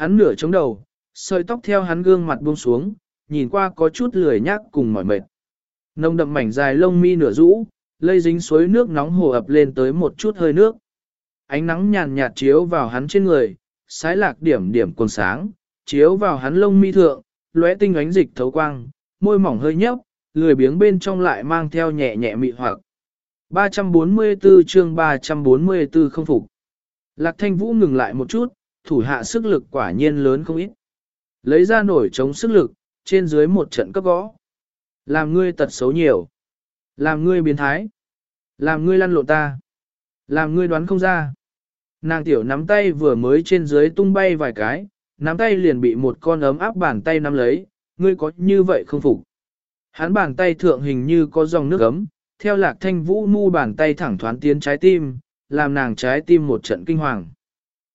Hắn nửa chống đầu, sợi tóc theo hắn gương mặt buông xuống, nhìn qua có chút lười nhác cùng mỏi mệt. Nông đậm mảnh dài lông mi nửa rũ, lây dính suối nước nóng hồ ập lên tới một chút hơi nước. Ánh nắng nhàn nhạt chiếu vào hắn trên người, sái lạc điểm điểm quần sáng, chiếu vào hắn lông mi thượng, lóe tinh ánh dịch thấu quang, môi mỏng hơi nhấp, lười biếng bên trong lại mang theo nhẹ nhẹ mị hoặc. 344 chương 344 không phục. Lạc thanh vũ ngừng lại một chút, thủ hạ sức lực quả nhiên lớn không ít. Lấy ra nổi chống sức lực, trên dưới một trận cấp gõ. Làm ngươi tật xấu nhiều. Làm ngươi biến thái. Làm ngươi lăn lộn ta. Làm ngươi đoán không ra. Nàng tiểu nắm tay vừa mới trên dưới tung bay vài cái, nắm tay liền bị một con ấm áp bàn tay nắm lấy, ngươi có như vậy không phục. Hắn bàn tay thượng hình như có dòng nước ấm, theo lạc thanh vũ mu bàn tay thẳng thoán tiến trái tim, làm nàng trái tim một trận kinh hoàng.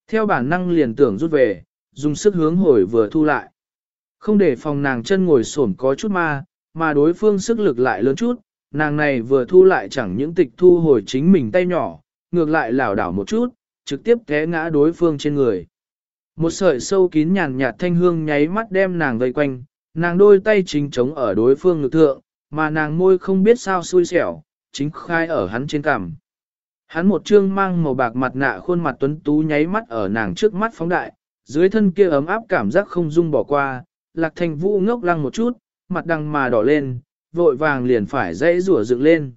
Theo bản năng liền tưởng rút về, dùng sức hướng hồi vừa thu lại. Không để phòng nàng chân ngồi xổm có chút ma, mà đối phương sức lực lại lớn chút, nàng này vừa thu lại chẳng những tịch thu hồi chính mình tay nhỏ, ngược lại lảo đảo một chút, trực tiếp té ngã đối phương trên người. Một sợi sâu kín nhàn nhạt thanh hương nháy mắt đem nàng vây quanh, nàng đôi tay chính chống ở đối phương ngực thượng, mà nàng môi không biết sao xui xẻo, chính khai ở hắn trên cằm. Hắn một trương mang màu bạc mặt nạ khuôn mặt tuấn tú nháy mắt ở nàng trước mắt phóng đại, dưới thân kia ấm áp cảm giác không dung bỏ qua, lạc thanh vũ ngốc lăng một chút, mặt đằng mà đỏ lên, vội vàng liền phải dãy rủa dựng lên.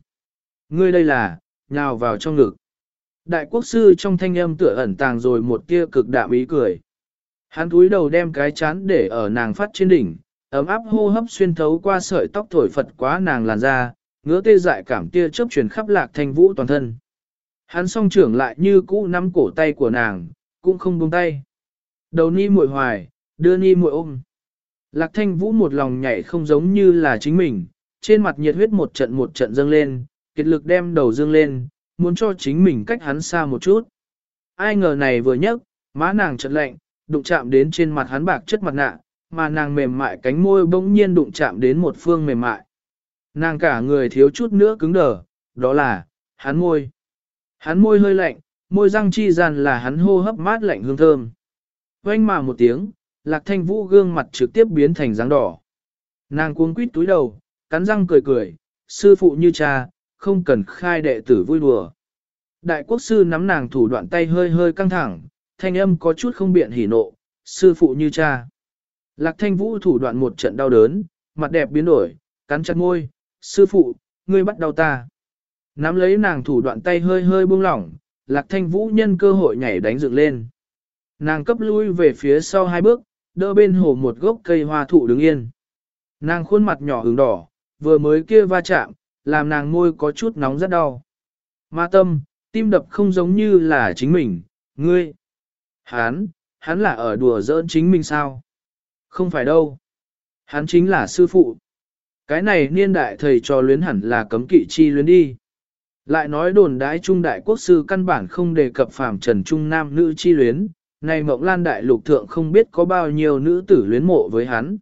Ngươi đây là, nhào vào trong ngực. Đại quốc sư trong thanh âm tựa ẩn tàng rồi một tia cực đạm ý cười. Hắn túi đầu đem cái chán để ở nàng phát trên đỉnh, ấm áp hô hấp xuyên thấu qua sợi tóc thổi phật quá nàng làn da, ngứa tê dại cảm tia chớp truyền khắp lạc thanh vũ toàn thân. Hắn song trưởng lại như cũ nắm cổ tay của nàng, cũng không buông tay. Đầu ni muội hoài, đưa ni muội ôm. Lạc thanh vũ một lòng nhảy không giống như là chính mình, trên mặt nhiệt huyết một trận một trận dâng lên, kiệt lực đem đầu dâng lên, muốn cho chính mình cách hắn xa một chút. Ai ngờ này vừa nhấc, má nàng chợt lạnh, đụng chạm đến trên mặt hắn bạc chất mặt nạ, mà nàng mềm mại cánh môi bỗng nhiên đụng chạm đến một phương mềm mại. Nàng cả người thiếu chút nữa cứng đờ, đó là, hắn môi. Hắn môi hơi lạnh, môi răng chi gian là hắn hô hấp mát lạnh hương thơm. Quanh mà một tiếng, lạc thanh vũ gương mặt trực tiếp biến thành dáng đỏ. Nàng cuống quýt túi đầu, cắn răng cười cười, sư phụ như cha, không cần khai đệ tử vui đùa. Đại quốc sư nắm nàng thủ đoạn tay hơi hơi căng thẳng, thanh âm có chút không biện hỉ nộ, sư phụ như cha. Lạc thanh vũ thủ đoạn một trận đau đớn, mặt đẹp biến đổi, cắn chặt môi, sư phụ, ngươi bắt đau ta. Nắm lấy nàng thủ đoạn tay hơi hơi buông lỏng, lạc thanh vũ nhân cơ hội nhảy đánh dựng lên. Nàng cấp lui về phía sau hai bước, đỡ bên hồ một gốc cây hoa thụ đứng yên. Nàng khuôn mặt nhỏ hứng đỏ, vừa mới kia va chạm, làm nàng môi có chút nóng rất đau. Ma tâm, tim đập không giống như là chính mình, ngươi. Hán, hắn là ở đùa giỡn chính mình sao? Không phải đâu. Hắn chính là sư phụ. Cái này niên đại thầy cho luyến hẳn là cấm kỵ chi luyến đi. Lại nói đồn đái trung đại quốc sư căn bản không đề cập phàm trần trung nam nữ chi luyến, này mộng lan đại lục thượng không biết có bao nhiêu nữ tử luyến mộ với hắn.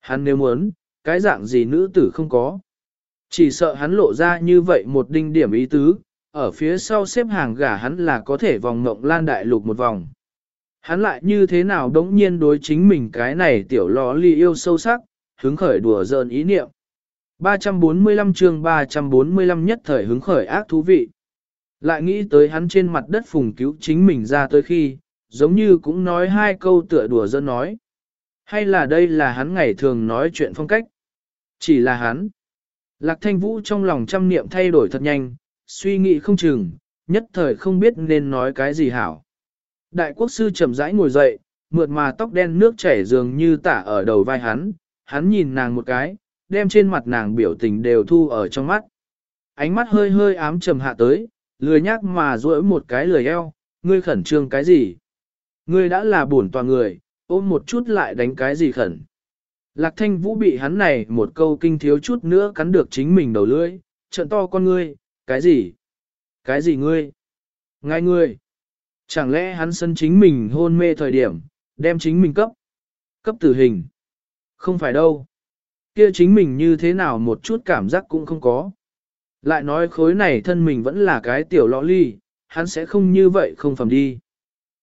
Hắn nếu muốn, cái dạng gì nữ tử không có. Chỉ sợ hắn lộ ra như vậy một đinh điểm ý tứ, ở phía sau xếp hàng gả hắn là có thể vòng mộng lan đại lục một vòng. Hắn lại như thế nào đống nhiên đối chính mình cái này tiểu lò ly yêu sâu sắc, hứng khởi đùa giỡn ý niệm. 345 chương 345 nhất thời hứng khởi ác thú vị. Lại nghĩ tới hắn trên mặt đất phùng cứu chính mình ra tới khi, giống như cũng nói hai câu tựa đùa dân nói. Hay là đây là hắn ngày thường nói chuyện phong cách? Chỉ là hắn. Lạc thanh vũ trong lòng trăm niệm thay đổi thật nhanh, suy nghĩ không chừng, nhất thời không biết nên nói cái gì hảo. Đại quốc sư chậm rãi ngồi dậy, mượt mà tóc đen nước chảy dường như tả ở đầu vai hắn, hắn nhìn nàng một cái, đem trên mặt nàng biểu tình đều thu ở trong mắt. Ánh mắt hơi hơi ám trầm hạ tới, lười nhác mà duỗi một cái lười eo, ngươi khẩn trương cái gì? Ngươi đã là bổn tòa người, ôm một chút lại đánh cái gì khẩn? Lạc thanh vũ bị hắn này một câu kinh thiếu chút nữa cắn được chính mình đầu lưỡi, trận to con ngươi, cái gì? Cái gì ngươi? Ngay ngươi? Chẳng lẽ hắn sân chính mình hôn mê thời điểm, đem chính mình cấp? Cấp tử hình? Không phải đâu. Kia chính mình như thế nào một chút cảm giác cũng không có. Lại nói khối này thân mình vẫn là cái tiểu lọ ly, hắn sẽ không như vậy không phẩm đi.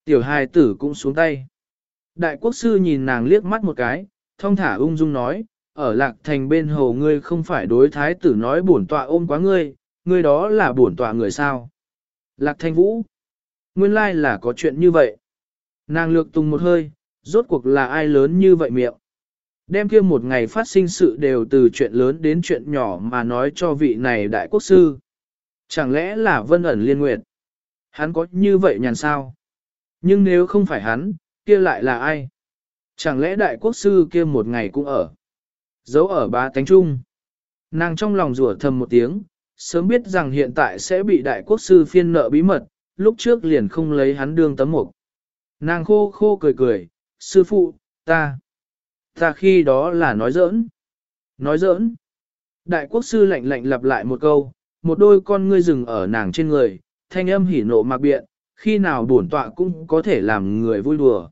Tiểu hài tử cũng xuống tay. Đại quốc sư nhìn nàng liếc mắt một cái, thong thả ung dung nói, ở lạc thành bên hồ ngươi không phải đối thái tử nói bổn tọa ôm quá ngươi, ngươi đó là bổn tọa người sao. Lạc thanh vũ, nguyên lai là có chuyện như vậy. Nàng lược tung một hơi, rốt cuộc là ai lớn như vậy miệng. Đem kia một ngày phát sinh sự đều từ chuyện lớn đến chuyện nhỏ mà nói cho vị này đại quốc sư. Chẳng lẽ là vân ẩn liên nguyệt? Hắn có như vậy nhàn sao? Nhưng nếu không phải hắn, kia lại là ai? Chẳng lẽ đại quốc sư kia một ngày cũng ở? Giấu ở ba tánh trung. Nàng trong lòng rủa thầm một tiếng, sớm biết rằng hiện tại sẽ bị đại quốc sư phiên nợ bí mật, lúc trước liền không lấy hắn đương tấm mục. Nàng khô khô cười cười, sư phụ, ta, ta khi đó là nói giỡn. Nói giỡn. Đại quốc sư lạnh lạnh lặp lại một câu, một đôi con ngươi rừng ở nàng trên người, thanh âm hỉ nộ mạc biện, khi nào bổn tọa cũng có thể làm người vui đùa.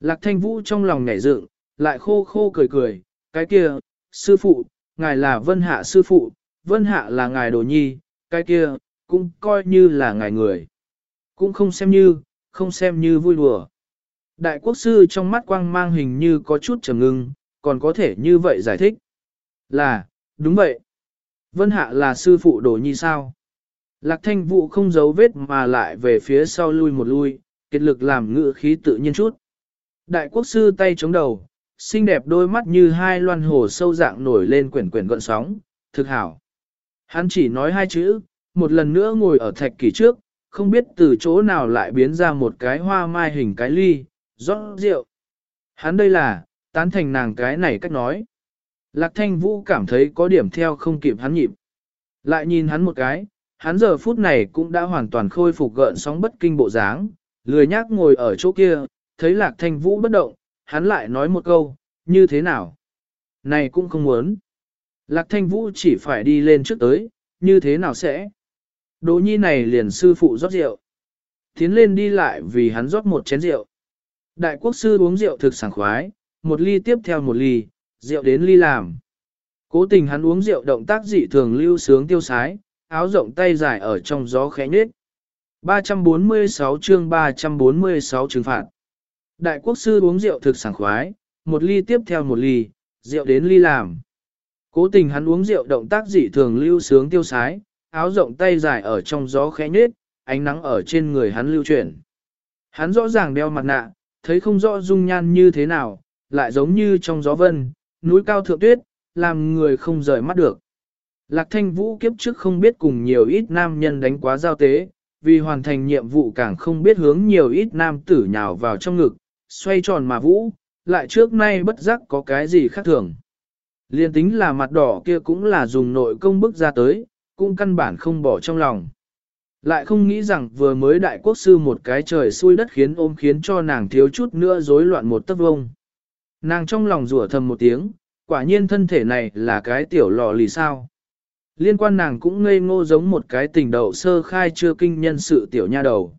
Lạc thanh vũ trong lòng nhảy dựng, lại khô khô cười cười, cái kia, sư phụ, ngài là vân hạ sư phụ, vân hạ là ngài đồ nhi, cái kia, cũng coi như là ngài người. Cũng không xem như, không xem như vui đùa. Đại quốc sư trong mắt quang mang hình như có chút trầm ngưng, còn có thể như vậy giải thích. Là, đúng vậy. Vân hạ là sư phụ đồ nhi sao? Lạc thanh vụ không giấu vết mà lại về phía sau lui một lui, kết lực làm ngự khí tự nhiên chút. Đại quốc sư tay chống đầu, xinh đẹp đôi mắt như hai loan hồ sâu dạng nổi lên quyển quyển gọn sóng, thực hảo. Hắn chỉ nói hai chữ, một lần nữa ngồi ở thạch kỷ trước, không biết từ chỗ nào lại biến ra một cái hoa mai hình cái ly, rót rượu. Hắn đây là, tán thành nàng cái này cách nói. Lạc thanh vũ cảm thấy có điểm theo không kịp hắn nhịp. Lại nhìn hắn một cái, hắn giờ phút này cũng đã hoàn toàn khôi phục gợn sóng bất kinh bộ dáng, lười nhác ngồi ở chỗ kia, thấy lạc thanh vũ bất động, hắn lại nói một câu, như thế nào? Này cũng không muốn. Lạc thanh vũ chỉ phải đi lên trước tới, như thế nào sẽ? Đỗ nhi này liền sư phụ rót rượu. Tiến lên đi lại vì hắn rót một chén rượu. Đại quốc sư uống rượu thực sảng khoái, một ly tiếp theo một ly, rượu đến ly làm. Cố tình hắn uống rượu động tác dị thường lưu sướng tiêu sái, áo rộng tay dài ở trong gió khẽ nhết. 346 chương 346 trừng phạt. Đại quốc sư uống rượu thực sảng khoái, một ly tiếp theo một ly, rượu đến ly làm. Cố tình hắn uống rượu động tác dị thường lưu sướng tiêu sái, áo rộng tay dài ở trong gió khẽ nhết, ánh nắng ở trên người hắn lưu chuyển. Hắn rõ ràng đeo mặt nạ, thấy không rõ dung nhan như thế nào, lại giống như trong gió vân, núi cao thượng tuyết, làm người không rời mắt được. Lạc thanh vũ kiếp trước không biết cùng nhiều ít nam nhân đánh quá giao tế, vì hoàn thành nhiệm vụ càng không biết hướng nhiều ít nam tử nhào vào trong ngực, xoay tròn mà vũ, lại trước nay bất giác có cái gì khác thường. Liên tính là mặt đỏ kia cũng là dùng nội công bức ra tới, cũng căn bản không bỏ trong lòng. Lại không nghĩ rằng vừa mới đại quốc sư một cái trời xui đất khiến ôm khiến cho nàng thiếu chút nữa rối loạn một tấc vông. Nàng trong lòng rủa thầm một tiếng, quả nhiên thân thể này là cái tiểu lò lì sao. Liên quan nàng cũng ngây ngô giống một cái tình đầu sơ khai chưa kinh nhân sự tiểu nha đầu.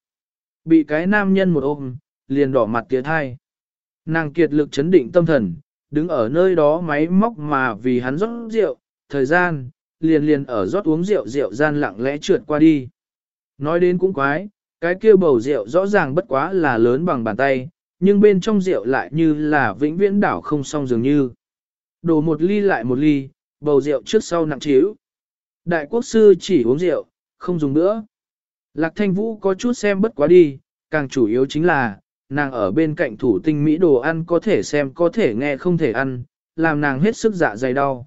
Bị cái nam nhân một ôm, liền đỏ mặt tiệt thai. Nàng kiệt lực chấn định tâm thần, đứng ở nơi đó máy móc mà vì hắn rót rượu, thời gian, liền liền ở rót uống rượu rượu gian lặng lẽ trượt qua đi. Nói đến cũng quái, cái kia bầu rượu rõ ràng bất quá là lớn bằng bàn tay, nhưng bên trong rượu lại như là vĩnh viễn đảo không xong dường như. Đổ một ly lại một ly, bầu rượu trước sau nặng chiếu. Đại quốc sư chỉ uống rượu, không dùng nữa. Lạc thanh vũ có chút xem bất quá đi, càng chủ yếu chính là, nàng ở bên cạnh thủ tinh mỹ đồ ăn có thể xem có thể nghe không thể ăn, làm nàng hết sức dạ dày đau.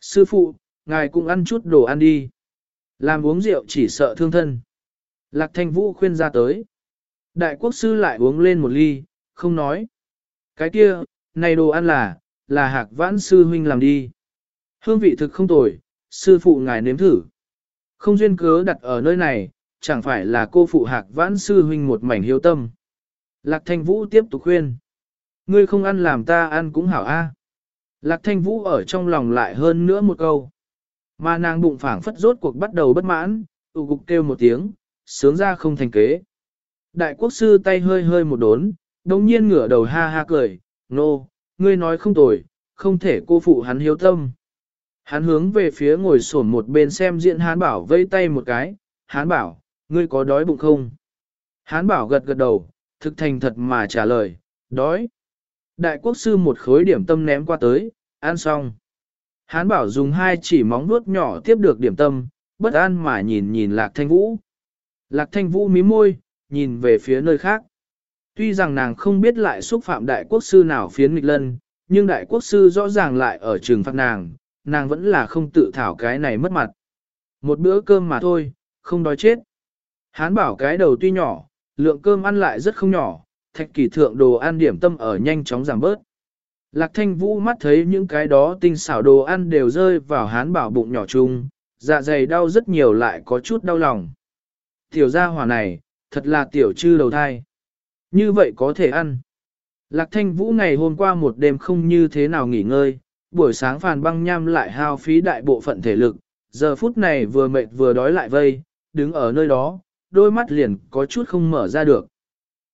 Sư phụ, ngài cũng ăn chút đồ ăn đi. Làm uống rượu chỉ sợ thương thân. Lạc thanh vũ khuyên ra tới. Đại quốc sư lại uống lên một ly, không nói. Cái kia, này đồ ăn là, là hạc vãn sư huynh làm đi. Hương vị thực không tồi, sư phụ ngài nếm thử. Không duyên cớ đặt ở nơi này, chẳng phải là cô phụ hạc vãn sư huynh một mảnh hiếu tâm. Lạc thanh vũ tiếp tục khuyên. Ngươi không ăn làm ta ăn cũng hảo a. Lạc thanh vũ ở trong lòng lại hơn nữa một câu. Mà nàng bụng phảng phất rốt cuộc bắt đầu bất mãn, tụ gục kêu một tiếng, sướng ra không thành kế. Đại quốc sư tay hơi hơi một đốn, đồng nhiên ngửa đầu ha ha cười, nô, no, ngươi nói không tồi, không thể cô phụ hắn hiếu tâm. Hắn hướng về phía ngồi sổn một bên xem diện hán bảo vây tay một cái, hán bảo, ngươi có đói bụng không? Hán bảo gật gật đầu, thực thành thật mà trả lời, Đói. Đại quốc sư một khối điểm tâm ném qua tới, ăn xong. Hán bảo dùng hai chỉ móng vuốt nhỏ tiếp được điểm tâm, bất an mà nhìn nhìn lạc thanh vũ. Lạc thanh vũ mí môi, nhìn về phía nơi khác. Tuy rằng nàng không biết lại xúc phạm đại quốc sư nào phiến nghịch lân, nhưng đại quốc sư rõ ràng lại ở trường phạt nàng, nàng vẫn là không tự thảo cái này mất mặt. Một bữa cơm mà thôi, không đói chết. Hán bảo cái đầu tuy nhỏ, lượng cơm ăn lại rất không nhỏ, thạch kỳ thượng đồ ăn điểm tâm ở nhanh chóng giảm bớt. Lạc thanh vũ mắt thấy những cái đó tinh xảo đồ ăn đều rơi vào hán bảo bụng nhỏ chung, dạ dày đau rất nhiều lại có chút đau lòng. Tiểu gia hỏa này, thật là tiểu chư đầu thai. Như vậy có thể ăn. Lạc thanh vũ ngày hôm qua một đêm không như thế nào nghỉ ngơi, buổi sáng phàn băng nham lại hao phí đại bộ phận thể lực, giờ phút này vừa mệt vừa đói lại vây, đứng ở nơi đó, đôi mắt liền có chút không mở ra được.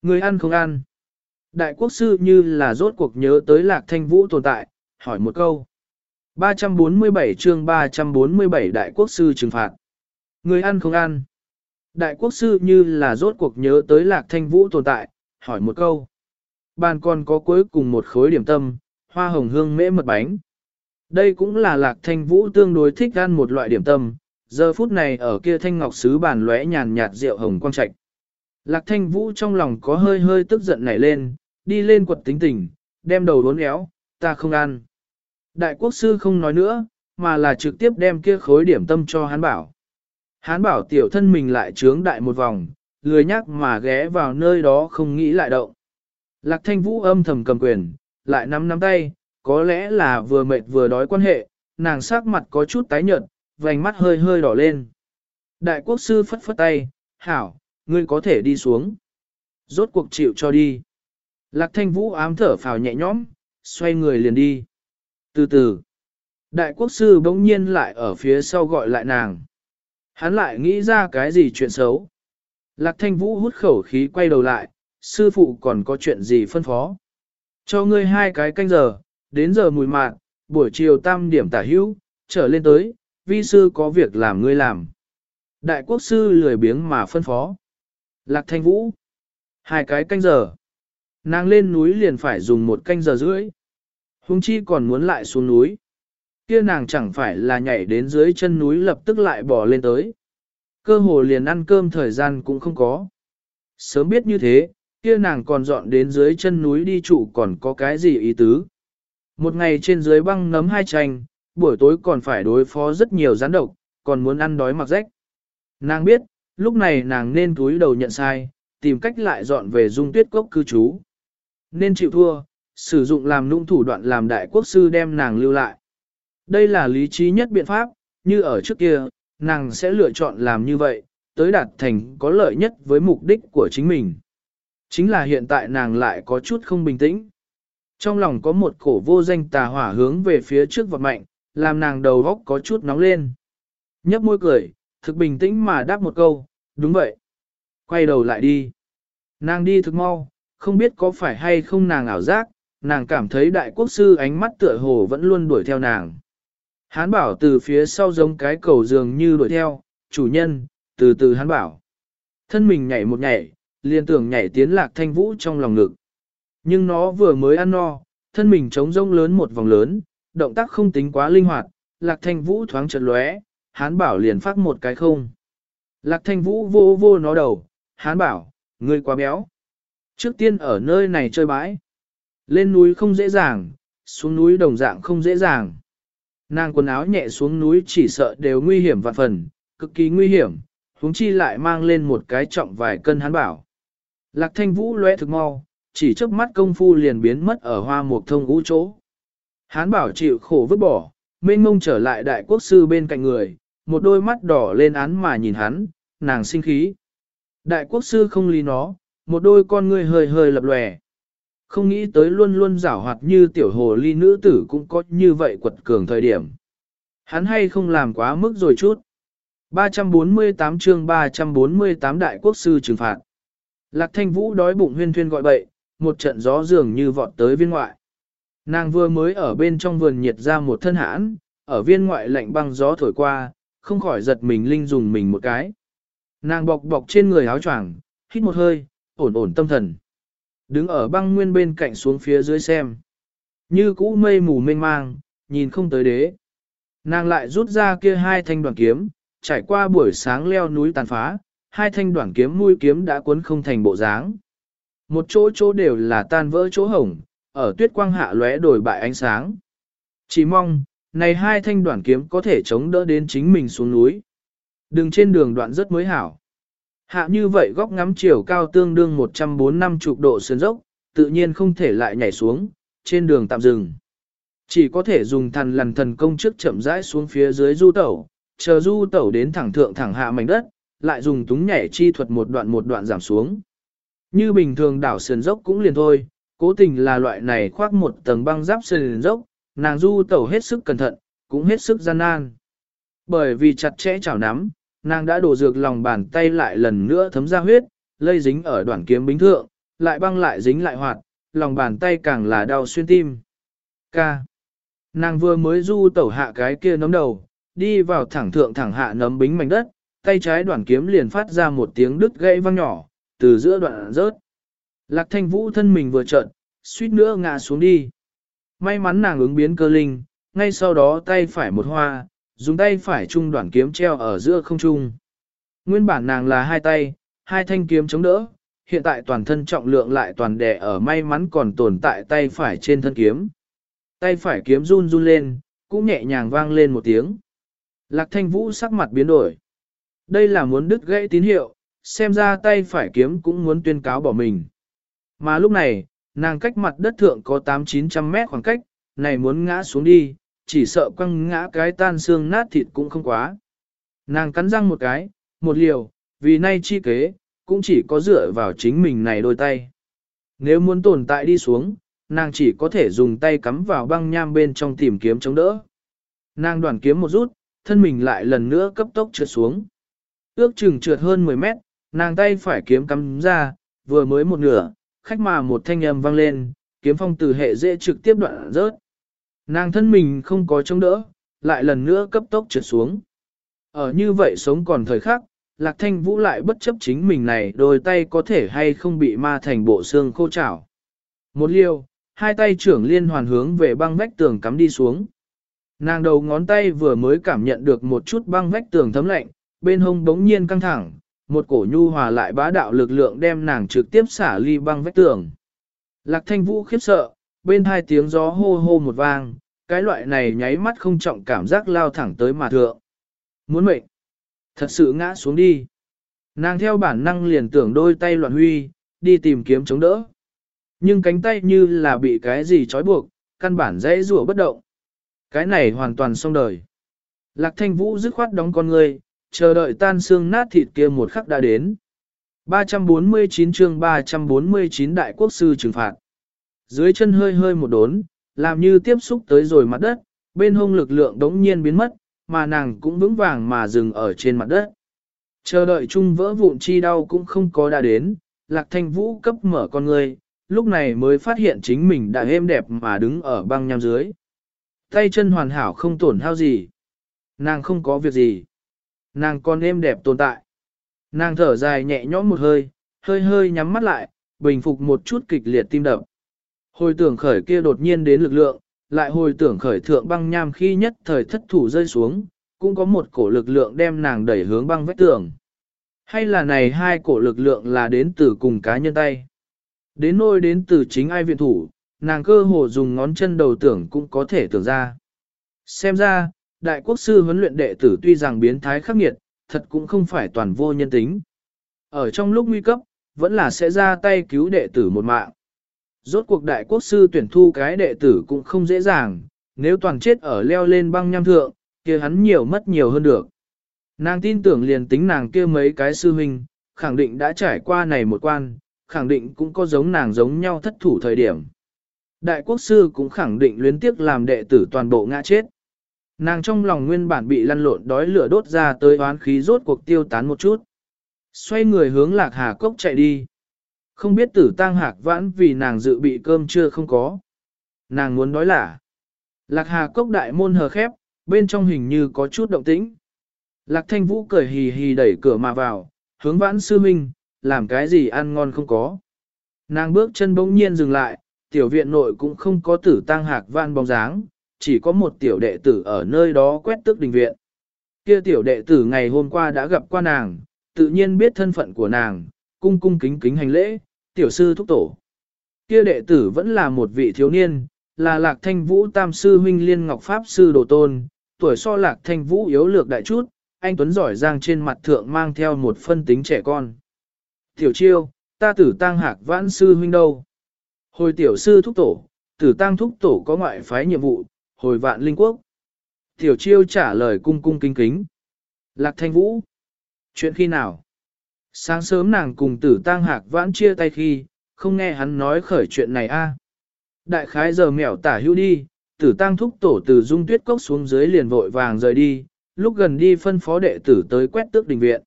Người ăn không ăn. Đại quốc sư như là rốt cuộc nhớ tới lạc thanh vũ tồn tại, hỏi một câu. 347 chương 347 Đại quốc sư trừng phạt. Người ăn không ăn. Đại quốc sư như là rốt cuộc nhớ tới lạc thanh vũ tồn tại, hỏi một câu. Bàn còn có cuối cùng một khối điểm tâm, hoa hồng hương mễ mật bánh. Đây cũng là lạc thanh vũ tương đối thích ăn một loại điểm tâm, giờ phút này ở kia thanh ngọc sứ bàn lóe nhàn nhạt rượu hồng quang trạch. Lạc thanh vũ trong lòng có hơi hơi tức giận nảy lên, đi lên quật tính tình, đem đầu đốn éo, ta không ăn. Đại quốc sư không nói nữa, mà là trực tiếp đem kia khối điểm tâm cho hắn bảo. Hán bảo tiểu thân mình lại trướng đại một vòng, lười nhắc mà ghé vào nơi đó không nghĩ lại động. Lạc thanh vũ âm thầm cầm quyền, lại nắm nắm tay, có lẽ là vừa mệt vừa đói quan hệ, nàng sắc mặt có chút tái nhợt, vành mắt hơi hơi đỏ lên. Đại quốc sư phất phất tay, hảo, ngươi có thể đi xuống. Rốt cuộc chịu cho đi. Lạc thanh vũ ám thở phào nhẹ nhõm, xoay người liền đi. Từ từ, đại quốc sư bỗng nhiên lại ở phía sau gọi lại nàng. Hắn lại nghĩ ra cái gì chuyện xấu. Lạc thanh vũ hút khẩu khí quay đầu lại, sư phụ còn có chuyện gì phân phó. Cho ngươi hai cái canh giờ, đến giờ mùi mạn, buổi chiều tam điểm tả hữu, trở lên tới, vi sư có việc làm ngươi làm. Đại quốc sư lười biếng mà phân phó. Lạc thanh vũ. Hai cái canh giờ. Nàng lên núi liền phải dùng một canh giờ rưỡi. Hùng chi còn muốn lại xuống núi. Kia nàng chẳng phải là nhảy đến dưới chân núi lập tức lại bỏ lên tới. Cơ hồ liền ăn cơm thời gian cũng không có. Sớm biết như thế, kia nàng còn dọn đến dưới chân núi đi trụ còn có cái gì ý tứ. Một ngày trên dưới băng nấm hai chanh, buổi tối còn phải đối phó rất nhiều gián độc, còn muốn ăn đói mặc rách. Nàng biết, lúc này nàng nên túi đầu nhận sai, tìm cách lại dọn về dung tuyết cốc cư trú. Nên chịu thua, sử dụng làm nung thủ đoạn làm đại quốc sư đem nàng lưu lại. Đây là lý trí nhất biện pháp, như ở trước kia, nàng sẽ lựa chọn làm như vậy, tới đạt thành có lợi nhất với mục đích của chính mình. Chính là hiện tại nàng lại có chút không bình tĩnh. Trong lòng có một cổ vô danh tà hỏa hướng về phía trước vật mạnh, làm nàng đầu góc có chút nóng lên. Nhấp môi cười, thực bình tĩnh mà đáp một câu, đúng vậy. Quay đầu lại đi. Nàng đi thực mau, không biết có phải hay không nàng ảo giác, nàng cảm thấy đại quốc sư ánh mắt tựa hồ vẫn luôn đuổi theo nàng. Hán bảo từ phía sau giống cái cầu dường như đuổi theo, chủ nhân, từ từ hán bảo. Thân mình nhảy một nhảy, liền tưởng nhảy tiến lạc thanh vũ trong lòng ngực. Nhưng nó vừa mới ăn no, thân mình trống rông lớn một vòng lớn, động tác không tính quá linh hoạt, lạc thanh vũ thoáng chợt lóe, hán bảo liền phát một cái không. Lạc thanh vũ vô vô nó đầu, hán bảo, ngươi quá béo. Trước tiên ở nơi này chơi bãi. Lên núi không dễ dàng, xuống núi đồng dạng không dễ dàng. Nàng quần áo nhẹ xuống núi chỉ sợ đều nguy hiểm vạn phần, cực kỳ nguy hiểm, huống chi lại mang lên một cái trọng vài cân hắn bảo. Lạc thanh vũ lóe thực mau, chỉ chớp mắt công phu liền biến mất ở hoa mục thông ngũ chỗ. Hán bảo chịu khổ vứt bỏ, mênh mông trở lại đại quốc sư bên cạnh người, một đôi mắt đỏ lên án mà nhìn hắn, nàng sinh khí. Đại quốc sư không lý nó, một đôi con ngươi hơi hơi lập lòe. Không nghĩ tới luôn luôn giảo hoạt như tiểu hồ ly nữ tử cũng có như vậy quật cường thời điểm. Hắn hay không làm quá mức rồi chút. 348 chương 348 đại quốc sư trừng phạt. Lạc thanh vũ đói bụng huyên thuyên gọi bậy, một trận gió dường như vọt tới viên ngoại. Nàng vừa mới ở bên trong vườn nhiệt ra một thân hãn, ở viên ngoại lạnh băng gió thổi qua, không khỏi giật mình linh dùng mình một cái. Nàng bọc bọc trên người áo choàng, hít một hơi, ổn ổn tâm thần. Đứng ở băng nguyên bên cạnh xuống phía dưới xem. Như cũ mây mù mênh mang, nhìn không tới đế. Nàng lại rút ra kia hai thanh đoạn kiếm, trải qua buổi sáng leo núi tàn phá, hai thanh đoạn kiếm mũi kiếm đã cuốn không thành bộ dáng. Một chỗ chỗ đều là tan vỡ chỗ hổng, ở tuyết quang hạ lóe đổi bại ánh sáng. Chỉ mong, này hai thanh đoạn kiếm có thể chống đỡ đến chính mình xuống núi. Đừng trên đường đoạn rất mới hảo. Hạ như vậy góc ngắm chiều cao tương đương 104 năm chục độ sườn dốc, tự nhiên không thể lại nhảy xuống, trên đường tạm dừng. Chỉ có thể dùng thần lằn thần công trước chậm rãi xuống phía dưới du tẩu, chờ du tẩu đến thẳng thượng thẳng hạ mảnh đất, lại dùng túng nhảy chi thuật một đoạn một đoạn giảm xuống. Như bình thường đảo sườn dốc cũng liền thôi, cố tình là loại này khoác một tầng băng giáp sườn dốc, nàng du tẩu hết sức cẩn thận, cũng hết sức gian nan. Bởi vì chặt chẽ chảo nắm, nàng đã đổ dược lòng bàn tay lại lần nữa thấm ra huyết, lây dính ở đoạn kiếm bính thượng, lại băng lại dính lại hoạt, lòng bàn tay càng là đau xuyên tim. Ca. Nàng vừa mới du tẩu hạ cái kia nấm đầu, đi vào thẳng thượng thẳng hạ nấm bính mảnh đất, tay trái đoạn kiếm liền phát ra một tiếng đứt gãy vang nhỏ, từ giữa đoạn rớt. Lạc thanh vũ thân mình vừa trợn, suýt nữa ngã xuống đi. May mắn nàng ứng biến cơ linh, ngay sau đó tay phải một hoa, dùng tay phải trung đoạn kiếm treo ở giữa không trung. Nguyên bản nàng là hai tay, hai thanh kiếm chống đỡ, hiện tại toàn thân trọng lượng lại toàn đè ở may mắn còn tồn tại tay phải trên thân kiếm. Tay phải kiếm run run lên, cũng nhẹ nhàng vang lên một tiếng. Lạc thanh vũ sắc mặt biến đổi. Đây là muốn đứt gãy tín hiệu, xem ra tay phải kiếm cũng muốn tuyên cáo bỏ mình. Mà lúc này, nàng cách mặt đất thượng có 8-900 mét khoảng cách, này muốn ngã xuống đi, chỉ sợ quăng ngã cái tan xương nát thịt cũng không quá. Nàng cắn răng một cái, một liều, vì nay chi kế, cũng chỉ có dựa vào chính mình này đôi tay. Nếu muốn tồn tại đi xuống, nàng chỉ có thể dùng tay cắm vào băng nham bên trong tìm kiếm chống đỡ. Nàng đoàn kiếm một rút, thân mình lại lần nữa cấp tốc trượt xuống. Ước chừng trượt hơn 10 mét, nàng tay phải kiếm cắm ra, vừa mới một nửa, khách mà một thanh âm vang lên, kiếm phong từ hệ dễ trực tiếp đoạn rớt. Nàng thân mình không có chống đỡ, lại lần nữa cấp tốc trượt xuống. Ở như vậy sống còn thời khắc, Lạc Thanh Vũ lại bất chấp chính mình này đôi tay có thể hay không bị ma thành bộ xương khô chảo. Một liều, hai tay trưởng liên hoàn hướng về băng vách tường cắm đi xuống. Nàng đầu ngón tay vừa mới cảm nhận được một chút băng vách tường thấm lạnh, bên hông bỗng nhiên căng thẳng, một cổ nhu hòa lại bá đạo lực lượng đem nàng trực tiếp xả ly băng vách tường. Lạc thanh vũ khiếp sợ, bên hai tiếng gió hô hô một vang, cái loại này nháy mắt không trọng cảm giác lao thẳng tới mà thượng. Muốn mệnh, thật sự ngã xuống đi. Nàng theo bản năng liền tưởng đôi tay loạn huy, đi tìm kiếm chống đỡ. Nhưng cánh tay như là bị cái gì trói buộc, căn bản dễ rủa bất động. Cái này hoàn toàn xong đời. Lạc thanh vũ dứt khoát đóng con người, chờ đợi tan xương nát thịt kia một khắc đã đến. 349 chương 349 Đại Quốc Sư trừng phạt. Dưới chân hơi hơi một đốn, làm như tiếp xúc tới rồi mặt đất, bên hông lực lượng đống nhiên biến mất, mà nàng cũng vững vàng mà dừng ở trên mặt đất. Chờ đợi chung vỡ vụn chi đau cũng không có đã đến, lạc thanh vũ cấp mở con người, lúc này mới phát hiện chính mình đã êm đẹp mà đứng ở băng nham dưới. Tay chân hoàn hảo không tổn hao gì. Nàng không có việc gì. Nàng còn êm đẹp tồn tại. Nàng thở dài nhẹ nhõm một hơi, hơi hơi nhắm mắt lại, bình phục một chút kịch liệt tim đập. Hồi tưởng khởi kia đột nhiên đến lực lượng, lại hồi tưởng khởi thượng băng nham khi nhất thời thất thủ rơi xuống, cũng có một cổ lực lượng đem nàng đẩy hướng băng vách tường. Hay là này hai cổ lực lượng là đến từ cùng cá nhân tay. Đến nôi đến từ chính ai viện thủ, nàng cơ hồ dùng ngón chân đầu tưởng cũng có thể tưởng ra. Xem ra, đại quốc sư huấn luyện đệ tử tuy rằng biến thái khắc nghiệt, thật cũng không phải toàn vô nhân tính. Ở trong lúc nguy cấp, vẫn là sẽ ra tay cứu đệ tử một mạng. Rốt cuộc đại quốc sư tuyển thu cái đệ tử cũng không dễ dàng, nếu toàn chết ở leo lên băng nham thượng, kia hắn nhiều mất nhiều hơn được. Nàng tin tưởng liền tính nàng kia mấy cái sư huynh, khẳng định đã trải qua này một quan, khẳng định cũng có giống nàng giống nhau thất thủ thời điểm. Đại quốc sư cũng khẳng định luyến tiếc làm đệ tử toàn bộ ngã chết. Nàng trong lòng nguyên bản bị lăn lộn đói lửa đốt ra tới oán khí rốt cuộc tiêu tán một chút. Xoay người hướng lạc hà cốc chạy đi. Không biết tử tang hạc vãn vì nàng dự bị cơm chưa không có. Nàng muốn nói là. Lạc hà cốc đại môn hờ khép, bên trong hình như có chút động tĩnh. Lạc thanh vũ cười hì hì đẩy cửa mà vào, hướng vãn sư minh, làm cái gì ăn ngon không có. Nàng bước chân bỗng nhiên dừng lại, tiểu viện nội cũng không có tử tang hạc vãn bóng dáng, chỉ có một tiểu đệ tử ở nơi đó quét tước đình viện. Kia tiểu đệ tử ngày hôm qua đã gặp qua nàng, tự nhiên biết thân phận của nàng, cung cung kính kính hành lễ, tiểu sư thúc tổ. Kia đệ tử vẫn là một vị thiếu niên, là lạc thanh vũ tam sư huynh liên ngọc pháp sư đồ tôn, tuổi so lạc thanh vũ yếu lược đại chút, anh Tuấn giỏi giang trên mặt thượng mang theo một phân tính trẻ con. Tiểu chiêu, ta tử tăng hạc vãn sư huynh đâu? Hồi tiểu sư thúc tổ, tử tăng thúc tổ có ngoại phái nhiệm vụ, hồi vạn linh quốc. Tiểu chiêu trả lời cung cung kính kính. Lạc thanh vũ. Chuyện khi nào? Sáng sớm nàng cùng tử tăng hạc vãn chia tay khi, không nghe hắn nói khởi chuyện này a. Đại khái giờ mèo tả hữu đi, tử tăng thúc tổ từ dung tuyết cốc xuống dưới liền vội vàng rời đi, lúc gần đi phân phó đệ tử tới quét tước đình viện.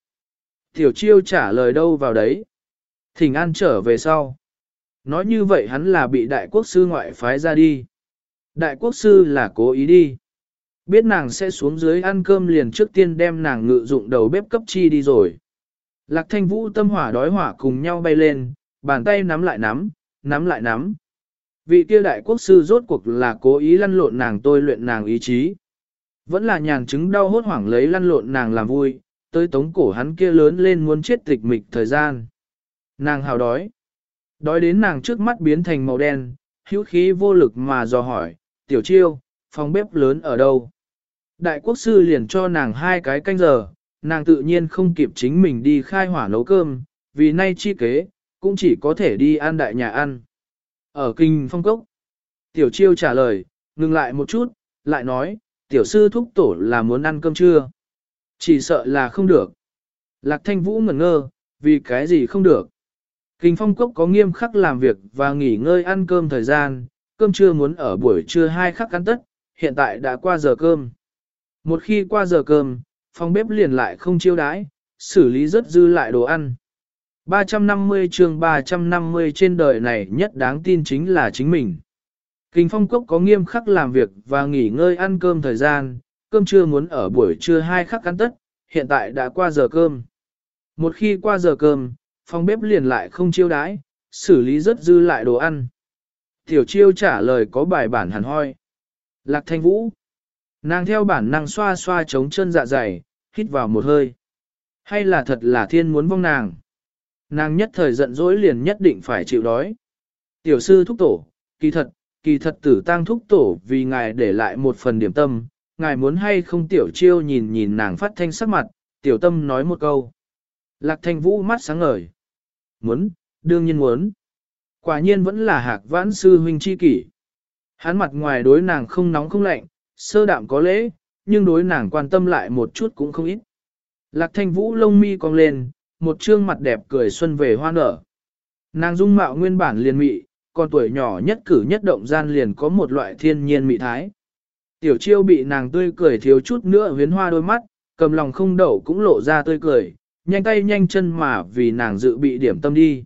Tiểu chiêu trả lời đâu vào đấy. Thỉnh an trở về sau. Nói như vậy hắn là bị đại quốc sư ngoại phái ra đi. Đại quốc sư là cố ý đi. Biết nàng sẽ xuống dưới ăn cơm liền trước tiên đem nàng ngự dụng đầu bếp cấp chi đi rồi. Lạc thanh vũ tâm hỏa đói hỏa cùng nhau bay lên, bàn tay nắm lại nắm, nắm lại nắm. Vị kia đại quốc sư rốt cuộc là cố ý lăn lộn nàng tôi luyện nàng ý chí. Vẫn là nhàn chứng đau hốt hoảng lấy lăn lộn nàng làm vui, tới tống cổ hắn kia lớn lên muốn chết tịch mịch thời gian. Nàng hào đói. Đói đến nàng trước mắt biến thành màu đen, hữu khí vô lực mà dò hỏi, tiểu chiêu, phòng bếp lớn ở đâu? Đại quốc sư liền cho nàng hai cái canh giờ, nàng tự nhiên không kịp chính mình đi khai hỏa nấu cơm, vì nay chi kế, cũng chỉ có thể đi ăn đại nhà ăn. Ở kinh phong cốc, tiểu chiêu trả lời, ngừng lại một chút, lại nói, tiểu sư thúc tổ là muốn ăn cơm trưa. Chỉ sợ là không được. Lạc thanh vũ ngẩn ngơ, vì cái gì không được. Kinh phong cốc có nghiêm khắc làm việc và nghỉ ngơi ăn cơm thời gian, cơm trưa muốn ở buổi trưa hai khắc ăn tất, hiện tại đã qua giờ cơm. Một khi qua giờ cơm, phòng bếp liền lại không chiêu đãi, xử lý rất dư lại đồ ăn. 350 chương 350 trên đời này nhất đáng tin chính là chính mình. Kinh phong cốc có nghiêm khắc làm việc và nghỉ ngơi ăn cơm thời gian, cơm trưa muốn ở buổi trưa hai khắc ăn tất, hiện tại đã qua giờ cơm. Một khi qua giờ cơm, phòng bếp liền lại không chiêu đãi, xử lý rất dư lại đồ ăn. Tiểu chiêu trả lời có bài bản hẳn hoi. Lạc thanh vũ. Nàng theo bản năng xoa xoa chống chân dạ dày, hít vào một hơi. Hay là thật là thiên muốn vong nàng. Nàng nhất thời giận dỗi liền nhất định phải chịu đói. Tiểu sư thúc tổ, kỳ thật, kỳ thật tử tăng thúc tổ vì ngài để lại một phần điểm tâm, ngài muốn hay không tiểu chiêu nhìn nhìn nàng phát thanh sắc mặt, tiểu tâm nói một câu. Lạc thanh vũ mắt sáng ngời. Muốn, đương nhiên muốn. Quả nhiên vẫn là hạc vãn sư huynh chi kỷ. Hắn mặt ngoài đối nàng không nóng không lạnh, sơ đạm có lễ, nhưng đối nàng quan tâm lại một chút cũng không ít. Lạc thanh vũ lông mi cong lên, một trương mặt đẹp cười xuân về hoa nở. Nàng dung mạo nguyên bản liền mị, còn tuổi nhỏ nhất cử nhất động gian liền có một loại thiên nhiên mị thái. Tiểu chiêu bị nàng tươi cười thiếu chút nữa huyến hoa đôi mắt, cầm lòng không đậu cũng lộ ra tươi cười, nhanh tay nhanh chân mà vì nàng dự bị điểm tâm đi.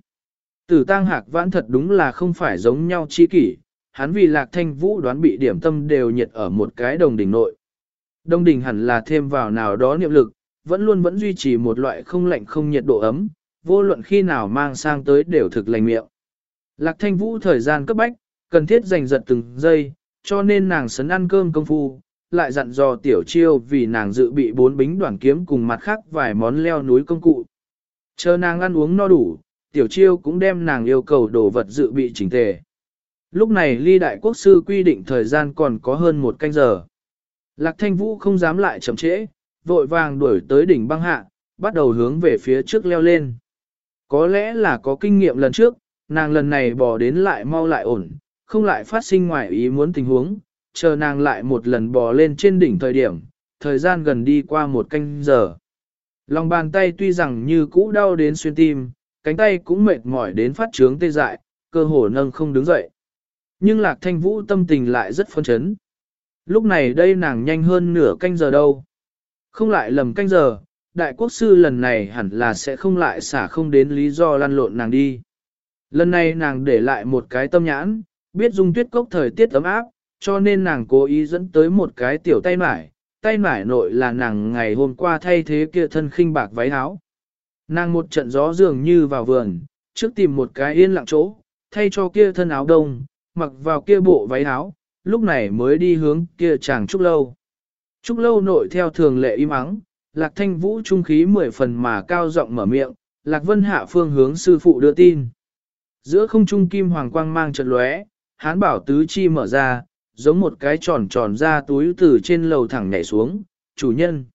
Tử tang hạc vãn thật đúng là không phải giống nhau chi kỷ, hắn vì lạc thanh vũ đoán bị điểm tâm đều nhiệt ở một cái đồng đỉnh nội. Đồng đỉnh hẳn là thêm vào nào đó niệm lực, vẫn luôn vẫn duy trì một loại không lạnh không nhiệt độ ấm, vô luận khi nào mang sang tới đều thực lành miệng. Lạc thanh vũ thời gian cấp bách, cần thiết giành giật từng giây, cho nên nàng sấn ăn cơm công phu, lại dặn dò tiểu chiêu vì nàng dự bị bốn bính đoàn kiếm cùng mặt khác vài món leo núi công cụ. Chờ nàng ăn uống no đủ, tiểu chiêu cũng đem nàng yêu cầu đồ vật dự bị chỉnh tề. Lúc này ly đại quốc sư quy định thời gian còn có hơn một canh giờ. Lạc thanh vũ không dám lại chậm trễ, vội vàng đuổi tới đỉnh băng hạ, bắt đầu hướng về phía trước leo lên. Có lẽ là có kinh nghiệm lần trước, nàng lần này bỏ đến lại mau lại ổn, không lại phát sinh ngoài ý muốn tình huống, chờ nàng lại một lần bò lên trên đỉnh thời điểm, thời gian gần đi qua một canh giờ. Lòng bàn tay tuy rằng như cũ đau đến xuyên tim, cánh tay cũng mệt mỏi đến phát trướng tê dại, cơ hồ nâng không đứng dậy. Nhưng lạc thanh vũ tâm tình lại rất phấn chấn. Lúc này đây nàng nhanh hơn nửa canh giờ đâu. Không lại lầm canh giờ, đại quốc sư lần này hẳn là sẽ không lại xả không đến lý do lăn lộn nàng đi. Lần này nàng để lại một cái tâm nhãn, biết dung tuyết cốc thời tiết ấm áp, cho nên nàng cố ý dẫn tới một cái tiểu tay mải, tay mải nội là nàng ngày hôm qua thay thế kia thân khinh bạc váy áo. Nàng một trận gió dường như vào vườn, trước tìm một cái yên lặng chỗ, thay cho kia thân áo đông, mặc vào kia bộ váy áo, lúc này mới đi hướng kia chàng trúc lâu. Trúc lâu nội theo thường lệ im ắng, lạc thanh vũ trung khí mười phần mà cao giọng mở miệng, lạc vân hạ phương hướng sư phụ đưa tin. Giữa không trung kim hoàng quang mang trận lóe, hán bảo tứ chi mở ra, giống một cái tròn tròn ra túi từ trên lầu thẳng nhảy xuống, chủ nhân.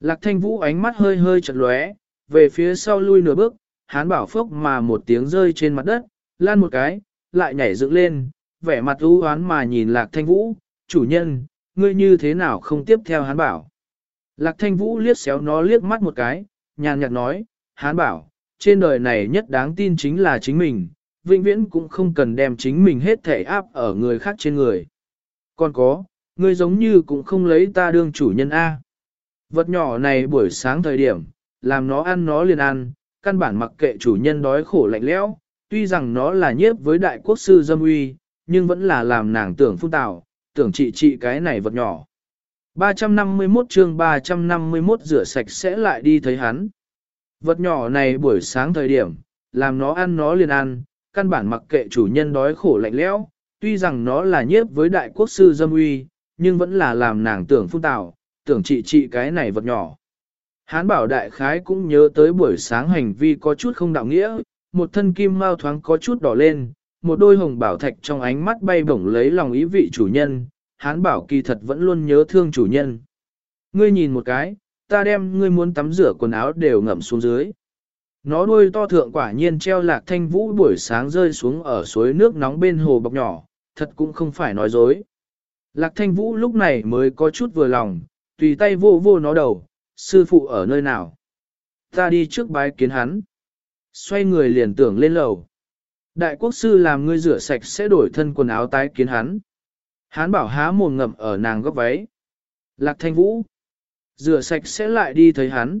Lạc thanh vũ ánh mắt hơi hơi chật lóe, về phía sau lui nửa bước, hán bảo phốc mà một tiếng rơi trên mặt đất, lan một cái, lại nhảy dựng lên, vẻ mặt u hoán mà nhìn lạc thanh vũ, chủ nhân, ngươi như thế nào không tiếp theo hán bảo. Lạc thanh vũ liếc xéo nó liếc mắt một cái, nhàn nhạt nói, hán bảo, trên đời này nhất đáng tin chính là chính mình, vĩnh viễn cũng không cần đem chính mình hết thể áp ở người khác trên người. Còn có, ngươi giống như cũng không lấy ta đương chủ nhân A. Vật nhỏ này buổi sáng thời điểm, làm nó ăn nó liền ăn, căn bản mặc kệ chủ nhân đói khổ lạnh lẽo, tuy rằng nó là nhiếp với đại quốc sư dâm uy, nhưng vẫn là làm nàng tưởng phung tạo, tưởng trị trị cái này vật nhỏ. 351 chương 351 rửa sạch sẽ lại đi thấy hắn. Vật nhỏ này buổi sáng thời điểm, làm nó ăn nó liền ăn, căn bản mặc kệ chủ nhân đói khổ lạnh lẽo, tuy rằng nó là nhiếp với đại quốc sư dâm uy, nhưng vẫn là làm nàng tưởng phung tạo, tưởng trị trị cái này vật nhỏ. Hán bảo đại khái cũng nhớ tới buổi sáng hành vi có chút không đạo nghĩa, một thân kim mao thoáng có chút đỏ lên, một đôi hồng bảo thạch trong ánh mắt bay bổng lấy lòng ý vị chủ nhân, hán bảo kỳ thật vẫn luôn nhớ thương chủ nhân. Ngươi nhìn một cái, ta đem ngươi muốn tắm rửa quần áo đều ngậm xuống dưới. Nó đuôi to thượng quả nhiên treo lạc thanh vũ buổi sáng rơi xuống ở suối nước nóng bên hồ bọc nhỏ, thật cũng không phải nói dối. Lạc thanh vũ lúc này mới có chút vừa lòng, tùy tay vô vô nó đầu, sư phụ ở nơi nào. Ta đi trước bái kiến hắn. Xoay người liền tưởng lên lầu. Đại quốc sư làm ngươi rửa sạch sẽ đổi thân quần áo tái kiến hắn. Hán bảo há mồm ngậm ở nàng góc váy. Lạc thanh vũ. Rửa sạch sẽ lại đi thấy hắn.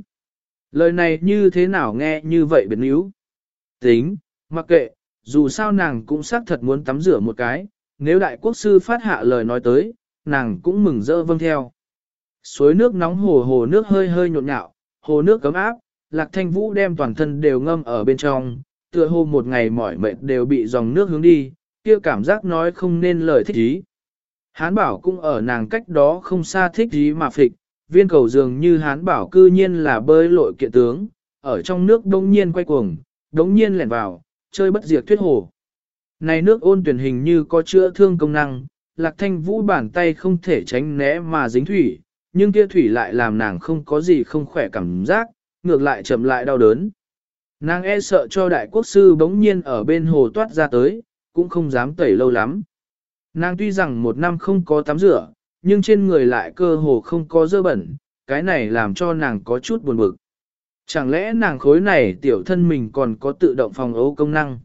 Lời này như thế nào nghe như vậy biến yếu. Tính, mặc kệ, dù sao nàng cũng xác thật muốn tắm rửa một cái, nếu đại quốc sư phát hạ lời nói tới, nàng cũng mừng rỡ vâng theo. Suối nước nóng hồ hồ nước hơi hơi nhộn nhạo, hồ nước cấm áp, lạc thanh vũ đem toàn thân đều ngâm ở bên trong, tựa hồ một ngày mỏi mệt đều bị dòng nước hướng đi, kia cảm giác nói không nên lời thích ý. Hán bảo cũng ở nàng cách đó không xa thích ý mà phịch, viên cầu dường như hán bảo cư nhiên là bơi lội kiện tướng, ở trong nước đông nhiên quay cuồng, đống nhiên lẻn vào, chơi bất diệt thuyết hồ. Này nước ôn tuyển hình như có chữa thương công năng, lạc thanh vũ bàn tay không thể tránh né mà dính thủy, nhưng kia thủy lại làm nàng không có gì không khỏe cảm giác, ngược lại chậm lại đau đớn. Nàng e sợ cho đại quốc sư bỗng nhiên ở bên hồ toát ra tới, cũng không dám tẩy lâu lắm. Nàng tuy rằng một năm không có tắm rửa, nhưng trên người lại cơ hồ không có dơ bẩn, cái này làm cho nàng có chút buồn bực. Chẳng lẽ nàng khối này tiểu thân mình còn có tự động phòng ấu công năng?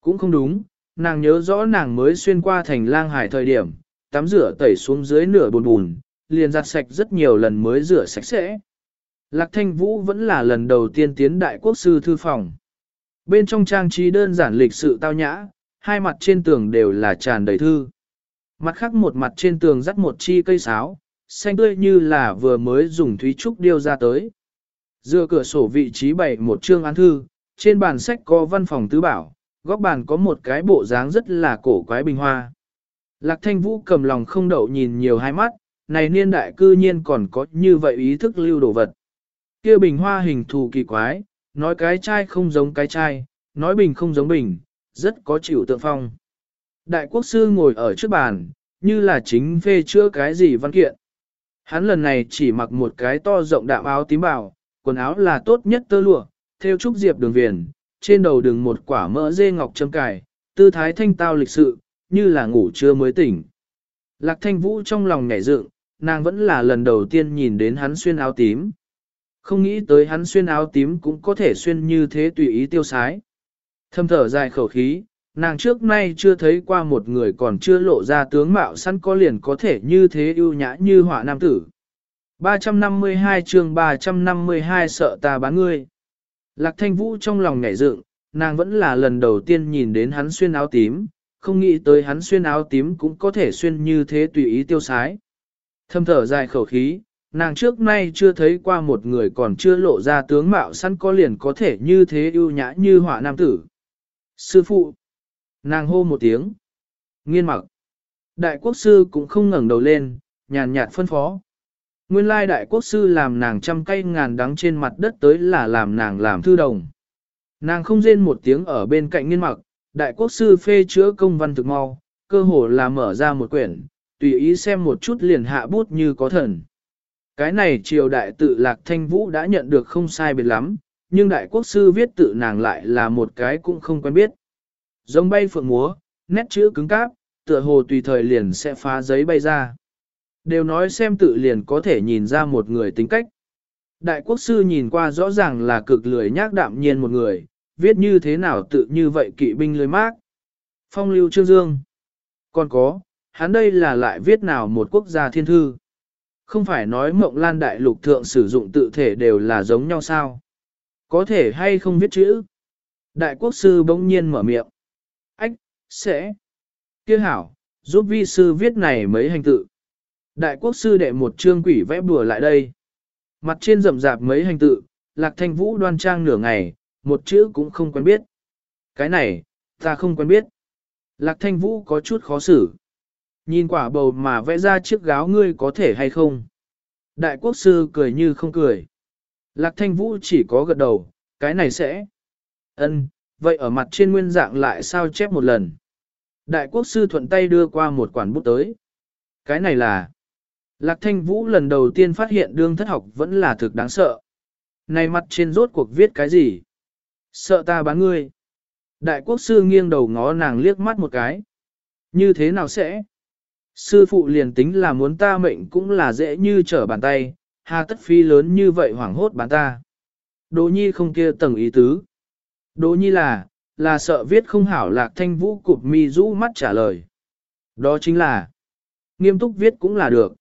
Cũng không đúng, nàng nhớ rõ nàng mới xuyên qua thành lang hải thời điểm, tắm rửa tẩy xuống dưới nửa bùn bùn, liền giặt sạch rất nhiều lần mới rửa sạch sẽ. Lạc Thanh Vũ vẫn là lần đầu tiên tiến đại quốc sư thư phòng. Bên trong trang trí đơn giản lịch sự tao nhã, hai mặt trên tường đều là tràn đầy thư. Mặt khác một mặt trên tường dắt một chi cây sáo, xanh tươi như là vừa mới dùng thúy trúc điêu ra tới. Dựa cửa sổ vị trí bày một chương án thư, trên bàn sách có văn phòng tứ bảo, góc bàn có một cái bộ dáng rất là cổ quái bình hoa. Lạc thanh vũ cầm lòng không đậu nhìn nhiều hai mắt, này niên đại cư nhiên còn có như vậy ý thức lưu đồ vật kia bình hoa hình thù kỳ quái, nói cái chai không giống cái chai, nói bình không giống bình, rất có chịu tượng phong. Đại quốc sư ngồi ở trước bàn, như là chính phê chữa cái gì văn kiện. Hắn lần này chỉ mặc một cái to rộng đạm áo tím bào, quần áo là tốt nhất tơ lụa, theo trúc diệp đường viền, trên đầu đường một quả mỡ dê ngọc châm cài, tư thái thanh tao lịch sự, như là ngủ trưa mới tỉnh. Lạc thanh vũ trong lòng nhảy dựng, nàng vẫn là lần đầu tiên nhìn đến hắn xuyên áo tím. Không nghĩ tới hắn xuyên áo tím cũng có thể xuyên như thế tùy ý tiêu sái. Thâm thở dài khẩu khí, nàng trước nay chưa thấy qua một người còn chưa lộ ra tướng mạo săn có liền có thể như thế ưu nhã như họa nam tử. 352 chương 352 sợ ta bán ngươi. Lạc thanh vũ trong lòng nhảy dựng, nàng vẫn là lần đầu tiên nhìn đến hắn xuyên áo tím, không nghĩ tới hắn xuyên áo tím cũng có thể xuyên như thế tùy ý tiêu sái. Thâm thở dài khẩu khí, nàng trước nay chưa thấy qua một người còn chưa lộ ra tướng mạo sẵn có liền có thể như thế ưu nhã như họa nam tử. Sư phụ, Nàng hô một tiếng. Nghiên mặc. Đại quốc sư cũng không ngẩng đầu lên, nhàn nhạt phân phó. Nguyên lai đại quốc sư làm nàng trăm cây ngàn đắng trên mặt đất tới là làm nàng làm thư đồng. Nàng không rên một tiếng ở bên cạnh nghiên mặc, đại quốc sư phê chữa công văn thực mau, cơ hồ là mở ra một quyển, tùy ý xem một chút liền hạ bút như có thần. Cái này triều đại tự lạc thanh vũ đã nhận được không sai biệt lắm, nhưng đại quốc sư viết tự nàng lại là một cái cũng không quen biết. Giống bay phượng múa, nét chữ cứng cáp, tựa hồ tùy thời liền sẽ phá giấy bay ra. Đều nói xem tự liền có thể nhìn ra một người tính cách. Đại quốc sư nhìn qua rõ ràng là cực lười nhác đạm nhiên một người, viết như thế nào tự như vậy kỵ binh lưới mác. Phong lưu trương dương. Còn có, hắn đây là lại viết nào một quốc gia thiên thư. Không phải nói mộng lan đại lục thượng sử dụng tự thể đều là giống nhau sao. Có thể hay không viết chữ. Đại quốc sư bỗng nhiên mở miệng. Ách, sẽ. Kia hảo, giúp vi sư viết này mấy hành tự. Đại quốc sư đệ một chương quỷ vẽ bùa lại đây. Mặt trên rậm rạp mấy hành tự, lạc thanh vũ đoan trang nửa ngày, một chữ cũng không quen biết. Cái này, ta không quen biết. Lạc thanh vũ có chút khó xử. Nhìn quả bầu mà vẽ ra chiếc gáo ngươi có thể hay không? Đại quốc sư cười như không cười. Lạc thanh vũ chỉ có gật đầu, cái này sẽ. ân vậy ở mặt trên nguyên dạng lại sao chép một lần. Đại quốc sư thuận tay đưa qua một quản bút tới. Cái này là... Lạc thanh vũ lần đầu tiên phát hiện đương thất học vẫn là thực đáng sợ. Này mặt trên rốt cuộc viết cái gì? Sợ ta bán ngươi. Đại quốc sư nghiêng đầu ngó nàng liếc mắt một cái. Như thế nào sẽ? Sư phụ liền tính là muốn ta mệnh cũng là dễ như trở bàn tay, hà tất phi lớn như vậy hoảng hốt bán ta. Đỗ nhi không kia tầng ý tứ. Đỗ nhi là, là sợ viết không hảo lạc thanh vũ cụp mi rũ mắt trả lời. Đó chính là, nghiêm túc viết cũng là được.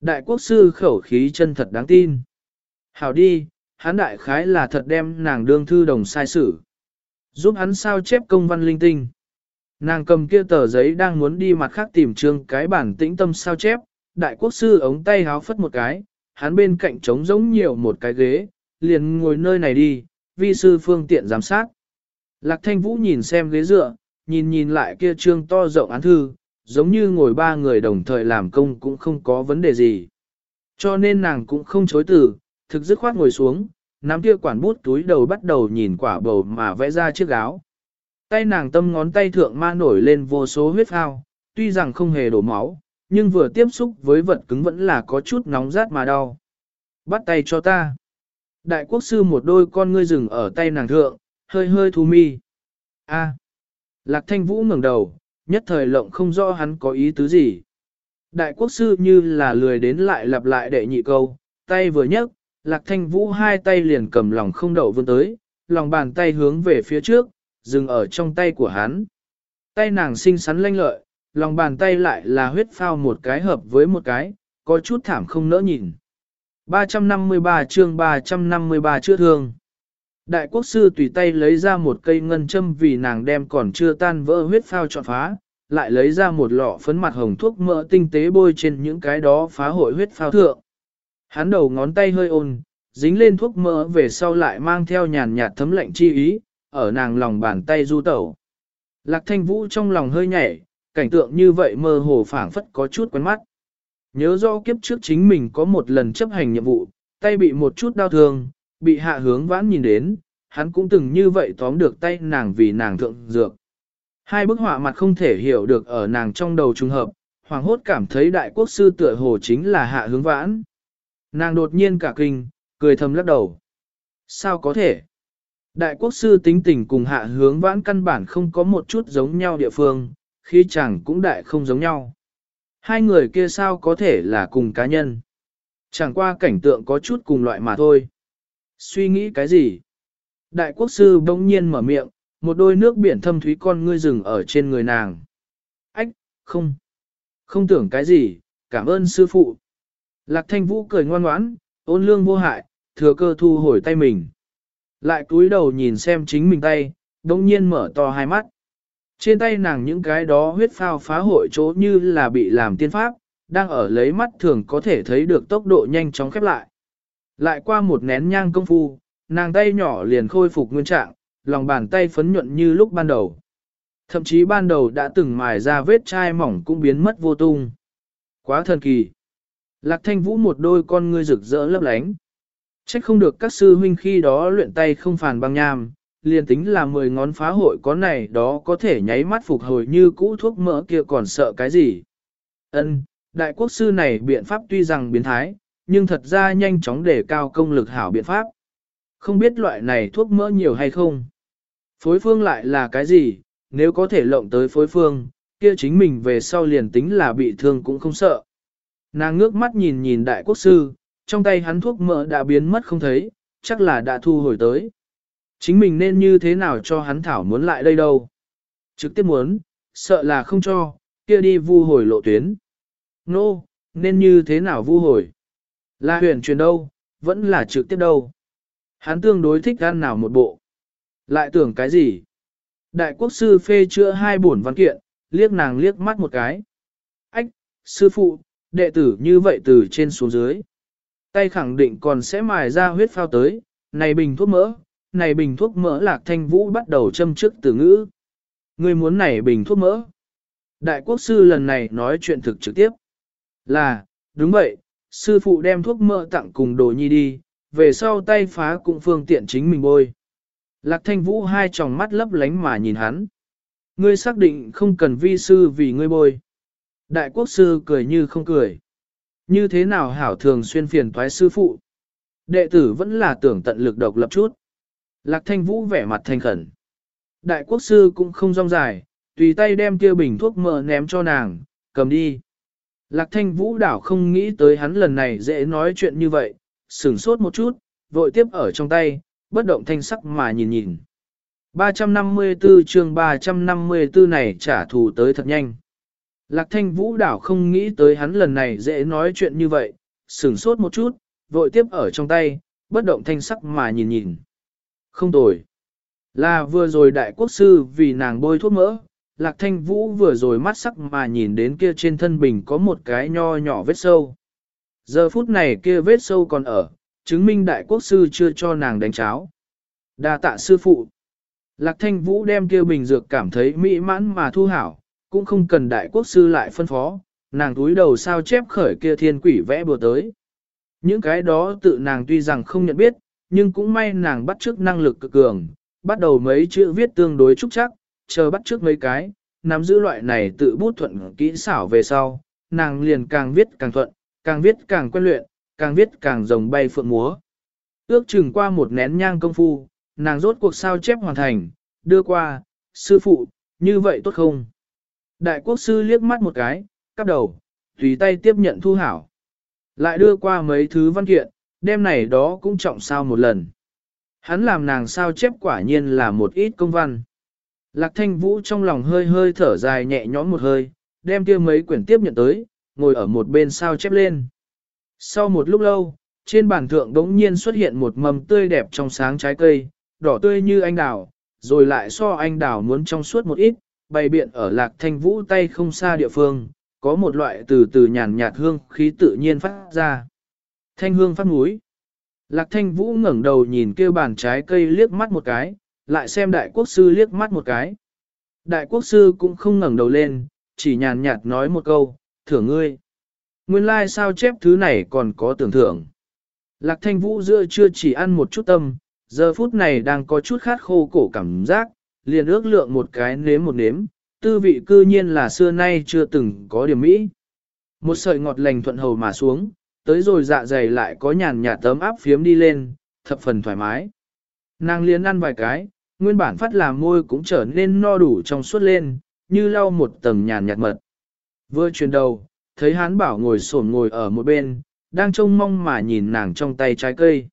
Đại quốc sư khẩu khí chân thật đáng tin. Hảo đi, hắn đại khái là thật đem nàng đương thư đồng sai sử. Giúp hắn sao chép công văn linh tinh. Nàng cầm kia tờ giấy đang muốn đi mặt khác tìm trương cái bản tĩnh tâm sao chép, đại quốc sư ống tay háo phất một cái, hắn bên cạnh trống giống nhiều một cái ghế, liền ngồi nơi này đi, vi sư phương tiện giám sát. Lạc thanh vũ nhìn xem ghế dựa, nhìn nhìn lại kia trương to rộng án thư, giống như ngồi ba người đồng thời làm công cũng không có vấn đề gì. Cho nên nàng cũng không chối từ, thực dứt khoát ngồi xuống, nắm kia quản bút túi đầu bắt đầu nhìn quả bầu mà vẽ ra chiếc áo. Tay nàng tâm ngón tay thượng ma nổi lên vô số huyết phao, tuy rằng không hề đổ máu, nhưng vừa tiếp xúc với vật cứng vẫn là có chút nóng rát mà đau. Bắt tay cho ta. Đại quốc sư một đôi con ngươi rừng ở tay nàng thượng, hơi hơi thu mi. A. Lạc thanh vũ ngẩng đầu, nhất thời lộng không rõ hắn có ý tứ gì. Đại quốc sư như là lười đến lại lặp lại đệ nhị câu, tay vừa nhấc, lạc thanh vũ hai tay liền cầm lòng không đậu vươn tới, lòng bàn tay hướng về phía trước, dừng ở trong tay của hắn. Tay nàng xinh xắn lanh lợi, lòng bàn tay lại là huyết phao một cái hợp với một cái, có chút thảm không nỡ nhìn. 353 chương 353 chữa thương. Đại quốc sư tùy tay lấy ra một cây ngân châm vì nàng đem còn chưa tan vỡ huyết phao trọn phá, lại lấy ra một lọ phấn mặt hồng thuốc mỡ tinh tế bôi trên những cái đó phá hội huyết phao thượng. Hắn đầu ngón tay hơi ôn, dính lên thuốc mỡ về sau lại mang theo nhàn nhạt thấm lạnh chi ý, ở nàng lòng bàn tay du tẩu. Lạc thanh vũ trong lòng hơi nhảy, cảnh tượng như vậy mơ hồ phảng phất có chút quen mắt. Nhớ rõ kiếp trước chính mình có một lần chấp hành nhiệm vụ, tay bị một chút đau thương, bị hạ hướng vãn nhìn đến, hắn cũng từng như vậy tóm được tay nàng vì nàng thượng dược. Hai bức họa mặt không thể hiểu được ở nàng trong đầu trùng hợp, hoàng hốt cảm thấy đại quốc sư tựa hồ chính là hạ hướng vãn. Nàng đột nhiên cả kinh, cười thầm lắc đầu. Sao có thể? Đại quốc sư tính tình cùng hạ hướng vãn căn bản không có một chút giống nhau địa phương, khi chẳng cũng đại không giống nhau. Hai người kia sao có thể là cùng cá nhân? Chẳng qua cảnh tượng có chút cùng loại mà thôi. Suy nghĩ cái gì? Đại quốc sư bỗng nhiên mở miệng, một đôi nước biển thâm thúy con ngươi rừng ở trên người nàng. Ách, không. Không tưởng cái gì, cảm ơn sư phụ. Lạc thanh vũ cười ngoan ngoãn, ôn lương vô hại, thừa cơ thu hồi tay mình. Lại cúi đầu nhìn xem chính mình tay, đồng nhiên mở to hai mắt. Trên tay nàng những cái đó huyết phao phá hội chỗ như là bị làm tiên pháp, đang ở lấy mắt thường có thể thấy được tốc độ nhanh chóng khép lại. Lại qua một nén nhang công phu, nàng tay nhỏ liền khôi phục nguyên trạng, lòng bàn tay phấn nhuận như lúc ban đầu. Thậm chí ban đầu đã từng mài ra vết chai mỏng cũng biến mất vô tung. Quá thần kỳ. Lạc thanh vũ một đôi con ngươi rực rỡ lấp lánh. Trách không được các sư huynh khi đó luyện tay không phàn băng nham, liền tính là mười ngón phá hội có này đó có thể nháy mắt phục hồi như cũ thuốc mỡ kia còn sợ cái gì. Ân, đại quốc sư này biện pháp tuy rằng biến thái, nhưng thật ra nhanh chóng để cao công lực hảo biện pháp. Không biết loại này thuốc mỡ nhiều hay không. Phối phương lại là cái gì, nếu có thể lộng tới phối phương, kia chính mình về sau liền tính là bị thương cũng không sợ. Nàng ngước mắt nhìn nhìn đại quốc sư, trong tay hắn thuốc mỡ đã biến mất không thấy, chắc là đã thu hồi tới. Chính mình nên như thế nào cho hắn thảo muốn lại đây đâu. Trực tiếp muốn, sợ là không cho, kia đi vu hồi lộ tuyến. Nô, no, nên như thế nào vu hồi? Là huyền truyền đâu, vẫn là trực tiếp đâu. Hắn tương đối thích ăn nào một bộ. Lại tưởng cái gì? Đại quốc sư phê chữa hai bổn văn kiện, liếc nàng liếc mắt một cái. Ách, sư phụ, đệ tử như vậy từ trên xuống dưới. Tay khẳng định còn sẽ mài ra huyết phao tới, này bình thuốc mỡ, này bình thuốc mỡ lạc thanh vũ bắt đầu châm trước từ ngữ. người muốn này bình thuốc mỡ. Đại quốc sư lần này nói chuyện thực trực tiếp. Là, đúng vậy, sư phụ đem thuốc mỡ tặng cùng đồ nhi đi, về sau tay phá cũng phương tiện chính mình bôi. Lạc thanh vũ hai tròng mắt lấp lánh mà nhìn hắn. Ngươi xác định không cần vi sư vì ngươi bôi. Đại quốc sư cười như không cười. Như thế nào hảo thường xuyên phiền toái sư phụ? Đệ tử vẫn là tưởng tận lực độc lập chút. Lạc thanh vũ vẻ mặt thanh khẩn. Đại quốc sư cũng không rong dài, tùy tay đem kia bình thuốc mỡ ném cho nàng, cầm đi. Lạc thanh vũ đảo không nghĩ tới hắn lần này dễ nói chuyện như vậy, sửng sốt một chút, vội tiếp ở trong tay, bất động thanh sắc mà nhìn nhìn. 354 chương 354 này trả thù tới thật nhanh. Lạc thanh vũ đảo không nghĩ tới hắn lần này dễ nói chuyện như vậy, sửng sốt một chút, vội tiếp ở trong tay, bất động thanh sắc mà nhìn nhìn. Không tồi. Là vừa rồi đại quốc sư vì nàng bôi thuốc mỡ, lạc thanh vũ vừa rồi mắt sắc mà nhìn đến kia trên thân bình có một cái nho nhỏ vết sâu. Giờ phút này kia vết sâu còn ở, chứng minh đại quốc sư chưa cho nàng đánh cháo. đa tạ sư phụ. Lạc thanh vũ đem kia bình dược cảm thấy mỹ mãn mà thu hảo, cũng không cần đại quốc sư lại phân phó, nàng túi đầu sao chép khởi kia thiên quỷ vẽ bừa tới. Những cái đó tự nàng tuy rằng không nhận biết, nhưng cũng may nàng bắt trước năng lực cực cường, bắt đầu mấy chữ viết tương đối trúc chắc, chờ bắt trước mấy cái, nắm giữ loại này tự bút thuận kỹ xảo về sau, nàng liền càng viết càng thuận, càng viết càng quen luyện, càng viết càng rồng bay phượng múa. Ước chừng qua một nén nhang công phu, nàng rốt cuộc sao chép hoàn thành, đưa qua, sư phụ, như vậy tốt không? Đại quốc sư liếc mắt một cái, cắp đầu, tùy tay tiếp nhận thu hảo. Lại đưa qua mấy thứ văn kiện, đêm này đó cũng trọng sao một lần. Hắn làm nàng sao chép quả nhiên là một ít công văn. Lạc thanh vũ trong lòng hơi hơi thở dài nhẹ nhõm một hơi, đem kia mấy quyển tiếp nhận tới, ngồi ở một bên sao chép lên. Sau một lúc lâu, trên bàn thượng đống nhiên xuất hiện một mầm tươi đẹp trong sáng trái cây, đỏ tươi như anh đào, rồi lại so anh đào muốn trong suốt một ít, bày biện ở lạc thanh vũ tay không xa địa phương, có một loại từ từ nhàn nhạt hương khí tự nhiên phát ra. Thanh hương phát núi. Lạc thanh vũ ngẩng đầu nhìn kêu bàn trái cây liếc mắt một cái, lại xem đại quốc sư liếc mắt một cái. Đại quốc sư cũng không ngẩng đầu lên, chỉ nhàn nhạt nói một câu, thưởng ngươi. Nguyên lai like sao chép thứ này còn có tưởng thưởng. Lạc thanh vũ giữa chưa chỉ ăn một chút tâm, giờ phút này đang có chút khát khô cổ cảm giác, liền ước lượng một cái nếm một nếm, tư vị cư nhiên là xưa nay chưa từng có điểm mỹ. Một sợi ngọt lành thuận hầu mà xuống, tới rồi dạ dày lại có nhàn nhạt tấm áp phiếm đi lên, thập phần thoải mái. Nàng liền ăn vài cái, nguyên bản phát làm môi cũng trở nên no đủ trong suốt lên, như lau một tầng nhàn nhạt mật. Vừa chuyển đầu, thấy hán bảo ngồi sổn ngồi ở một bên, đang trông mong mà nhìn nàng trong tay trái cây.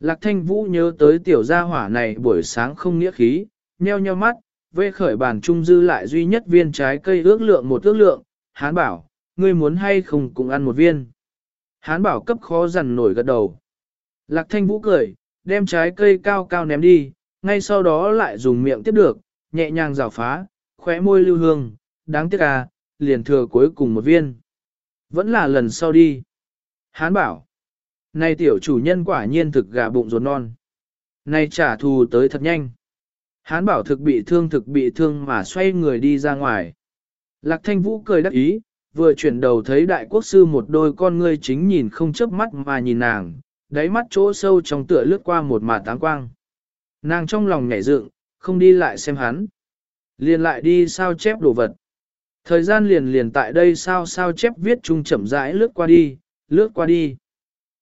Lạc thanh vũ nhớ tới tiểu gia hỏa này buổi sáng không nghĩa khí, nheo nheo mắt, vê khởi bàn trung dư lại duy nhất viên trái cây ước lượng một ước lượng, hán bảo, ngươi muốn hay không cùng ăn một viên. Hán bảo cấp khó dằn nổi gật đầu. Lạc thanh vũ cười, đem trái cây cao cao ném đi, ngay sau đó lại dùng miệng tiếp được, nhẹ nhàng rào phá, khóe môi lưu hương, đáng tiếc à, liền thừa cuối cùng một viên. Vẫn là lần sau đi. Hán bảo, này tiểu chủ nhân quả nhiên thực gà bụng ruột non. Này trả thù tới thật nhanh. Hán bảo thực bị thương thực bị thương mà xoay người đi ra ngoài. Lạc thanh vũ cười đắc ý, vừa chuyển đầu thấy đại quốc sư một đôi con ngươi chính nhìn không chớp mắt mà nhìn nàng, đáy mắt chỗ sâu trong tựa lướt qua một mà táng quang. Nàng trong lòng nhảy dựng, không đi lại xem hắn. Liền lại đi sao chép đồ vật. Thời gian liền liền tại đây sao sao chép viết chung chậm rãi lướt qua đi, lướt qua đi.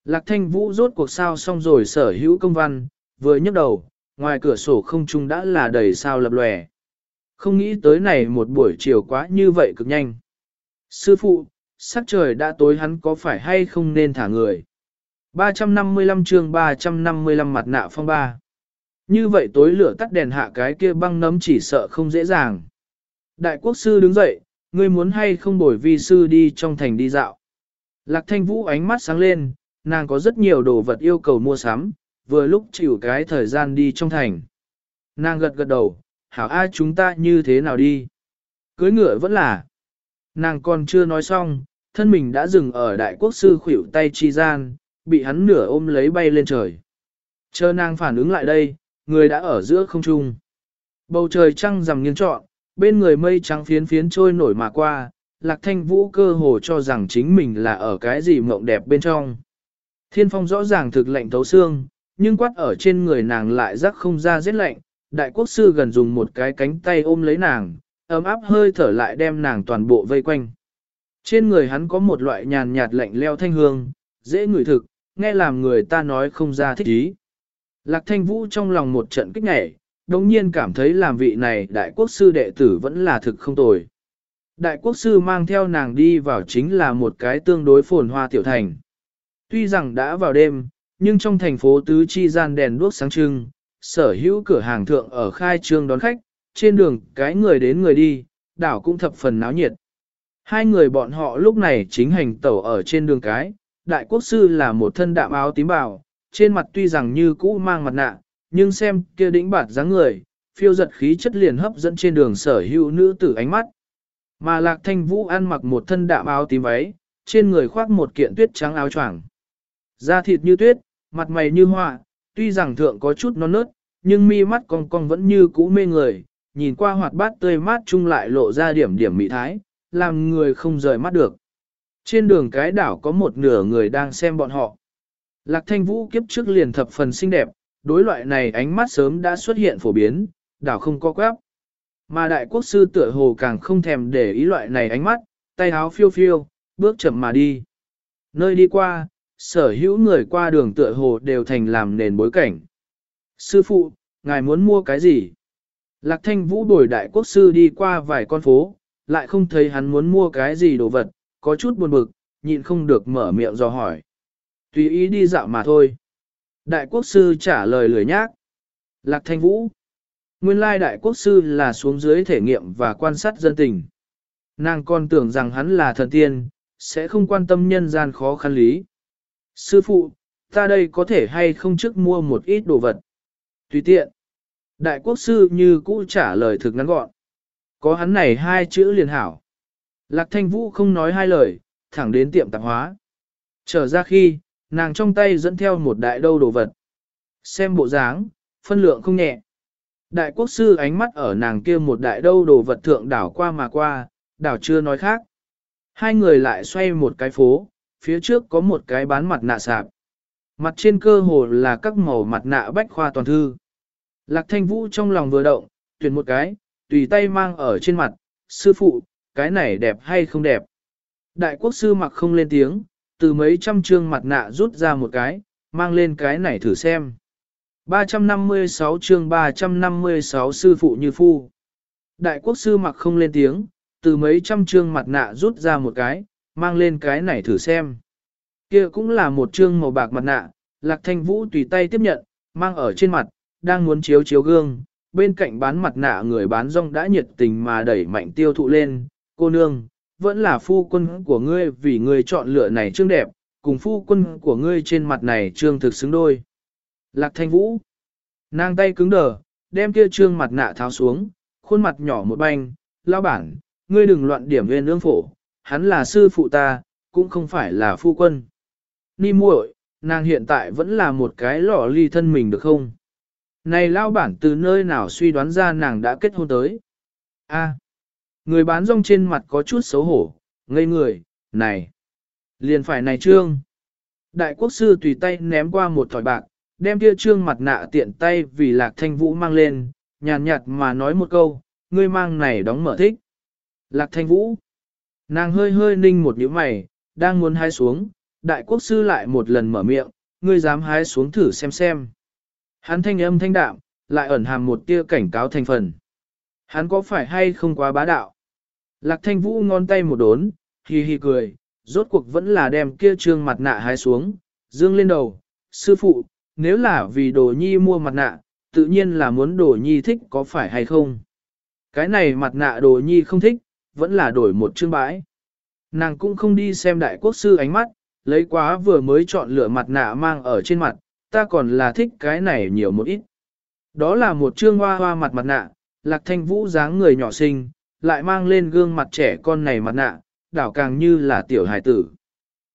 Lạc thanh vũ rốt cuộc sao xong rồi sở hữu công văn, vừa nhấc đầu, ngoài cửa sổ không trung đã là đầy sao lập lòe. Không nghĩ tới này một buổi chiều quá như vậy cực nhanh. Sư phụ, sắc trời đã tối hắn có phải hay không nên thả người. 355 chương 355 mặt nạ phong ba. Như vậy tối lửa tắt đèn hạ cái kia băng nấm chỉ sợ không dễ dàng. Đại quốc sư đứng dậy, ngươi muốn hay không bồi vi sư đi trong thành đi dạo. Lạc thanh vũ ánh mắt sáng lên, nàng có rất nhiều đồ vật yêu cầu mua sắm, vừa lúc chịu cái thời gian đi trong thành. Nàng gật gật đầu, hảo ai chúng ta như thế nào đi. Cưới ngựa vẫn là. Nàng còn chưa nói xong, thân mình đã dừng ở đại quốc sư khuỷu tay chi gian, bị hắn nửa ôm lấy bay lên trời. Chờ nàng phản ứng lại đây, người đã ở giữa không trung. Bầu trời trăng rằm nghiêng trọn, bên người mây trắng phiến phiến trôi nổi mà qua, lạc thanh vũ cơ hồ cho rằng chính mình là ở cái gì mộng đẹp bên trong. Thiên phong rõ ràng thực lạnh thấu xương, nhưng quát ở trên người nàng lại rắc không ra rét lạnh, đại quốc sư gần dùng một cái cánh tay ôm lấy nàng, ấm áp hơi thở lại đem nàng toàn bộ vây quanh. Trên người hắn có một loại nhàn nhạt lạnh leo thanh hương, dễ ngửi thực, nghe làm người ta nói không ra thích ý. Lạc thanh vũ trong lòng một trận kích nhảy, đồng nhiên cảm thấy làm vị này đại quốc sư đệ tử vẫn là thực không tồi. Đại quốc sư mang theo nàng đi vào chính là một cái tương đối phồn hoa tiểu thành. Tuy rằng đã vào đêm, nhưng trong thành phố tứ chi gian đèn đuốc sáng trưng, sở hữu cửa hàng thượng ở khai trương đón khách, trên đường cái người đến người đi, đảo cũng thập phần náo nhiệt. Hai người bọn họ lúc này chính hành tẩu ở trên đường cái, đại quốc sư là một thân đạm áo tím bào, trên mặt tuy rằng như cũ mang mặt nạ, nhưng xem kia đĩnh bạt dáng người, phiêu giật khí chất liền hấp dẫn trên đường sở hữu nữ tử ánh mắt. Mà lạc thanh vũ ăn mặc một thân đạm áo tím váy, trên người khoác một kiện tuyết trắng áo choàng. Da thịt như tuyết, mặt mày như họa, tuy rằng thượng có chút non nớt, nhưng mi mắt cong cong vẫn như cũ mê người, nhìn qua hoạt bát tươi mát chung lại lộ ra điểm điểm mỹ thái, làm người không rời mắt được. Trên đường cái đảo có một nửa người đang xem bọn họ. Lạc thanh vũ kiếp trước liền thập phần xinh đẹp, đối loại này ánh mắt sớm đã xuất hiện phổ biến, đảo không có quáp. Mà đại quốc sư tựa hồ càng không thèm để ý loại này ánh mắt, tay áo phiêu phiêu, bước chậm mà đi. Nơi đi qua, sở hữu người qua đường tựa hồ đều thành làm nền bối cảnh. Sư phụ, ngài muốn mua cái gì? Lạc thanh vũ đổi đại quốc sư đi qua vài con phố, lại không thấy hắn muốn mua cái gì đồ vật, có chút buồn bực, nhịn không được mở miệng do hỏi. Tùy ý đi dạo mà thôi. Đại quốc sư trả lời lười nhác. Lạc thanh vũ. Nguyên lai đại quốc sư là xuống dưới thể nghiệm và quan sát dân tình. Nàng còn tưởng rằng hắn là thần tiên, sẽ không quan tâm nhân gian khó khăn lý. Sư phụ, ta đây có thể hay không trước mua một ít đồ vật. Tùy tiện. Đại quốc sư như cũ trả lời thực ngắn gọn. Có hắn này hai chữ liền hảo. Lạc thanh vũ không nói hai lời, thẳng đến tiệm tạp hóa. Trở ra khi, nàng trong tay dẫn theo một đại đâu đồ vật. Xem bộ dáng, phân lượng không nhẹ. Đại quốc sư ánh mắt ở nàng kia một đại đâu đồ vật thượng đảo qua mà qua, đảo chưa nói khác. Hai người lại xoay một cái phố, phía trước có một cái bán mặt nạ sạp. Mặt trên cơ hồ là các màu mặt nạ bách khoa toàn thư. Lạc thanh vũ trong lòng vừa động, tuyển một cái, tùy tay mang ở trên mặt, sư phụ, cái này đẹp hay không đẹp. Đại quốc sư mặc không lên tiếng, từ mấy trăm chương mặt nạ rút ra một cái, mang lên cái này thử xem. 356 chương 356 sư phụ như phu. Đại quốc sư mặc không lên tiếng, từ mấy trăm chương mặt nạ rút ra một cái, mang lên cái này thử xem. Kia cũng là một trương màu bạc mặt nạ, lạc thanh vũ tùy tay tiếp nhận, mang ở trên mặt, đang muốn chiếu chiếu gương, bên cạnh bán mặt nạ người bán rong đã nhiệt tình mà đẩy mạnh tiêu thụ lên, cô nương, vẫn là phu quân của ngươi vì ngươi chọn lựa này trương đẹp, cùng phu quân của ngươi trên mặt này trương thực xứng đôi. Lạc thanh vũ, nàng tay cứng đờ, đem kia trương mặt nạ tháo xuống, khuôn mặt nhỏ một banh, lao bản, ngươi đừng loạn điểm viên ương phổ, hắn là sư phụ ta, cũng không phải là phu quân. Ni muội, nàng hiện tại vẫn là một cái lọ ly thân mình được không? Này lao bản từ nơi nào suy đoán ra nàng đã kết hôn tới. A. người bán rong trên mặt có chút xấu hổ, ngây người, này. Liền phải này trương. Đại quốc sư tùy tay ném qua một thỏi bạc, đem kia trương mặt nạ tiện tay vì lạc thanh vũ mang lên, nhàn nhạt mà nói một câu, ngươi mang này đóng mở thích. Lạc thanh vũ. Nàng hơi hơi ninh một nhíu mày, đang muốn hái xuống, đại quốc sư lại một lần mở miệng, ngươi dám hái xuống thử xem xem. Hắn thanh âm thanh đạm, lại ẩn hàm một tia cảnh cáo thành phần. Hắn có phải hay không quá bá đạo? Lạc thanh vũ ngón tay một đốn, hì hì cười, rốt cuộc vẫn là đem kia trương mặt nạ hái xuống, dương lên đầu. Sư phụ, nếu là vì đồ nhi mua mặt nạ, tự nhiên là muốn đồ nhi thích có phải hay không? Cái này mặt nạ đồ nhi không thích, vẫn là đổi một chương bãi. Nàng cũng không đi xem đại quốc sư ánh mắt, lấy quá vừa mới chọn lựa mặt nạ mang ở trên mặt, ta còn là thích cái này nhiều một ít. Đó là một trương hoa hoa mặt mặt nạ, lạc thanh vũ dáng người nhỏ xinh, lại mang lên gương mặt trẻ con này mặt nạ, đảo càng như là tiểu hài tử.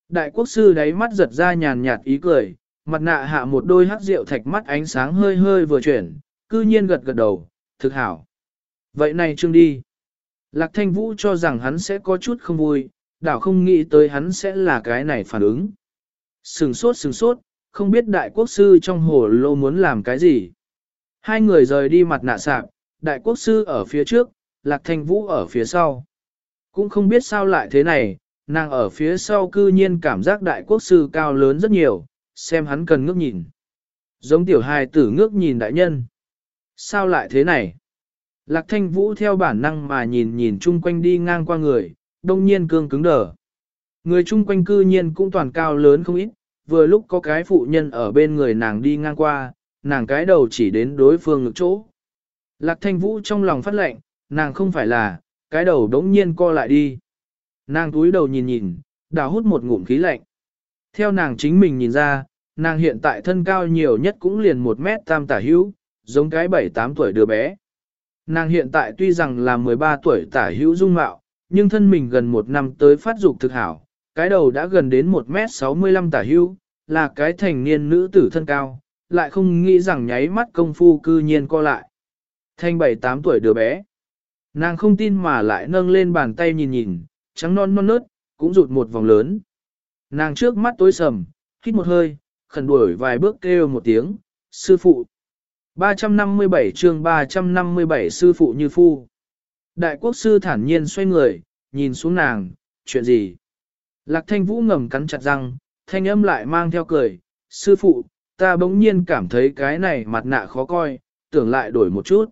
Đại quốc sư đáy mắt giật ra nhàn nhạt ý cười, mặt nạ hạ một đôi hắc rượu thạch mắt ánh sáng hơi hơi vừa chuyển, cư nhiên gật gật đầu, thực hảo. Vậy này trương đi. Lạc thanh vũ cho rằng hắn sẽ có chút không vui, đảo không nghĩ tới hắn sẽ là cái này phản ứng. Sừng sốt sừng sốt, không biết đại quốc sư trong hồ lô muốn làm cái gì. Hai người rời đi mặt nạ sạp, đại quốc sư ở phía trước, lạc thanh vũ ở phía sau. Cũng không biết sao lại thế này, nàng ở phía sau cư nhiên cảm giác đại quốc sư cao lớn rất nhiều, xem hắn cần ngước nhìn. Giống tiểu hài tử ngước nhìn đại nhân. Sao lại thế này? Lạc thanh vũ theo bản năng mà nhìn nhìn chung quanh đi ngang qua người, đông nhiên cương cứng đờ. Người chung quanh cư nhiên cũng toàn cao lớn không ít, vừa lúc có cái phụ nhân ở bên người nàng đi ngang qua, nàng cái đầu chỉ đến đối phương ngực chỗ. Lạc thanh vũ trong lòng phát lệnh, nàng không phải là, cái đầu đống nhiên co lại đi. Nàng túi đầu nhìn nhìn, đào hút một ngụm khí lạnh. Theo nàng chính mình nhìn ra, nàng hiện tại thân cao nhiều nhất cũng liền một mét tam tả hữu, giống cái bảy tám tuổi đứa bé. Nàng hiện tại tuy rằng là 13 tuổi tả hữu dung mạo, nhưng thân mình gần một năm tới phát dục thực hảo, cái đầu đã gần đến 1m65 tả hữu là cái thành niên nữ tử thân cao, lại không nghĩ rằng nháy mắt công phu cư nhiên co lại. Thanh 7-8 tuổi đứa bé. Nàng không tin mà lại nâng lên bàn tay nhìn nhìn, trắng non non nớt, cũng rụt một vòng lớn. Nàng trước mắt tối sầm, hít một hơi, khẩn đuổi vài bước kêu một tiếng, sư phụ. 357 chương 357 sư phụ như phu. Đại quốc sư thản nhiên xoay người, nhìn xuống nàng, chuyện gì? Lạc thanh vũ ngầm cắn chặt răng, thanh âm lại mang theo cười, sư phụ, ta bỗng nhiên cảm thấy cái này mặt nạ khó coi, tưởng lại đổi một chút.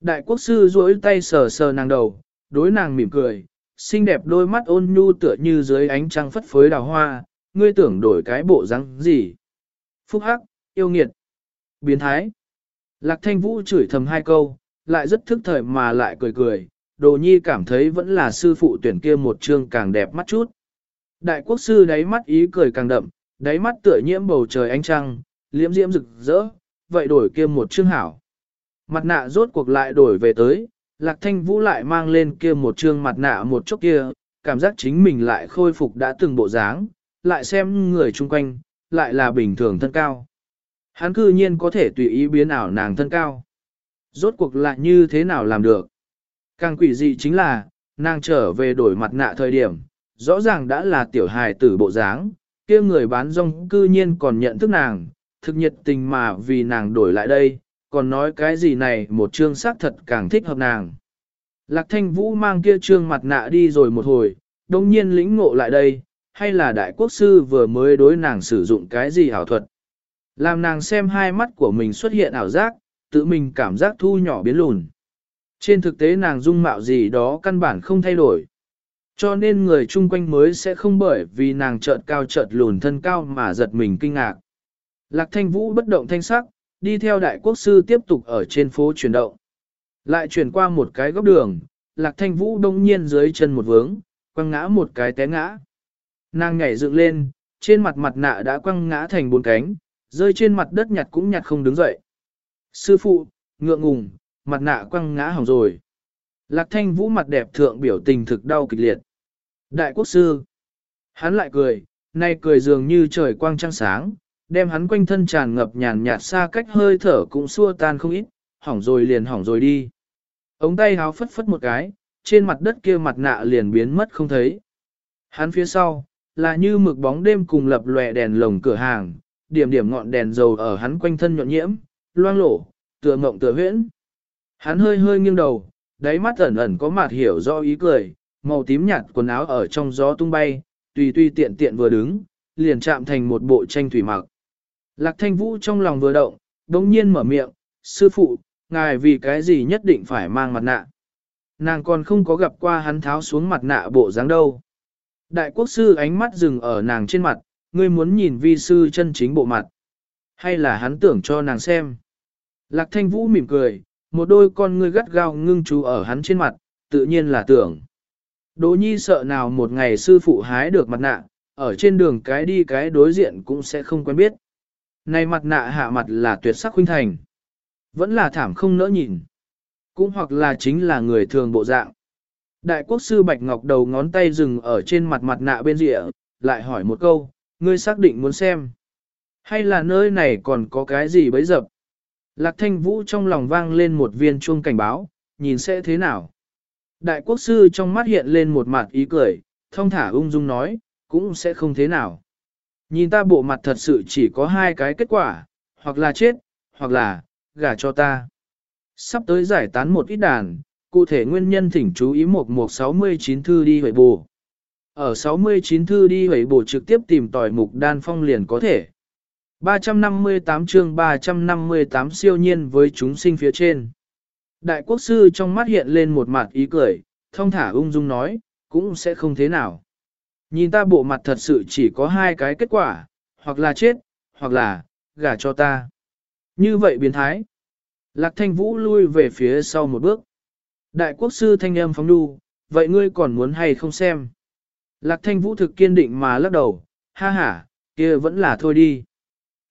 Đại quốc sư duỗi tay sờ sờ nàng đầu, đối nàng mỉm cười, xinh đẹp đôi mắt ôn nhu tựa như dưới ánh trăng phất phới đào hoa, ngươi tưởng đổi cái bộ răng gì? Phúc hắc, yêu nghiệt, biến thái. Lạc thanh vũ chửi thầm hai câu, lại rất thức thời mà lại cười cười, đồ nhi cảm thấy vẫn là sư phụ tuyển kia một chương càng đẹp mắt chút. Đại quốc sư đáy mắt ý cười càng đậm, đáy mắt tựa nhiễm bầu trời ánh trăng, liễm diễm rực rỡ, vậy đổi kia một chương hảo. Mặt nạ rốt cuộc lại đổi về tới, lạc thanh vũ lại mang lên kia một chương mặt nạ một chốc kia, cảm giác chính mình lại khôi phục đã từng bộ dáng, lại xem người chung quanh, lại là bình thường thân cao. Hắn cư nhiên có thể tùy ý biến ảo nàng thân cao. Rốt cuộc lại như thế nào làm được? Càng quỷ dị chính là, nàng trở về đổi mặt nạ thời điểm, rõ ràng đã là tiểu hài tử bộ dáng, kia người bán rong cư nhiên còn nhận thức nàng, thực nhiệt tình mà vì nàng đổi lại đây, còn nói cái gì này một chương xác thật càng thích hợp nàng. Lạc thanh vũ mang kia trương mặt nạ đi rồi một hồi, đồng nhiên lĩnh ngộ lại đây, hay là đại quốc sư vừa mới đối nàng sử dụng cái gì ảo thuật. Làm nàng xem hai mắt của mình xuất hiện ảo giác, tự mình cảm giác thu nhỏ biến lùn. Trên thực tế nàng dung mạo gì đó căn bản không thay đổi. Cho nên người chung quanh mới sẽ không bởi vì nàng chợt cao chợt lùn thân cao mà giật mình kinh ngạc. Lạc thanh vũ bất động thanh sắc, đi theo đại quốc sư tiếp tục ở trên phố chuyển động. Lại chuyển qua một cái góc đường, lạc thanh vũ đông nhiên dưới chân một vướng, quăng ngã một cái té ngã. Nàng nhảy dựng lên, trên mặt mặt nạ đã quăng ngã thành bốn cánh, rơi trên mặt đất nhặt cũng nhặt không đứng dậy. Sư phụ, ngượng ngùng, mặt nạ quăng ngã hỏng rồi. Lạc thanh vũ mặt đẹp thượng biểu tình thực đau kịch liệt. Đại quốc sư. Hắn lại cười, nay cười dường như trời quang trăng sáng, đem hắn quanh thân tràn ngập nhàn nhạt xa cách hơi thở cũng xua tan không ít, hỏng rồi liền hỏng rồi đi. Ống tay háo phất phất một cái, trên mặt đất kia mặt nạ liền biến mất không thấy. Hắn phía sau, là như mực bóng đêm cùng lập lòe đèn lồng cửa hàng, điểm điểm ngọn đèn dầu ở hắn quanh thân nhọn nhiễm, loang lổ, tựa mộng tựa huyễn. Hắn hơi hơi nghiêng đầu, đáy mắt ẩn ẩn có mặt hiểu do ý cười, màu tím nhạt quần áo ở trong gió tung bay, tùy tùy tiện tiện vừa đứng, liền chạm thành một bộ tranh thủy mặc. Lạc thanh vũ trong lòng vừa động, đống nhiên mở miệng, sư phụ, ngài vì cái gì nhất định phải mang mặt nạ. Nàng còn không có gặp qua hắn tháo xuống mặt nạ bộ dáng đâu. Đại quốc sư ánh mắt dừng ở nàng trên mặt, ngươi muốn nhìn vi sư chân chính bộ mặt. Hay là hắn tưởng cho nàng xem. Lạc thanh vũ mỉm cười, một đôi con ngươi gắt gao ngưng chú ở hắn trên mặt, tự nhiên là tưởng. Đỗ nhi sợ nào một ngày sư phụ hái được mặt nạ, ở trên đường cái đi cái đối diện cũng sẽ không quen biết. Này mặt nạ hạ mặt là tuyệt sắc huynh thành. Vẫn là thảm không nỡ nhìn. Cũng hoặc là chính là người thường bộ dạng. Đại quốc sư Bạch Ngọc đầu ngón tay dừng ở trên mặt mặt nạ bên rịa, lại hỏi một câu, ngươi xác định muốn xem. Hay là nơi này còn có cái gì bấy dập? Lạc thanh vũ trong lòng vang lên một viên chuông cảnh báo, nhìn sẽ thế nào? Đại quốc sư trong mắt hiện lên một mặt ý cười, thông thả ung dung nói, cũng sẽ không thế nào. Nhìn ta bộ mặt thật sự chỉ có hai cái kết quả, hoặc là chết, hoặc là, gả cho ta. Sắp tới giải tán một ít đàn, cụ thể nguyên nhân thỉnh chú ý một một 69 thư đi hội bù. Ở 69 thư đi hủy bổ trực tiếp tìm tòi mục đan phong liền có thể. 358 chương 358 siêu nhiên với chúng sinh phía trên. Đại quốc sư trong mắt hiện lên một mặt ý cười, thông thả ung dung nói, cũng sẽ không thế nào. Nhìn ta bộ mặt thật sự chỉ có hai cái kết quả, hoặc là chết, hoặc là, gả cho ta. Như vậy biến thái. Lạc thanh vũ lui về phía sau một bước. Đại quốc sư thanh âm phóng đu, vậy ngươi còn muốn hay không xem? Lạc thanh vũ thực kiên định mà lắc đầu, ha ha, kia vẫn là thôi đi.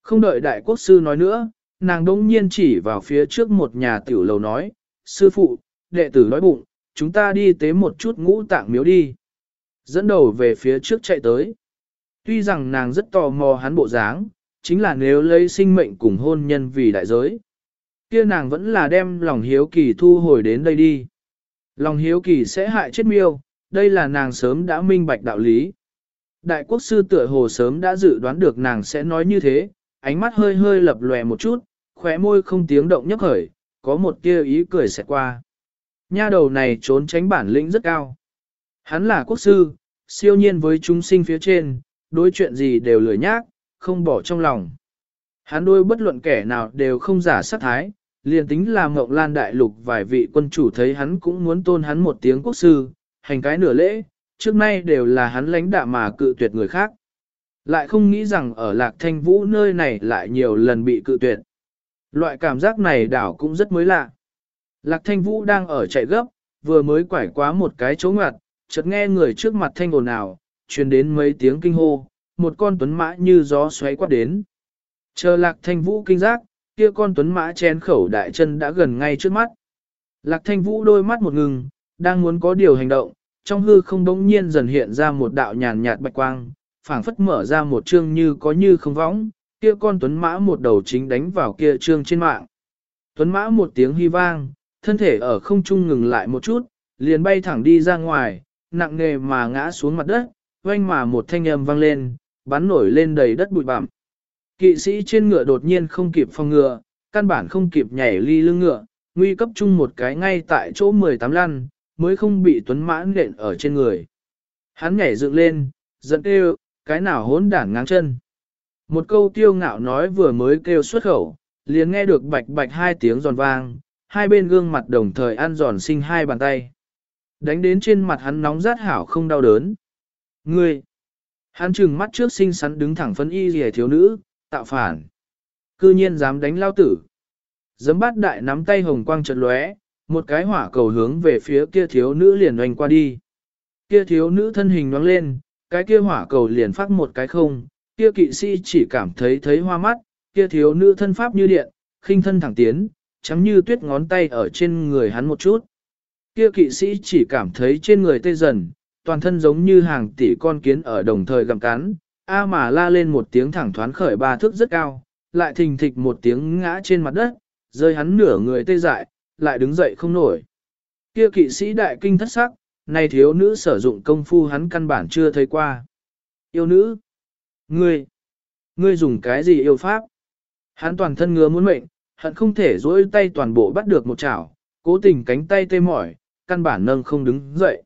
Không đợi đại quốc sư nói nữa, nàng đống nhiên chỉ vào phía trước một nhà tiểu lầu nói, sư phụ, đệ tử nói bụng, chúng ta đi tế một chút ngũ tạng miếu đi. Dẫn đầu về phía trước chạy tới. Tuy rằng nàng rất tò mò hắn bộ dáng, chính là nếu lấy sinh mệnh cùng hôn nhân vì đại giới. kia nàng vẫn là đem lòng hiếu kỳ thu hồi đến đây đi. Lòng hiếu kỳ sẽ hại chết miêu, đây là nàng sớm đã minh bạch đạo lý. Đại quốc sư tựa hồ sớm đã dự đoán được nàng sẽ nói như thế, ánh mắt hơi hơi lập lòe một chút, khóe môi không tiếng động nhấp khởi, có một tia ý cười sẽ qua. Nha đầu này trốn tránh bản lĩnh rất cao. Hắn là quốc sư, siêu nhiên với chúng sinh phía trên, đối chuyện gì đều lười nhác, không bỏ trong lòng. Hắn đôi bất luận kẻ nào đều không giả sát thái, liền tính là mộng lan đại lục vài vị quân chủ thấy hắn cũng muốn tôn hắn một tiếng quốc sư, hành cái nửa lễ, trước nay đều là hắn lãnh đạm mà cự tuyệt người khác. Lại không nghĩ rằng ở lạc thanh vũ nơi này lại nhiều lần bị cự tuyệt. Loại cảm giác này đảo cũng rất mới lạ. Lạc thanh vũ đang ở chạy gấp, vừa mới quải quá một cái chỗ ngoặt, chợt nghe người trước mặt thanh ồn ào, truyền đến mấy tiếng kinh hô, một con tuấn mã như gió xoáy quát đến. Chờ lạc thanh vũ kinh giác, kia con tuấn mã chen khẩu đại chân đã gần ngay trước mắt. Lạc thanh vũ đôi mắt một ngừng, đang muốn có điều hành động, trong hư không đống nhiên dần hiện ra một đạo nhàn nhạt bạch quang, phảng phất mở ra một chương như có như không võng, kia con tuấn mã một đầu chính đánh vào kia chương trên mạng. Tuấn mã một tiếng hy vang, thân thể ở không trung ngừng lại một chút, liền bay thẳng đi ra ngoài, nặng nề mà ngã xuống mặt đất, oanh mà một thanh âm vang lên, bắn nổi lên đầy đất bụi bặm. Kỵ sĩ trên ngựa đột nhiên không kịp phòng ngựa, căn bản không kịp nhảy ly lưng ngựa, nguy cấp chung một cái ngay tại chỗ 18 lăn, mới không bị tuấn mãn nện ở trên người. Hắn nhảy dựng lên, giận kêu, cái nào hỗn đản ngang chân. Một câu tiêu ngạo nói vừa mới kêu xuất khẩu, liền nghe được bạch bạch hai tiếng giòn vang, hai bên gương mặt đồng thời ăn giòn sinh hai bàn tay. Đánh đến trên mặt hắn nóng rát hảo không đau đớn. Ngươi! Hắn trừng mắt trước sinh sắn đứng thẳng phân y rìa thiếu nữ, tạo phản. Cư nhiên dám đánh lao tử. Giấm bát đại nắm tay hồng quang trật lóe, một cái hỏa cầu hướng về phía kia thiếu nữ liền oanh qua đi. Kia thiếu nữ thân hình nhoáng lên, cái kia hỏa cầu liền phát một cái không, kia kỵ sĩ chỉ cảm thấy thấy hoa mắt, kia thiếu nữ thân pháp như điện, khinh thân thẳng tiến, chấm như tuyết ngón tay ở trên người hắn một chút. Kia kỵ sĩ chỉ cảm thấy trên người tê dần, toàn thân giống như hàng tỷ con kiến ở đồng thời gặm cắn, A mà la lên một tiếng thẳng thoán khởi ba thước rất cao, lại thình thịch một tiếng ngã trên mặt đất, rơi hắn nửa người tê dại, lại đứng dậy không nổi. Kia kỵ sĩ đại kinh thất sắc, này thiếu nữ sử dụng công phu hắn căn bản chưa thấy qua. Yêu nữ? Ngươi? Ngươi dùng cái gì yêu pháp? Hắn toàn thân ngứa muốn mệnh, hắn không thể duỗi tay toàn bộ bắt được một chảo, cố tình cánh tay tê mỏi, căn bản nâng không đứng dậy.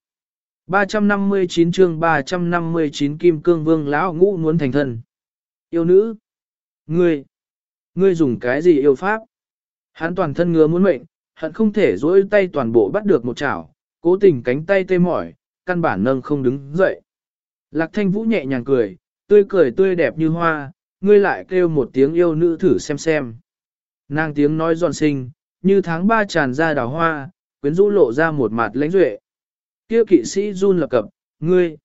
359 chương 359 Kim Cương Vương lão ngũ muốn thành thân. Yêu nữ? Ngươi? Ngươi dùng cái gì yêu pháp? Hắn toàn thân ngứa muốn mệnh, hận không thể dỗi tay toàn bộ bắt được một chảo, cố tình cánh tay tê mỏi, căn bản nâng không đứng dậy. Lạc thanh vũ nhẹ nhàng cười, tươi cười tươi đẹp như hoa, ngươi lại kêu một tiếng yêu nữ thử xem xem. Nàng tiếng nói giòn xinh, như tháng ba tràn ra đào hoa, quyến rũ lộ ra một mặt lãnh duệ. Kia kỵ sĩ run lập cập, ngươi,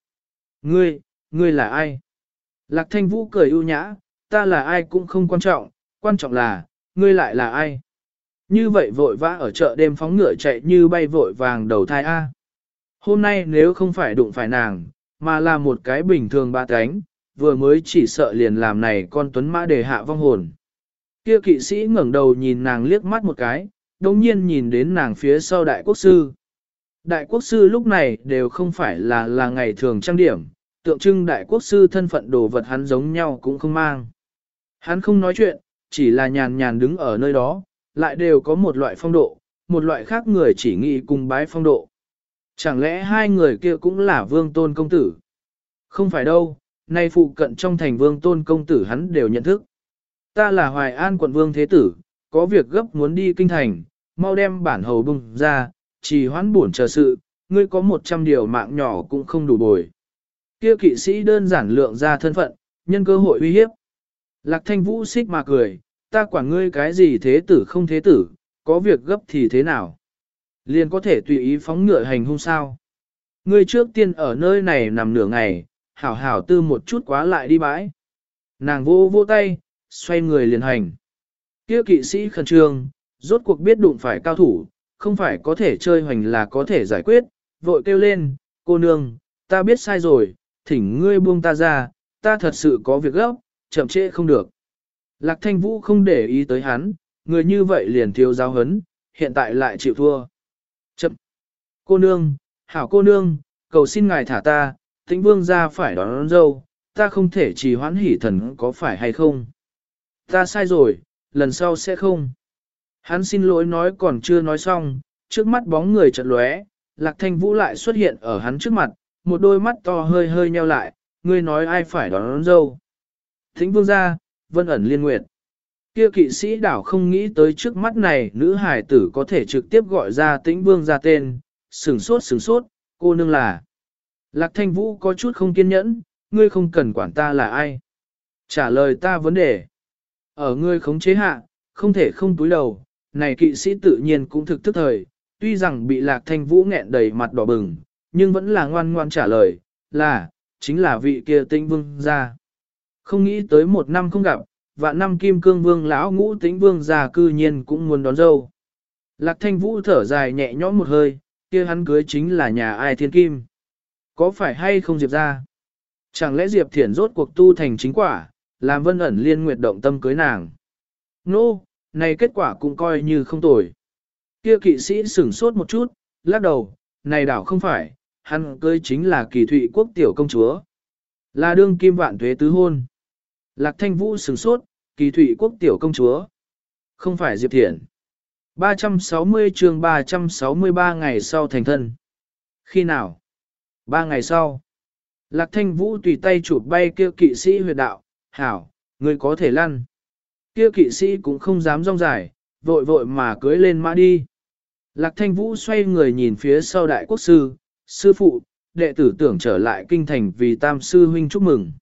ngươi, ngươi là ai? Lạc thanh vũ cười ưu nhã, ta là ai cũng không quan trọng, quan trọng là, ngươi lại là ai? Như vậy vội vã ở chợ đêm phóng ngựa chạy như bay vội vàng đầu thai A. Hôm nay nếu không phải đụng phải nàng, mà là một cái bình thường ba cánh, vừa mới chỉ sợ liền làm này con tuấn mã đề hạ vong hồn. Kia kỵ sĩ ngẩng đầu nhìn nàng liếc mắt một cái, đồng nhiên nhìn đến nàng phía sau đại quốc sư. Đại quốc sư lúc này đều không phải là là ngày thường trang điểm, tượng trưng đại quốc sư thân phận đồ vật hắn giống nhau cũng không mang. Hắn không nói chuyện, chỉ là nhàn nhàn đứng ở nơi đó, lại đều có một loại phong độ, một loại khác người chỉ nghĩ cùng bái phong độ. Chẳng lẽ hai người kia cũng là vương tôn công tử? Không phải đâu, nay phụ cận trong thành vương tôn công tử hắn đều nhận thức. Ta là Hoài An quận vương thế tử, có việc gấp muốn đi kinh thành, mau đem bản hầu bùng ra, chỉ hoãn buồn chờ sự, ngươi có một trăm điều mạng nhỏ cũng không đủ bồi. Kia kỵ sĩ đơn giản lượng ra thân phận, nhân cơ hội uy hiếp. Lạc thanh vũ xích mà cười, ta quản ngươi cái gì thế tử không thế tử, có việc gấp thì thế nào. Liền có thể tùy ý phóng ngựa hành hung sao. Ngươi trước tiên ở nơi này nằm nửa ngày, hảo hảo tư một chút quá lại đi bãi. Nàng vô vô tay, xoay người liền hành. Kia kỵ sĩ khẩn trương, rốt cuộc biết đụng phải cao thủ, không phải có thể chơi hoành là có thể giải quyết, vội kêu lên, cô nương, ta biết sai rồi, thỉnh ngươi buông ta ra, ta thật sự có việc gấp, chậm trễ không được. Lạc thanh vũ không để ý tới hắn, người như vậy liền thiếu giáo hấn, hiện tại lại chịu thua. Chậm! Cô nương, hảo cô nương, cầu xin ngài thả ta, tĩnh vương ra phải đón, đón dâu, ta không thể trì hoãn hỉ thần có phải hay không. Ta sai rồi, lần sau sẽ không. Hắn xin lỗi nói còn chưa nói xong, trước mắt bóng người chợt lóe, lạc thanh vũ lại xuất hiện ở hắn trước mặt, một đôi mắt to hơi hơi nheo lại, ngươi nói ai phải đón, đón dâu. Thính vương ra, vân ẩn liên nguyệt. Kia kỵ sĩ đảo không nghĩ tới trước mắt này nữ hải tử có thể trực tiếp gọi ra tĩnh vương ra tên, sừng sốt sừng sốt, cô nương là. Lạc thanh vũ có chút không kiên nhẫn, ngươi không cần quản ta là ai. Trả lời ta vấn đề. Ở ngươi khống chế hạ, không thể không túi đầu, này kỵ sĩ tự nhiên cũng thực thức thời, tuy rằng bị lạc thanh vũ nghẹn đầy mặt đỏ bừng, nhưng vẫn là ngoan ngoan trả lời, là, chính là vị kia tĩnh vương ra. Không nghĩ tới một năm không gặp, và năm kim cương vương lão ngũ tĩnh vương già cư nhiên cũng muốn đón dâu. Lạc thanh vũ thở dài nhẹ nhõm một hơi, kia hắn cưới chính là nhà ai thiên kim. Có phải hay không Diệp ra? Chẳng lẽ Diệp thiển rốt cuộc tu thành chính quả, làm vân ẩn liên nguyệt động tâm cưới nàng? Nô, no, này kết quả cũng coi như không tồi. Kia kỵ sĩ sửng sốt một chút, lắc đầu, này đảo không phải, hắn cưới chính là kỳ thụy quốc tiểu công chúa. Là đương kim vạn tuế tứ hôn. Lạc thanh vũ sửng sốt, kỳ thủy quốc tiểu công chúa. Không phải Diệp Thiển. 360 chương 363 ngày sau thành thân. Khi nào? Ba ngày sau. Lạc thanh vũ tùy tay chụp bay kia kỵ sĩ huyệt đạo. Hảo, người có thể lăn. Kia kỵ sĩ cũng không dám rong dài, vội vội mà cưới lên mã đi. Lạc thanh vũ xoay người nhìn phía sau đại quốc sư, sư phụ, đệ tử tưởng trở lại kinh thành vì tam sư huynh chúc mừng.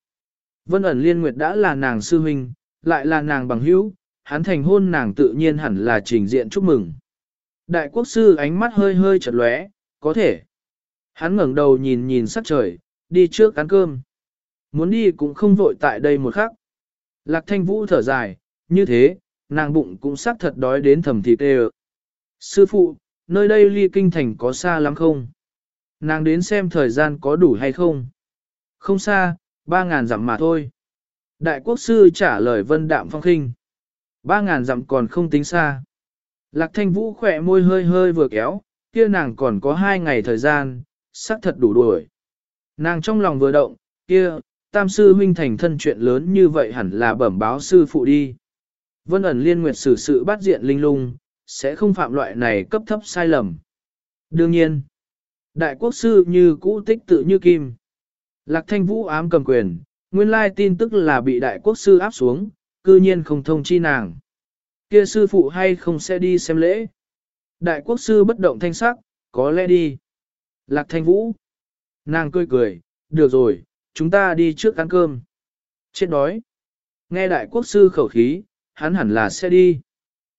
Vân ẩn liên nguyệt đã là nàng sư huynh, lại là nàng bằng hữu, hắn thành hôn nàng tự nhiên hẳn là trình diện chúc mừng. Đại quốc sư ánh mắt hơi hơi chật lóe, có thể. Hắn ngẩng đầu nhìn nhìn sắc trời, đi trước ăn cơm. Muốn đi cũng không vội tại đây một khắc. Lạc thanh vũ thở dài, như thế, nàng bụng cũng xác thật đói đến thầm thịt tê Sư phụ, nơi đây ly kinh thành có xa lắm không? Nàng đến xem thời gian có đủ hay không? Không xa, Ba ngàn dặm mà thôi. Đại quốc sư trả lời vân đạm phong khinh. Ba ngàn dặm còn không tính xa. Lạc thanh vũ khỏe môi hơi hơi vừa kéo, kia nàng còn có hai ngày thời gian, xác thật đủ đuổi. Nàng trong lòng vừa động, kia, tam sư huynh thành thân chuyện lớn như vậy hẳn là bẩm báo sư phụ đi. Vân ẩn liên nguyệt xử sự bắt diện linh lung, sẽ không phạm loại này cấp thấp sai lầm. Đương nhiên, đại quốc sư như cũ tích tự như kim. Lạc thanh vũ ám cầm quyền, nguyên lai tin tức là bị đại quốc sư áp xuống, cư nhiên không thông chi nàng. Kia sư phụ hay không sẽ đi xem lễ. Đại quốc sư bất động thanh sắc, có lẽ đi. Lạc thanh vũ. Nàng cười cười, được rồi, chúng ta đi trước ăn cơm. Chết đói. Nghe đại quốc sư khẩu khí, hắn hẳn là sẽ đi.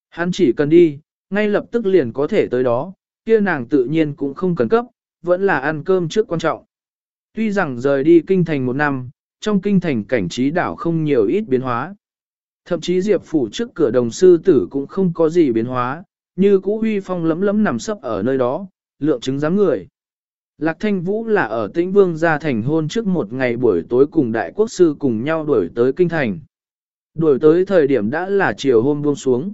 Hắn chỉ cần đi, ngay lập tức liền có thể tới đó, kia nàng tự nhiên cũng không cần cấp, vẫn là ăn cơm trước quan trọng. Tuy rằng rời đi kinh thành một năm, trong kinh thành cảnh trí đảo không nhiều ít biến hóa. Thậm chí Diệp phủ trước cửa đồng sư tử cũng không có gì biến hóa, như cũ huy phong lấm lấm nằm sấp ở nơi đó, lượng chứng giám người. Lạc Thanh Vũ là ở Tĩnh Vương gia thành hôn trước một ngày buổi tối cùng đại quốc sư cùng nhau đuổi tới kinh thành. Đuổi tới thời điểm đã là chiều hôm buông xuống.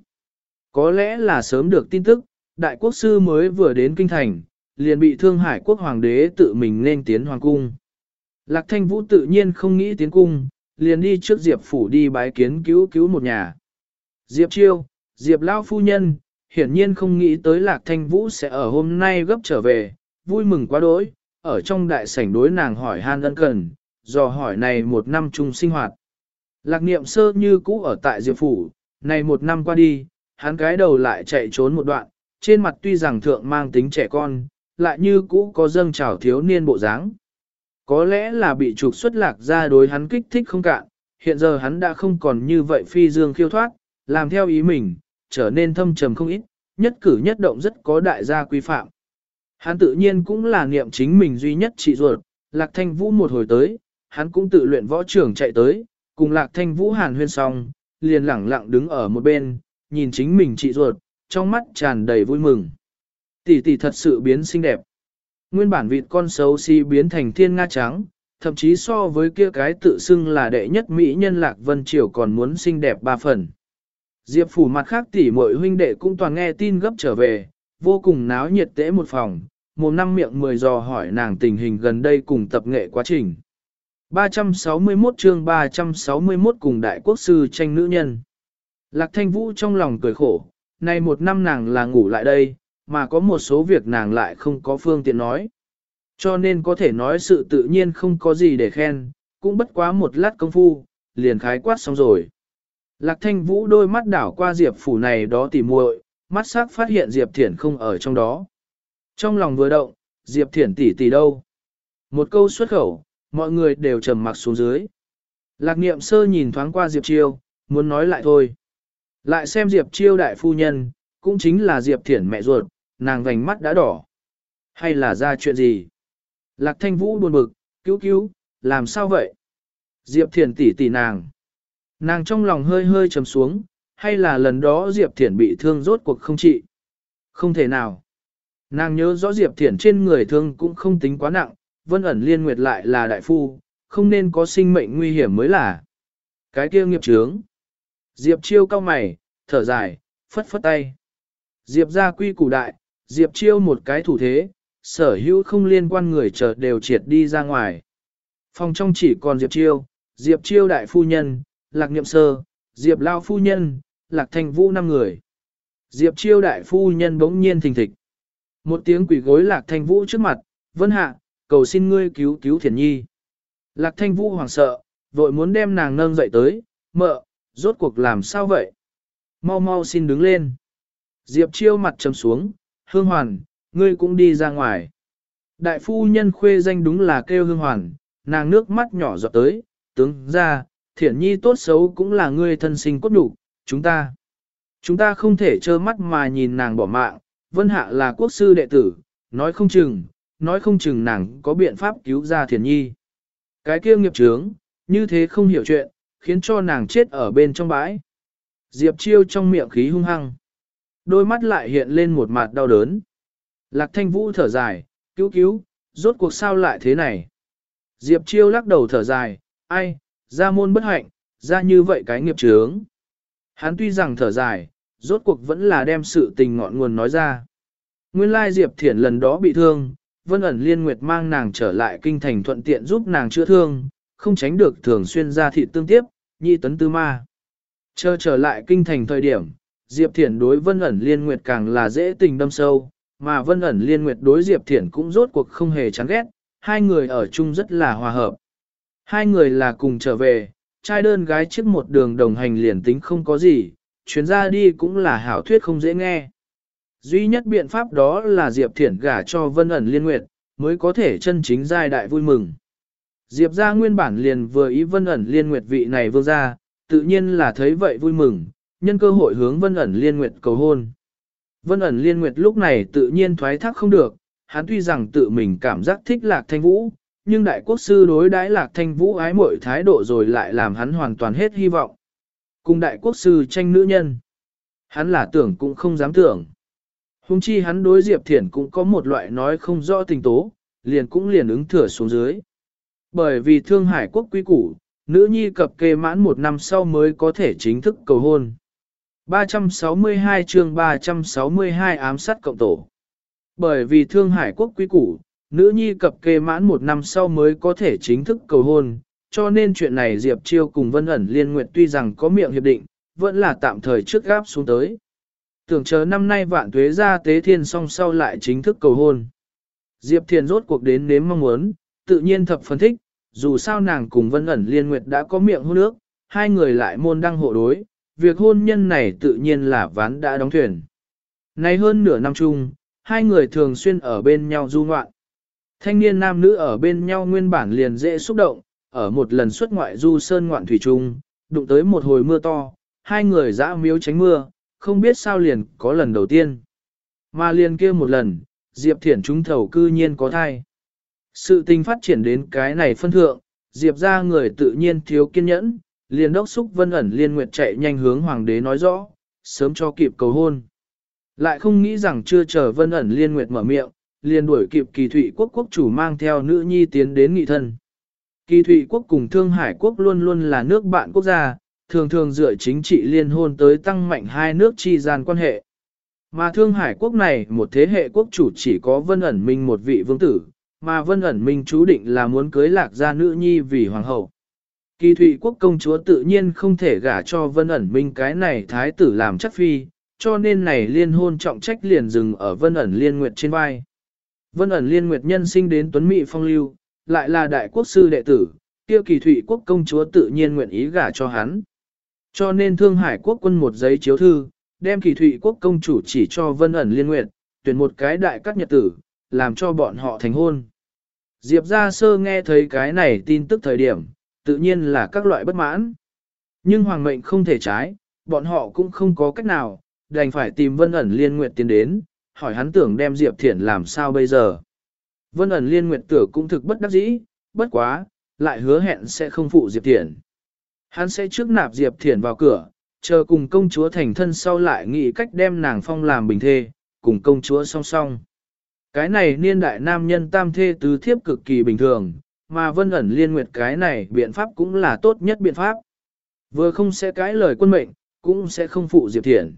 Có lẽ là sớm được tin tức, đại quốc sư mới vừa đến kinh thành, liền bị thương hải quốc hoàng đế tự mình nên tiến hoàng cung. Lạc Thanh Vũ tự nhiên không nghĩ tiến cung, liền đi trước Diệp phủ đi bái kiến cứu cứu một nhà. Diệp Chiêu, Diệp Lao Phu Nhân, hiển nhiên không nghĩ tới Lạc Thanh Vũ sẽ ở hôm nay gấp trở về, vui mừng quá đỗi, ở trong đại sảnh đối nàng hỏi han ân cần, dò hỏi này một năm chung sinh hoạt. Lạc niệm sơ như cũ ở tại Diệp Phủ, này một năm qua đi, hắn cái đầu lại chạy trốn một đoạn, trên mặt tuy rằng thượng mang tính trẻ con, lại như cũ có dâng trào thiếu niên bộ dáng. Có lẽ là bị trục xuất lạc ra đối hắn kích thích không cạn, hiện giờ hắn đã không còn như vậy phi dương khiêu thoát, làm theo ý mình, trở nên thâm trầm không ít, nhất cử nhất động rất có đại gia quy phạm. Hắn tự nhiên cũng là niệm chính mình duy nhất trị ruột, lạc thanh vũ một hồi tới, hắn cũng tự luyện võ trưởng chạy tới, cùng lạc thanh vũ hàn huyên xong, liền lẳng lặng đứng ở một bên, nhìn chính mình trị ruột, trong mắt tràn đầy vui mừng. Tỷ tỷ thật sự biến xinh đẹp. Nguyên bản vịt con xấu xí si biến thành thiên nga trắng, thậm chí so với kia cái tự xưng là đệ nhất mỹ nhân lạc vân triều còn muốn xinh đẹp ba phần. Diệp phủ mặt khác tỷ muội huynh đệ cũng toàn nghe tin gấp trở về, vô cùng náo nhiệt tễ một phòng, một năm miệng mười dò hỏi nàng tình hình gần đây cùng tập nghệ quá trình. 361 chương 361 cùng đại quốc sư tranh nữ nhân. Lạc thanh vũ trong lòng cười khổ, nay một năm nàng là ngủ lại đây, mà có một số việc nàng lại không có phương tiện nói. Cho nên có thể nói sự tự nhiên không có gì để khen, cũng bất quá một lát công phu, liền khái quát xong rồi. Lạc thanh vũ đôi mắt đảo qua diệp phủ này đó tỉ muội, mắt sắc phát hiện diệp thiển không ở trong đó. Trong lòng vừa động, diệp thiển tỷ tỷ đâu? Một câu xuất khẩu, mọi người đều trầm mặc xuống dưới. Lạc niệm sơ nhìn thoáng qua diệp chiêu, muốn nói lại thôi. Lại xem diệp chiêu đại phu nhân, cũng chính là diệp thiển mẹ ruột, nàng vành mắt đã đỏ. Hay là ra chuyện gì? Lạc thanh vũ buồn bực, cứu cứu, làm sao vậy? Diệp thiển tỷ tỷ nàng. Nàng trong lòng hơi hơi trầm xuống, hay là lần đó Diệp Thiển bị thương rốt cuộc không trị? Không thể nào. Nàng nhớ rõ Diệp Thiển trên người thương cũng không tính quá nặng, vân ẩn liên nguyệt lại là đại phu, không nên có sinh mệnh nguy hiểm mới là. Cái kia nghiệp trướng. Diệp chiêu cao mày, thở dài, phất phất tay. Diệp ra quy củ đại, Diệp chiêu một cái thủ thế, sở hữu không liên quan người chợt đều triệt đi ra ngoài. Phòng trong chỉ còn Diệp chiêu, Diệp chiêu đại phu nhân, lạc niệm sơ, Diệp lao phu nhân, lạc thanh vũ năm người. Diệp chiêu đại phu nhân bỗng nhiên thình thịch. Một tiếng quỷ gối lạc thanh vũ trước mặt, vân hạ, cầu xin ngươi cứu cứu thiền nhi. Lạc thanh vũ hoảng sợ, vội muốn đem nàng nâng dậy tới, mợ, rốt cuộc làm sao vậy? Mau mau xin đứng lên. Diệp chiêu mặt trầm xuống, hương hoàn, ngươi cũng đi ra ngoài. Đại phu nhân khuê danh đúng là kêu hương hoàn, nàng nước mắt nhỏ giọt tới, tướng ra, thiển nhi tốt xấu cũng là ngươi thân sinh cốt đủ, chúng ta. Chúng ta không thể trơ mắt mà nhìn nàng bỏ mạng, vân hạ là quốc sư đệ tử, nói không chừng, nói không chừng nàng có biện pháp cứu ra thiền nhi. Cái kia nghiệp trướng, như thế không hiểu chuyện, khiến cho nàng chết ở bên trong bãi. Diệp chiêu trong miệng khí hung hăng. Đôi mắt lại hiện lên một mặt đau đớn. Lạc thanh vũ thở dài, cứu cứu, rốt cuộc sao lại thế này. Diệp chiêu lắc đầu thở dài, ai, ra môn bất hạnh, ra như vậy cái nghiệp chướng. Hắn tuy rằng thở dài, rốt cuộc vẫn là đem sự tình ngọn nguồn nói ra. Nguyên lai Diệp Thiển lần đó bị thương, Vân ẩn liên nguyệt mang nàng trở lại kinh thành thuận tiện giúp nàng chữa thương, không tránh được thường xuyên ra thị tương tiếp, nhị tấn tư ma. Chờ trở lại kinh thành thời điểm, Diệp Thiển đối Vân ẩn liên nguyệt càng là dễ tình đâm sâu, mà Vân ẩn liên nguyệt đối Diệp Thiển cũng rốt cuộc không hề chán ghét, hai người ở chung rất là hòa hợp. Hai người là cùng trở về, trai đơn gái trước một đường đồng hành liền tính không có gì, chuyến ra đi cũng là hảo thuyết không dễ nghe. Duy nhất biện pháp đó là Diệp Thiển gả cho Vân ẩn liên nguyệt, mới có thể chân chính giai đại vui mừng. Diệp ra nguyên bản liền vừa ý Vân ẩn liên nguyệt vị này vương ra, tự nhiên là thấy vậy vui mừng, nhân cơ hội hướng Vân ẩn liên nguyệt cầu hôn. Vân ẩn liên nguyệt lúc này tự nhiên thoái thác không được, hắn tuy rằng tự mình cảm giác thích lạc thanh vũ, nhưng đại quốc sư đối đãi lạc thanh vũ ái mội thái độ rồi lại làm hắn hoàn toàn hết hy vọng. Cùng đại quốc sư tranh nữ nhân. Hắn là tưởng cũng không dám tưởng. Hùng chi hắn đối Diệp Thiển cũng có một loại nói không rõ tình tố, liền cũng liền ứng thừa xuống dưới. Bởi vì Thương Hải quốc quý củ, nữ nhi cập kê mãn một năm sau mới có thể chính thức cầu hôn. 362 chương 362 ám sát cộng tổ. Bởi vì Thương Hải quốc quý củ, nữ nhi cập kê mãn một năm sau mới có thể chính thức cầu hôn, cho nên chuyện này Diệp Chiêu cùng Vân ẩn liên nguyện tuy rằng có miệng hiệp định, vẫn là tạm thời trước gáp xuống tới. Tưởng chờ năm nay vạn tuế ra tế thiên song sau lại chính thức cầu hôn. Diệp Thiền rốt cuộc đến nếm mong muốn, tự nhiên thập phân thích, dù sao nàng cùng Vân ẩn liên nguyệt đã có miệng hôn nước, hai người lại môn đăng hộ đối, việc hôn nhân này tự nhiên là ván đã đóng thuyền. Nay hơn nửa năm chung, hai người thường xuyên ở bên nhau du ngoạn. Thanh niên nam nữ ở bên nhau nguyên bản liền dễ xúc động, ở một lần xuất ngoại du sơn ngoạn thủy trung, đụng tới một hồi mưa to, hai người dã miếu tránh mưa, không biết sao liền có lần đầu tiên. Mà liền kia một lần, Diệp Thiển trúng thầu cư nhiên có thai. Sự tình phát triển đến cái này phân thượng, Diệp ra người tự nhiên thiếu kiên nhẫn, liền đốc xúc vân ẩn liên nguyệt chạy nhanh hướng hoàng đế nói rõ, sớm cho kịp cầu hôn. Lại không nghĩ rằng chưa chờ vân ẩn liên nguyệt mở miệng, liền đuổi kịp kỳ thụy quốc quốc chủ mang theo nữ nhi tiến đến nghị thân. Kỳ thụy quốc cùng Thương Hải quốc luôn luôn là nước bạn quốc gia, thường thường dựa chính trị liên hôn tới tăng mạnh hai nước chi gian quan hệ. Mà Thương Hải quốc này một thế hệ quốc chủ chỉ có Vân ẩn minh một vị vương tử, mà Vân ẩn minh chú định là muốn cưới lạc gia nữ nhi vì hoàng hậu. Kỳ thụy quốc công chúa tự nhiên không thể gả cho Vân ẩn minh cái này thái tử làm chắc phi, cho nên này liên hôn trọng trách liền dừng ở Vân ẩn liên nguyệt trên vai. Vân ẩn liên nguyệt nhân sinh đến tuấn mỹ phong lưu, lại là đại quốc sư đệ tử, kia kỳ thụy quốc công chúa tự nhiên nguyện ý gả cho hắn. Cho nên Thương Hải quốc quân một giấy chiếu thư, đem kỳ thụy quốc công chủ chỉ cho vân ẩn liên Nguyệt tuyển một cái đại các nhật tử, làm cho bọn họ thành hôn. Diệp ra sơ nghe thấy cái này tin tức thời điểm, tự nhiên là các loại bất mãn. Nhưng hoàng mệnh không thể trái, bọn họ cũng không có cách nào, đành phải tìm vân ẩn liên nguyện tiến đến, hỏi hắn tưởng đem Diệp Thiển làm sao bây giờ. Vân ẩn liên nguyện tử cũng thực bất đắc dĩ, bất quá, lại hứa hẹn sẽ không phụ Diệp Thiển. Hắn sẽ trước nạp Diệp Thiển vào cửa, chờ cùng công chúa thành thân sau lại nghĩ cách đem nàng phong làm bình thê, cùng công chúa song song. Cái này niên đại nam nhân tam thê tứ thiếp cực kỳ bình thường, mà vân ẩn liên nguyệt cái này biện pháp cũng là tốt nhất biện pháp. Vừa không sẽ cãi lời quân mệnh, cũng sẽ không phụ Diệp Thiển.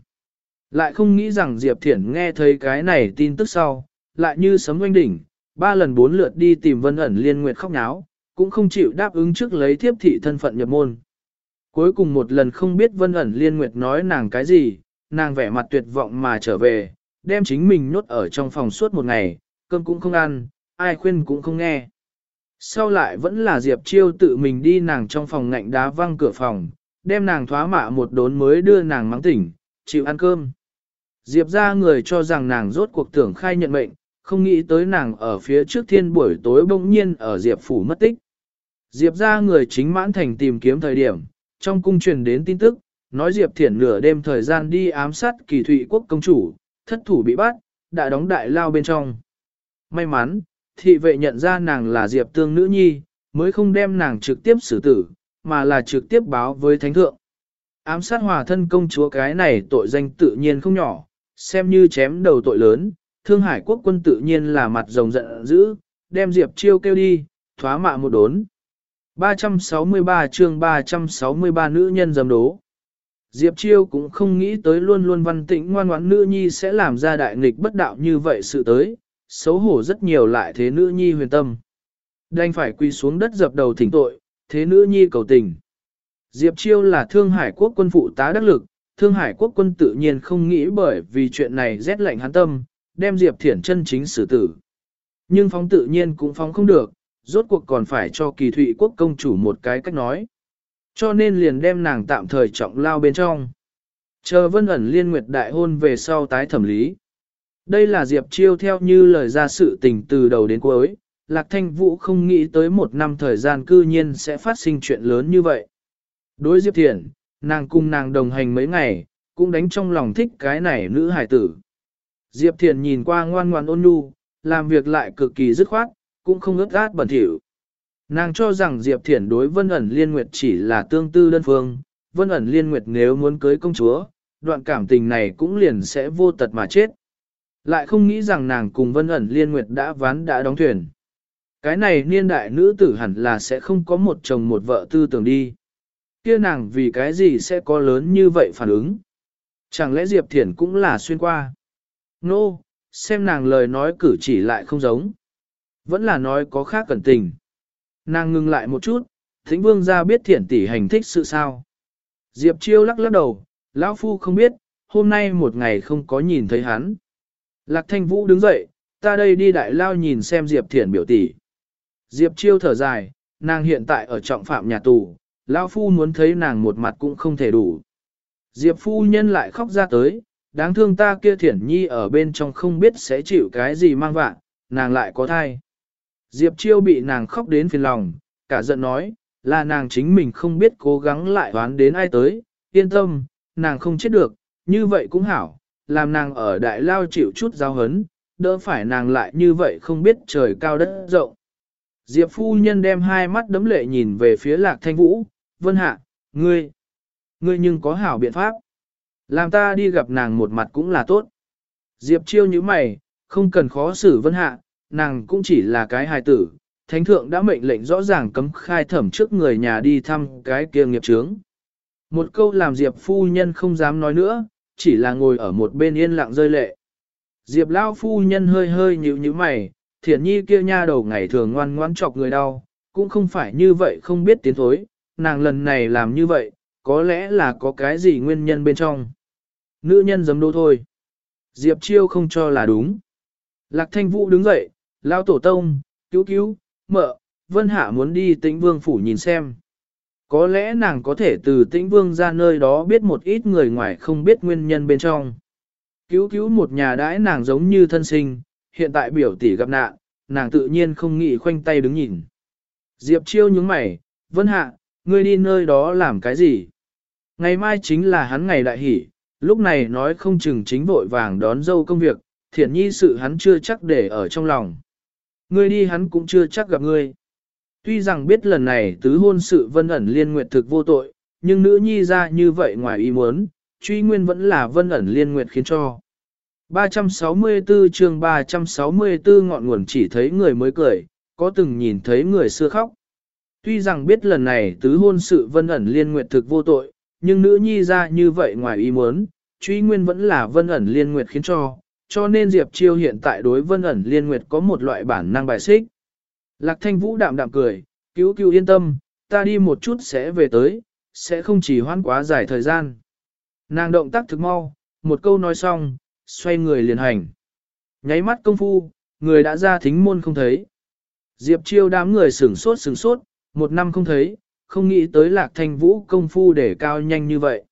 Lại không nghĩ rằng Diệp Thiển nghe thấy cái này tin tức sau, lại như sấm oanh đỉnh, ba lần bốn lượt đi tìm vân ẩn liên nguyệt khóc náo, cũng không chịu đáp ứng trước lấy thiếp thị thân phận nhập môn. Cuối cùng một lần không biết Vân ẩn liên nguyệt nói nàng cái gì, nàng vẻ mặt tuyệt vọng mà trở về, đem chính mình nhốt ở trong phòng suốt một ngày, cơm cũng không ăn, ai khuyên cũng không nghe. Sau lại vẫn là Diệp Chiêu tự mình đi nàng trong phòng ngạnh đá văng cửa phòng, đem nàng thoá mạ một đốn mới đưa nàng mắng tỉnh, chịu ăn cơm. Diệp ra người cho rằng nàng rốt cuộc tưởng khai nhận mệnh, không nghĩ tới nàng ở phía trước thiên buổi tối bỗng nhiên ở Diệp phủ mất tích. Diệp ra người chính mãn thành tìm kiếm thời điểm, trong cung truyền đến tin tức, nói Diệp Thiển nửa đêm thời gian đi ám sát kỳ thụy quốc công chủ, thất thủ bị bắt, đã đóng đại lao bên trong. May mắn, thị vệ nhận ra nàng là Diệp Tương nữ nhi, mới không đem nàng trực tiếp xử tử, mà là trực tiếp báo với thánh thượng. Ám sát hòa thân công chúa cái này tội danh tự nhiên không nhỏ, xem như chém đầu tội lớn, thương hải quốc quân tự nhiên là mặt rồng giận dữ, đem Diệp chiêu kêu đi, thoá mạ một đốn. 363 chương 363 nữ nhân dầm đố. Diệp Chiêu cũng không nghĩ tới luôn luôn văn tĩnh ngoan ngoãn nữ nhi sẽ làm ra đại nghịch bất đạo như vậy sự tới, xấu hổ rất nhiều lại thế nữ nhi huyền tâm. Đành phải quỳ xuống đất dập đầu thỉnh tội, thế nữ nhi cầu tình. Diệp Chiêu là Thương Hải quốc quân phụ tá đắc lực, Thương Hải quốc quân tự nhiên không nghĩ bởi vì chuyện này rét lạnh hắn tâm, đem Diệp Thiển chân chính xử tử. Nhưng phóng tự nhiên cũng phóng không được, rốt cuộc còn phải cho kỳ thụy quốc công chủ một cái cách nói. Cho nên liền đem nàng tạm thời trọng lao bên trong. Chờ vân ẩn liên nguyệt đại hôn về sau tái thẩm lý. Đây là Diệp Chiêu theo như lời ra sự tình từ đầu đến cuối, Lạc Thanh Vũ không nghĩ tới một năm thời gian cư nhiên sẽ phát sinh chuyện lớn như vậy. Đối Diệp Thiển, nàng cùng nàng đồng hành mấy ngày, cũng đánh trong lòng thích cái này nữ hải tử. Diệp Thiển nhìn qua ngoan ngoan ôn nhu, làm việc lại cực kỳ dứt khoát, cũng không ướt át bẩn thỉu. Nàng cho rằng Diệp Thiển đối Vân ẩn Liên Nguyệt chỉ là tương tư đơn phương, Vân ẩn Liên Nguyệt nếu muốn cưới công chúa, đoạn cảm tình này cũng liền sẽ vô tật mà chết. Lại không nghĩ rằng nàng cùng Vân ẩn Liên Nguyệt đã ván đã đóng thuyền. Cái này niên đại nữ tử hẳn là sẽ không có một chồng một vợ tư tưởng đi. kia nàng vì cái gì sẽ có lớn như vậy phản ứng? Chẳng lẽ Diệp Thiển cũng là xuyên qua? Nô, no, xem nàng lời nói cử chỉ lại không giống. Vẫn là nói có khác cẩn tình. Nàng ngừng lại một chút, thính vương ra biết thiển tỷ hành thích sự sao. Diệp chiêu lắc lắc đầu, lão phu không biết, hôm nay một ngày không có nhìn thấy hắn. Lạc thanh vũ đứng dậy, ta đây đi đại lao nhìn xem Diệp thiển biểu tỷ. Diệp chiêu thở dài, nàng hiện tại ở trọng phạm nhà tù, lão phu muốn thấy nàng một mặt cũng không thể đủ. Diệp phu nhân lại khóc ra tới, đáng thương ta kia thiển nhi ở bên trong không biết sẽ chịu cái gì mang vạn, nàng lại có thai. Diệp Chiêu bị nàng khóc đến phiền lòng, cả giận nói, là nàng chính mình không biết cố gắng lại đoán đến ai tới, yên tâm, nàng không chết được, như vậy cũng hảo, làm nàng ở đại lao chịu chút giao hấn, đỡ phải nàng lại như vậy không biết trời cao đất rộng. Diệp phu nhân đem hai mắt đấm lệ nhìn về phía lạc thanh vũ, vân hạ, ngươi, ngươi nhưng có hảo biện pháp. Làm ta đi gặp nàng một mặt cũng là tốt. Diệp chiêu như mày, không cần khó xử vân hạ, nàng cũng chỉ là cái hài tử, thánh thượng đã mệnh lệnh rõ ràng cấm khai thẩm trước người nhà đi thăm cái kia nghiệp trướng. Một câu làm Diệp phu nhân không dám nói nữa, chỉ là ngồi ở một bên yên lặng rơi lệ. Diệp lao phu nhân hơi hơi nhíu nhíu mày, thiển nhi kia nha đầu ngày thường ngoan ngoãn chọc người đau, cũng không phải như vậy không biết tiến thối, nàng lần này làm như vậy, có lẽ là có cái gì nguyên nhân bên trong. Nữ nhân giấm đô thôi. Diệp chiêu không cho là đúng. Lạc thanh vũ đứng dậy, lao tổ tông, cứu cứu, mợ, vân hạ muốn đi tĩnh vương phủ nhìn xem. Có lẽ nàng có thể từ tĩnh vương ra nơi đó biết một ít người ngoài không biết nguyên nhân bên trong. Cứu cứu một nhà đãi nàng giống như thân sinh, hiện tại biểu tỷ gặp nạn, nàng tự nhiên không nghĩ khoanh tay đứng nhìn. Diệp chiêu nhướng mày, vân hạ, ngươi đi nơi đó làm cái gì? Ngày mai chính là hắn ngày đại hỷ, lúc này nói không chừng chính vội vàng đón dâu công việc, thiện nhi sự hắn chưa chắc để ở trong lòng. Ngươi đi hắn cũng chưa chắc gặp ngươi. Tuy rằng biết lần này tứ hôn sự vân ẩn liên nguyệt thực vô tội, nhưng nữ nhi ra như vậy ngoài ý muốn, truy nguyên vẫn là vân ẩn liên nguyệt khiến cho. 364 chương 364 ngọn nguồn chỉ thấy người mới cười, có từng nhìn thấy người xưa khóc. Tuy rằng biết lần này tứ hôn sự vân ẩn liên nguyệt thực vô tội, nhưng nữ nhi ra như vậy ngoài ý muốn, truy nguyên vẫn là vân ẩn liên nguyệt khiến cho, cho nên Diệp Chiêu hiện tại đối vân ẩn liên nguyệt có một loại bản năng bài xích. Lạc thanh vũ đạm đạm cười, cứu cứu yên tâm, ta đi một chút sẽ về tới, sẽ không chỉ hoãn quá dài thời gian. Nàng động tác thực mau, một câu nói xong, xoay người liền hành. Nháy mắt công phu, người đã ra thính môn không thấy. Diệp chiêu đám người sửng sốt sửng sốt, một năm không thấy, không nghĩ tới lạc thanh vũ công phu để cao nhanh như vậy.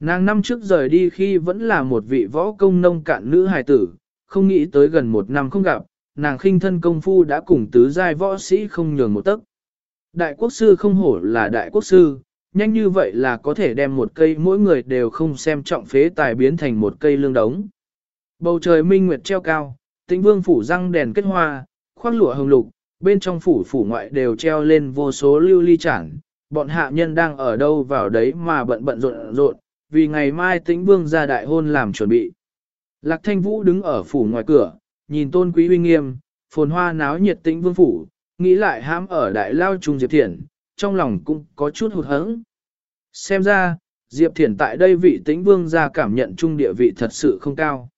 Nàng năm trước rời đi khi vẫn là một vị võ công nông cạn nữ hài tử, không nghĩ tới gần một năm không gặp, nàng khinh thân công phu đã cùng tứ giai võ sĩ không nhường một tấc. Đại quốc sư không hổ là đại quốc sư, nhanh như vậy là có thể đem một cây mỗi người đều không xem trọng phế tài biến thành một cây lương đống. Bầu trời minh nguyệt treo cao, tĩnh vương phủ răng đèn kết hoa, khoác lụa hồng lục, bên trong phủ phủ ngoại đều treo lên vô số lưu ly chản, bọn hạ nhân đang ở đâu vào đấy mà bận bận rộn rộn, vì ngày mai tĩnh vương ra đại hôn làm chuẩn bị. Lạc thanh vũ đứng ở phủ ngoài cửa, nhìn tôn quý uy nghiêm, phồn hoa náo nhiệt tĩnh vương phủ, nghĩ lại hãm ở đại lao trung diệp Thiển, trong lòng cũng có chút hụt hẫng. Xem ra, Diệp Thiển tại đây vị tĩnh vương ra cảm nhận trung địa vị thật sự không cao.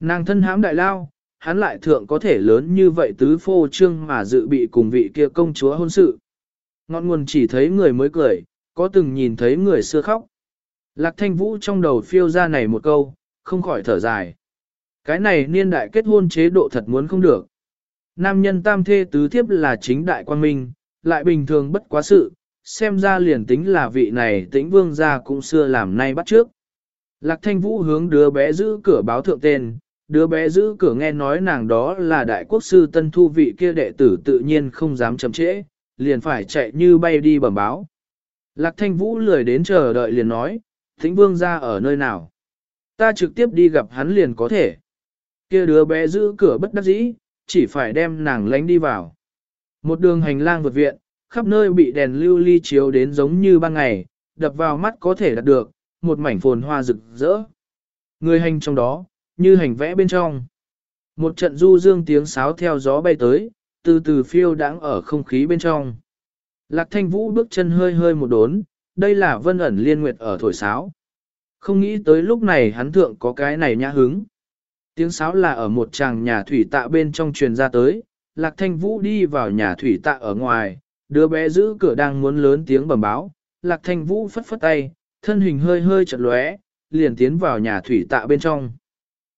Nàng thân hãm đại lao, hắn lại thượng có thể lớn như vậy tứ phô trương mà dự bị cùng vị kia công chúa hôn sự. Ngọn nguồn chỉ thấy người mới cười, có từng nhìn thấy người xưa khóc. Lạc thanh vũ trong đầu phiêu ra này một câu, không khỏi thở dài. Cái này niên đại kết hôn chế độ thật muốn không được. Nam nhân tam thê tứ thiếp là chính đại quan minh, lại bình thường bất quá sự, xem ra liền tính là vị này tĩnh vương gia cũng xưa làm nay bắt trước. Lạc thanh vũ hướng đứa bé giữ cửa báo thượng tên, đứa bé giữ cửa nghe nói nàng đó là đại quốc sư tân thu vị kia đệ tử tự nhiên không dám chậm trễ, liền phải chạy như bay đi bẩm báo. Lạc thanh vũ lười đến chờ đợi liền nói, tĩnh vương gia ở nơi nào. Ta trực tiếp đi gặp hắn liền có thể. Kia đứa bé giữ cửa bất đắc dĩ, chỉ phải đem nàng lánh đi vào. Một đường hành lang vượt viện, khắp nơi bị đèn lưu ly chiếu đến giống như ban ngày, đập vào mắt có thể đạt được, một mảnh phồn hoa rực rỡ. Người hành trong đó, như hành vẽ bên trong. Một trận du dương tiếng sáo theo gió bay tới, từ từ phiêu đãng ở không khí bên trong. Lạc thanh vũ bước chân hơi hơi một đốn, đây là vân ẩn liên nguyệt ở thổi sáo. Không nghĩ tới lúc này hắn thượng có cái này nhã hứng. Tiếng sáo là ở một chàng nhà thủy tạ bên trong truyền ra tới, Lạc Thanh Vũ đi vào nhà thủy tạ ở ngoài, đứa bé giữ cửa đang muốn lớn tiếng bẩm báo, Lạc Thanh Vũ phất phất tay, thân hình hơi hơi chật lóe, liền tiến vào nhà thủy tạ bên trong.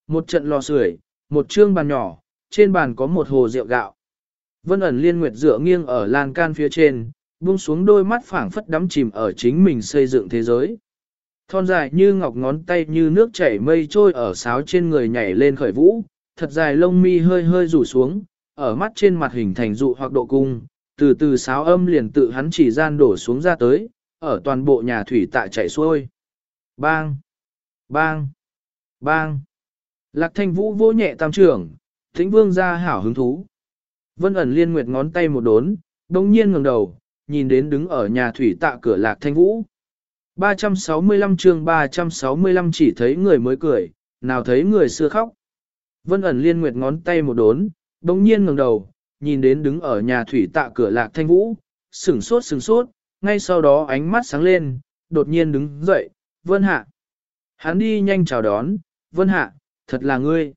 Một trận lò sưởi, một trương bàn nhỏ, trên bàn có một hồ rượu gạo. Vân ẩn liên nguyệt dựa nghiêng ở lan can phía trên, buông xuống đôi mắt phảng phất đắm chìm ở chính mình xây dựng thế giới. Thon dài như ngọc ngón tay như nước chảy mây trôi ở sáo trên người nhảy lên khởi vũ, thật dài lông mi hơi hơi rủ xuống, ở mắt trên mặt hình thành dụ hoặc độ cung, từ từ sáo âm liền tự hắn chỉ gian đổ xuống ra tới, ở toàn bộ nhà thủy tạ chảy xuôi. Bang! Bang! Bang! Lạc thanh vũ vô nhẹ tam trưởng, thính vương ra hảo hứng thú. Vân ẩn liên nguyệt ngón tay một đốn, đông nhiên ngẩng đầu, nhìn đến đứng ở nhà thủy tạ cửa lạc thanh vũ. 365 chương 365 chỉ thấy người mới cười, nào thấy người xưa khóc. Vân ẩn liên nguyệt ngón tay một đốn, đông nhiên ngẩng đầu, nhìn đến đứng ở nhà thủy tạ cửa lạc thanh vũ, sửng sốt sửng sốt, ngay sau đó ánh mắt sáng lên, đột nhiên đứng dậy, vân hạ. Hắn đi nhanh chào đón, vân hạ, thật là ngươi.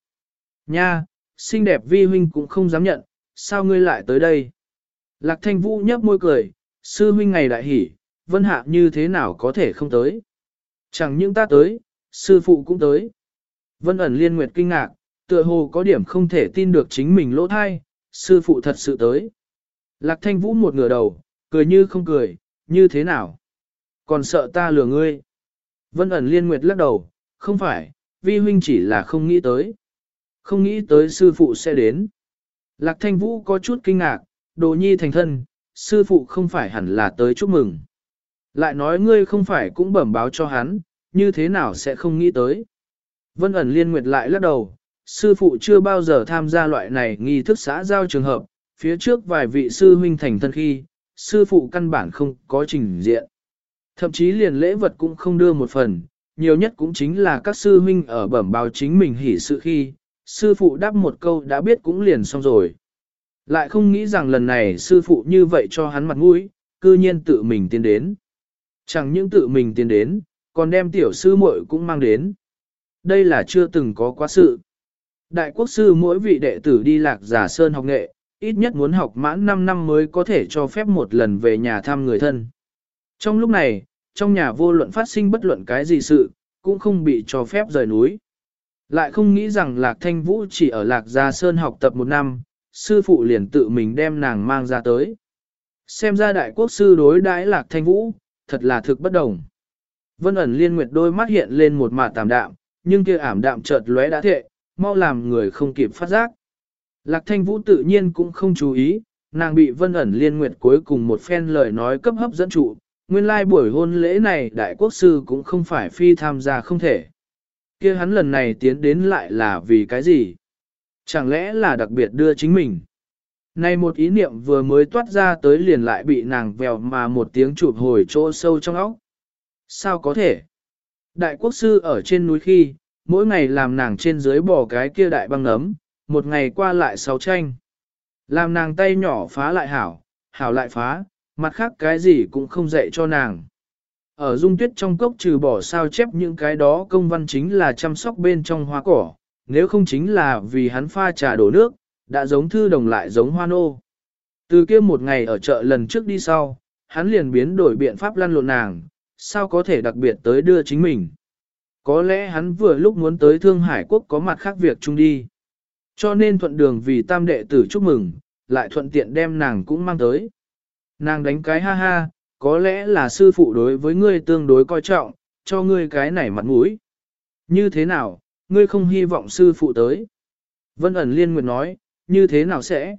Nha, xinh đẹp vi huynh cũng không dám nhận, sao ngươi lại tới đây? Lạc thanh vũ nhấp môi cười, sư huynh ngày đại hỉ, vân hạ như thế nào có thể không tới? Chẳng những ta tới, sư phụ cũng tới. Vân ẩn liên nguyệt kinh ngạc, tựa hồ có điểm không thể tin được chính mình lỗ thai, sư phụ thật sự tới. Lạc thanh vũ một ngửa đầu, cười như không cười, như thế nào? Còn sợ ta lừa ngươi? Vân ẩn liên nguyệt lắc đầu, không phải, vi huynh chỉ là không nghĩ tới. Không nghĩ tới sư phụ sẽ đến. Lạc thanh vũ có chút kinh ngạc, đồ nhi thành thân, sư phụ không phải hẳn là tới chúc mừng. Lại nói ngươi không phải cũng bẩm báo cho hắn, như thế nào sẽ không nghĩ tới. Vân ẩn liên nguyệt lại lắc đầu, sư phụ chưa bao giờ tham gia loại này nghi thức xã giao trường hợp, phía trước vài vị sư huynh thành thân khi, sư phụ căn bản không có trình diện. Thậm chí liền lễ vật cũng không đưa một phần, nhiều nhất cũng chính là các sư huynh ở bẩm báo chính mình hỉ sự khi, sư phụ đáp một câu đã biết cũng liền xong rồi. Lại không nghĩ rằng lần này sư phụ như vậy cho hắn mặt mũi, cư nhiên tự mình tiến đến. Chẳng những tự mình tiến đến, còn đem tiểu sư muội cũng mang đến. Đây là chưa từng có quá sự. Đại quốc sư mỗi vị đệ tử đi lạc giả sơn học nghệ, ít nhất muốn học mãn 5 năm mới có thể cho phép một lần về nhà thăm người thân. Trong lúc này, trong nhà vô luận phát sinh bất luận cái gì sự, cũng không bị cho phép rời núi. Lại không nghĩ rằng Lạc Thanh Vũ chỉ ở Lạc Gia Sơn học tập một năm, sư phụ liền tự mình đem nàng mang ra tới. Xem ra đại quốc sư đối đãi Lạc Thanh Vũ, thật là thực bất đồng. Vân ẩn liên nguyệt đôi mắt hiện lên một mạt tạm đạm, nhưng kia ảm đạm chợt lóe đã thệ, mau làm người không kịp phát giác. Lạc thanh vũ tự nhiên cũng không chú ý, nàng bị vân ẩn liên nguyệt cuối cùng một phen lời nói cấp hấp dẫn trụ, nguyên lai buổi hôn lễ này đại quốc sư cũng không phải phi tham gia không thể. kia hắn lần này tiến đến lại là vì cái gì? Chẳng lẽ là đặc biệt đưa chính mình? Này một ý niệm vừa mới toát ra tới liền lại bị nàng vèo mà một tiếng chụp hồi chỗ sâu trong óc. Sao có thể? Đại quốc sư ở trên núi khi, mỗi ngày làm nàng trên dưới bỏ cái kia đại băng nấm, một ngày qua lại sáu tranh. Làm nàng tay nhỏ phá lại hảo, hảo lại phá, mặt khác cái gì cũng không dạy cho nàng. Ở dung tuyết trong cốc trừ bỏ sao chép những cái đó công văn chính là chăm sóc bên trong hoa cỏ, nếu không chính là vì hắn pha trà đổ nước, đã giống thư đồng lại giống hoa nô. Từ kia một ngày ở chợ lần trước đi sau, hắn liền biến đổi biện pháp lăn lộn nàng, sao có thể đặc biệt tới đưa chính mình. Có lẽ hắn vừa lúc muốn tới Thương Hải Quốc có mặt khác việc chung đi. Cho nên thuận đường vì tam đệ tử chúc mừng, lại thuận tiện đem nàng cũng mang tới. Nàng đánh cái ha ha, có lẽ là sư phụ đối với ngươi tương đối coi trọng, cho ngươi cái này mặt mũi. Như thế nào, ngươi không hy vọng sư phụ tới? Vân ẩn liên nguyện nói, như thế nào sẽ?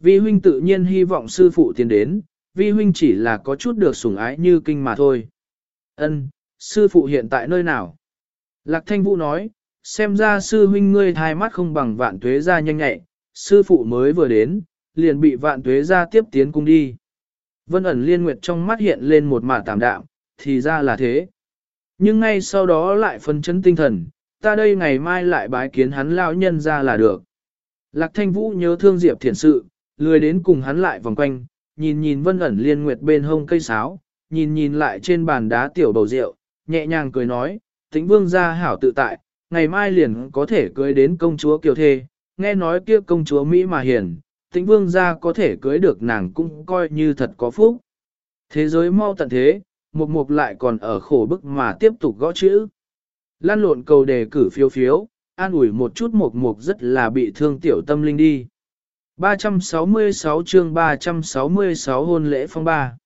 Vi huynh tự nhiên hy vọng sư phụ tiến đến, vi huynh chỉ là có chút được sủng ái như kinh mà thôi. Ân, sư phụ hiện tại nơi nào? Lạc thanh vũ nói, xem ra sư huynh ngươi thai mắt không bằng vạn tuế ra nhanh nhẹ, sư phụ mới vừa đến, liền bị vạn tuế ra tiếp tiến cung đi. Vân ẩn liên nguyệt trong mắt hiện lên một mả tạm đạm, thì ra là thế. Nhưng ngay sau đó lại phân chấn tinh thần, ta đây ngày mai lại bái kiến hắn lao nhân ra là được. Lạc thanh vũ nhớ thương Diệp Thiển sự, lười đến cùng hắn lại vòng quanh, nhìn nhìn vân ẩn liên nguyệt bên hông cây sáo, nhìn nhìn lại trên bàn đá tiểu bầu rượu, nhẹ nhàng cười nói, tĩnh vương gia hảo tự tại, ngày mai liền có thể cưới đến công chúa kiều thê, nghe nói kia công chúa Mỹ mà hiền, tĩnh vương gia có thể cưới được nàng cũng coi như thật có phúc. Thế giới mau tận thế, mục mục lại còn ở khổ bức mà tiếp tục gõ chữ. Lan lộn cầu đề cử phiếu phiếu, an ủi một chút mục mục rất là bị thương tiểu tâm linh đi. 366 chương 366 hôn lễ phong ba.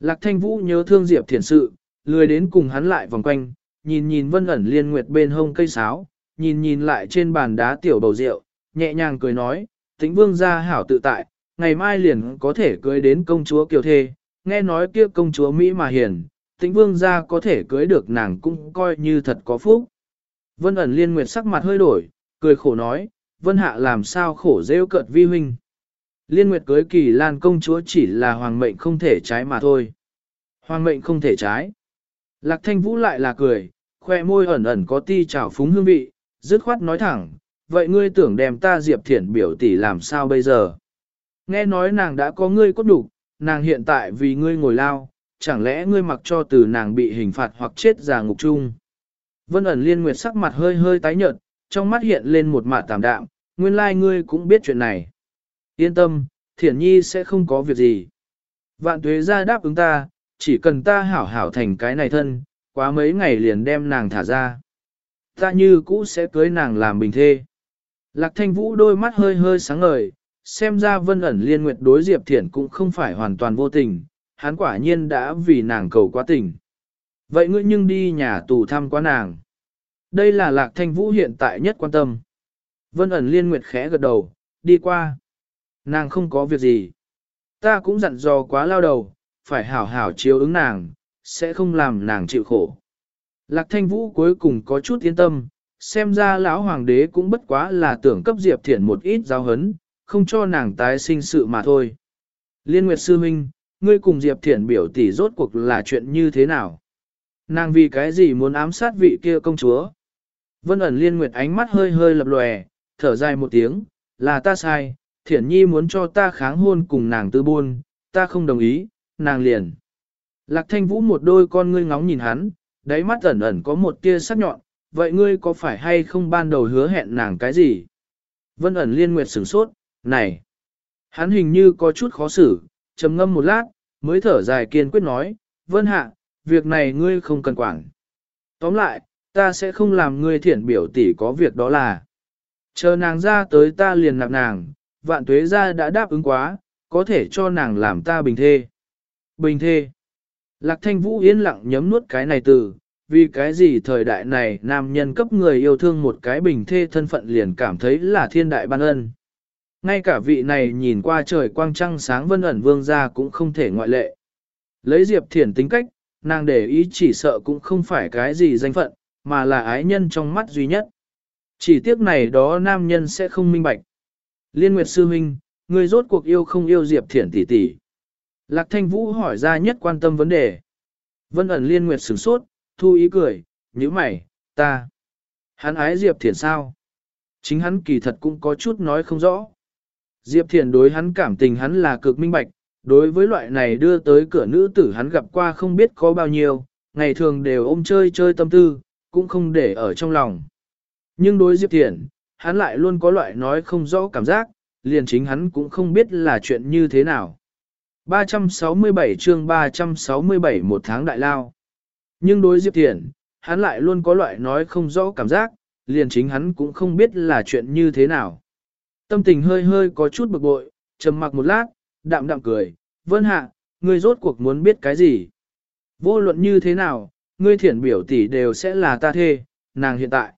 Lạc thanh vũ nhớ thương Diệp Thiển sự, lười đến cùng hắn lại vòng quanh, nhìn nhìn vân ẩn liên nguyệt bên hông cây sáo, nhìn nhìn lại trên bàn đá tiểu bầu rượu, nhẹ nhàng cười nói, tĩnh vương gia hảo tự tại, ngày mai liền có thể cưới đến công chúa kiều thê, nghe nói kia công chúa Mỹ mà hiền, tĩnh vương gia có thể cưới được nàng cũng coi như thật có phúc. Vân ẩn liên nguyệt sắc mặt hơi đổi, cười khổ nói, vân hạ làm sao khổ rêu cợt vi huynh. Liên nguyệt cưới kỳ lan công chúa chỉ là hoàng mệnh không thể trái mà thôi. Hoàng mệnh không thể trái. Lạc thanh vũ lại là cười, khoe môi ẩn ẩn có ti trào phúng hương vị, dứt khoát nói thẳng, vậy ngươi tưởng đem ta Diệp Thiển biểu tỷ làm sao bây giờ? Nghe nói nàng đã có ngươi cốt đủ, nàng hiện tại vì ngươi ngồi lao, chẳng lẽ ngươi mặc cho từ nàng bị hình phạt hoặc chết già ngục chung? Vân ẩn liên nguyệt sắc mặt hơi hơi tái nhợt, trong mắt hiện lên một mạ tạm đạm, nguyên lai like ngươi cũng biết chuyện này. Yên tâm, Thiển Nhi sẽ không có việc gì. Vạn tuế ra đáp ứng ta, chỉ cần ta hảo hảo thành cái này thân, quá mấy ngày liền đem nàng thả ra. Ta như cũ sẽ cưới nàng làm bình thê. Lạc thanh vũ đôi mắt hơi hơi sáng ngời, xem ra vân ẩn liên nguyệt đối Diệp Thiển cũng không phải hoàn toàn vô tình, hắn quả nhiên đã vì nàng cầu quá tình. Vậy ngươi nhưng đi nhà tù thăm quá nàng. Đây là lạc thanh vũ hiện tại nhất quan tâm. Vân ẩn liên nguyệt khẽ gật đầu, đi qua. Nàng không có việc gì. Ta cũng dặn dò quá lao đầu, phải hảo hảo chiếu ứng nàng, sẽ không làm nàng chịu khổ. Lạc thanh vũ cuối cùng có chút yên tâm, xem ra lão hoàng đế cũng bất quá là tưởng cấp Diệp Thiển một ít giáo hấn, không cho nàng tái sinh sự mà thôi. Liên Nguyệt Sư Minh, ngươi cùng Diệp Thiển biểu tỷ rốt cuộc là chuyện như thế nào? Nàng vì cái gì muốn ám sát vị kia công chúa? Vân ẩn Liên Nguyệt ánh mắt hơi hơi lập lòe, thở dài một tiếng, là ta sai, Thiển Nhi muốn cho ta kháng hôn cùng nàng tư buôn, ta không đồng ý, nàng liền. Lạc Thanh Vũ một đôi con ngươi ngóng nhìn hắn, đáy mắt ẩn ẩn có một tia sắc nhọn, vậy ngươi có phải hay không ban đầu hứa hẹn nàng cái gì? Vân ẩn liên nguyệt sửng sốt, này. Hắn hình như có chút khó xử, trầm ngâm một lát, mới thở dài kiên quyết nói, Vân hạ, việc này ngươi không cần quản. Tóm lại, ta sẽ không làm ngươi thiện biểu tỷ có việc đó là. Chờ nàng ra tới ta liền nạp nàng, vạn tuế ra đã đáp ứng quá, có thể cho nàng làm ta bình thê. Bình thê. Lạc thanh vũ yên lặng nhấm nuốt cái này từ, vì cái gì thời đại này nam nhân cấp người yêu thương một cái bình thê thân phận liền cảm thấy là thiên đại ban ân. Ngay cả vị này nhìn qua trời quang trăng sáng vân ẩn vương ra cũng không thể ngoại lệ. Lấy Diệp Thiển tính cách, nàng để ý chỉ sợ cũng không phải cái gì danh phận, mà là ái nhân trong mắt duy nhất. Chỉ tiếc này đó nam nhân sẽ không minh bạch. Liên Nguyệt Sư Minh, người rốt cuộc yêu không yêu Diệp Thiển tỷ tỷ. Lạc Thanh Vũ hỏi ra nhất quan tâm vấn đề. Vân ẩn Liên Nguyệt sửng sốt, thu ý cười, như mày, ta. Hắn ái Diệp Thiển sao? Chính hắn kỳ thật cũng có chút nói không rõ. Diệp Thiển đối hắn cảm tình hắn là cực minh bạch, Đối với loại này đưa tới cửa nữ tử hắn gặp qua không biết có bao nhiêu, ngày thường đều ôm chơi chơi tâm tư, cũng không để ở trong lòng. Nhưng đối Diệp Thiển, hắn lại luôn có loại nói không rõ cảm giác, liền chính hắn cũng không biết là chuyện như thế nào. 367 chương 367 một tháng đại lao. Nhưng đối Diệp Thiển, hắn lại luôn có loại nói không rõ cảm giác, liền chính hắn cũng không biết là chuyện như thế nào. Tâm tình hơi hơi có chút bực bội, trầm mặc một lát, đạm đạm cười, vân hạ, ngươi rốt cuộc muốn biết cái gì? Vô luận như thế nào, ngươi thiển biểu tỷ đều sẽ là ta thê, nàng hiện tại.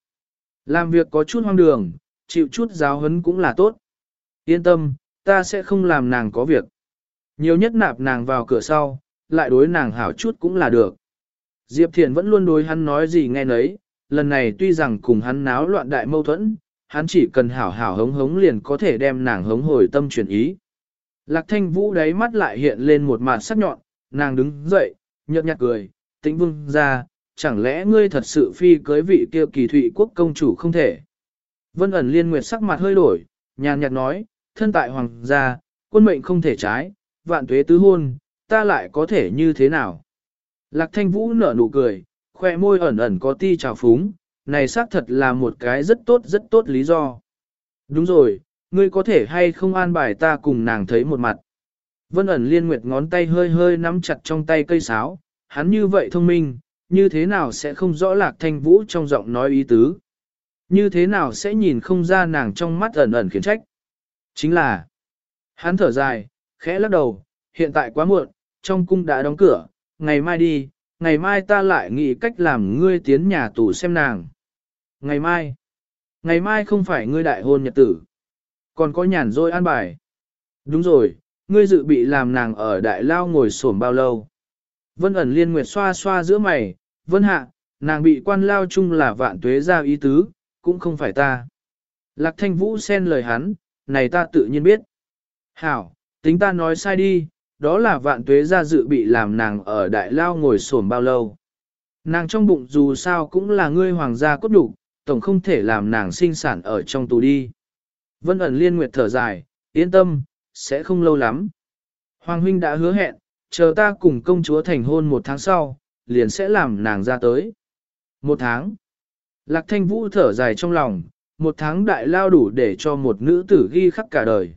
Làm việc có chút hoang đường, chịu chút giáo hấn cũng là tốt. Yên tâm, ta sẽ không làm nàng có việc. Nhiều nhất nạp nàng vào cửa sau, lại đối nàng hảo chút cũng là được. Diệp Thiền vẫn luôn đối hắn nói gì nghe nấy, lần này tuy rằng cùng hắn náo loạn đại mâu thuẫn, hắn chỉ cần hảo hảo hống hống liền có thể đem nàng hống hồi tâm chuyển ý. Lạc thanh vũ đáy mắt lại hiện lên một mặt sắc nhọn, nàng đứng dậy, nhợt nhạt cười, tĩnh vương ra, chẳng lẽ ngươi thật sự phi cưới vị kia kỳ thụy quốc công chủ không thể. Vân ẩn liên nguyệt sắc mặt hơi đổi, nhàn nhạt nói, thân tại hoàng gia, quân mệnh không thể trái, vạn tuế tứ hôn, ta lại có thể như thế nào. Lạc thanh vũ nở nụ cười, khoe môi ẩn ẩn có ti trào phúng, này xác thật là một cái rất tốt rất tốt lý do. Đúng rồi, ngươi có thể hay không an bài ta cùng nàng thấy một mặt. Vân ẩn liên nguyệt ngón tay hơi hơi nắm chặt trong tay cây sáo, hắn như vậy thông minh, như thế nào sẽ không rõ lạc thanh vũ trong giọng nói ý tứ. Như thế nào sẽ nhìn không ra nàng trong mắt ẩn ẩn khiển trách. Chính là, hắn thở dài, khẽ lắc đầu, hiện tại quá muộn, trong cung đã đóng cửa, ngày mai đi, ngày mai ta lại nghĩ cách làm ngươi tiến nhà tù xem nàng. Ngày mai, ngày mai không phải ngươi đại hôn nhật tử, còn có nhàn rỗi an bài. Đúng rồi, ngươi dự bị làm nàng ở đại lao ngồi xổm bao lâu. Vân ẩn liên nguyệt xoa xoa giữa mày, vân hạ, nàng bị quan lao chung là vạn tuế ra ý tứ, cũng không phải ta. Lạc thanh vũ xen lời hắn, này ta tự nhiên biết. Hảo, tính ta nói sai đi, đó là vạn tuế ra dự bị làm nàng ở đại lao ngồi xổm bao lâu. Nàng trong bụng dù sao cũng là ngươi hoàng gia cốt đủ, tổng không thể làm nàng sinh sản ở trong tù đi. Vân ẩn liên nguyệt thở dài, yên tâm, sẽ không lâu lắm. Hoàng huynh đã hứa hẹn, chờ ta cùng công chúa thành hôn một tháng sau, liền sẽ làm nàng ra tới. Một tháng. Lạc thanh vũ thở dài trong lòng, một tháng đại lao đủ để cho một nữ tử ghi khắc cả đời.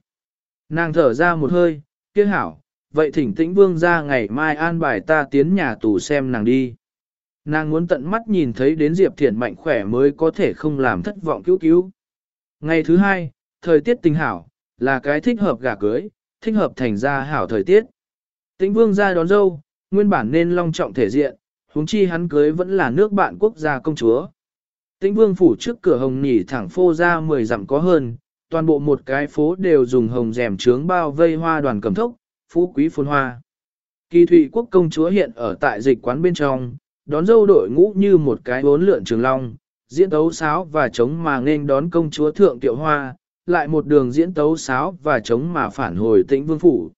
Nàng thở ra một hơi, kia hảo, vậy thỉnh tĩnh vương ra ngày mai an bài ta tiến nhà tù xem nàng đi. Nàng muốn tận mắt nhìn thấy đến Diệp Thiển mạnh khỏe mới có thể không làm thất vọng cứu cứu. Ngày thứ hai, thời tiết tình hảo, là cái thích hợp gả cưới, thích hợp thành ra hảo thời tiết. Tĩnh vương ra đón dâu, nguyên bản nên long trọng thể diện, huống chi hắn cưới vẫn là nước bạn quốc gia công chúa. Tĩnh vương phủ trước cửa hồng nhỉ thẳng phô ra 10 dặm có hơn, toàn bộ một cái phố đều dùng hồng rèm trướng bao vây hoa đoàn cầm thốc, phú quý phồn hoa. Kỳ thụy quốc công chúa hiện ở tại dịch quán bên trong, đón dâu đội ngũ như một cái bốn lượn trường long, diễn tấu sáo và chống mà nên đón công chúa thượng tiệu hoa, lại một đường diễn tấu sáo và chống mà phản hồi tĩnh vương phủ.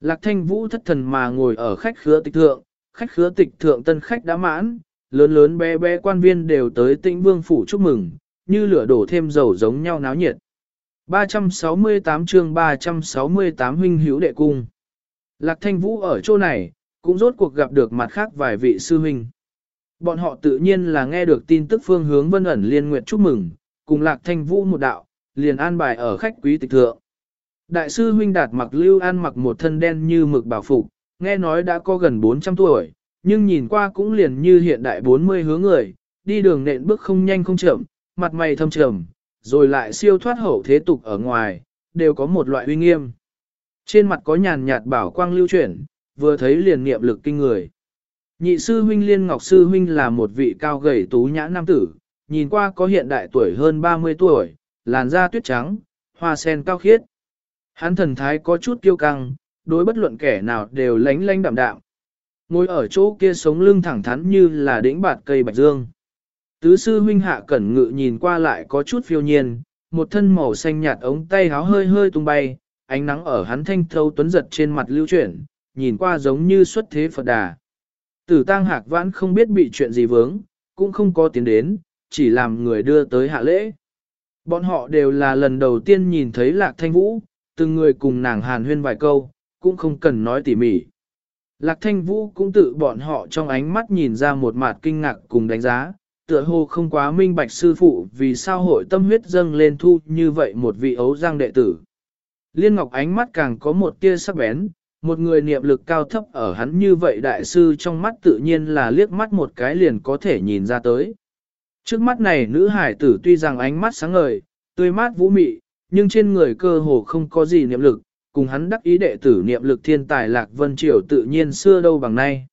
Lạc thanh vũ thất thần mà ngồi ở khách khứa tịch thượng, khách khứa tịch thượng tân khách đã mãn, lớn lớn bé bé quan viên đều tới tĩnh vương phủ chúc mừng, như lửa đổ thêm dầu giống nhau náo nhiệt. 368 chương 368 huynh hữu đệ cung. Lạc thanh vũ ở chỗ này, cũng rốt cuộc gặp được mặt khác vài vị sư huynh. Bọn họ tự nhiên là nghe được tin tức phương hướng vân ẩn liên nguyện chúc mừng, cùng lạc thanh vũ một đạo, liền an bài ở khách quý tịch thượng. Đại sư huynh đạt mặc lưu an mặc một thân đen như mực bảo phục, nghe nói đã có gần 400 tuổi, nhưng nhìn qua cũng liền như hiện đại 40 hướng người, đi đường nện bước không nhanh không chậm, mặt mày thâm trầm, rồi lại siêu thoát hậu thế tục ở ngoài, đều có một loại uy nghiêm. Trên mặt có nhàn nhạt bảo quang lưu chuyển, vừa thấy liền niệm lực kinh người. Nhị sư huynh Liên Ngọc sư huynh là một vị cao gầy tú nhã nam tử, nhìn qua có hiện đại tuổi hơn 30 tuổi, làn da tuyết trắng, hoa sen cao khiết. Hắn thần thái có chút kiêu căng, đối bất luận kẻ nào đều lánh lánh đạm đạm. Ngồi ở chỗ kia sống lưng thẳng thắn như là đỉnh bạt cây bạch dương. Tứ sư huynh hạ cẩn ngự nhìn qua lại có chút phiêu nhiên, một thân màu xanh nhạt ống tay háo hơi hơi tung bay, ánh nắng ở hắn thanh thâu tuấn giật trên mặt lưu chuyển, nhìn qua giống như xuất thế Phật đà. Tử tang hạc vãn không biết bị chuyện gì vướng, cũng không có tiến đến, chỉ làm người đưa tới hạ lễ. Bọn họ đều là lần đầu tiên nhìn thấy lạc thanh vũ, từng người cùng nàng hàn huyên vài câu, cũng không cần nói tỉ mỉ. Lạc thanh vũ cũng tự bọn họ trong ánh mắt nhìn ra một mặt kinh ngạc cùng đánh giá, tựa hồ không quá minh bạch sư phụ vì sao hội tâm huyết dâng lên thu như vậy một vị ấu giang đệ tử. Liên Ngọc ánh mắt càng có một tia sắc bén, một người niệm lực cao thấp ở hắn như vậy đại sư trong mắt tự nhiên là liếc mắt một cái liền có thể nhìn ra tới. Trước mắt này nữ hải tử tuy rằng ánh mắt sáng ngời, tươi mát vũ mị, nhưng trên người cơ hồ không có gì niệm lực, cùng hắn đắc ý đệ tử niệm lực thiên tài Lạc Vân Triều tự nhiên xưa đâu bằng nay.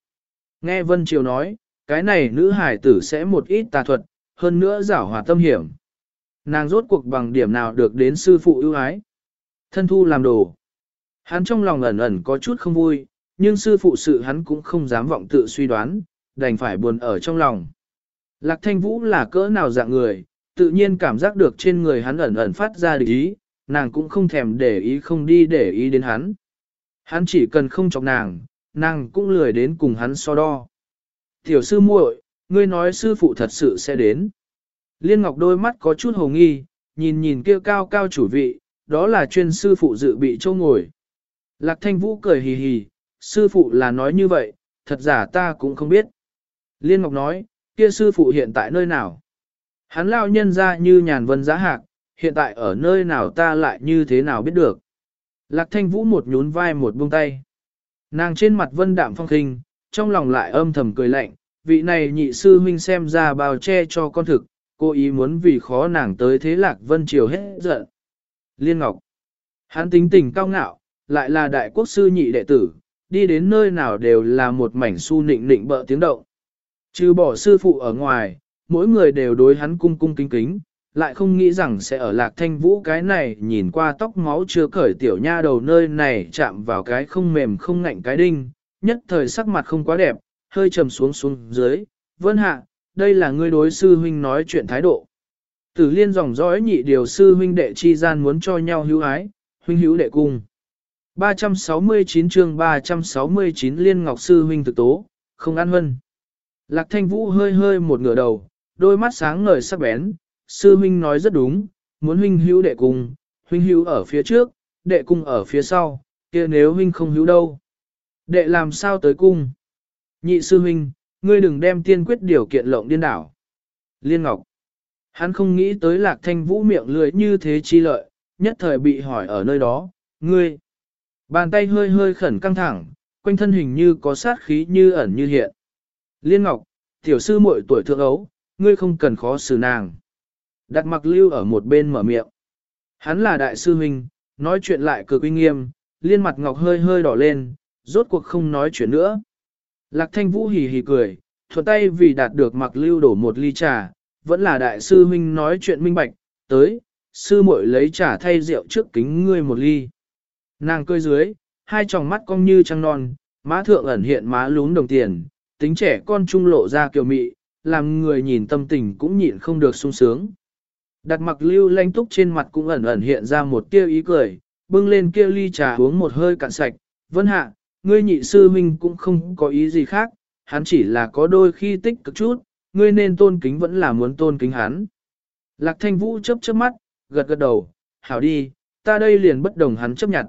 Nghe Vân Triều nói, cái này nữ hải tử sẽ một ít tà thuật, hơn nữa giảo hòa tâm hiểm. Nàng rốt cuộc bằng điểm nào được đến sư phụ ưu ái. Thân thu làm đồ. Hắn trong lòng ẩn ẩn có chút không vui, nhưng sư phụ sự hắn cũng không dám vọng tự suy đoán, đành phải buồn ở trong lòng. Lạc thanh vũ là cỡ nào dạng người, tự nhiên cảm giác được trên người hắn ẩn ẩn phát ra địch ý, nàng cũng không thèm để ý không đi để ý đến hắn. Hắn chỉ cần không chọc nàng, nàng cũng lười đến cùng hắn so đo. Tiểu sư muội, ngươi nói sư phụ thật sự sẽ đến. Liên Ngọc đôi mắt có chút hồ nghi, nhìn nhìn kia cao cao chủ vị, đó là chuyên sư phụ dự bị châu ngồi. Lạc thanh vũ cười hì hì, sư phụ là nói như vậy, thật giả ta cũng không biết. Liên Ngọc nói, kia sư phụ hiện tại nơi nào? Hắn lao nhân ra như nhàn vân giá hạc, hiện tại ở nơi nào ta lại như thế nào biết được. Lạc thanh vũ một nhún vai một buông tay. Nàng trên mặt vân đạm phong khinh, trong lòng lại âm thầm cười lạnh, vị này nhị sư huynh xem ra bao che cho con thực, cô ý muốn vì khó nàng tới thế lạc vân triều hết giận. Liên Ngọc. Hắn tính tình cao ngạo, lại là đại quốc sư nhị đệ tử, đi đến nơi nào đều là một mảnh su nịnh nịnh bợ tiếng động. Trừ bỏ sư phụ ở ngoài, mỗi người đều đối hắn cung cung kính kính, lại không nghĩ rằng sẽ ở lạc thanh vũ cái này nhìn qua tóc máu chưa cởi tiểu nha đầu nơi này chạm vào cái không mềm không ngạnh cái đinh, nhất thời sắc mặt không quá đẹp, hơi trầm xuống xuống dưới, vân hạ, đây là ngươi đối sư huynh nói chuyện thái độ. Tử liên dòng dõi nhị điều sư huynh đệ chi gian muốn cho nhau hữu ái, huynh hữu đệ cung. 369 chương 369 liên ngọc sư huynh thực tố, không ăn hân. Lạc thanh vũ hơi hơi một ngửa đầu, đôi mắt sáng ngời sắc bén, sư huynh nói rất đúng, muốn huynh hữu đệ cung, huynh hữu ở phía trước, đệ cung ở phía sau, kia nếu huynh không hữu đâu. Đệ làm sao tới cung? Nhị sư huynh, ngươi đừng đem tiên quyết điều kiện lộng điên đảo. Liên Ngọc. Hắn không nghĩ tới lạc thanh vũ miệng lưỡi như thế chi lợi, nhất thời bị hỏi ở nơi đó, ngươi. Bàn tay hơi hơi khẩn căng thẳng, quanh thân hình như có sát khí như ẩn như hiện. Liên Ngọc, tiểu sư muội tuổi thượng ấu, ngươi không cần khó xử nàng. Đặt mặc lưu ở một bên mở miệng. Hắn là đại sư huynh, nói chuyện lại cực uy nghiêm, liên mặt ngọc hơi hơi đỏ lên, rốt cuộc không nói chuyện nữa. Lạc thanh vũ hì hì cười, thuận tay vì đạt được mặc lưu đổ một ly trà, vẫn là đại sư huynh nói chuyện minh bạch, tới, sư muội lấy trà thay rượu trước kính ngươi một ly. Nàng cười dưới, hai tròng mắt cong như trăng non, má thượng ẩn hiện má lún đồng tiền, tính trẻ con trung lộ ra kiều mị, làm người nhìn tâm tình cũng nhịn không được sung sướng. Đặt mặc lưu lanh túc trên mặt cũng ẩn ẩn hiện ra một tia ý cười, bưng lên kia ly trà uống một hơi cạn sạch, vân hạ, ngươi nhị sư huynh cũng không có ý gì khác, hắn chỉ là có đôi khi tích cực chút, ngươi nên tôn kính vẫn là muốn tôn kính hắn. Lạc thanh vũ chớp chớp mắt, gật gật đầu, hảo đi, ta đây liền bất đồng hắn chấp nhận.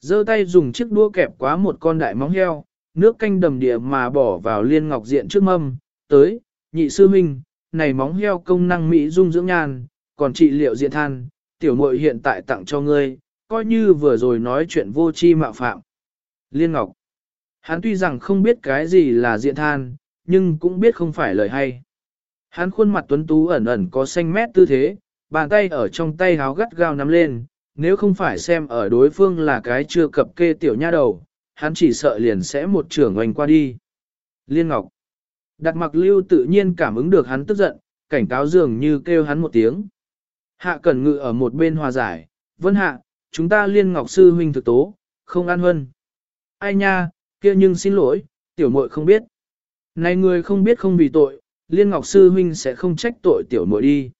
giơ tay dùng chiếc đua kẹp quá một con đại móng heo, nước canh đầm địa mà bỏ vào liên ngọc diện trước mâm, tới, nhị sư huynh, này móng heo công năng mỹ dung dưỡng nhan, còn trị liệu diện than, tiểu muội hiện tại tặng cho ngươi, coi như vừa rồi nói chuyện vô chi mạo phạm. Liên Ngọc Hắn tuy rằng không biết cái gì là diện than, nhưng cũng biết không phải lời hay. Hắn khuôn mặt tuấn tú ẩn ẩn có xanh mét tư thế, bàn tay ở trong tay háo gắt gao nắm lên, nếu không phải xem ở đối phương là cái chưa cập kê tiểu nha đầu, hắn chỉ sợ liền sẽ một trưởng oanh qua đi. Liên Ngọc Đặt mặc lưu tự nhiên cảm ứng được hắn tức giận, cảnh cáo dường như kêu hắn một tiếng. Hạ cẩn ngự ở một bên hòa giải, vân hạ, chúng ta liên ngọc sư huynh thực tố, không an huân. Ai nha, kia nhưng xin lỗi, tiểu muội không biết. Này người không biết không vì tội, liên ngọc sư huynh sẽ không trách tội tiểu muội đi.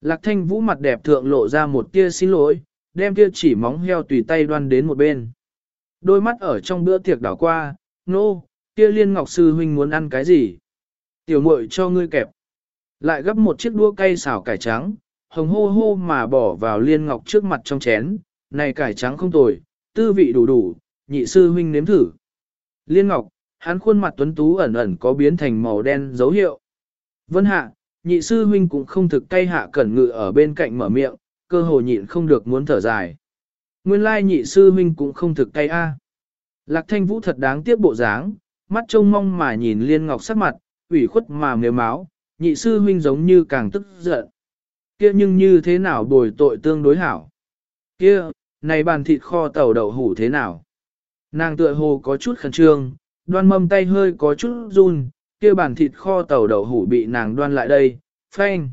Lạc thanh vũ mặt đẹp thượng lộ ra một tia xin lỗi, đem kia chỉ móng heo tùy tay đoan đến một bên. Đôi mắt ở trong bữa tiệc đảo qua, nô, no, kia liên ngọc sư huynh muốn ăn cái gì? Tiểu muội cho ngươi kẹp. Lại gấp một chiếc đũa cay xào cải trắng, hồng hô hô mà bỏ vào liên ngọc trước mặt trong chén, này cải trắng không tồi, tư vị đủ đủ, nhị sư huynh nếm thử. Liên Ngọc, hắn khuôn mặt tuấn tú ẩn ẩn có biến thành màu đen dấu hiệu. Vân hạ, nhị sư huynh cũng không thực cay hạ cẩn ngự ở bên cạnh mở miệng, cơ hồ nhịn không được muốn thở dài. Nguyên lai nhị sư huynh cũng không thực tay a. Lạc thanh vũ thật đáng tiếc bộ dáng, mắt trông mong mà nhìn liên ngọc sắc mặt, ủy khuất mà nếu máu, nhị sư huynh giống như càng tức giận. Kia nhưng như thế nào bồi tội tương đối hảo? Kia, này bàn thịt kho tàu đậu hủ thế nào? Nàng tựa hồ có chút khẩn trương, đoan mâm tay hơi có chút run, kia bàn thịt kho tàu đậu hủ bị nàng đoan lại đây, phanh.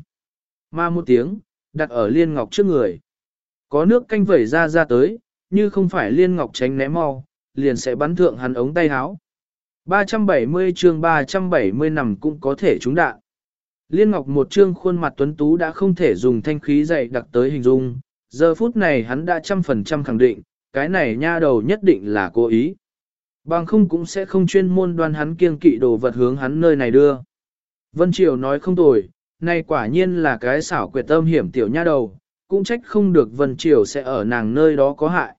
Ma một tiếng, đặt ở liên ngọc trước người. Có nước canh vẩy ra ra tới, như không phải liên ngọc tránh né mau, liền sẽ bắn thượng hắn ống tay háo. 370 chương 370 nằm cũng có thể trúng đạn. Liên Ngọc một chương khuôn mặt tuấn tú đã không thể dùng thanh khí dày đặc tới hình dung, giờ phút này hắn đã trăm phần trăm khẳng định, cái này nha đầu nhất định là cố ý. Bằng không cũng sẽ không chuyên môn đoan hắn kiêng kỵ đồ vật hướng hắn nơi này đưa. Vân Triều nói không tồi, này quả nhiên là cái xảo quyệt tâm hiểm tiểu nha đầu, cũng trách không được Vân Triều sẽ ở nàng nơi đó có hại.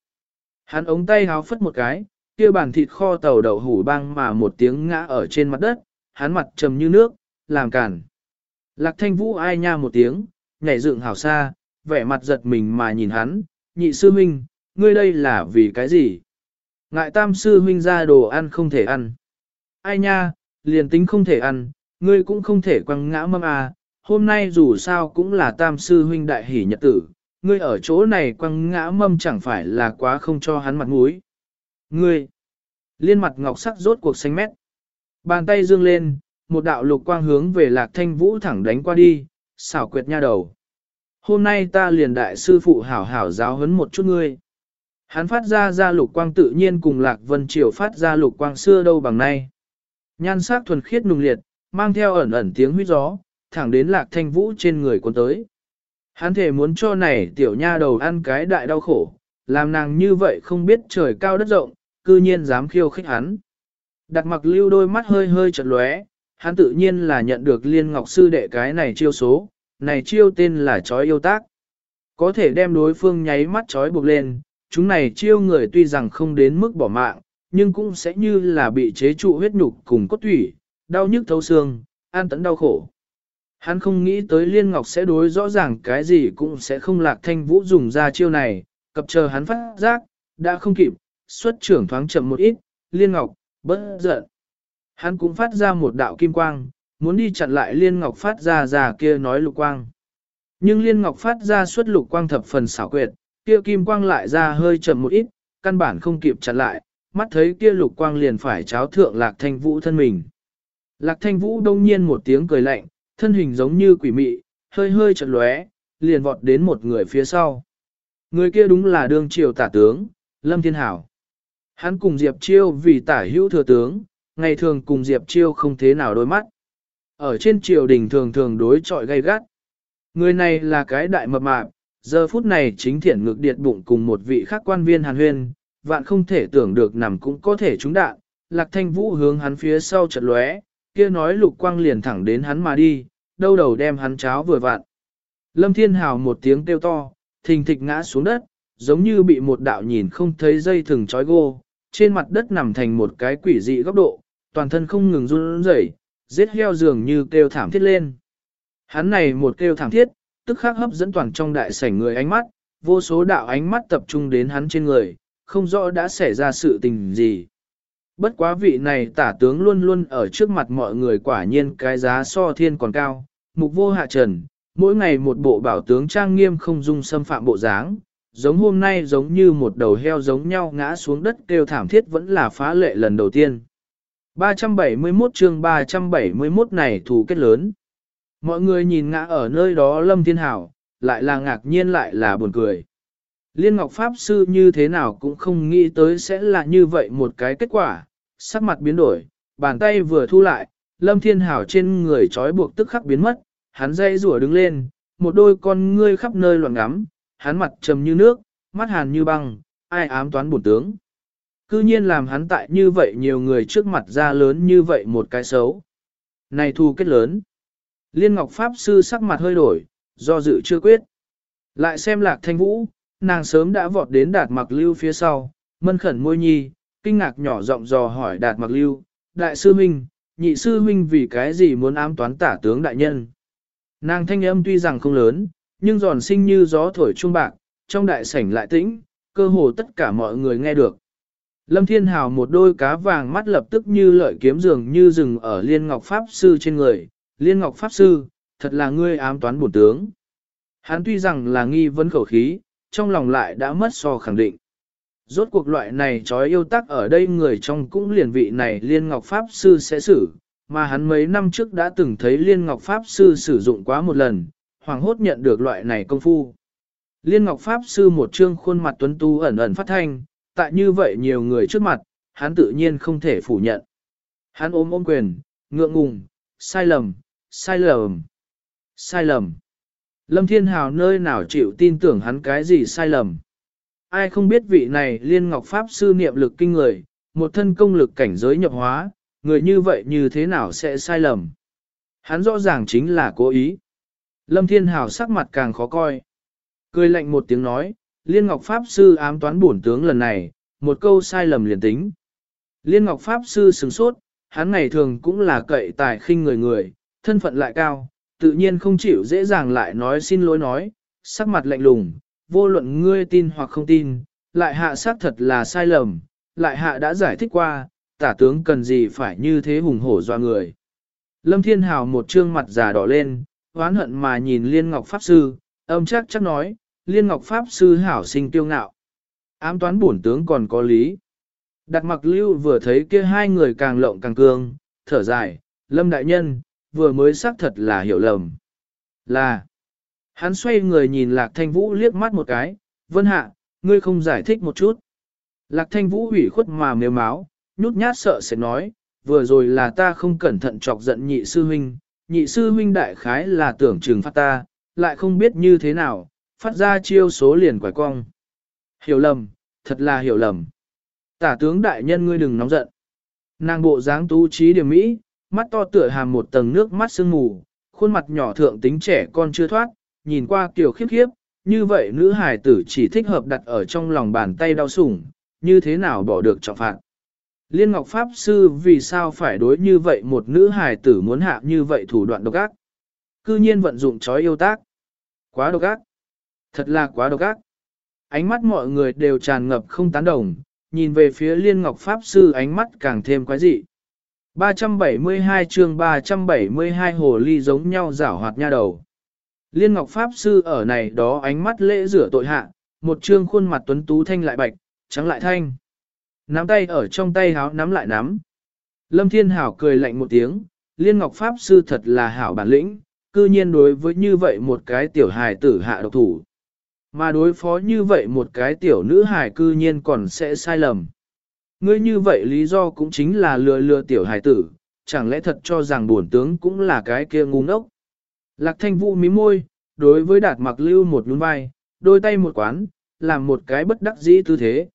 Hắn ống tay háo phất một cái, kia bàn thịt kho tàu đậu hủ băng mà một tiếng ngã ở trên mặt đất, hắn mặt trầm như nước, làm cản. Lạc thanh vũ ai nha một tiếng, nhảy dựng hào xa, vẻ mặt giật mình mà nhìn hắn, nhị sư huynh, ngươi đây là vì cái gì? Ngại tam sư huynh ra đồ ăn không thể ăn. Ai nha, liền tính không thể ăn, ngươi cũng không thể quăng ngã mâm à, hôm nay dù sao cũng là tam sư huynh đại hỷ nhật tử, ngươi ở chỗ này quăng ngã mâm chẳng phải là quá không cho hắn mặt mũi. Ngươi, liên mặt ngọc sắc rốt cuộc xanh mét. Bàn tay dương lên, một đạo lục quang hướng về lạc thanh vũ thẳng đánh qua đi, xảo quyệt nha đầu. Hôm nay ta liền đại sư phụ hảo hảo giáo huấn một chút ngươi. Hắn phát ra ra lục quang tự nhiên cùng lạc vân triều phát ra lục quang xưa đâu bằng nay. Nhan sắc thuần khiết nùng liệt, mang theo ẩn ẩn tiếng huyết gió, thẳng đến lạc thanh vũ trên người quân tới. Hắn thể muốn cho này tiểu nha đầu ăn cái đại đau khổ, làm nàng như vậy không biết trời cao đất rộng, cư nhiên dám khiêu khích hắn. Đặt mặc lưu đôi mắt hơi hơi chật lóe, hắn tự nhiên là nhận được liên ngọc sư đệ cái này chiêu số, này chiêu tên là chói yêu tác. Có thể đem đối phương nháy mắt chói buộc lên, chúng này chiêu người tuy rằng không đến mức bỏ mạng, nhưng cũng sẽ như là bị chế trụ huyết nhục cùng cốt thủy, đau nhức thấu xương, an tấn đau khổ. Hắn không nghĩ tới Liên Ngọc sẽ đối rõ ràng cái gì cũng sẽ không lạc thanh vũ dùng ra chiêu này, cập chờ hắn phát giác, đã không kịp, xuất trưởng thoáng chậm một ít, Liên Ngọc, bất giận. Hắn cũng phát ra một đạo kim quang, muốn đi chặn lại Liên Ngọc phát ra già kia nói lục quang. Nhưng Liên Ngọc phát ra xuất lục quang thập phần xảo quyệt, kia kim quang lại ra hơi chậm một ít, căn bản không kịp chặn lại, mắt thấy kia lục quang liền phải cháo thượng lạc thanh vũ thân mình. Lạc thanh vũ đông nhiên một tiếng cười lạnh, thân hình giống như quỷ mị, hơi hơi chật lóe, liền vọt đến một người phía sau. Người kia đúng là đương triều tả tướng, Lâm Thiên Hảo. Hắn cùng Diệp Chiêu vì tả hữu thừa tướng, ngày thường cùng Diệp Chiêu không thế nào đôi mắt. Ở trên triều đình thường thường đối trọi gay gắt. Người này là cái đại mập mạp, giờ phút này chính thiện ngực điệt bụng cùng một vị khác quan viên hàn huyên, vạn không thể tưởng được nằm cũng có thể trúng đạn, lạc thanh vũ hướng hắn phía sau chật lóe, kia nói lục quang liền thẳng đến hắn mà đi, đâu đầu đem hắn cháo vừa vặn. Lâm Thiên Hào một tiếng kêu to, thình thịch ngã xuống đất, giống như bị một đạo nhìn không thấy dây thừng trói gô, trên mặt đất nằm thành một cái quỷ dị góc độ, toàn thân không ngừng run rẩy, giết heo dường như kêu thảm thiết lên. Hắn này một kêu thảm thiết, tức khắc hấp dẫn toàn trong đại sảnh người ánh mắt, vô số đạo ánh mắt tập trung đến hắn trên người, không rõ đã xảy ra sự tình gì. Bất quá vị này tả tướng luôn luôn ở trước mặt mọi người quả nhiên cái giá so thiên còn cao, mục vô hạ trần, mỗi ngày một bộ bảo tướng trang nghiêm không dung xâm phạm bộ dáng, giống hôm nay giống như một đầu heo giống nhau ngã xuống đất kêu thảm thiết vẫn là phá lệ lần đầu tiên. 371 chương 371 này thù kết lớn. Mọi người nhìn ngã ở nơi đó Lâm Thiên Hảo, lại là ngạc nhiên lại là buồn cười. Liên Ngọc Pháp Sư như thế nào cũng không nghĩ tới sẽ là như vậy một cái kết quả, sắc mặt biến đổi, bàn tay vừa thu lại, Lâm Thiên Hảo trên người trói buộc tức khắc biến mất, hắn dây rủa đứng lên, một đôi con ngươi khắp nơi loạn ngắm, hắn mặt trầm như nước, mắt hàn như băng, ai ám toán bổn tướng. Cư nhiên làm hắn tại như vậy nhiều người trước mặt ra lớn như vậy một cái xấu. Này thu kết lớn. Liên Ngọc Pháp Sư sắc mặt hơi đổi, do dự chưa quyết. Lại xem lạc thanh vũ, nàng sớm đã vọt đến đạt mặc lưu phía sau, mân khẩn môi nhi, kinh ngạc nhỏ giọng dò hỏi đạt mặc lưu, đại sư huynh, nhị sư huynh vì cái gì muốn ám toán tả tướng đại nhân. Nàng thanh âm tuy rằng không lớn, nhưng giòn sinh như gió thổi trung bạc, trong đại sảnh lại tĩnh, cơ hồ tất cả mọi người nghe được. Lâm Thiên Hào một đôi cá vàng mắt lập tức như lợi kiếm dường như rừng ở Liên Ngọc Pháp Sư trên người. Liên Ngọc Pháp Sư, thật là ngươi ám toán bổn tướng. Hắn tuy rằng là nghi vấn khẩu khí, trong lòng lại đã mất so khẳng định. Rốt cuộc loại này trói yêu tắc ở đây người trong cũng liền vị này Liên Ngọc Pháp Sư sẽ xử, mà hắn mấy năm trước đã từng thấy Liên Ngọc Pháp Sư sử dụng quá một lần, hoàng hốt nhận được loại này công phu. Liên Ngọc Pháp Sư một trương khuôn mặt tuấn tu ẩn ẩn phát thanh, tại như vậy nhiều người trước mặt, hắn tự nhiên không thể phủ nhận. Hắn ôm ôm quyền, ngượng ngùng, sai lầm, sai lầm, sai lầm. Lâm Thiên Hào nơi nào chịu tin tưởng hắn cái gì sai lầm. Ai không biết vị này liên ngọc pháp sư niệm lực kinh người, một thân công lực cảnh giới nhập hóa, người như vậy như thế nào sẽ sai lầm. Hắn rõ ràng chính là cố ý. Lâm Thiên Hào sắc mặt càng khó coi. Cười lạnh một tiếng nói, Liên Ngọc Pháp Sư ám toán bổn tướng lần này, một câu sai lầm liền tính. Liên Ngọc Pháp Sư sừng sốt, hắn ngày thường cũng là cậy tài khinh người người, thân phận lại cao, tự nhiên không chịu dễ dàng lại nói xin lỗi nói, sắc mặt lạnh lùng, vô luận ngươi tin hoặc không tin, lại hạ xác thật là sai lầm, lại hạ đã giải thích qua, tả tướng cần gì phải như thế hùng hổ doa người. Lâm Thiên Hào một trương mặt già đỏ lên, oán hận mà nhìn Liên Ngọc Pháp Sư, âm chắc chắc nói, Liên Ngọc Pháp Sư hảo sinh tiêu ngạo. Ám toán bổn tướng còn có lý. Đặt mặc lưu vừa thấy kia hai người càng lộng càng cương, thở dài, Lâm Đại Nhân, vừa mới xác thật là hiểu lầm. Là, hắn xoay người nhìn Lạc Thanh Vũ liếc mắt một cái, vân hạ, ngươi không giải thích một chút. Lạc Thanh Vũ ủy khuất mà mềm máu, nhút nhát sợ sẽ nói, vừa rồi là ta không cẩn thận chọc giận nhị sư huynh, nhị sư huynh đại khái là tưởng trừng phát ta, lại không biết như thế nào, phát ra chiêu số liền quải cong. Hiểu lầm, thật là hiểu lầm. Tả tướng đại nhân ngươi đừng nóng giận. Nàng bộ dáng tú trí điểm mỹ, mắt to tựa hàm một tầng nước mắt sương mù, khuôn mặt nhỏ thượng tính trẻ con chưa thoát, nhìn qua kiểu khiếp khiếp, như vậy nữ hài tử chỉ thích hợp đặt ở trong lòng bàn tay đau sủng, như thế nào bỏ được trọng phạt. Liên Ngọc Pháp Sư vì sao phải đối như vậy một nữ hài tử muốn hạ như vậy thủ đoạn độc ác? Cư nhiên vận dụng chói yêu tác. Quá độc ác. Thật là quá độc ác. Ánh mắt mọi người đều tràn ngập không tán đồng, nhìn về phía Liên Ngọc Pháp Sư ánh mắt càng thêm quái dị. 372 chương 372 hồ ly giống nhau rảo hoạt nha đầu. Liên Ngọc Pháp Sư ở này đó ánh mắt lễ rửa tội hạ, một trương khuôn mặt tuấn tú thanh lại bạch, trắng lại thanh. Nắm tay ở trong tay háo nắm lại nắm. Lâm Thiên Hảo cười lạnh một tiếng, Liên Ngọc Pháp Sư thật là hảo bản lĩnh, cư nhiên đối với như vậy một cái tiểu hài tử hạ độc thủ. Mà đối phó như vậy một cái tiểu nữ hài cư nhiên còn sẽ sai lầm. Ngươi như vậy lý do cũng chính là lừa lừa tiểu hài tử, chẳng lẽ thật cho rằng bổn tướng cũng là cái kia ngu ngốc. Lạc thanh vũ mí môi, đối với đạt mặc lưu một nhún vai, đôi tay một quán, làm một cái bất đắc dĩ tư thế.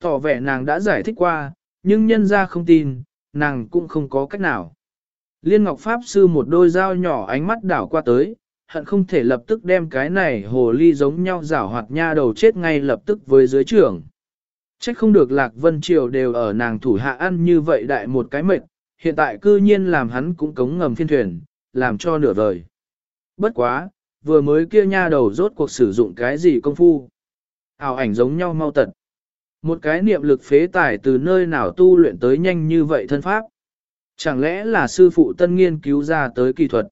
Tỏ vẻ nàng đã giải thích qua, nhưng nhân ra không tin, nàng cũng không có cách nào. Liên Ngọc Pháp Sư một đôi dao nhỏ ánh mắt đảo qua tới, hận không thể lập tức đem cái này hồ ly giống nhau rảo hoạt nha đầu chết ngay lập tức với dưới trưởng. Trách không được Lạc Vân Triều đều ở nàng thủ hạ ăn như vậy đại một cái mệt, hiện tại cư nhiên làm hắn cũng cống ngầm phiên thuyền, làm cho nửa vời. Bất quá, vừa mới kia nha đầu rốt cuộc sử dụng cái gì công phu. Ảo ảnh giống nhau mau tật. Một cái niệm lực phế tải từ nơi nào tu luyện tới nhanh như vậy thân pháp. Chẳng lẽ là sư phụ tân nghiên cứu ra tới kỳ thuật.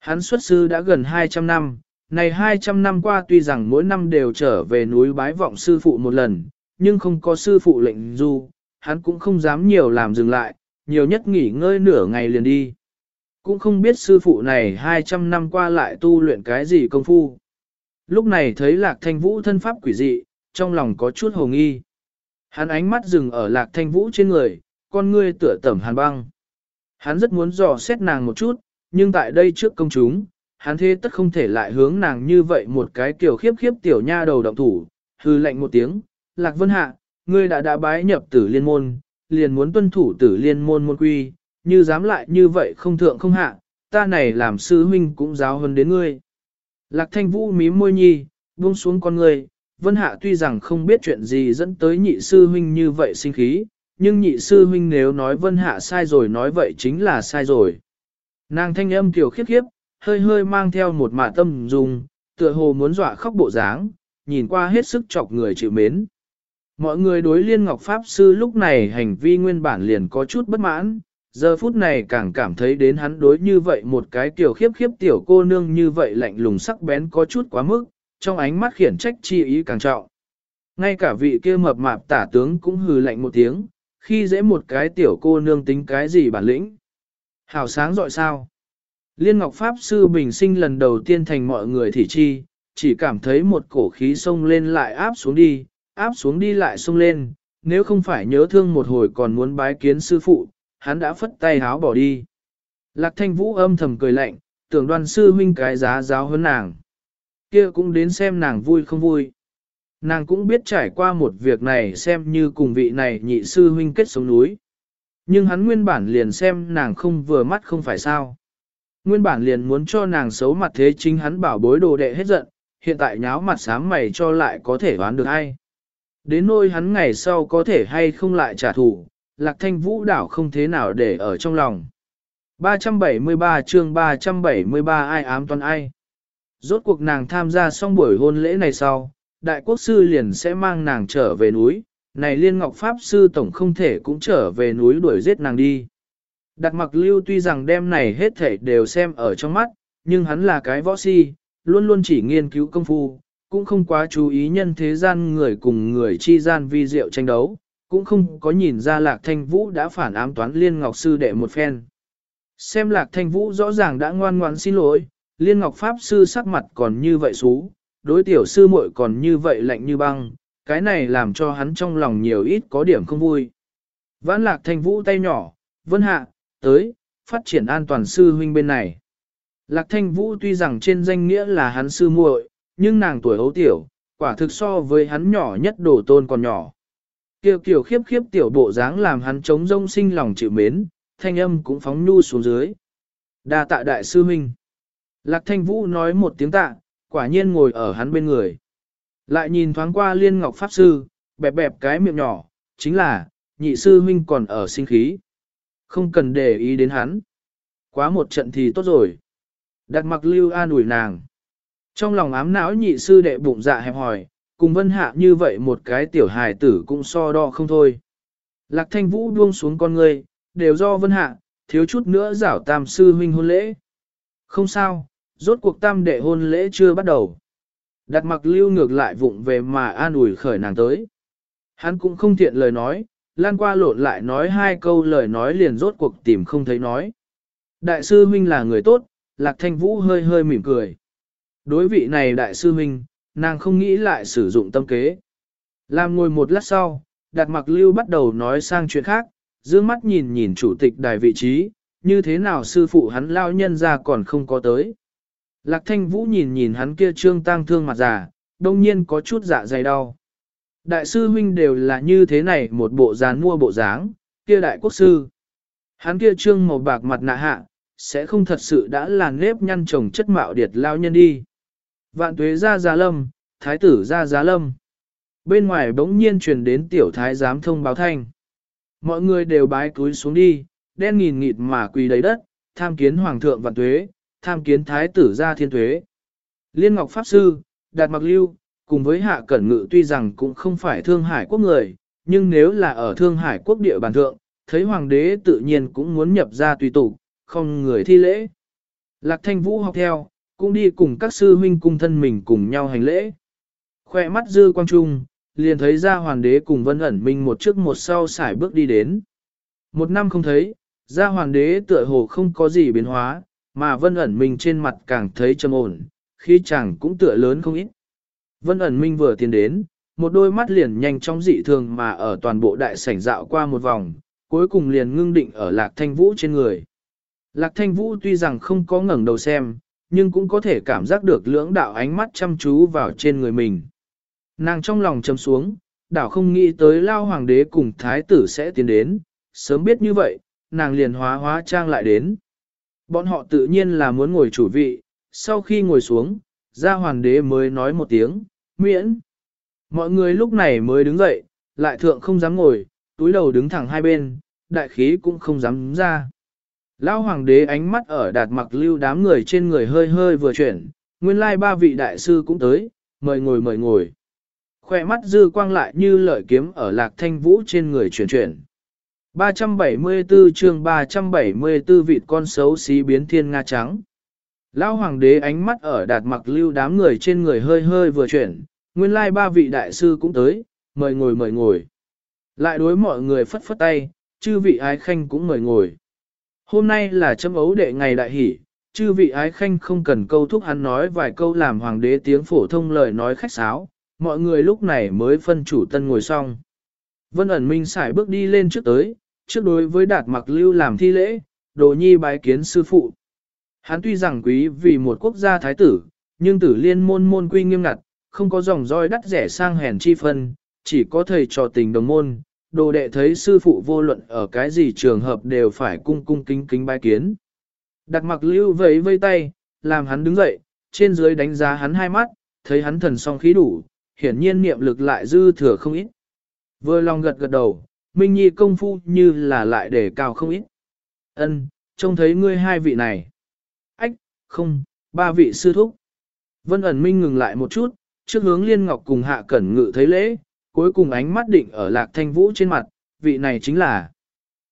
Hắn xuất sư đã gần 200 năm, này 200 năm qua tuy rằng mỗi năm đều trở về núi bái vọng sư phụ một lần, nhưng không có sư phụ lệnh du, hắn cũng không dám nhiều làm dừng lại, nhiều nhất nghỉ ngơi nửa ngày liền đi. Cũng không biết sư phụ này 200 năm qua lại tu luyện cái gì công phu. Lúc này thấy lạc thanh vũ thân pháp quỷ dị, trong lòng có chút hồ nghi. Hắn ánh mắt dừng ở lạc thanh vũ trên người, con ngươi tựa tẩm hàn băng. Hắn rất muốn dò xét nàng một chút, nhưng tại đây trước công chúng, hắn thế tất không thể lại hướng nàng như vậy một cái kiểu khiếp khiếp tiểu nha đầu động thủ, hư lệnh một tiếng, Lạc Vân Hạ, ngươi đã đã bái nhập tử liên môn, liền muốn tuân thủ tử liên môn môn quy, như dám lại như vậy không thượng không hạ, ta này làm sư huynh cũng giáo hơn đến ngươi. Lạc Thanh Vũ mí môi nhi, buông xuống con ngươi, Vân Hạ tuy rằng không biết chuyện gì dẫn tới nhị sư huynh như vậy sinh khí, nhưng nhị sư huynh nếu nói vân hạ sai rồi nói vậy chính là sai rồi. Nàng thanh âm kiểu khiếp khiếp, hơi hơi mang theo một mạ tâm dùng, tựa hồ muốn dọa khóc bộ dáng, nhìn qua hết sức chọc người chịu mến. Mọi người đối liên ngọc pháp sư lúc này hành vi nguyên bản liền có chút bất mãn, giờ phút này càng cảm thấy đến hắn đối như vậy một cái tiểu khiếp khiếp tiểu cô nương như vậy lạnh lùng sắc bén có chút quá mức, trong ánh mắt khiển trách chi ý càng trọng. Ngay cả vị kia mập mạp tả tướng cũng hừ lạnh một tiếng, khi dễ một cái tiểu cô nương tính cái gì bản lĩnh. Hào sáng dọi sao. Liên Ngọc Pháp Sư Bình sinh lần đầu tiên thành mọi người thị chi, chỉ cảm thấy một cổ khí sông lên lại áp xuống đi, áp xuống đi lại sông lên, nếu không phải nhớ thương một hồi còn muốn bái kiến sư phụ, hắn đã phất tay háo bỏ đi. Lạc thanh vũ âm thầm cười lạnh, tưởng đoan sư huynh cái giá giáo hơn nàng. kia cũng đến xem nàng vui không vui. Nàng cũng biết trải qua một việc này xem như cùng vị này nhị sư huynh kết sống núi. Nhưng hắn nguyên bản liền xem nàng không vừa mắt không phải sao. Nguyên bản liền muốn cho nàng xấu mặt thế chính hắn bảo bối đồ đệ hết giận, hiện tại nháo mặt sám mày cho lại có thể đoán được hay. Đến nôi hắn ngày sau có thể hay không lại trả thù, lạc thanh vũ đảo không thế nào để ở trong lòng. 373 chương 373 ai ám toàn ai. Rốt cuộc nàng tham gia xong buổi hôn lễ này sau, đại quốc sư liền sẽ mang nàng trở về núi, này liên ngọc pháp sư tổng không thể cũng trở về núi đuổi giết nàng đi. Đặt mặc lưu tuy rằng đêm này hết thể đều xem ở trong mắt, nhưng hắn là cái võ si, luôn luôn chỉ nghiên cứu công phu, cũng không quá chú ý nhân thế gian người cùng người chi gian vi diệu tranh đấu, cũng không có nhìn ra lạc thanh vũ đã phản ám toán liên ngọc sư đệ một phen. Xem lạc thanh vũ rõ ràng đã ngoan ngoãn xin lỗi, liên ngọc pháp sư sắc mặt còn như vậy xú, đối tiểu sư muội còn như vậy lạnh như băng, cái này làm cho hắn trong lòng nhiều ít có điểm không vui. Vãn lạc thanh vũ tay nhỏ, vân hạ, tới, phát triển an toàn sư huynh bên này. Lạc thanh vũ tuy rằng trên danh nghĩa là hắn sư muội, nhưng nàng tuổi hấu tiểu, quả thực so với hắn nhỏ nhất đồ tôn còn nhỏ. Kiều kiều khiếp khiếp tiểu bộ dáng làm hắn trống rông sinh lòng chịu mến, thanh âm cũng phóng nhu xuống dưới. đa tạ đại sư huynh. Lạc thanh vũ nói một tiếng tạ, quả nhiên ngồi ở hắn bên người. Lại nhìn thoáng qua liên ngọc pháp sư, bẹp bẹp cái miệng nhỏ, chính là, nhị sư huynh còn ở sinh khí. Không cần để ý đến hắn. Quá một trận thì tốt rồi. Đặt mặc lưu an ủi nàng. Trong lòng ám não nhị sư đệ bụng dạ hẹp hỏi, cùng vân hạ như vậy một cái tiểu hài tử cũng so đo không thôi. Lạc thanh vũ buông xuống con người, đều do vân hạ, thiếu chút nữa giảo tam sư huynh hôn lễ. Không sao, rốt cuộc tam đệ hôn lễ chưa bắt đầu. Đặt mặc lưu ngược lại vụng về mà an ủi khởi nàng tới. Hắn cũng không thiện lời nói, lan qua lộn lại nói hai câu lời nói liền rốt cuộc tìm không thấy nói. Đại sư huynh là người tốt, lạc thanh vũ hơi hơi mỉm cười. Đối vị này đại sư huynh, nàng không nghĩ lại sử dụng tâm kế. Làm ngồi một lát sau, đặt mặc lưu bắt đầu nói sang chuyện khác, dương mắt nhìn nhìn chủ tịch đài vị trí, như thế nào sư phụ hắn lao nhân ra còn không có tới. Lạc thanh vũ nhìn nhìn hắn kia trương tang thương mặt già, đông nhiên có chút dạ dày đau. Đại sư huynh đều là như thế này một bộ dán mua bộ dáng, kia đại quốc sư. Hắn kia trương màu bạc mặt nạ hạ, sẽ không thật sự đã là nếp nhăn trồng chất mạo điệt lao nhân đi. Vạn tuế ra giá lâm, thái tử ra giá lâm. Bên ngoài bỗng nhiên truyền đến tiểu thái giám thông báo thanh. Mọi người đều bái cúi xuống đi, đen nghìn nghịt mà quỳ đầy đất, tham kiến hoàng thượng vạn tuế, tham kiến thái tử ra thiên tuế. Liên Ngọc Pháp Sư, Đạt Mặc Lưu, cùng với Hạ Cẩn Ngự tuy rằng cũng không phải Thương Hải quốc người, nhưng nếu là ở Thương Hải quốc địa bàn thượng, thấy hoàng đế tự nhiên cũng muốn nhập ra tùy tục, không người thi lễ. Lạc Thanh Vũ học theo, cũng đi cùng các sư huynh cung thân mình cùng nhau hành lễ. Khoe mắt dư quang trung, liền thấy ra hoàng đế cùng vân ẩn minh một trước một sau xài bước đi đến. Một năm không thấy, ra hoàng đế tựa hồ không có gì biến hóa, mà vân ẩn minh trên mặt càng thấy trầm ổn, khi chàng cũng tựa lớn không ít. Vân ẩn minh vừa tiến đến, một đôi mắt liền nhanh chóng dị thường mà ở toàn bộ đại sảnh dạo qua một vòng, cuối cùng liền ngưng định ở lạc thanh vũ trên người. Lạc thanh vũ tuy rằng không có ngẩng đầu xem, nhưng cũng có thể cảm giác được lưỡng đạo ánh mắt chăm chú vào trên người mình. Nàng trong lòng châm xuống, đảo không nghĩ tới lao hoàng đế cùng thái tử sẽ tiến đến, sớm biết như vậy, nàng liền hóa hóa trang lại đến. Bọn họ tự nhiên là muốn ngồi chủ vị, sau khi ngồi xuống, gia hoàng đế mới nói một tiếng, miễn. Mọi người lúc này mới đứng dậy, lại thượng không dám ngồi, túi đầu đứng thẳng hai bên, đại khí cũng không dám ra. Lão hoàng đế ánh mắt ở đạt mặc lưu đám người trên người hơi hơi vừa chuyển, nguyên lai ba vị đại sư cũng tới, mời ngồi mời ngồi. Khoe mắt dư quang lại như lợi kiếm ở lạc thanh vũ trên người chuyển chuyển. 374 chương 374 vịt con xấu xí biến thiên nga trắng. Lão hoàng đế ánh mắt ở đạt mặc lưu đám người trên người hơi hơi vừa chuyển, nguyên lai ba vị đại sư cũng tới, mời ngồi mời ngồi. Lại đối mọi người phất phất tay, chư vị ái khanh cũng mời ngồi. Hôm nay là châm ấu đệ ngày đại hỷ, chư vị ái khanh không cần câu thúc hắn nói vài câu làm hoàng đế tiếng phổ thông lời nói khách sáo, mọi người lúc này mới phân chủ tân ngồi xong. Vân ẩn minh xài bước đi lên trước tới, trước đối với đạt mặc lưu làm thi lễ, đồ nhi bái kiến sư phụ. Hắn tuy rằng quý vì một quốc gia thái tử, nhưng tử liên môn môn quy nghiêm ngặt, không có dòng roi đắt rẻ sang hèn chi phân, chỉ có thầy trò tình đồng môn, đồ đệ thấy sư phụ vô luận ở cái gì trường hợp đều phải cung cung kính kính bái kiến. Đặt mặc lưu vẫy vây tay, làm hắn đứng dậy, trên dưới đánh giá hắn hai mắt, thấy hắn thần song khí đủ, hiển nhiên niệm lực lại dư thừa không ít. Vừa lòng gật gật đầu, Minh Nhi công phu như là lại để cao không ít. Ân, trông thấy ngươi hai vị này. Ách, không, ba vị sư thúc. Vân ẩn Minh ngừng lại một chút, trước hướng Liên Ngọc cùng Hạ Cẩn Ngự thấy lễ, cuối cùng ánh mắt định ở Lạc Thanh Vũ trên mặt, vị này chính là.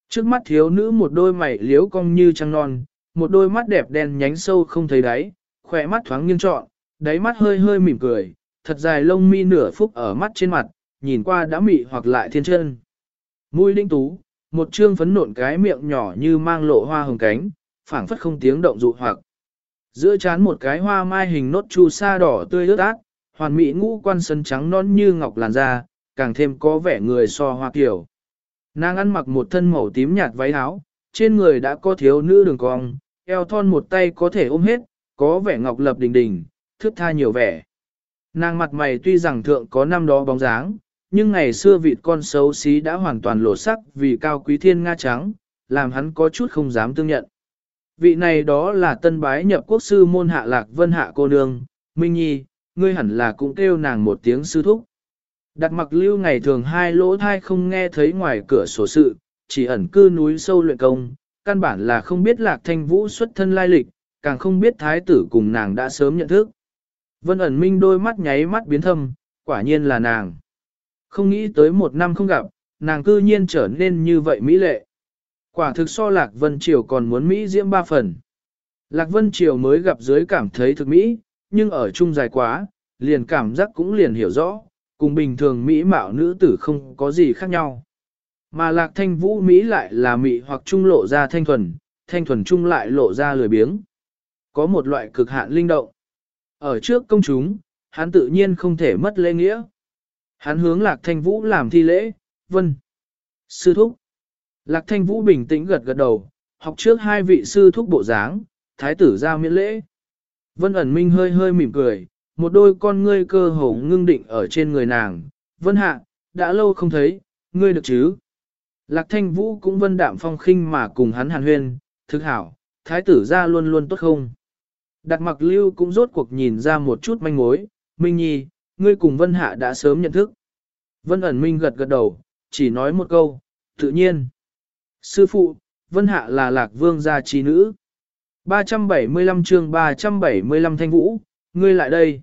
Trước mắt thiếu nữ một đôi mày liếu cong như trăng non, một đôi mắt đẹp đen nhánh sâu không thấy đáy, khỏe mắt thoáng nghiêng trọn, đáy mắt hơi hơi mỉm cười, thật dài lông mi nửa phúc ở mắt trên mặt, nhìn qua đã mị hoặc lại thiên chân. Mũi linh tú, một trương phấn nộn cái miệng nhỏ như mang lộ hoa hồng cánh, phảng phất không tiếng động dụ hoặc. Giữa chán một cái hoa mai hình nốt chu sa đỏ tươi ướt át, hoàn mỹ ngũ quan sân trắng non như ngọc làn da, càng thêm có vẻ người so hoa kiểu. Nàng ăn mặc một thân màu tím nhạt váy áo, trên người đã có thiếu nữ đường cong, eo thon một tay có thể ôm hết, có vẻ ngọc lập đình đình, thước tha nhiều vẻ. Nàng mặt mày tuy rằng thượng có năm đó bóng dáng, nhưng ngày xưa vịt con xấu xí đã hoàn toàn lộ sắc vì cao quý thiên nga trắng, làm hắn có chút không dám tương nhận. Vị này đó là tân bái nhập quốc sư môn hạ lạc vân hạ cô nương, Minh Nhi, ngươi hẳn là cũng kêu nàng một tiếng sư thúc. Đặt mặc lưu ngày thường hai lỗ thai không nghe thấy ngoài cửa sổ sự, chỉ ẩn cư núi sâu luyện công, căn bản là không biết lạc thanh vũ xuất thân lai lịch, càng không biết thái tử cùng nàng đã sớm nhận thức. Vân ẩn minh đôi mắt nháy mắt biến thâm, quả nhiên là nàng. Không nghĩ tới một năm không gặp, nàng cư nhiên trở nên như vậy mỹ lệ. Quả thực so Lạc Vân Triều còn muốn Mỹ diễm ba phần. Lạc Vân Triều mới gặp dưới cảm thấy thực Mỹ, nhưng ở chung dài quá, liền cảm giác cũng liền hiểu rõ, cùng bình thường Mỹ mạo nữ tử không có gì khác nhau. Mà Lạc Thanh Vũ Mỹ lại là Mỹ hoặc trung lộ ra thanh thuần, thanh thuần trung lại lộ ra lười biếng. Có một loại cực hạn linh động. Ở trước công chúng, hắn tự nhiên không thể mất lễ nghĩa. Hắn hướng Lạc Thanh Vũ làm thi lễ, vân. Sư thúc. Lạc Thanh Vũ bình tĩnh gật gật đầu, học trước hai vị sư thúc bộ dáng, thái tử ra miễn lễ. Vân ẩn minh hơi hơi mỉm cười, một đôi con ngươi cơ hồ ngưng định ở trên người nàng. Vân hạ, đã lâu không thấy, ngươi được chứ? Lạc Thanh Vũ cũng vân đạm phong khinh mà cùng hắn hàn huyên, thực hảo, thái tử ra luôn luôn tốt không? Đặt mặc lưu cũng rốt cuộc nhìn ra một chút manh mối, Minh Nhi, ngươi cùng Vân Hạ đã sớm nhận thức. Vân ẩn minh gật gật đầu, chỉ nói một câu, tự nhiên. Sư phụ, Vân Hạ là lạc vương gia trí nữ. 375 chương 375 thanh vũ, ngươi lại đây.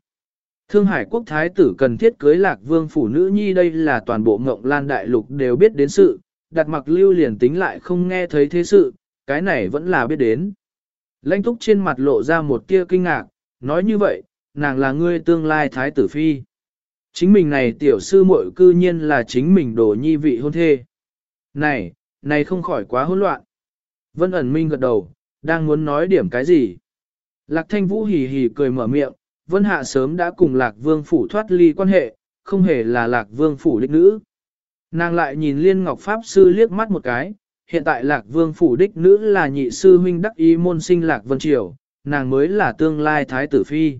Thương Hải quốc thái tử cần thiết cưới lạc vương phủ nữ nhi đây là toàn bộ ngộng lan đại lục đều biết đến sự, đặt mặc lưu liền tính lại không nghe thấy thế sự, cái này vẫn là biết đến. Lãnh túc trên mặt lộ ra một tia kinh ngạc, nói như vậy, nàng là ngươi tương lai thái tử phi. Chính mình này tiểu sư muội cư nhiên là chính mình đồ nhi vị hôn thê. Này, này không khỏi quá hỗn loạn. Vân ẩn minh gật đầu, đang muốn nói điểm cái gì. Lạc thanh vũ hì hì cười mở miệng, vân hạ sớm đã cùng lạc vương phủ thoát ly quan hệ, không hề là lạc vương phủ đích nữ. Nàng lại nhìn liên ngọc pháp sư liếc mắt một cái, hiện tại lạc vương phủ đích nữ là nhị sư huynh đắc ý môn sinh lạc vân triều, nàng mới là tương lai thái tử phi.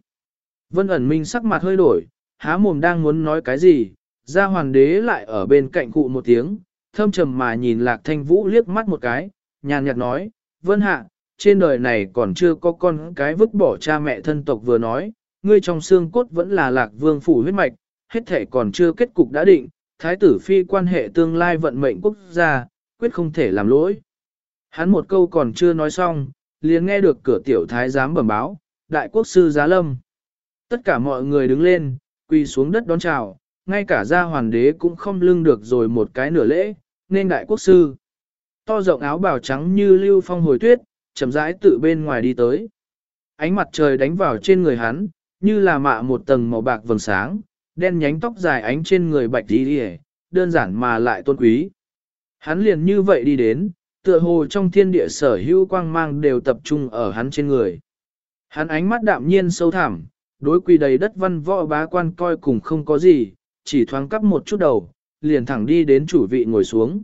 Vân ẩn minh sắc mặt hơi đổi, há mồm đang muốn nói cái gì, ra hoàng đế lại ở bên cạnh cụ một tiếng, thâm trầm mà nhìn lạc thanh vũ liếc mắt một cái, nhàn nhạt nói, vân hạ, trên đời này còn chưa có con cái vứt bỏ cha mẹ thân tộc vừa nói, ngươi trong xương cốt vẫn là lạc vương phủ huyết mạch, hết thể còn chưa kết cục đã định, thái tử phi quan hệ tương lai vận mệnh quốc gia, quyết không thể làm lỗi. Hắn một câu còn chưa nói xong, liền nghe được cửa tiểu thái giám bẩm báo, đại quốc sư giá lâm. Tất cả mọi người đứng lên, quỳ xuống đất đón chào, ngay cả gia hoàng đế cũng không lưng được rồi một cái nửa lễ, nên đại quốc sư. To rộng áo bào trắng như lưu phong hồi tuyết, chậm rãi tự bên ngoài đi tới. Ánh mặt trời đánh vào trên người hắn, như là mạ một tầng màu bạc vầng sáng, đen nhánh tóc dài ánh trên người bạch đi đi đơn giản mà lại tôn quý. Hắn liền như vậy đi đến, tựa hồ trong thiên địa sở hữu quang mang đều tập trung ở hắn trên người. Hắn ánh mắt đạm nhiên sâu thẳm, đối quỳ đầy đất văn võ bá quan coi cùng không có gì, chỉ thoáng cắp một chút đầu, liền thẳng đi đến chủ vị ngồi xuống.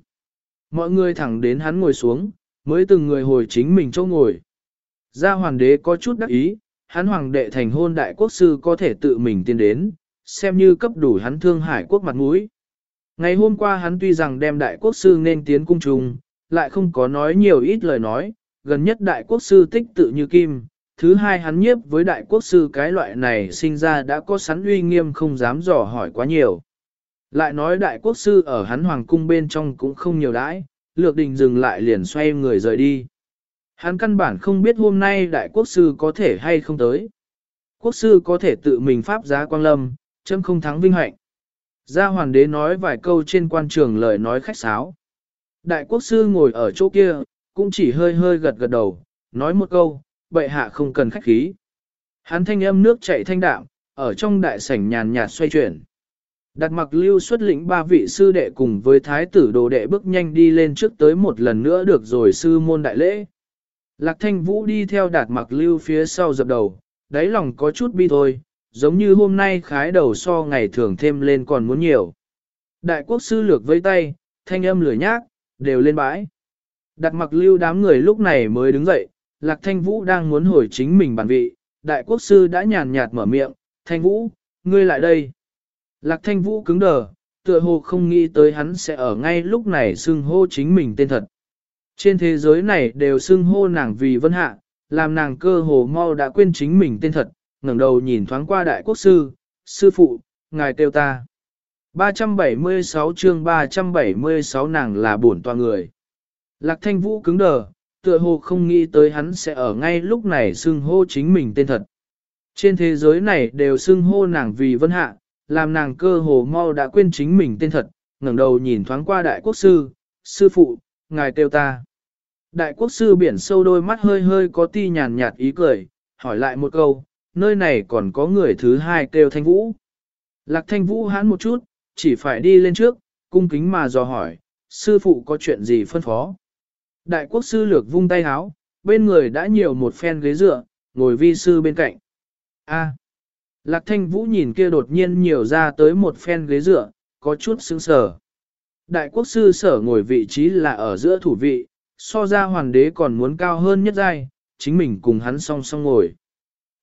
Mọi người thẳng đến hắn ngồi xuống, mới từng người hồi chính mình chỗ ngồi. Gia hoàng đế có chút đắc ý, hắn hoàng đệ thành hôn đại quốc sư có thể tự mình tiến đến, xem như cấp đủ hắn thương hải quốc mặt mũi. Ngày hôm qua hắn tuy rằng đem đại quốc sư nên tiến cung trùng, lại không có nói nhiều ít lời nói, gần nhất đại quốc sư tích tự như kim. Thứ hai hắn nhiếp với đại quốc sư cái loại này sinh ra đã có sắn uy nghiêm không dám dò hỏi quá nhiều. Lại nói đại quốc sư ở hắn hoàng cung bên trong cũng không nhiều đãi, lược đình dừng lại liền xoay người rời đi. Hắn căn bản không biết hôm nay đại quốc sư có thể hay không tới. Quốc sư có thể tự mình pháp giá quang lâm, châm không thắng vinh hạnh. Gia hoàng đế nói vài câu trên quan trường lời nói khách sáo. Đại quốc sư ngồi ở chỗ kia, cũng chỉ hơi hơi gật gật đầu, nói một câu, bệ hạ không cần khách khí. Hắn thanh âm nước chảy thanh đạm, ở trong đại sảnh nhàn nhạt xoay chuyển. Đặt mặc lưu xuất lĩnh ba vị sư đệ cùng với thái tử đồ đệ bước nhanh đi lên trước tới một lần nữa được rồi sư môn đại lễ. Lạc thanh vũ đi theo đạt mặc lưu phía sau dập đầu, đáy lòng có chút bi thôi, giống như hôm nay khái đầu so ngày thường thêm lên còn muốn nhiều. Đại quốc sư lược với tay, thanh âm lười nhác, đều lên bãi. Đặt mặc lưu đám người lúc này mới đứng dậy, lạc thanh vũ đang muốn hồi chính mình bản vị, đại quốc sư đã nhàn nhạt mở miệng, thanh vũ, ngươi lại đây. Lạc thanh vũ cứng đờ, tựa hồ không nghĩ tới hắn sẽ ở ngay lúc này xưng hô chính mình tên thật. Trên thế giới này đều xưng hô nàng vì vân hạ, làm nàng cơ hồ mau đã quên chính mình tên thật, ngẩng đầu nhìn thoáng qua đại quốc sư, sư phụ, ngài kêu ta. 376 chương 376 nàng là bổn tòa người. Lạc thanh vũ cứng đờ, tựa hồ không nghĩ tới hắn sẽ ở ngay lúc này xưng hô chính mình tên thật. Trên thế giới này đều xưng hô nàng vì vân hạ, làm nàng cơ hồ mau đã quên chính mình tên thật, ngẩng đầu nhìn thoáng qua đại quốc sư, sư phụ, ngài kêu ta. Đại quốc sư biển sâu đôi mắt hơi hơi có ti nhàn nhạt ý cười, hỏi lại một câu, nơi này còn có người thứ hai kêu thanh vũ. Lạc thanh vũ hãn một chút, chỉ phải đi lên trước, cung kính mà dò hỏi, sư phụ có chuyện gì phân phó. Đại quốc sư lược vung tay háo, bên người đã nhiều một phen ghế dựa, ngồi vi sư bên cạnh. A. Lạc thanh vũ nhìn kia đột nhiên nhiều ra tới một phen ghế dựa, có chút sững sờ. Đại quốc sư sở ngồi vị trí là ở giữa thủ vị, so ra hoàng đế còn muốn cao hơn nhất giai, chính mình cùng hắn song song ngồi.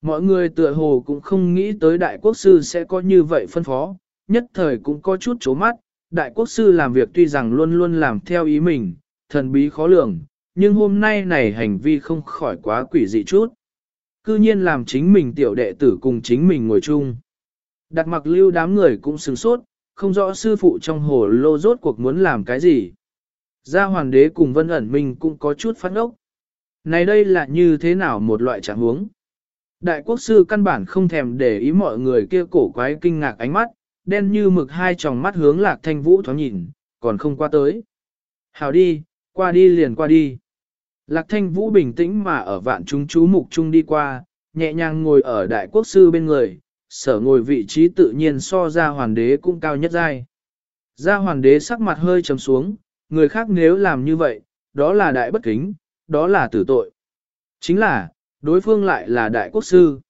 Mọi người tựa hồ cũng không nghĩ tới đại quốc sư sẽ có như vậy phân phó, nhất thời cũng có chút chố mắt, đại quốc sư làm việc tuy rằng luôn luôn làm theo ý mình, thần bí khó lường, nhưng hôm nay này hành vi không khỏi quá quỷ dị chút. Cư nhiên làm chính mình tiểu đệ tử cùng chính mình ngồi chung. Đặt mặc lưu đám người cũng sừng sốt, không rõ sư phụ trong hồ lô rốt cuộc muốn làm cái gì. Gia hoàng đế cùng vân ẩn mình cũng có chút phát ốc. Này đây là như thế nào một loại trạng huống? Đại quốc sư căn bản không thèm để ý mọi người kia cổ quái kinh ngạc ánh mắt, đen như mực hai tròng mắt hướng lạc thanh vũ thoáng nhìn, còn không qua tới. Hào đi, qua đi liền qua đi. Lạc thanh vũ bình tĩnh mà ở vạn chúng chú mục chung đi qua, nhẹ nhàng ngồi ở đại quốc sư bên người, sở ngồi vị trí tự nhiên so ra hoàng đế cũng cao nhất giai. Gia hoàng đế sắc mặt hơi trầm xuống, người khác nếu làm như vậy, đó là đại bất kính, đó là tử tội. Chính là, đối phương lại là đại quốc sư.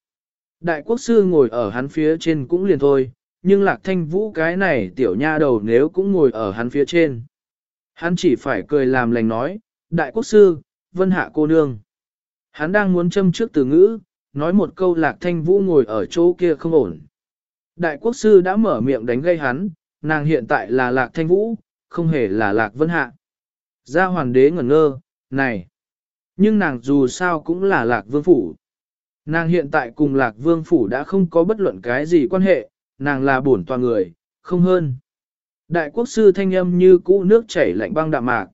Đại quốc sư ngồi ở hắn phía trên cũng liền thôi, nhưng lạc thanh vũ cái này tiểu nha đầu nếu cũng ngồi ở hắn phía trên. Hắn chỉ phải cười làm lành nói, đại quốc sư, vân hạ cô nương. Hắn đang muốn châm trước từ ngữ, nói một câu lạc thanh vũ ngồi ở chỗ kia không ổn. Đại quốc sư đã mở miệng đánh gây hắn, nàng hiện tại là lạc thanh vũ, không hề là lạc vân hạ. Gia hoàng đế ngẩn ngơ, này. Nhưng nàng dù sao cũng là lạc vương phủ. Nàng hiện tại cùng lạc vương phủ đã không có bất luận cái gì quan hệ, nàng là bổn toàn người, không hơn. Đại quốc sư thanh âm như cũ nước chảy lạnh băng đạm mạc.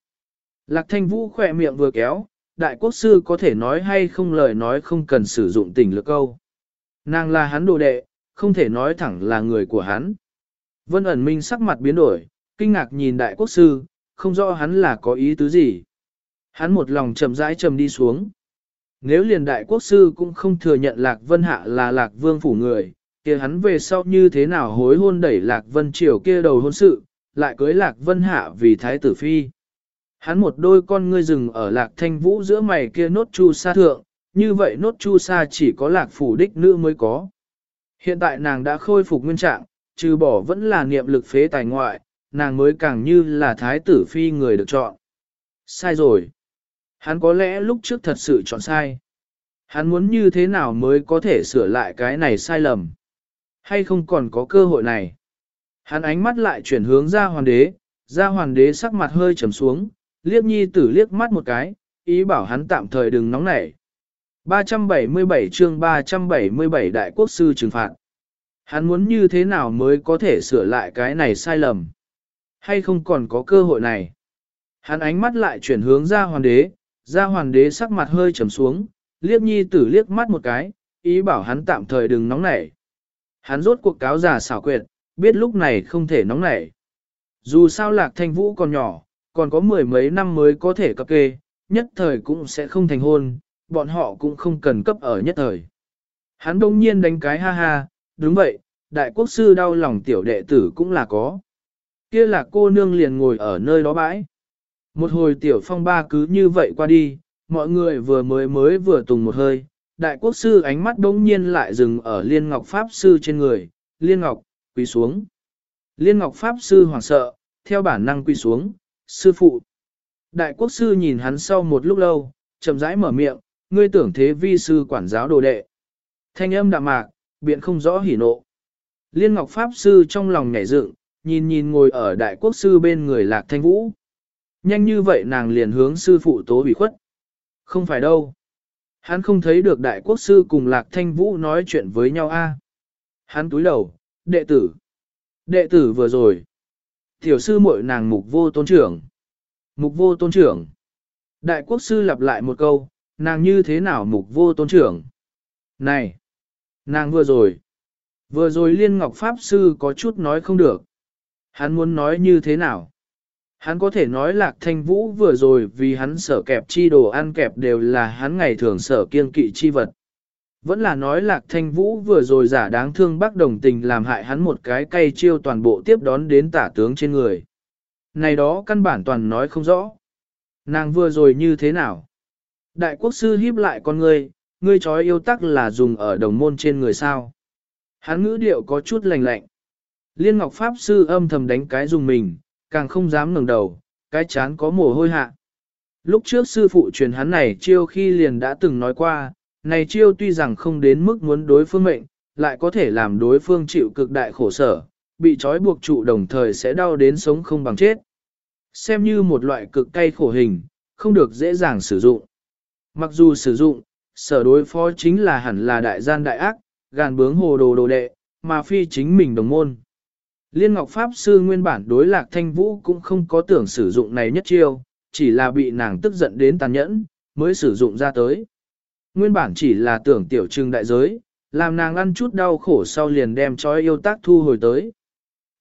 Lạc thanh vũ khỏe miệng vừa kéo, đại quốc sư có thể nói hay không lời nói không cần sử dụng tình lực câu. Nàng là hắn đồ đệ, không thể nói thẳng là người của hắn. Vân ẩn minh sắc mặt biến đổi, kinh ngạc nhìn đại quốc sư, không rõ hắn là có ý tứ gì. Hắn một lòng chậm rãi trầm đi xuống. Nếu liền đại quốc sư cũng không thừa nhận Lạc Vân Hạ là Lạc Vương phủ người, kia hắn về sau như thế nào hối hôn đẩy Lạc Vân Triều kia đầu hôn sự, lại cưới Lạc Vân Hạ vì thái tử phi. Hắn một đôi con ngươi rừng ở Lạc Thanh Vũ giữa mày kia nốt chu sa thượng, như vậy nốt chu sa chỉ có Lạc phủ đích nữ mới có. Hiện tại nàng đã khôi phục nguyên trạng, trừ bỏ vẫn là niệm lực phế tài ngoại, nàng mới càng như là thái tử phi người được chọn. Sai rồi. Hắn có lẽ lúc trước thật sự chọn sai. Hắn muốn như thế nào mới có thể sửa lại cái này sai lầm. Hay không còn có cơ hội này. Hắn ánh mắt lại chuyển hướng ra hoàng đế, ra hoàng đế sắc mặt hơi trầm xuống, liếc nhi tử liếc mắt một cái, ý bảo hắn tạm thời đừng nóng nảy. 377 chương 377 Đại Quốc Sư trừng phạt. Hắn muốn như thế nào mới có thể sửa lại cái này sai lầm? Hay không còn có cơ hội này? Hắn ánh mắt lại chuyển hướng ra hoàng đế, ra hoàng đế sắc mặt hơi trầm xuống, liếc nhi tử liếc mắt một cái, ý bảo hắn tạm thời đừng nóng nảy. Hắn rốt cuộc cáo giả xảo quyệt, biết lúc này không thể nóng nảy. Dù sao lạc thanh vũ còn nhỏ, còn có mười mấy năm mới có thể cập kê, nhất thời cũng sẽ không thành hôn, bọn họ cũng không cần cấp ở nhất thời. Hắn đông nhiên đánh cái ha ha, đúng vậy, đại quốc sư đau lòng tiểu đệ tử cũng là có. Kia là cô nương liền ngồi ở nơi đó bãi. Một hồi tiểu phong ba cứ như vậy qua đi, mọi người vừa mới mới vừa tùng một hơi, đại quốc sư ánh mắt đông nhiên lại dừng ở liên ngọc pháp sư trên người, liên ngọc, quỳ xuống. Liên ngọc pháp sư hoảng sợ, theo bản năng quỳ xuống, sư phụ. Đại quốc sư nhìn hắn sau một lúc lâu, chậm rãi mở miệng, ngươi tưởng thế vi sư quản giáo đồ đệ. Thanh âm đạm mạc, biện không rõ hỉ nộ. Liên Ngọc Pháp Sư trong lòng nhảy dựng, nhìn nhìn ngồi ở đại quốc sư bên người Lạc Thanh Vũ. Nhanh như vậy nàng liền hướng sư phụ tố bị khuất. Không phải đâu. Hắn không thấy được đại quốc sư cùng Lạc Thanh Vũ nói chuyện với nhau a. Hắn túi đầu, đệ tử. Đệ tử vừa rồi. Tiểu sư muội nàng mục vô tôn trưởng. Mục vô tôn trưởng. Đại quốc sư lặp lại một câu, nàng như thế nào mục vô tôn trưởng. Này! Nàng vừa rồi. Vừa rồi liên ngọc pháp sư có chút nói không được. Hắn muốn nói như thế nào? Hắn có thể nói lạc thanh vũ vừa rồi vì hắn sở kẹp chi đồ ăn kẹp đều là hắn ngày thường sở kiên kỵ chi vật. Vẫn là nói lạc thanh vũ vừa rồi giả đáng thương bác đồng tình làm hại hắn một cái cây chiêu toàn bộ tiếp đón đến tả tướng trên người. Này đó căn bản toàn nói không rõ. Nàng vừa rồi như thế nào? Đại quốc sư híp lại con ngươi, ngươi chói yêu tắc là dùng ở đồng môn trên người sao. Hắn ngữ điệu có chút lạnh lạnh. Liên Ngọc Pháp sư âm thầm đánh cái dùng mình, càng không dám ngẩng đầu, cái chán có mồ hôi hạ. Lúc trước sư phụ truyền hắn này chiêu khi liền đã từng nói qua, này chiêu tuy rằng không đến mức muốn đối phương mệnh, lại có thể làm đối phương chịu cực đại khổ sở, bị trói buộc trụ đồng thời sẽ đau đến sống không bằng chết. Xem như một loại cực cay khổ hình, không được dễ dàng sử dụng. Mặc dù sử dụng, sở đối phó chính là hẳn là đại gian đại ác, gàn bướng hồ đồ đồ đệ, mà phi chính mình đồng môn. Liên Ngọc Pháp Sư nguyên bản đối lạc thanh vũ cũng không có tưởng sử dụng này nhất chiêu, chỉ là bị nàng tức giận đến tàn nhẫn, mới sử dụng ra tới. Nguyên bản chỉ là tưởng tiểu trưng đại giới, làm nàng ăn chút đau khổ sau liền đem chói yêu tác thu hồi tới.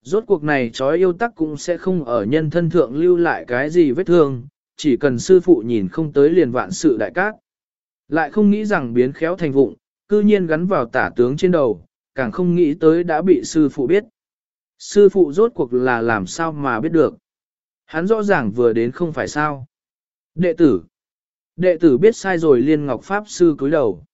Rốt cuộc này chói yêu tắc cũng sẽ không ở nhân thân thượng lưu lại cái gì vết thương, chỉ cần sư phụ nhìn không tới liền vạn sự đại cát. Lại không nghĩ rằng biến khéo thành vụng, cư nhiên gắn vào tả tướng trên đầu, càng không nghĩ tới đã bị sư phụ biết. Sư phụ rốt cuộc là làm sao mà biết được. Hắn rõ ràng vừa đến không phải sao. Đệ tử. Đệ tử biết sai rồi liên ngọc pháp sư cúi đầu.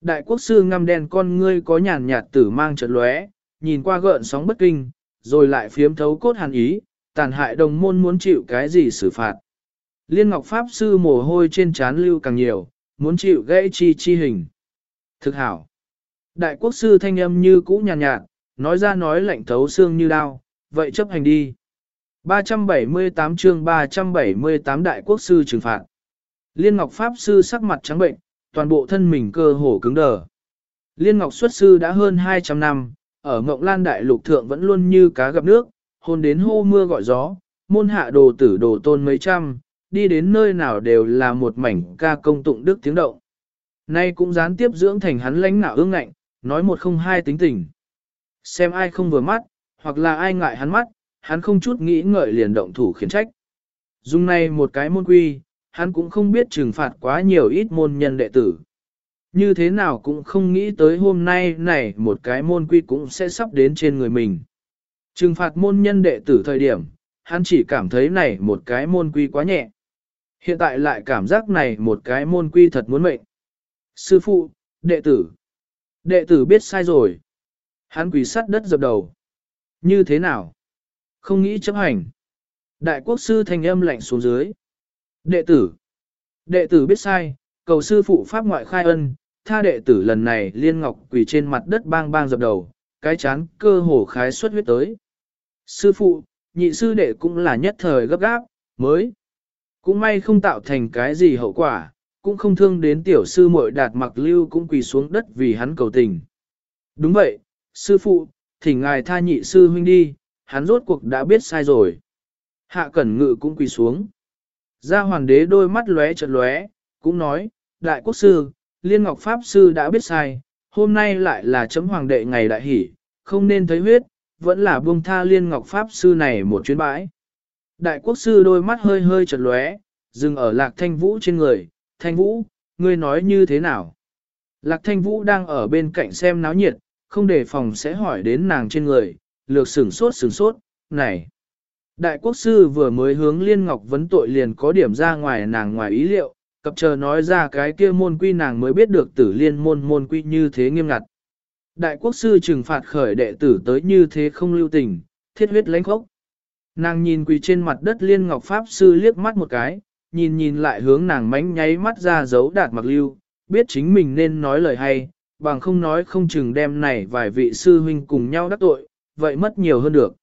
Đại quốc sư ngăm đen con ngươi có nhàn nhạt tử mang trật lóe, nhìn qua gợn sóng bất kinh, rồi lại phiếm thấu cốt hàn ý, tàn hại đồng môn muốn chịu cái gì xử phạt. Liên Ngọc Pháp Sư mồ hôi trên trán lưu càng nhiều, muốn chịu gãy chi chi hình. Thực hảo. Đại quốc sư thanh âm như cũ nhàn nhạt, nhạt, nói ra nói lạnh thấu xương như đao, vậy chấp hành đi. 378 chương 378 Đại quốc sư trừng phạt. Liên Ngọc Pháp Sư sắc mặt trắng bệnh, toàn bộ thân mình cơ hồ cứng đờ. Liên Ngọc xuất sư đã hơn 200 năm, ở Ngọc Lan Đại Lục Thượng vẫn luôn như cá gặp nước, hôn đến hô mưa gọi gió, môn hạ đồ tử đồ tôn mấy trăm, đi đến nơi nào đều là một mảnh ca công tụng đức tiếng động. Nay cũng gián tiếp dưỡng thành hắn lãnh nạo ương ngạnh, nói một không hai tính tình. Xem ai không vừa mắt, hoặc là ai ngại hắn mắt, hắn không chút nghĩ ngợi liền động thủ khiển trách. Dùng này một cái môn quy, hắn cũng không biết trừng phạt quá nhiều ít môn nhân đệ tử. Như thế nào cũng không nghĩ tới hôm nay này một cái môn quy cũng sẽ sắp đến trên người mình. Trừng phạt môn nhân đệ tử thời điểm, hắn chỉ cảm thấy này một cái môn quy quá nhẹ. Hiện tại lại cảm giác này một cái môn quy thật muốn mệnh. Sư phụ, đệ tử. Đệ tử biết sai rồi. Hắn quỳ sắt đất dập đầu. Như thế nào? Không nghĩ chấp hành. Đại quốc sư thanh âm lạnh xuống dưới. Đệ tử. Đệ tử biết sai, cầu sư phụ pháp ngoại khai ân, tha đệ tử lần này liên ngọc quỳ trên mặt đất bang bang dập đầu, cái chán cơ hồ khái xuất huyết tới. Sư phụ, nhị sư đệ cũng là nhất thời gấp gáp, mới. Cũng may không tạo thành cái gì hậu quả, cũng không thương đến tiểu sư muội đạt mặc lưu cũng quỳ xuống đất vì hắn cầu tình. Đúng vậy, sư phụ, thỉnh ngài tha nhị sư huynh đi, hắn rốt cuộc đã biết sai rồi. Hạ cẩn ngự cũng quỳ xuống. Gia hoàng đế đôi mắt lóe chợt lóe, cũng nói, đại quốc sư, liên ngọc pháp sư đã biết sai, hôm nay lại là chấm hoàng đệ ngày đại hỷ, không nên thấy huyết, vẫn là buông tha liên ngọc pháp sư này một chuyến bãi. Đại quốc sư đôi mắt hơi hơi chợt lóe, dừng ở lạc thanh vũ trên người, thanh vũ, ngươi nói như thế nào? Lạc thanh vũ đang ở bên cạnh xem náo nhiệt, không đề phòng sẽ hỏi đến nàng trên người, lược sửng sốt sửng sốt, này. Đại quốc sư vừa mới hướng liên ngọc vấn tội liền có điểm ra ngoài nàng ngoài ý liệu, cập chờ nói ra cái kia môn quy nàng mới biết được tử liên môn môn quy như thế nghiêm ngặt. Đại quốc sư trừng phạt khởi đệ tử tới như thế không lưu tình, thiết huyết lãnh khốc. Nàng nhìn quỳ trên mặt đất liên ngọc pháp sư liếc mắt một cái, nhìn nhìn lại hướng nàng mánh nháy mắt ra dấu đạt mặc lưu, biết chính mình nên nói lời hay, bằng không nói không chừng đem này vài vị sư huynh cùng nhau đắc tội, vậy mất nhiều hơn được.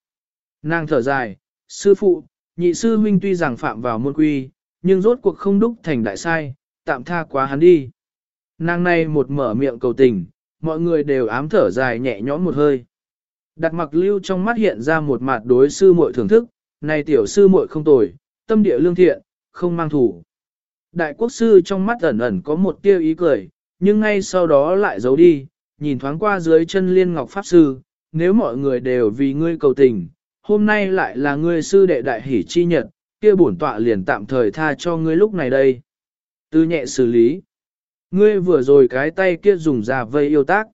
Nàng thở dài, sư phụ, nhị sư huynh tuy rằng phạm vào môn quy, nhưng rốt cuộc không đúc thành đại sai, tạm tha quá hắn đi. Nàng này một mở miệng cầu tình, mọi người đều ám thở dài nhẹ nhõm một hơi. Đặt mặc lưu trong mắt hiện ra một mặt đối sư muội thưởng thức, này tiểu sư muội không tồi, tâm địa lương thiện, không mang thủ. Đại quốc sư trong mắt ẩn ẩn có một tia ý cười, nhưng ngay sau đó lại giấu đi, nhìn thoáng qua dưới chân liên ngọc pháp sư, nếu mọi người đều vì ngươi cầu tình, hôm nay lại là ngươi sư đệ đại hỷ chi nhật, kia bổn tọa liền tạm thời tha cho ngươi lúc này đây. Tư nhẹ xử lý. Ngươi vừa rồi cái tay kia dùng ra vây yêu tác.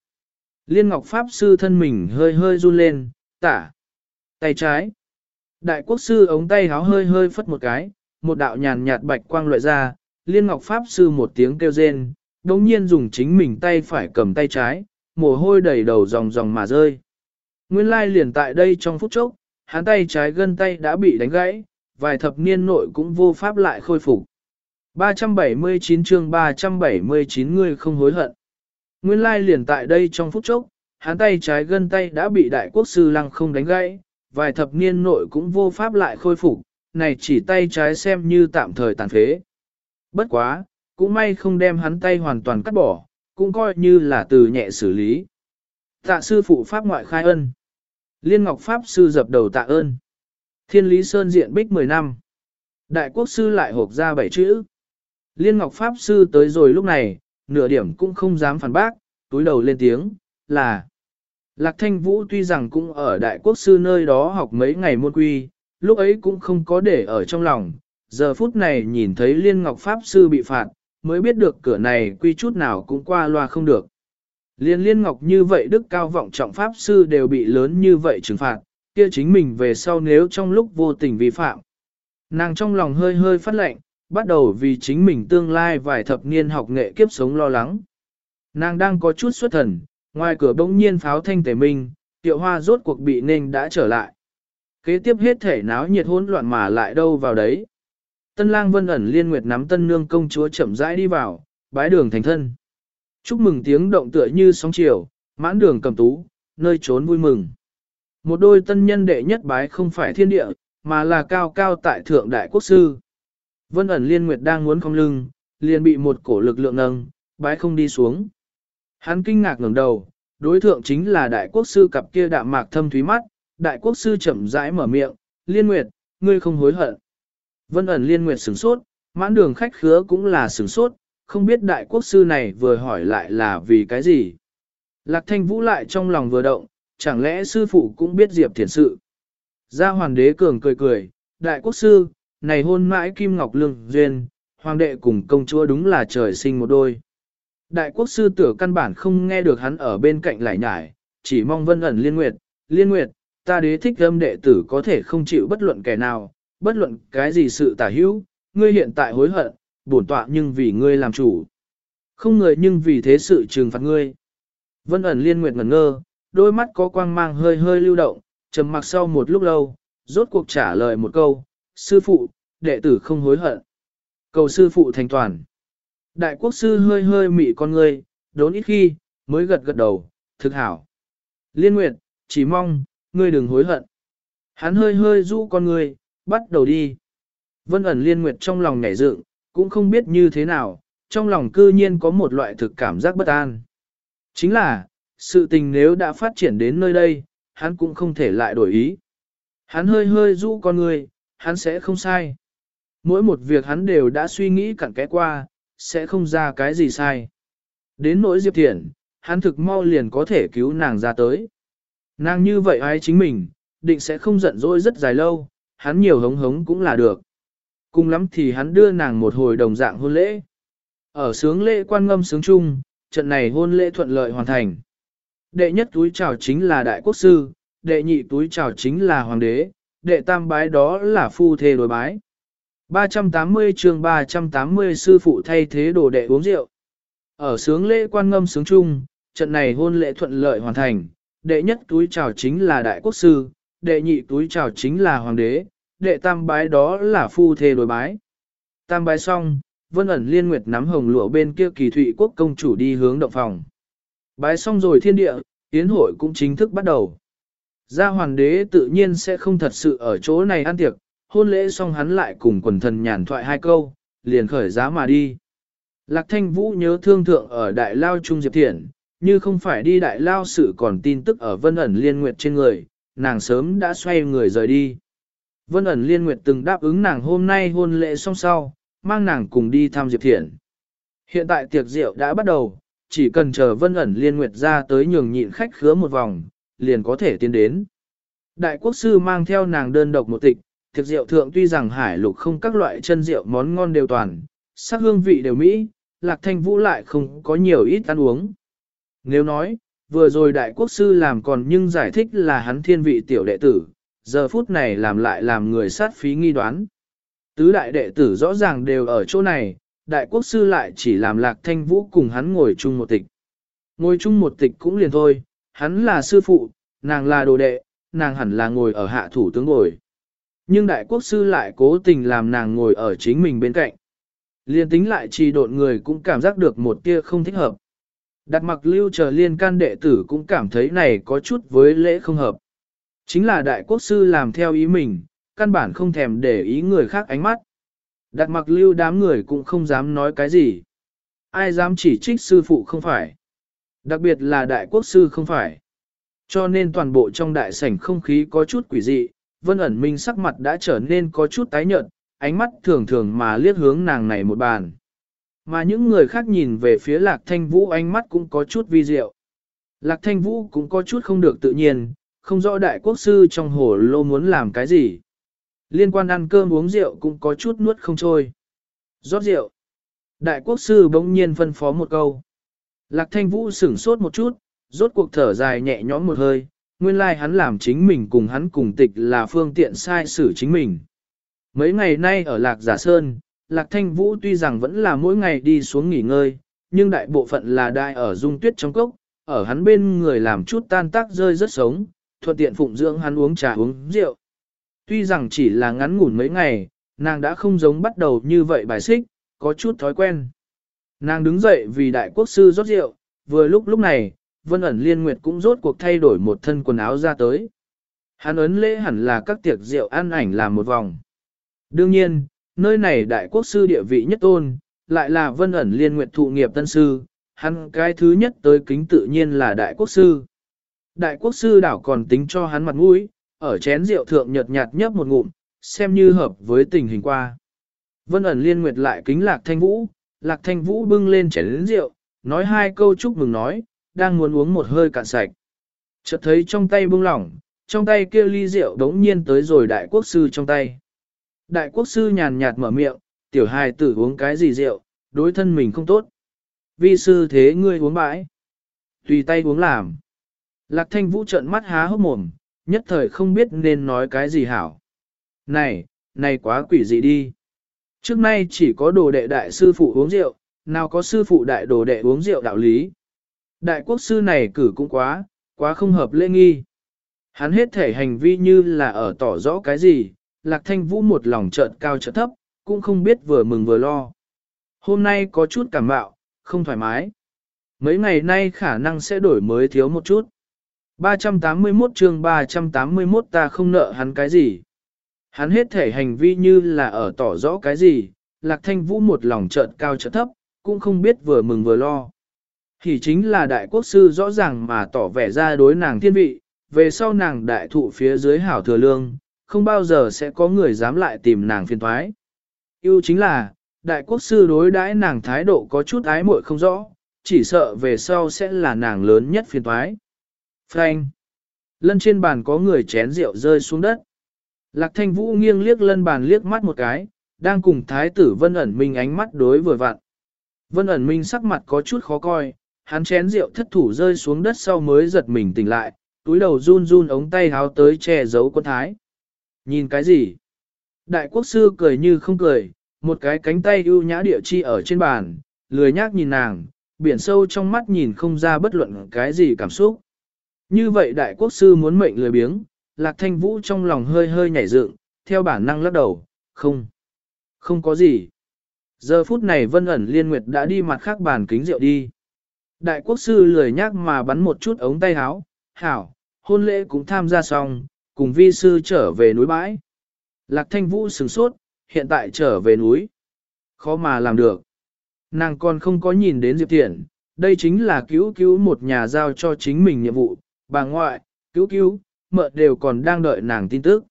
Liên Ngọc Pháp Sư thân mình hơi hơi run lên, tả. Tay trái. Đại quốc sư ống tay háo hơi hơi phất một cái, một đạo nhàn nhạt bạch quang loại ra, Liên Ngọc Pháp Sư một tiếng kêu rên, đồng nhiên dùng chính mình tay phải cầm tay trái, mồ hôi đầy đầu dòng dòng mà rơi. Nguyên lai liền tại đây trong phút chốc, hắn tay trái gân tay đã bị đánh gãy, vài thập niên nội cũng vô pháp lại khôi phục. 379 chương 379 người không hối hận. Nguyên lai liền tại đây trong phút chốc, hắn tay trái gân tay đã bị đại quốc sư lăng không đánh gãy, vài thập niên nội cũng vô pháp lại khôi phục, này chỉ tay trái xem như tạm thời tàn phế. Bất quá, cũng may không đem hắn tay hoàn toàn cắt bỏ, cũng coi như là từ nhẹ xử lý. Tạ sư phụ pháp ngoại khai ân. Liên Ngọc Pháp sư dập đầu tạ ơn. Thiên Lý Sơn diện bích 10 năm. Đại quốc sư lại hộp ra bảy chữ. Liên Ngọc Pháp sư tới rồi lúc này, nửa điểm cũng không dám phản bác, túi đầu lên tiếng, là. Lạc Thanh Vũ tuy rằng cũng ở đại quốc sư nơi đó học mấy ngày môn quy, lúc ấy cũng không có để ở trong lòng, giờ phút này nhìn thấy Liên Ngọc Pháp sư bị phạt, mới biết được cửa này quy chút nào cũng qua loa không được. Liên Liên Ngọc như vậy đức cao vọng trọng Pháp sư đều bị lớn như vậy trừng phạt, kia chính mình về sau nếu trong lúc vô tình vi phạm. Nàng trong lòng hơi hơi phát lệnh, bắt đầu vì chính mình tương lai vài thập niên học nghệ kiếp sống lo lắng. Nàng đang có chút xuất thần, ngoài cửa bỗng nhiên pháo thanh tề minh, tiệu hoa rốt cuộc bị nên đã trở lại. Kế tiếp hết thể náo nhiệt hỗn loạn mà lại đâu vào đấy. Tân lang vân ẩn liên nguyệt nắm tân nương công chúa chậm rãi đi vào, bái đường thành thân. Chúc mừng tiếng động tựa như sóng chiều, mãn đường cầm tú, nơi trốn vui mừng. Một đôi tân nhân đệ nhất bái không phải thiên địa, mà là cao cao tại thượng đại quốc sư. Vân ẩn liên nguyệt đang muốn không lưng, liền bị một cổ lực lượng nâng, bái không đi xuống. Hắn kinh ngạc ngẩng đầu, đối thượng chính là đại quốc sư cặp kia đạm mạc thâm thúy mắt, Đại quốc sư chậm rãi mở miệng, liên nguyệt, ngươi không hối hận. Vân ẩn liên nguyệt sửng sốt, mãn đường khách khứa cũng là sửng sốt, không biết đại quốc sư này vừa hỏi lại là vì cái gì. Lạc thanh vũ lại trong lòng vừa động, chẳng lẽ sư phụ cũng biết diệp thiền sự. Gia hoàng đế cường cười cười, đại quốc sư, này hôn mãi kim ngọc lương duyên, hoàng đệ cùng công chúa đúng là trời sinh một đôi. Đại quốc sư tử căn bản không nghe được hắn ở bên cạnh lại nhải, chỉ mong vân ẩn liên nguyệt, liên nguyệt, ta đế thích âm đệ tử có thể không chịu bất luận kẻ nào, bất luận cái gì sự tả hữu, ngươi hiện tại hối hận, bổn tọa nhưng vì ngươi làm chủ. Không người nhưng vì thế sự trừng phạt ngươi. Vân ẩn liên nguyệt ngẩn ngơ, đôi mắt có quang mang hơi hơi lưu động, trầm mặc sau một lúc lâu, rốt cuộc trả lời một câu, sư phụ, đệ tử không hối hận. Cầu sư phụ thành toàn. Đại quốc sư hơi hơi mị con ngươi, đốn ít khi, mới gật gật đầu, thực hảo. Liên nguyệt, chỉ mong, ngươi đừng hối hận. Hắn hơi hơi rũ con ngươi, bắt đầu đi. Vân ẩn liên nguyệt trong lòng nhảy dựng, cũng không biết như thế nào, trong lòng cư nhiên có một loại thực cảm giác bất an. Chính là, sự tình nếu đã phát triển đến nơi đây, hắn cũng không thể lại đổi ý. Hắn hơi hơi rũ con người, hắn sẽ không sai. Mỗi một việc hắn đều đã suy nghĩ cặn kẽ qua, sẽ không ra cái gì sai. Đến nỗi Diệp Thiển, hắn thực mau liền có thể cứu nàng ra tới. Nàng như vậy ai chính mình, định sẽ không giận dỗi rất dài lâu, hắn nhiều hống hống cũng là được. Cùng lắm thì hắn đưa nàng một hồi đồng dạng hôn lễ. Ở sướng lễ quan ngâm sướng chung, trận này hôn lễ thuận lợi hoàn thành. Đệ nhất túi chào chính là đại quốc sư, đệ nhị túi chào chính là hoàng đế, đệ tam bái đó là phu thê đối bái. 380 chương 380 sư phụ thay thế đồ đệ uống rượu. Ở sướng lễ quan ngâm sướng chung, trận này hôn lễ thuận lợi hoàn thành, đệ nhất túi chào chính là đại quốc sư, đệ nhị túi chào chính là hoàng đế, đệ tam bái đó là phu thê đối bái. Tam bái xong, vân ẩn liên nguyệt nắm hồng lụa bên kia kỳ thụy quốc công chủ đi hướng động phòng. Bái xong rồi thiên địa, yến hội cũng chính thức bắt đầu. Gia hoàng đế tự nhiên sẽ không thật sự ở chỗ này ăn tiệc, hôn lễ xong hắn lại cùng quần thần nhàn thoại hai câu, liền khởi giá mà đi. Lạc thanh vũ nhớ thương thượng ở đại lao trung diệp thiện, như không phải đi đại lao sự còn tin tức ở vân ẩn liên nguyệt trên người, nàng sớm đã xoay người rời đi. Vân ẩn liên nguyệt từng đáp ứng nàng hôm nay hôn lễ xong sau, mang nàng cùng đi thăm Diệp Thiện. Hiện tại tiệc rượu đã bắt đầu, chỉ cần chờ vân ẩn liên nguyệt ra tới nhường nhịn khách khứa một vòng, liền có thể tiến đến. Đại quốc sư mang theo nàng đơn độc một tịch, tiệc rượu thượng tuy rằng hải lục không các loại chân rượu món ngon đều toàn, sắc hương vị đều mỹ, lạc thanh vũ lại không có nhiều ít ăn uống. Nếu nói, vừa rồi đại quốc sư làm còn nhưng giải thích là hắn thiên vị tiểu đệ tử, giờ phút này làm lại làm người sát phí nghi đoán. Tứ đại đệ tử rõ ràng đều ở chỗ này, đại quốc sư lại chỉ làm lạc thanh vũ cùng hắn ngồi chung một tịch. Ngồi chung một tịch cũng liền thôi, hắn là sư phụ, nàng là đồ đệ, nàng hẳn là ngồi ở hạ thủ tướng ngồi. Nhưng đại quốc sư lại cố tình làm nàng ngồi ở chính mình bên cạnh. Liên tính lại trì độn người cũng cảm giác được một tia không thích hợp. Đặt mặc lưu chờ liên can đệ tử cũng cảm thấy này có chút với lễ không hợp. Chính là đại quốc sư làm theo ý mình, căn bản không thèm để ý người khác ánh mắt. Đặt mặc lưu đám người cũng không dám nói cái gì. Ai dám chỉ trích sư phụ không phải. Đặc biệt là đại quốc sư không phải. Cho nên toàn bộ trong đại sảnh không khí có chút quỷ dị, vân ẩn minh sắc mặt đã trở nên có chút tái nhợt, ánh mắt thường thường mà liếc hướng nàng này một bàn. Mà những người khác nhìn về phía lạc thanh vũ ánh mắt cũng có chút vi diệu. Lạc thanh vũ cũng có chút không được tự nhiên, không rõ đại quốc sư trong hồ lô muốn làm cái gì. Liên quan ăn cơm uống rượu cũng có chút nuốt không trôi. Rót rượu. Đại quốc sư bỗng nhiên phân phó một câu. Lạc thanh vũ sửng sốt một chút, rốt cuộc thở dài nhẹ nhõm một hơi, nguyên lai like hắn làm chính mình cùng hắn cùng tịch là phương tiện sai xử chính mình. Mấy ngày nay ở Lạc Giả Sơn, Lạc Thanh Vũ tuy rằng vẫn là mỗi ngày đi xuống nghỉ ngơi, nhưng đại bộ phận là đại ở dung tuyết trong cốc, ở hắn bên người làm chút tan tác rơi rất sống, thuận tiện phụng dưỡng hắn uống trà uống rượu. Tuy rằng chỉ là ngắn ngủn mấy ngày, nàng đã không giống bắt đầu như vậy bài xích, có chút thói quen. Nàng đứng dậy vì đại quốc sư rót rượu, vừa lúc lúc này, Vân ẩn liên nguyệt cũng rốt cuộc thay đổi một thân quần áo ra tới. Hắn ấn lễ hẳn là các tiệc rượu ăn ảnh làm một vòng. Đương nhiên, nơi này đại quốc sư địa vị nhất tôn, lại là vân ẩn liên nguyệt thụ nghiệp tân sư, hắn cái thứ nhất tới kính tự nhiên là đại quốc sư. Đại quốc sư đảo còn tính cho hắn mặt mũi, ở chén rượu thượng nhợt nhạt nhấp một ngụm, xem như hợp với tình hình qua. Vân ẩn liên nguyệt lại kính lạc thanh vũ, lạc thanh vũ bưng lên chén rượu, nói hai câu chúc mừng nói, đang muốn uống một hơi cạn sạch. Chợt thấy trong tay bưng lỏng, trong tay kia ly rượu đống nhiên tới rồi đại quốc sư trong tay. Đại quốc sư nhàn nhạt mở miệng, tiểu hài tử uống cái gì rượu, đối thân mình không tốt. Vi sư thế ngươi uống bãi. Tùy tay uống làm. Lạc thanh vũ trợn mắt há hốc mồm, nhất thời không biết nên nói cái gì hảo. Này, này quá quỷ gì đi. Trước nay chỉ có đồ đệ đại sư phụ uống rượu, nào có sư phụ đại đồ đệ uống rượu đạo lý. Đại quốc sư này cử cũng quá, quá không hợp lễ nghi. Hắn hết thể hành vi như là ở tỏ rõ cái gì, lạc thanh vũ một lòng trợn cao trợn thấp, cũng không biết vừa mừng vừa lo. Hôm nay có chút cảm mạo, không thoải mái. Mấy ngày nay khả năng sẽ đổi mới thiếu một chút. 381 chương 381 ta không nợ hắn cái gì. Hắn hết thể hành vi như là ở tỏ rõ cái gì, lạc thanh vũ một lòng trợn cao trợn thấp, cũng không biết vừa mừng vừa lo. Thì chính là đại quốc sư rõ ràng mà tỏ vẻ ra đối nàng thiên vị, về sau nàng đại thụ phía dưới hảo thừa lương, không bao giờ sẽ có người dám lại tìm nàng phiền thoái. Yêu chính là, đại quốc sư đối đãi nàng thái độ có chút ái muội không rõ, chỉ sợ về sau sẽ là nàng lớn nhất phiền thoái. Phanh. Lân trên bàn có người chén rượu rơi xuống đất. Lạc thanh vũ nghiêng liếc lân bàn liếc mắt một cái, đang cùng thái tử vân ẩn minh ánh mắt đối vừa vặn. Vân ẩn minh sắc mặt có chút khó coi, hắn chén rượu thất thủ rơi xuống đất sau mới giật mình tỉnh lại, túi đầu run run ống tay háo tới che giấu quân thái. Nhìn cái gì? Đại quốc sư cười như không cười, một cái cánh tay ưu nhã địa chi ở trên bàn, lười nhác nhìn nàng, biển sâu trong mắt nhìn không ra bất luận cái gì cảm xúc. Như vậy đại quốc sư muốn mệnh lười biếng, lạc thanh vũ trong lòng hơi hơi nhảy dựng, theo bản năng lắc đầu, không, không có gì. Giờ phút này vân ẩn liên nguyệt đã đi mặt khác bàn kính rượu đi. Đại quốc sư lười nhác mà bắn một chút ống tay háo, hảo, hôn lễ cũng tham gia xong, cùng vi sư trở về núi bãi. Lạc thanh vũ sửng sốt, hiện tại trở về núi. Khó mà làm được. Nàng còn không có nhìn đến Diệp Thiện, đây chính là cứu cứu một nhà giao cho chính mình nhiệm vụ, bà ngoại, cứu cứu, mợ đều còn đang đợi nàng tin tức.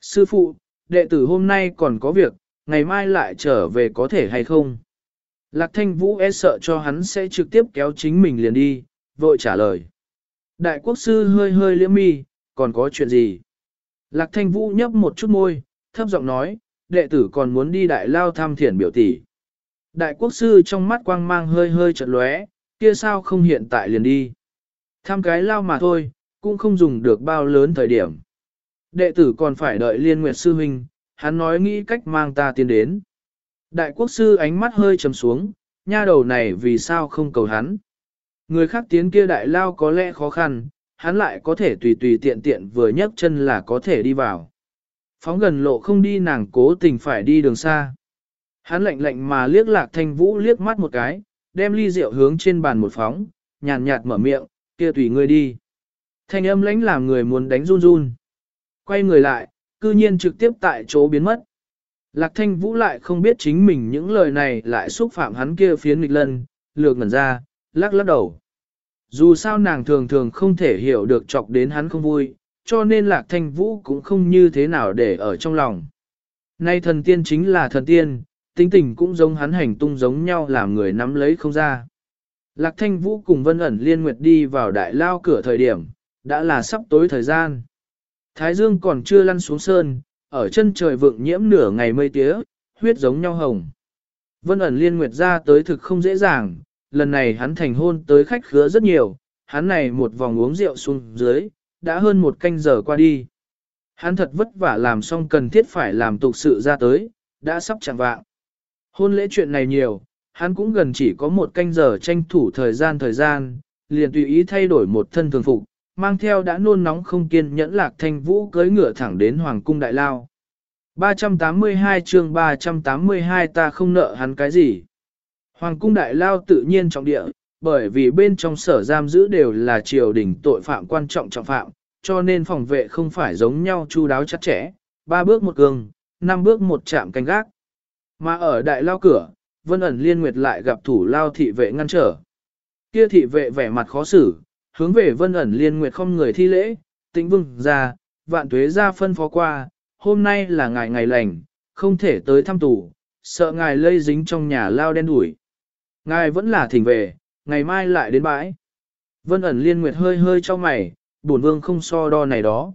Sư phụ, đệ tử hôm nay còn có việc, ngày mai lại trở về có thể hay không? Lạc thanh vũ e sợ cho hắn sẽ trực tiếp kéo chính mình liền đi, vội trả lời. Đại quốc sư hơi hơi liễm mi, còn có chuyện gì? Lạc thanh vũ nhấp một chút môi, thấp giọng nói, đệ tử còn muốn đi đại lao thăm thiền biểu tỷ. Đại quốc sư trong mắt quang mang hơi hơi chợt lóe, kia sao không hiện tại liền đi tham cái lao mà thôi, cũng không dùng được bao lớn thời điểm. Đệ tử còn phải đợi liên nguyệt sư huynh, hắn nói nghĩ cách mang ta tiến đến. Đại quốc sư ánh mắt hơi trầm xuống, nha đầu này vì sao không cầu hắn. Người khác tiến kia đại lao có lẽ khó khăn, hắn lại có thể tùy tùy tiện tiện vừa nhấc chân là có thể đi vào. Phóng gần lộ không đi nàng cố tình phải đi đường xa. Hắn lạnh lạnh mà liếc lạc thanh vũ liếc mắt một cái, đem ly rượu hướng trên bàn một phóng, nhàn nhạt mở miệng, kia tùy ngươi đi. Thanh âm lãnh làm người muốn đánh run run. Quay người lại, cư nhiên trực tiếp tại chỗ biến mất. Lạc thanh vũ lại không biết chính mình những lời này lại xúc phạm hắn kia phiến nghịch lân, lược ngẩn ra, lắc lắc đầu. Dù sao nàng thường thường không thể hiểu được chọc đến hắn không vui, cho nên lạc thanh vũ cũng không như thế nào để ở trong lòng. Nay thần tiên chính là thần tiên, tính tình cũng giống hắn hành tung giống nhau làm người nắm lấy không ra. Lạc thanh vũ cùng vân ẩn liên nguyệt đi vào đại lao cửa thời điểm, đã là sắp tối thời gian. Thái dương còn chưa lăn xuống sơn, ở chân trời vượng nhiễm nửa ngày mây tía, huyết giống nhau hồng. Vân ẩn liên nguyệt ra tới thực không dễ dàng, lần này hắn thành hôn tới khách khứa rất nhiều, hắn này một vòng uống rượu xuống dưới, đã hơn một canh giờ qua đi. Hắn thật vất vả làm xong cần thiết phải làm tục sự ra tới, đã sắp chẳng vạng. Hôn lễ chuyện này nhiều, hắn cũng gần chỉ có một canh giờ tranh thủ thời gian thời gian, liền tùy ý thay đổi một thân thường phục, mang theo đã nôn nóng không kiên nhẫn lạc thanh vũ cưới ngựa thẳng đến Hoàng cung Đại Lao. 382 chương 382 ta không nợ hắn cái gì. Hoàng cung Đại Lao tự nhiên trọng địa, bởi vì bên trong sở giam giữ đều là triều đình tội phạm quan trọng trọng phạm, cho nên phòng vệ không phải giống nhau chu đáo chặt chẽ, ba bước một cường, năm bước một chạm canh gác. Mà ở Đại Lao cửa, Vân ẩn liên nguyệt lại gặp thủ Lao thị vệ ngăn trở. Kia thị vệ vẻ mặt khó xử, hướng về vân ẩn liên nguyệt không người thi lễ, tĩnh vương ra, vạn tuế ra phân phó qua, hôm nay là ngày ngày lành, không thể tới thăm tù, sợ ngài lây dính trong nhà lao đen đuổi. Ngài vẫn là thỉnh về, ngày mai lại đến bãi. Vân ẩn liên nguyệt hơi hơi cho mày, bổn vương không so đo này đó.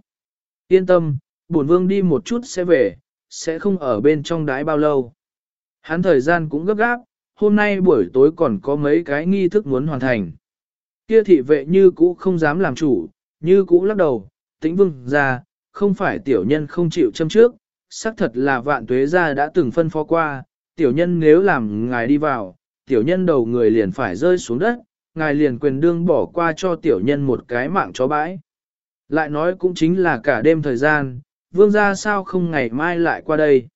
Yên tâm, bổn vương đi một chút sẽ về, sẽ không ở bên trong đái bao lâu. Hắn thời gian cũng gấp gáp, hôm nay buổi tối còn có mấy cái nghi thức muốn hoàn thành. Kia thị vệ như cũ không dám làm chủ, như cũ lắc đầu, tĩnh vương ra, không phải tiểu nhân không chịu châm trước, xác thật là vạn tuế ra đã từng phân phó qua, tiểu nhân nếu làm ngài đi vào, tiểu nhân đầu người liền phải rơi xuống đất, ngài liền quyền đương bỏ qua cho tiểu nhân một cái mạng chó bãi. Lại nói cũng chính là cả đêm thời gian, vương gia sao không ngày mai lại qua đây.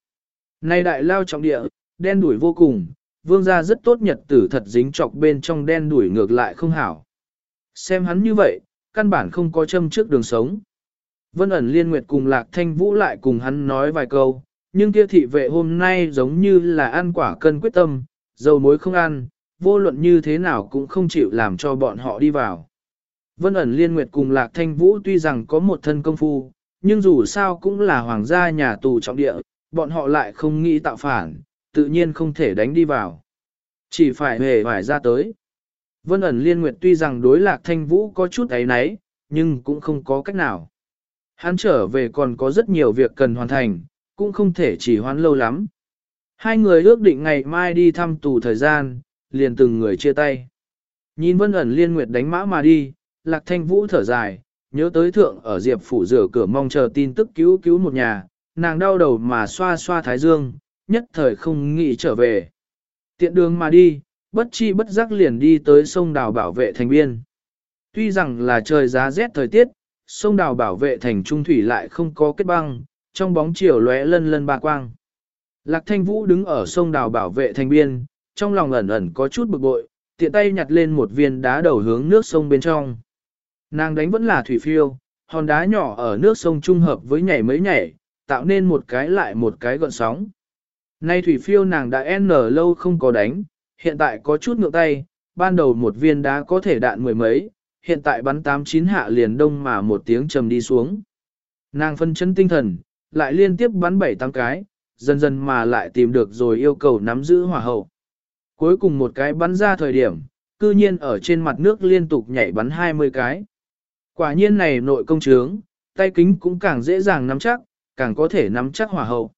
Nay đại lao trọng địa, đen đuổi vô cùng, vương gia rất tốt nhật tử thật dính chọc bên trong đen đuổi ngược lại không hảo. Xem hắn như vậy, căn bản không có châm trước đường sống. Vân ẩn liên nguyệt cùng lạc thanh vũ lại cùng hắn nói vài câu, nhưng kia thị vệ hôm nay giống như là ăn quả cân quyết tâm, dầu muối không ăn, vô luận như thế nào cũng không chịu làm cho bọn họ đi vào. Vân ẩn liên nguyệt cùng lạc thanh vũ tuy rằng có một thân công phu, nhưng dù sao cũng là hoàng gia nhà tù trọng địa, bọn họ lại không nghĩ tạo phản, tự nhiên không thể đánh đi vào. Chỉ phải hề phải ra tới. Vân ẩn liên nguyệt tuy rằng đối lạc thanh vũ có chút ấy náy, nhưng cũng không có cách nào. Hắn trở về còn có rất nhiều việc cần hoàn thành, cũng không thể chỉ hoãn lâu lắm. Hai người ước định ngày mai đi thăm tù thời gian, liền từng người chia tay. Nhìn vân ẩn liên nguyệt đánh mã mà đi, lạc thanh vũ thở dài, nhớ tới thượng ở diệp phủ rửa cửa mong chờ tin tức cứu cứu một nhà, nàng đau đầu mà xoa xoa thái dương, nhất thời không nghĩ trở về. Tiện đường mà đi, bất chi bất giác liền đi tới sông đào bảo vệ thành biên. Tuy rằng là trời giá rét thời tiết, sông đào bảo vệ thành trung thủy lại không có kết băng, trong bóng chiều lóe lân lân ba quang. Lạc thanh vũ đứng ở sông đào bảo vệ thành biên, trong lòng ẩn ẩn có chút bực bội, tiện tay nhặt lên một viên đá đầu hướng nước sông bên trong. Nàng đánh vẫn là thủy phiêu, hòn đá nhỏ ở nước sông trung hợp với nhảy mấy nhảy, tạo nên một cái lại một cái gọn sóng. Nay thủy phiêu nàng đã n lâu không có đánh, hiện tại có chút ngượng tay, ban đầu một viên đá có thể đạn mười mấy, hiện tại bắn tám chín hạ liền đông mà một tiếng trầm đi xuống. Nàng phân chân tinh thần, lại liên tiếp bắn bảy tám cái, dần dần mà lại tìm được rồi yêu cầu nắm giữ hỏa hậu. Cuối cùng một cái bắn ra thời điểm, cư nhiên ở trên mặt nước liên tục nhảy bắn 20 cái. Quả nhiên này nội công trướng, tay kính cũng càng dễ dàng nắm chắc, càng có thể nắm chắc hỏa hậu.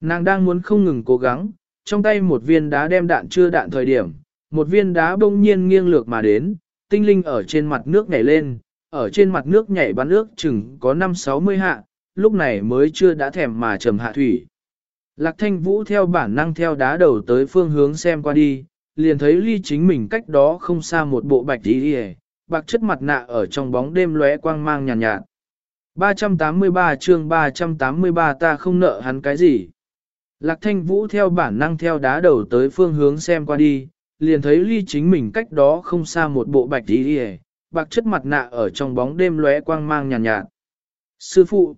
Nàng đang muốn không ngừng cố gắng, trong tay một viên đá đem đạn chưa đạn thời điểm, một viên đá bỗng nhiên nghiêng lược mà đến, tinh linh ở trên mặt nước nhảy lên, ở trên mặt nước nhảy bắn nước chừng có 5-60 hạ, lúc này mới chưa đã thèm mà trầm hạ thủy. Lạc thanh vũ theo bản năng theo đá đầu tới phương hướng xem qua đi, liền thấy ly chính mình cách đó không xa một bộ bạch đi hề, bạc chất mặt nạ ở trong bóng đêm lóe quang mang nhàn nhạt, nhạt. 383 chương 383 ta không nợ hắn cái gì. Lạc thanh vũ theo bản năng theo đá đầu tới phương hướng xem qua đi, liền thấy ly chính mình cách đó không xa một bộ bạch đi hề, bạc chất mặt nạ ở trong bóng đêm lóe quang mang nhàn nhạt, nhạt. Sư phụ,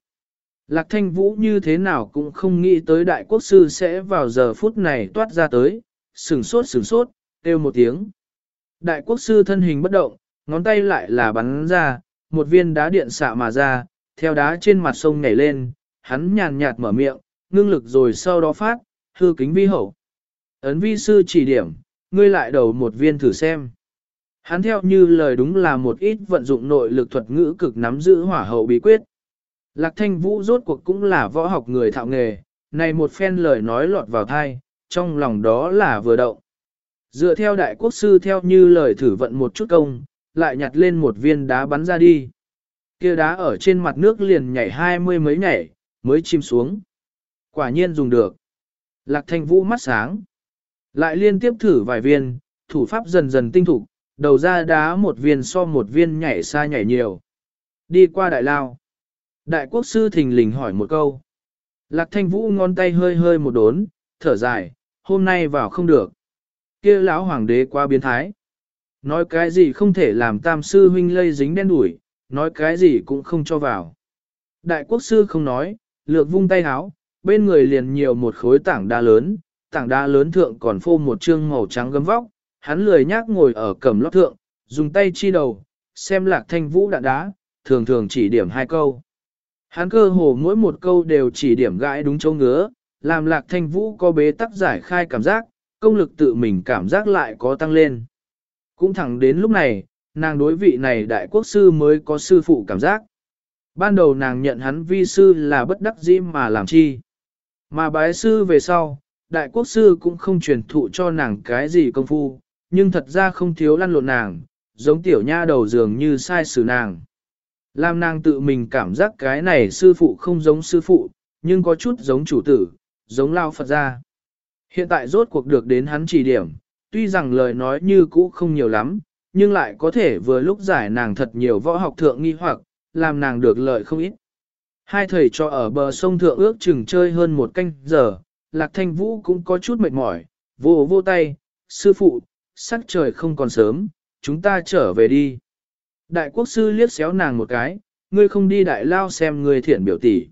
Lạc thanh vũ như thế nào cũng không nghĩ tới đại quốc sư sẽ vào giờ phút này toát ra tới, sừng sốt sừng sốt, kêu một tiếng. Đại quốc sư thân hình bất động, ngón tay lại là bắn ra, một viên đá điện xạ mà ra, theo đá trên mặt sông nhảy lên, hắn nhàn nhạt mở miệng, ngưng lực rồi sau đó phát, hư kính vi hậu. Ấn vi sư chỉ điểm, ngươi lại đầu một viên thử xem. Hắn theo như lời đúng là một ít vận dụng nội lực thuật ngữ cực nắm giữ hỏa hậu bí quyết. Lạc thanh vũ rốt cuộc cũng là võ học người thạo nghề, này một phen lời nói lọt vào thai, trong lòng đó là vừa động. Dựa theo đại quốc sư theo như lời thử vận một chút công, lại nhặt lên một viên đá bắn ra đi. kia đá ở trên mặt nước liền nhảy hai mươi mấy nhảy, mới chìm xuống. Quả nhiên dùng được. Lạc thanh vũ mắt sáng. Lại liên tiếp thử vài viên, thủ pháp dần dần tinh thục, đầu ra đá một viên so một viên nhảy xa nhảy nhiều. Đi qua đại lao. Đại quốc sư thình lình hỏi một câu. Lạc thanh vũ ngón tay hơi hơi một đốn, thở dài, hôm nay vào không được. kia lão hoàng đế quá biến thái. Nói cái gì không thể làm tam sư huynh lây dính đen đuổi, nói cái gì cũng không cho vào. Đại quốc sư không nói, lược vung tay háo, bên người liền nhiều một khối tảng đá lớn, tảng đá lớn thượng còn phô một trương màu trắng gấm vóc, hắn lười nhác ngồi ở cầm lót thượng, dùng tay chi đầu, xem lạc thanh vũ đạn đá, thường thường chỉ điểm hai câu. Hắn cơ hồ mỗi một câu đều chỉ điểm gãi đúng chỗ ngứa, làm lạc thanh vũ có bế tắc giải khai cảm giác, công lực tự mình cảm giác lại có tăng lên. Cũng thẳng đến lúc này, nàng đối vị này đại quốc sư mới có sư phụ cảm giác. Ban đầu nàng nhận hắn vi sư là bất đắc dĩ mà làm chi. Mà bái sư về sau, đại quốc sư cũng không truyền thụ cho nàng cái gì công phu, nhưng thật ra không thiếu lăn lộn nàng, giống tiểu nha đầu dường như sai xử nàng. Làm nàng tự mình cảm giác cái này sư phụ không giống sư phụ, nhưng có chút giống chủ tử, giống lao Phật gia. Hiện tại rốt cuộc được đến hắn chỉ điểm, tuy rằng lời nói như cũ không nhiều lắm, nhưng lại có thể vừa lúc giải nàng thật nhiều võ học thượng nghi hoặc, làm nàng được lợi không ít. Hai thầy cho ở bờ sông thượng ước chừng chơi hơn một canh giờ, Lạc Thanh Vũ cũng có chút mệt mỏi, vô vô tay, sư phụ, sắc trời không còn sớm, chúng ta trở về đi. Đại quốc sư liếc xéo nàng một cái, ngươi không đi đại lao xem ngươi thiện biểu tỷ.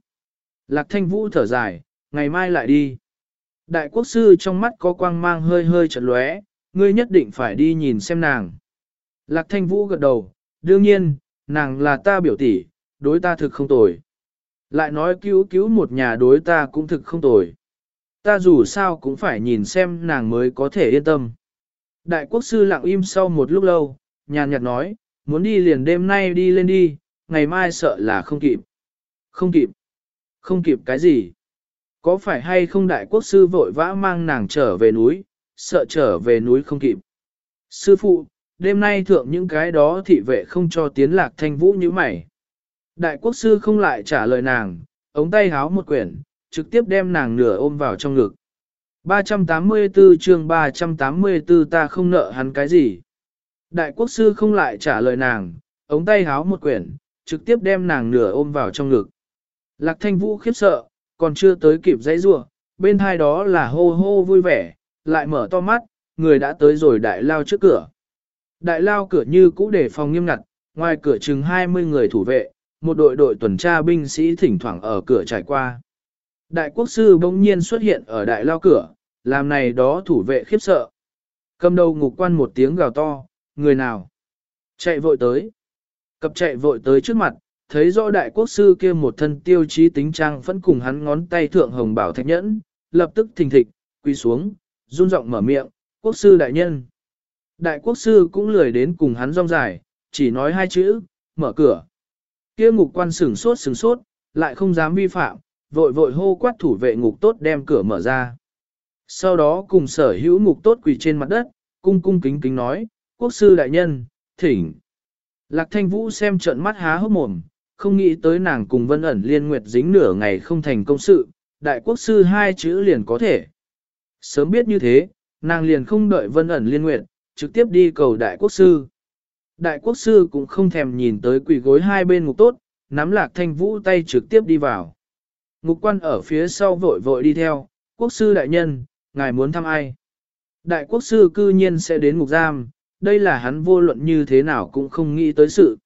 Lạc Thanh Vũ thở dài, ngày mai lại đi. Đại quốc sư trong mắt có quang mang hơi hơi chật lóe, ngươi nhất định phải đi nhìn xem nàng. Lạc Thanh Vũ gật đầu, đương nhiên, nàng là ta biểu tỷ, đối ta thực không tồi. Lại nói cứu cứu một nhà đối ta cũng thực không tồi. Ta dù sao cũng phải nhìn xem nàng mới có thể yên tâm. Đại quốc sư lặng im sau một lúc lâu, nhàn nhạt nói, muốn đi liền đêm nay đi lên đi, ngày mai sợ là không kịp. Không kịp. Không kịp cái gì? Có phải hay không đại quốc sư vội vã mang nàng trở về núi, sợ trở về núi không kịp. Sư phụ, đêm nay thượng những cái đó thị vệ không cho tiến lạc thanh vũ như mày. Đại quốc sư không lại trả lời nàng, ống tay háo một quyển, trực tiếp đem nàng nửa ôm vào trong ngực. 384 chương 384 ta không nợ hắn cái gì. Đại quốc sư không lại trả lời nàng, ống tay háo một quyển, trực tiếp đem nàng nửa ôm vào trong ngực. Lạc thanh vũ khiếp sợ, còn chưa tới kịp dãy rua, bên hai đó là hô hô vui vẻ, lại mở to mắt, người đã tới rồi đại lao trước cửa. Đại lao cửa như cũ để phòng nghiêm ngặt, ngoài cửa chừng 20 người thủ vệ, một đội đội tuần tra binh sĩ thỉnh thoảng ở cửa trải qua. Đại quốc sư bỗng nhiên xuất hiện ở đại lao cửa, làm này đó thủ vệ khiếp sợ. Cầm đầu ngục quan một tiếng gào to, người nào? Chạy vội tới. Cập chạy vội tới trước mặt, thấy rõ đại quốc sư kia một thân tiêu chí tính trang vẫn cùng hắn ngón tay thượng hồng bảo thạch nhẫn, lập tức thình thịch, quy xuống, run giọng mở miệng, quốc sư đại nhân. Đại quốc sư cũng lười đến cùng hắn rong dài, chỉ nói hai chữ, mở cửa. Kia ngục quan sửng sốt sửng sốt, lại không dám vi phạm, vội vội hô quát thủ vệ ngục tốt đem cửa mở ra. Sau đó cùng sở hữu ngục tốt quỳ trên mặt đất, cung cung kính kính nói, quốc sư đại nhân, thỉnh. Lạc thanh vũ xem trận mắt há hốc mồm, không nghĩ tới nàng cùng vân ẩn liên nguyệt dính nửa ngày không thành công sự, đại quốc sư hai chữ liền có thể. Sớm biết như thế, nàng liền không đợi vân ẩn liên nguyệt, trực tiếp đi cầu đại quốc sư. Đại quốc sư cũng không thèm nhìn tới quỷ gối hai bên ngục tốt, nắm lạc thanh vũ tay trực tiếp đi vào. Ngục quan ở phía sau vội vội đi theo, quốc sư đại nhân, ngài muốn thăm ai? Đại quốc sư cư nhiên sẽ đến ngục giam, đây là hắn vô luận như thế nào cũng không nghĩ tới sự.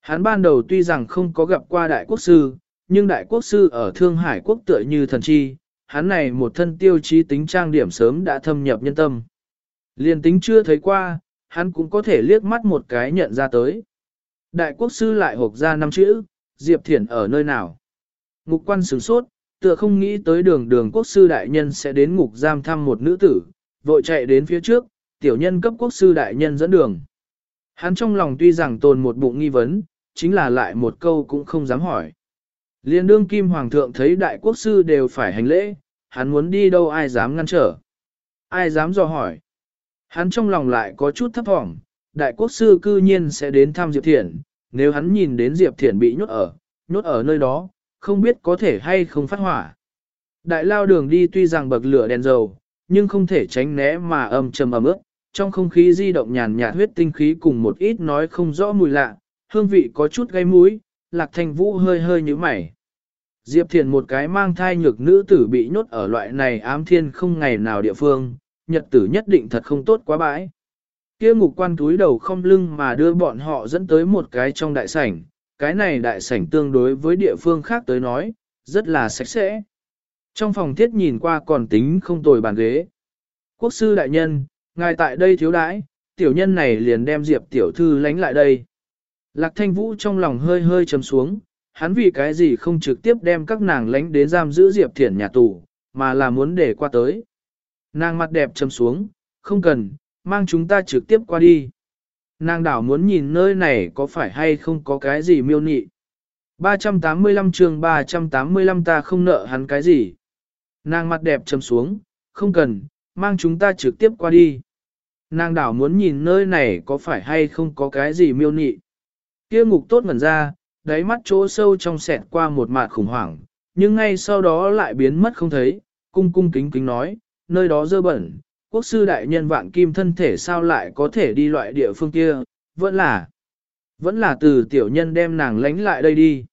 Hắn ban đầu tuy rằng không có gặp qua đại quốc sư, nhưng đại quốc sư ở Thương Hải quốc tựa như thần chi, hắn này một thân tiêu chí tính trang điểm sớm đã thâm nhập nhân tâm. Liên tính chưa thấy qua, hắn cũng có thể liếc mắt một cái nhận ra tới. Đại quốc sư lại hộp ra năm chữ, Diệp Thiển ở nơi nào. Ngục quan sửng sốt, tựa không nghĩ tới đường đường quốc sư đại nhân sẽ đến ngục giam thăm một nữ tử, vội chạy đến phía trước, tiểu nhân cấp quốc sư đại nhân dẫn đường. Hắn trong lòng tuy rằng tồn một bụng nghi vấn, chính là lại một câu cũng không dám hỏi. Liên đương kim hoàng thượng thấy đại quốc sư đều phải hành lễ, hắn muốn đi đâu ai dám ngăn trở. Ai dám dò hỏi. Hắn trong lòng lại có chút thấp thỏm, đại quốc sư cư nhiên sẽ đến thăm Diệp Thiển, nếu hắn nhìn đến Diệp Thiển bị nhốt ở, nhốt ở nơi đó, không biết có thể hay không phát hỏa. Đại lao đường đi tuy rằng bậc lửa đèn dầu, nhưng không thể tránh né mà âm trầm ấm ướt, trong không khí di động nhàn nhạt huyết tinh khí cùng một ít nói không rõ mùi lạ, hương vị có chút gây mũi, lạc thanh vũ hơi hơi như mày. Diệp Thiền một cái mang thai nhược nữ tử bị nhốt ở loại này ám thiên không ngày nào địa phương, nhật tử nhất định thật không tốt quá bãi. Kia ngục quan túi đầu không lưng mà đưa bọn họ dẫn tới một cái trong đại sảnh, cái này đại sảnh tương đối với địa phương khác tới nói, rất là sạch sẽ. Trong phòng thiết nhìn qua còn tính không tồi bàn ghế. Quốc sư đại nhân, ngài tại đây thiếu đãi, tiểu nhân này liền đem Diệp tiểu thư lánh lại đây. Lạc thanh vũ trong lòng hơi hơi trầm xuống, hắn vì cái gì không trực tiếp đem các nàng lánh đến giam giữ Diệp Thiển nhà tù, mà là muốn để qua tới. Nàng mặt đẹp châm xuống, không cần, mang chúng ta trực tiếp qua đi. Nàng đảo muốn nhìn nơi này có phải hay không có cái gì miêu nị. 385 chương 385 ta không nợ hắn cái gì. Nàng mặt đẹp châm xuống, không cần, mang chúng ta trực tiếp qua đi. Nàng đảo muốn nhìn nơi này có phải hay không có cái gì miêu nị. Kia ngục tốt ngẩn ra, đáy mắt chỗ sâu trong sẹt qua một mạt khủng hoảng, nhưng ngay sau đó lại biến mất không thấy, cung cung kính kính nói, nơi đó dơ bẩn, quốc sư đại nhân vạn kim thân thể sao lại có thể đi loại địa phương kia, vẫn là, vẫn là từ tiểu nhân đem nàng lánh lại đây đi.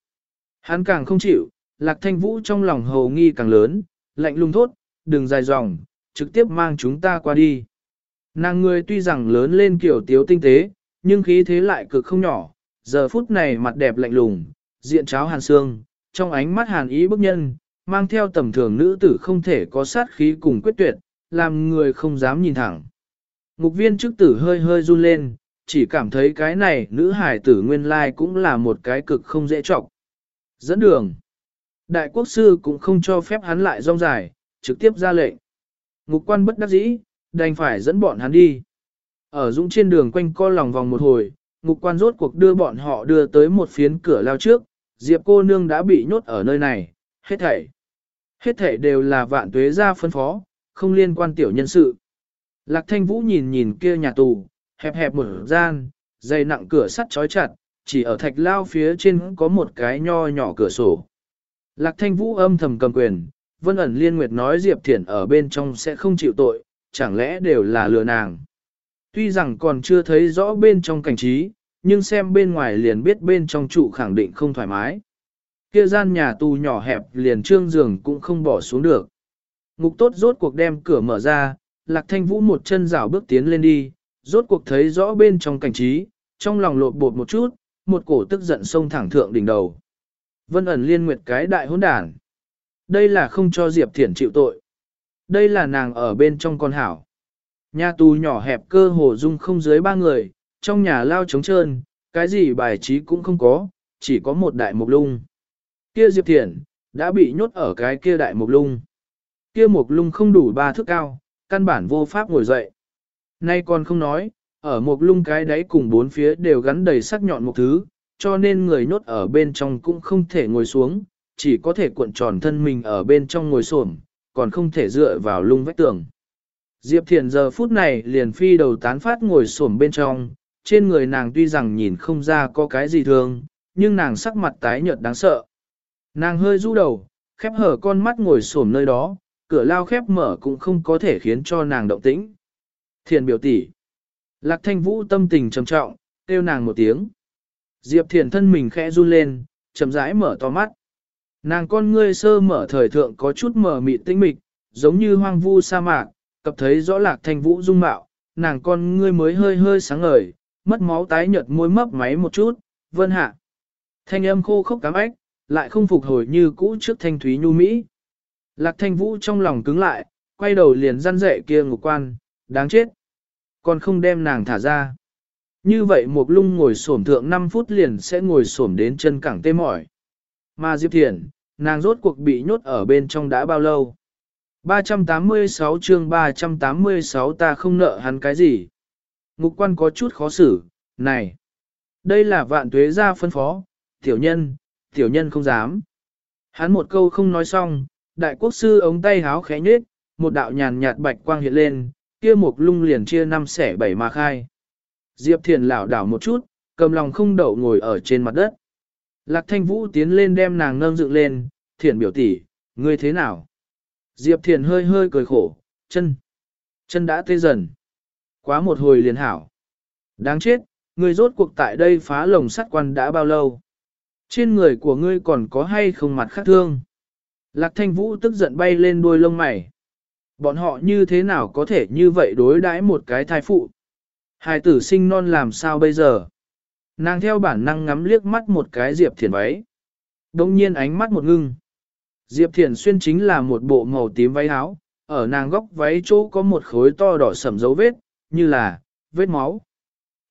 Hắn càng không chịu, lạc thanh vũ trong lòng hầu nghi càng lớn, lạnh lùng thốt, đừng dài dòng, trực tiếp mang chúng ta qua đi. Nàng người tuy rằng lớn lên kiểu tiếu tinh tế, nhưng khí thế lại cực không nhỏ, giờ phút này mặt đẹp lạnh lùng, diện cháo hàn xương, trong ánh mắt hàn ý bức nhân, mang theo tầm thường nữ tử không thể có sát khí cùng quyết tuyệt, làm người không dám nhìn thẳng. Ngục viên chức tử hơi hơi run lên, chỉ cảm thấy cái này nữ hải tử nguyên lai cũng là một cái cực không dễ trọng. Dẫn đường. Đại quốc sư cũng không cho phép hắn lại rong dài, trực tiếp ra lệnh. Ngục quan bất đắc dĩ, đành phải dẫn bọn hắn đi. Ở dũng trên đường quanh co lòng vòng một hồi, ngục quan rốt cuộc đưa bọn họ đưa tới một phiến cửa lao trước, Diệp cô nương đã bị nhốt ở nơi này, hết thảy. Hết thể đều là vạn tuế ra phân phó, không liên quan tiểu nhân sự. Lạc thanh vũ nhìn nhìn kia nhà tù, hẹp hẹp một gian, dày nặng cửa sắt trói chặt, chỉ ở thạch lao phía trên có một cái nho nhỏ cửa sổ. Lạc thanh vũ âm thầm cầm quyền, vân ẩn liên nguyệt nói Diệp Thiển ở bên trong sẽ không chịu tội, chẳng lẽ đều là lừa nàng. Tuy rằng còn chưa thấy rõ bên trong cảnh trí, nhưng xem bên ngoài liền biết bên trong trụ khẳng định không thoải mái. Kia gian nhà tù nhỏ hẹp liền trương giường cũng không bỏ xuống được. Ngục tốt rốt cuộc đem cửa mở ra, lạc thanh vũ một chân rảo bước tiến lên đi, rốt cuộc thấy rõ bên trong cảnh trí, trong lòng lột bột một chút, một cổ tức giận sông thẳng thượng đỉnh đầu. Vân ẩn liên nguyệt cái đại hỗn đản. Đây là không cho Diệp Thiển chịu tội. Đây là nàng ở bên trong con hảo. Nhà tù nhỏ hẹp cơ hồ dung không dưới ba người, trong nhà lao trống trơn, cái gì bài trí cũng không có, chỉ có một đại mục lung. Kia Diệp Thiển, đã bị nhốt ở cái kia đại mục lung. Kia mục lung không đủ ba thước cao, căn bản vô pháp ngồi dậy. Nay còn không nói, ở mục lung cái đáy cùng bốn phía đều gắn đầy sắc nhọn một thứ, cho nên người nhốt ở bên trong cũng không thể ngồi xuống, chỉ có thể cuộn tròn thân mình ở bên trong ngồi xổm, còn không thể dựa vào lung vách tường. Diệp Thiền giờ phút này liền phi đầu tán phát ngồi xổm bên trong, trên người nàng tuy rằng nhìn không ra có cái gì thương, nhưng nàng sắc mặt tái nhợt đáng sợ. Nàng hơi du đầu, khép hở con mắt ngồi xổm nơi đó, cửa lao khép mở cũng không có thể khiến cho nàng động tĩnh. Thiền biểu tỷ, Lạc thanh vũ tâm tình trầm trọng, kêu nàng một tiếng. Diệp thiền thân mình khẽ run lên, chậm rãi mở to mắt. Nàng con ngươi sơ mở thời thượng có chút mở mịt tinh mịch, giống như hoang vu sa mạc, cập thấy rõ lạc thanh vũ dung mạo, nàng con ngươi mới hơi hơi sáng ngời, mất máu tái nhợt môi mấp máy một chút, vân hạ. Thanh âm khô khốc cám ếch, lại không phục hồi như cũ trước thanh thúy nhu mỹ. Lạc thanh vũ trong lòng cứng lại, quay đầu liền răn rệ kia ngục quan, đáng chết. Còn không đem nàng thả ra. Như vậy một lung ngồi xổm thượng 5 phút liền sẽ ngồi xổm đến chân cẳng tê mỏi. Mà Diệp Thiển, nàng rốt cuộc bị nhốt ở bên trong đã bao lâu? 386 chương 386 ta không nợ hắn cái gì? Ngục quan có chút khó xử, này. Đây là vạn tuế gia phân phó, tiểu nhân, tiểu nhân không dám. Hắn một câu không nói xong, đại quốc sư ống tay háo khẽ nhếch, một đạo nhàn nhạt bạch quang hiện lên, kia một lung liền chia năm xẻ bảy mà khai. Diệp Thiền lảo đảo một chút, cầm lòng không đậu ngồi ở trên mặt đất. Lạc Thanh Vũ tiến lên đem nàng nâng dựng lên, Thiền biểu tỷ, ngươi thế nào? Diệp Thiền hơi hơi cười khổ, chân, chân đã tê dần. Quá một hồi liền hảo. Đáng chết, ngươi rốt cuộc tại đây phá lồng sắt quan đã bao lâu? Trên người của ngươi còn có hay không mặt khác thương? Lạc Thanh Vũ tức giận bay lên đuôi lông mày. Bọn họ như thế nào có thể như vậy đối đãi một cái thai phụ? Hai tử sinh non làm sao bây giờ? Nàng theo bản năng ngắm liếc mắt một cái Diệp Thiền váy. Đông nhiên ánh mắt một ngưng. Diệp Thiền xuyên chính là một bộ màu tím váy áo, ở nàng góc váy chỗ có một khối to đỏ sầm dấu vết, như là, vết máu.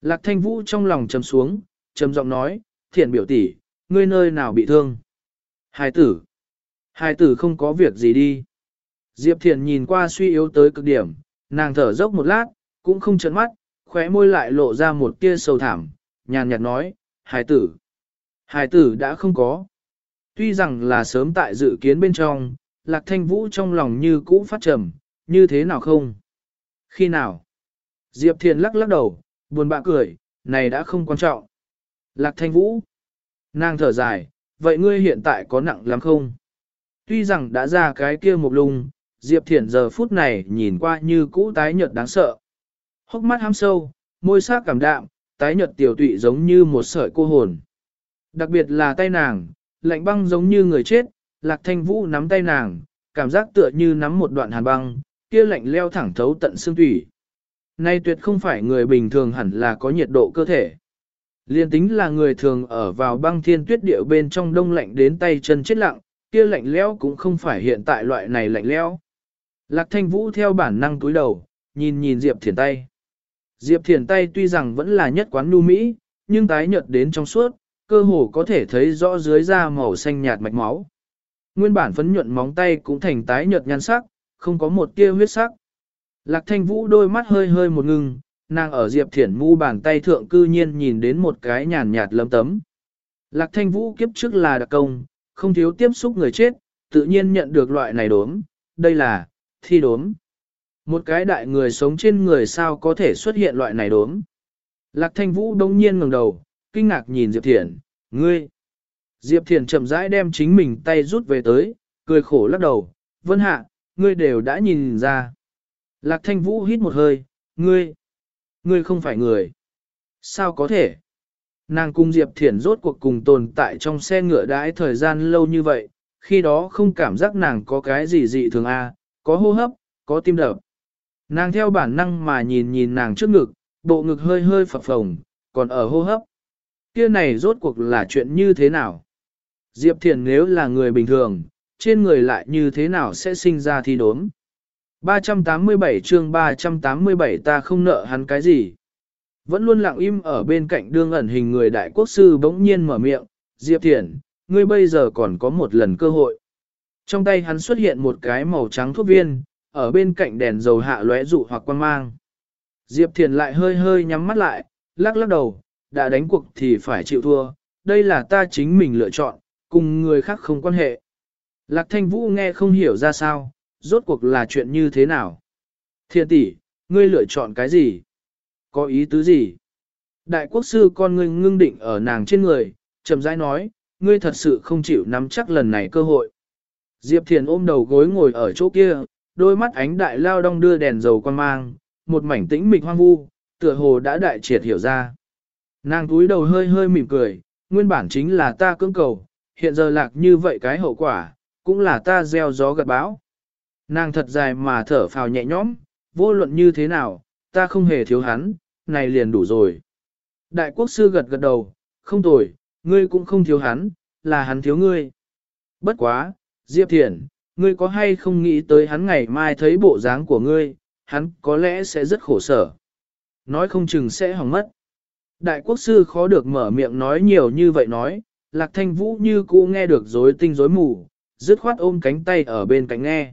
Lạc thanh vũ trong lòng chầm xuống, trầm giọng nói, thiện biểu tỷ, ngươi nơi nào bị thương? Hải tử. Hải tử không có việc gì đi. Diệp Thiền nhìn qua suy yếu tới cực điểm, nàng thở dốc một lát, cũng không chấn mắt, khóe môi lại lộ ra một tia sầu thảm, nhàn nhạt nói, Hải tử. Hải tử đã không có. Tuy rằng là sớm tại dự kiến bên trong, Lạc Thanh Vũ trong lòng như cũ phát trầm, như thế nào không? Khi nào? Diệp Thiền lắc lắc đầu, buồn bã cười, này đã không quan trọng. Lạc Thanh Vũ. Nàng thở dài, vậy ngươi hiện tại có nặng lắm không? Tuy rằng đã ra cái kia một lung, Diệp Thiển giờ phút này nhìn qua như cũ tái nhợt đáng sợ. Hốc mắt ham sâu, môi sắc cảm đạm, tái nhợt tiểu tụy giống như một sợi cô hồn. Đặc biệt là tay nàng, lạnh băng giống như người chết, Lạc Thanh Vũ nắm tay nàng, cảm giác tựa như nắm một đoạn hàn băng, kia lạnh leo thẳng thấu tận xương thủy. Nay tuyệt không phải người bình thường hẳn là có nhiệt độ cơ thể. Liên tính là người thường ở vào băng thiên tuyết điệu bên trong đông lạnh đến tay chân chết lặng, kia lạnh lẽo cũng không phải hiện tại loại này lạnh lẽo. Lạc thanh vũ theo bản năng túi đầu, nhìn nhìn Diệp Thiền tay. Diệp Thiền tay tuy rằng vẫn là nhất quán nu mỹ, nhưng tái nhợt đến trong suốt, cơ hồ có thể thấy rõ dưới da màu xanh nhạt mạch máu. Nguyên bản phấn nhuận móng tay cũng thành tái nhợt nhan sắc, không có một tia huyết sắc. Lạc thanh vũ đôi mắt hơi hơi một ngừng, nàng ở Diệp Thiển mu bàn tay thượng cư nhiên nhìn đến một cái nhàn nhạt lấm tấm. Lạc thanh vũ kiếp trước là đặc công, không thiếu tiếp xúc người chết, tự nhiên nhận được loại này đốm, đây là, thi đốm. Một cái đại người sống trên người sao có thể xuất hiện loại này đốm. Lạc thanh vũ đông nhiên ngẩng đầu, kinh ngạc nhìn Diệp Thiển, ngươi. Diệp Thiển chậm rãi đem chính mình tay rút về tới, cười khổ lắc đầu, vân hạ, ngươi đều đã nhìn ra. Lạc thanh vũ hít một hơi, ngươi, ngươi không phải người. Sao có thể? Nàng cung Diệp Thiển rốt cuộc cùng tồn tại trong xe ngựa đãi thời gian lâu như vậy, khi đó không cảm giác nàng có cái gì dị thường a, à, có hô hấp, có tim đập. Nàng theo bản năng mà nhìn nhìn nàng trước ngực, bộ ngực hơi hơi phập phồng, còn ở hô hấp. Kia này rốt cuộc là chuyện như thế nào? Diệp Thiền nếu là người bình thường, trên người lại như thế nào sẽ sinh ra thi đốm? 387 chương 387 ta không nợ hắn cái gì. Vẫn luôn lặng im ở bên cạnh đương ẩn hình người đại quốc sư bỗng nhiên mở miệng, Diệp Thiển, ngươi bây giờ còn có một lần cơ hội. Trong tay hắn xuất hiện một cái màu trắng thuốc viên, ở bên cạnh đèn dầu hạ lóe dụ hoặc quan mang. Diệp Thiển lại hơi hơi nhắm mắt lại, lắc lắc đầu, đã đánh cuộc thì phải chịu thua, đây là ta chính mình lựa chọn, cùng người khác không quan hệ. Lạc Thanh Vũ nghe không hiểu ra sao, rốt cuộc là chuyện như thế nào. Thiên tỷ, ngươi lựa chọn cái gì? Có ý tứ gì? Đại quốc sư con ngươi ngưng định ở nàng trên người, chậm rãi nói, ngươi thật sự không chịu nắm chắc lần này cơ hội. Diệp Thiền ôm đầu gối ngồi ở chỗ kia, đôi mắt ánh đại lao đong đưa đèn dầu quan mang, một mảnh tĩnh mịch hoang vu, tựa hồ đã đại triệt hiểu ra. Nàng túi đầu hơi hơi mỉm cười, nguyên bản chính là ta cưỡng cầu, hiện giờ lạc như vậy cái hậu quả, cũng là ta gieo gió gặt bão. Nàng thật dài mà thở phào nhẹ nhõm, vô luận như thế nào, ta không hề thiếu hắn, này liền đủ rồi. Đại quốc sư gật gật đầu, không tồi, ngươi cũng không thiếu hắn, là hắn thiếu ngươi. Bất quá, Diệp Thiển, ngươi có hay không nghĩ tới hắn ngày mai thấy bộ dáng của ngươi, hắn có lẽ sẽ rất khổ sở. Nói không chừng sẽ hỏng mất. Đại quốc sư khó được mở miệng nói nhiều như vậy nói, lạc thanh vũ như cũ nghe được rối tinh rối mù, dứt khoát ôm cánh tay ở bên cạnh nghe.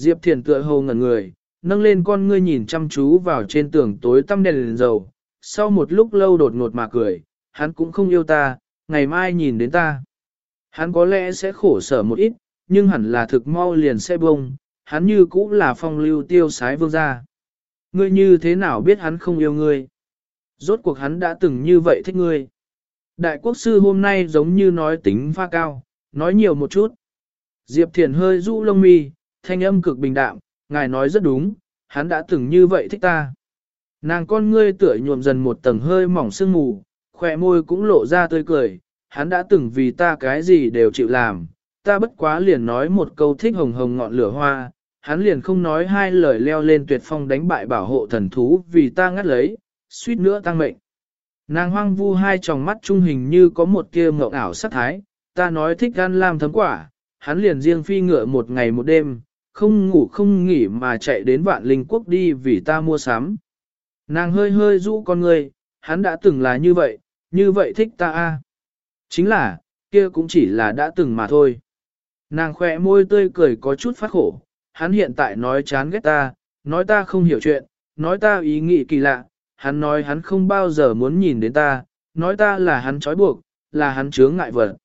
Diệp Thiền tựa hồ ngẩn người, nâng lên con ngươi nhìn chăm chú vào trên tường tối tăm đèn liền dầu. Sau một lúc lâu đột ngột mà cười, hắn cũng không yêu ta, ngày mai nhìn đến ta. Hắn có lẽ sẽ khổ sở một ít, nhưng hẳn là thực mau liền sẽ bông, hắn như cũ là phong lưu tiêu sái vương gia. Ngươi như thế nào biết hắn không yêu ngươi? Rốt cuộc hắn đã từng như vậy thích ngươi. Đại quốc sư hôm nay giống như nói tính pha cao, nói nhiều một chút. Diệp Thiền hơi rũ lông mi, thanh âm cực bình đạm, ngài nói rất đúng, hắn đã từng như vậy thích ta. Nàng con ngươi tựa nhuộm dần một tầng hơi mỏng sương mù, khỏe môi cũng lộ ra tươi cười, hắn đã từng vì ta cái gì đều chịu làm, ta bất quá liền nói một câu thích hồng hồng ngọn lửa hoa, hắn liền không nói hai lời leo lên tuyệt phong đánh bại bảo hộ thần thú vì ta ngắt lấy, suýt nữa tăng mệnh. Nàng hoang vu hai tròng mắt trung hình như có một kia mộng ảo sát thái, ta nói thích gan lam thấm quả, hắn liền riêng phi ngựa một ngày một đêm, không ngủ không nghỉ mà chạy đến vạn linh quốc đi vì ta mua sắm. Nàng hơi hơi rũ con người, hắn đã từng là như vậy, như vậy thích ta a. Chính là, kia cũng chỉ là đã từng mà thôi. Nàng khỏe môi tươi cười có chút phát khổ, hắn hiện tại nói chán ghét ta, nói ta không hiểu chuyện, nói ta ý nghĩ kỳ lạ, hắn nói hắn không bao giờ muốn nhìn đến ta, nói ta là hắn trói buộc, là hắn chướng ngại vật.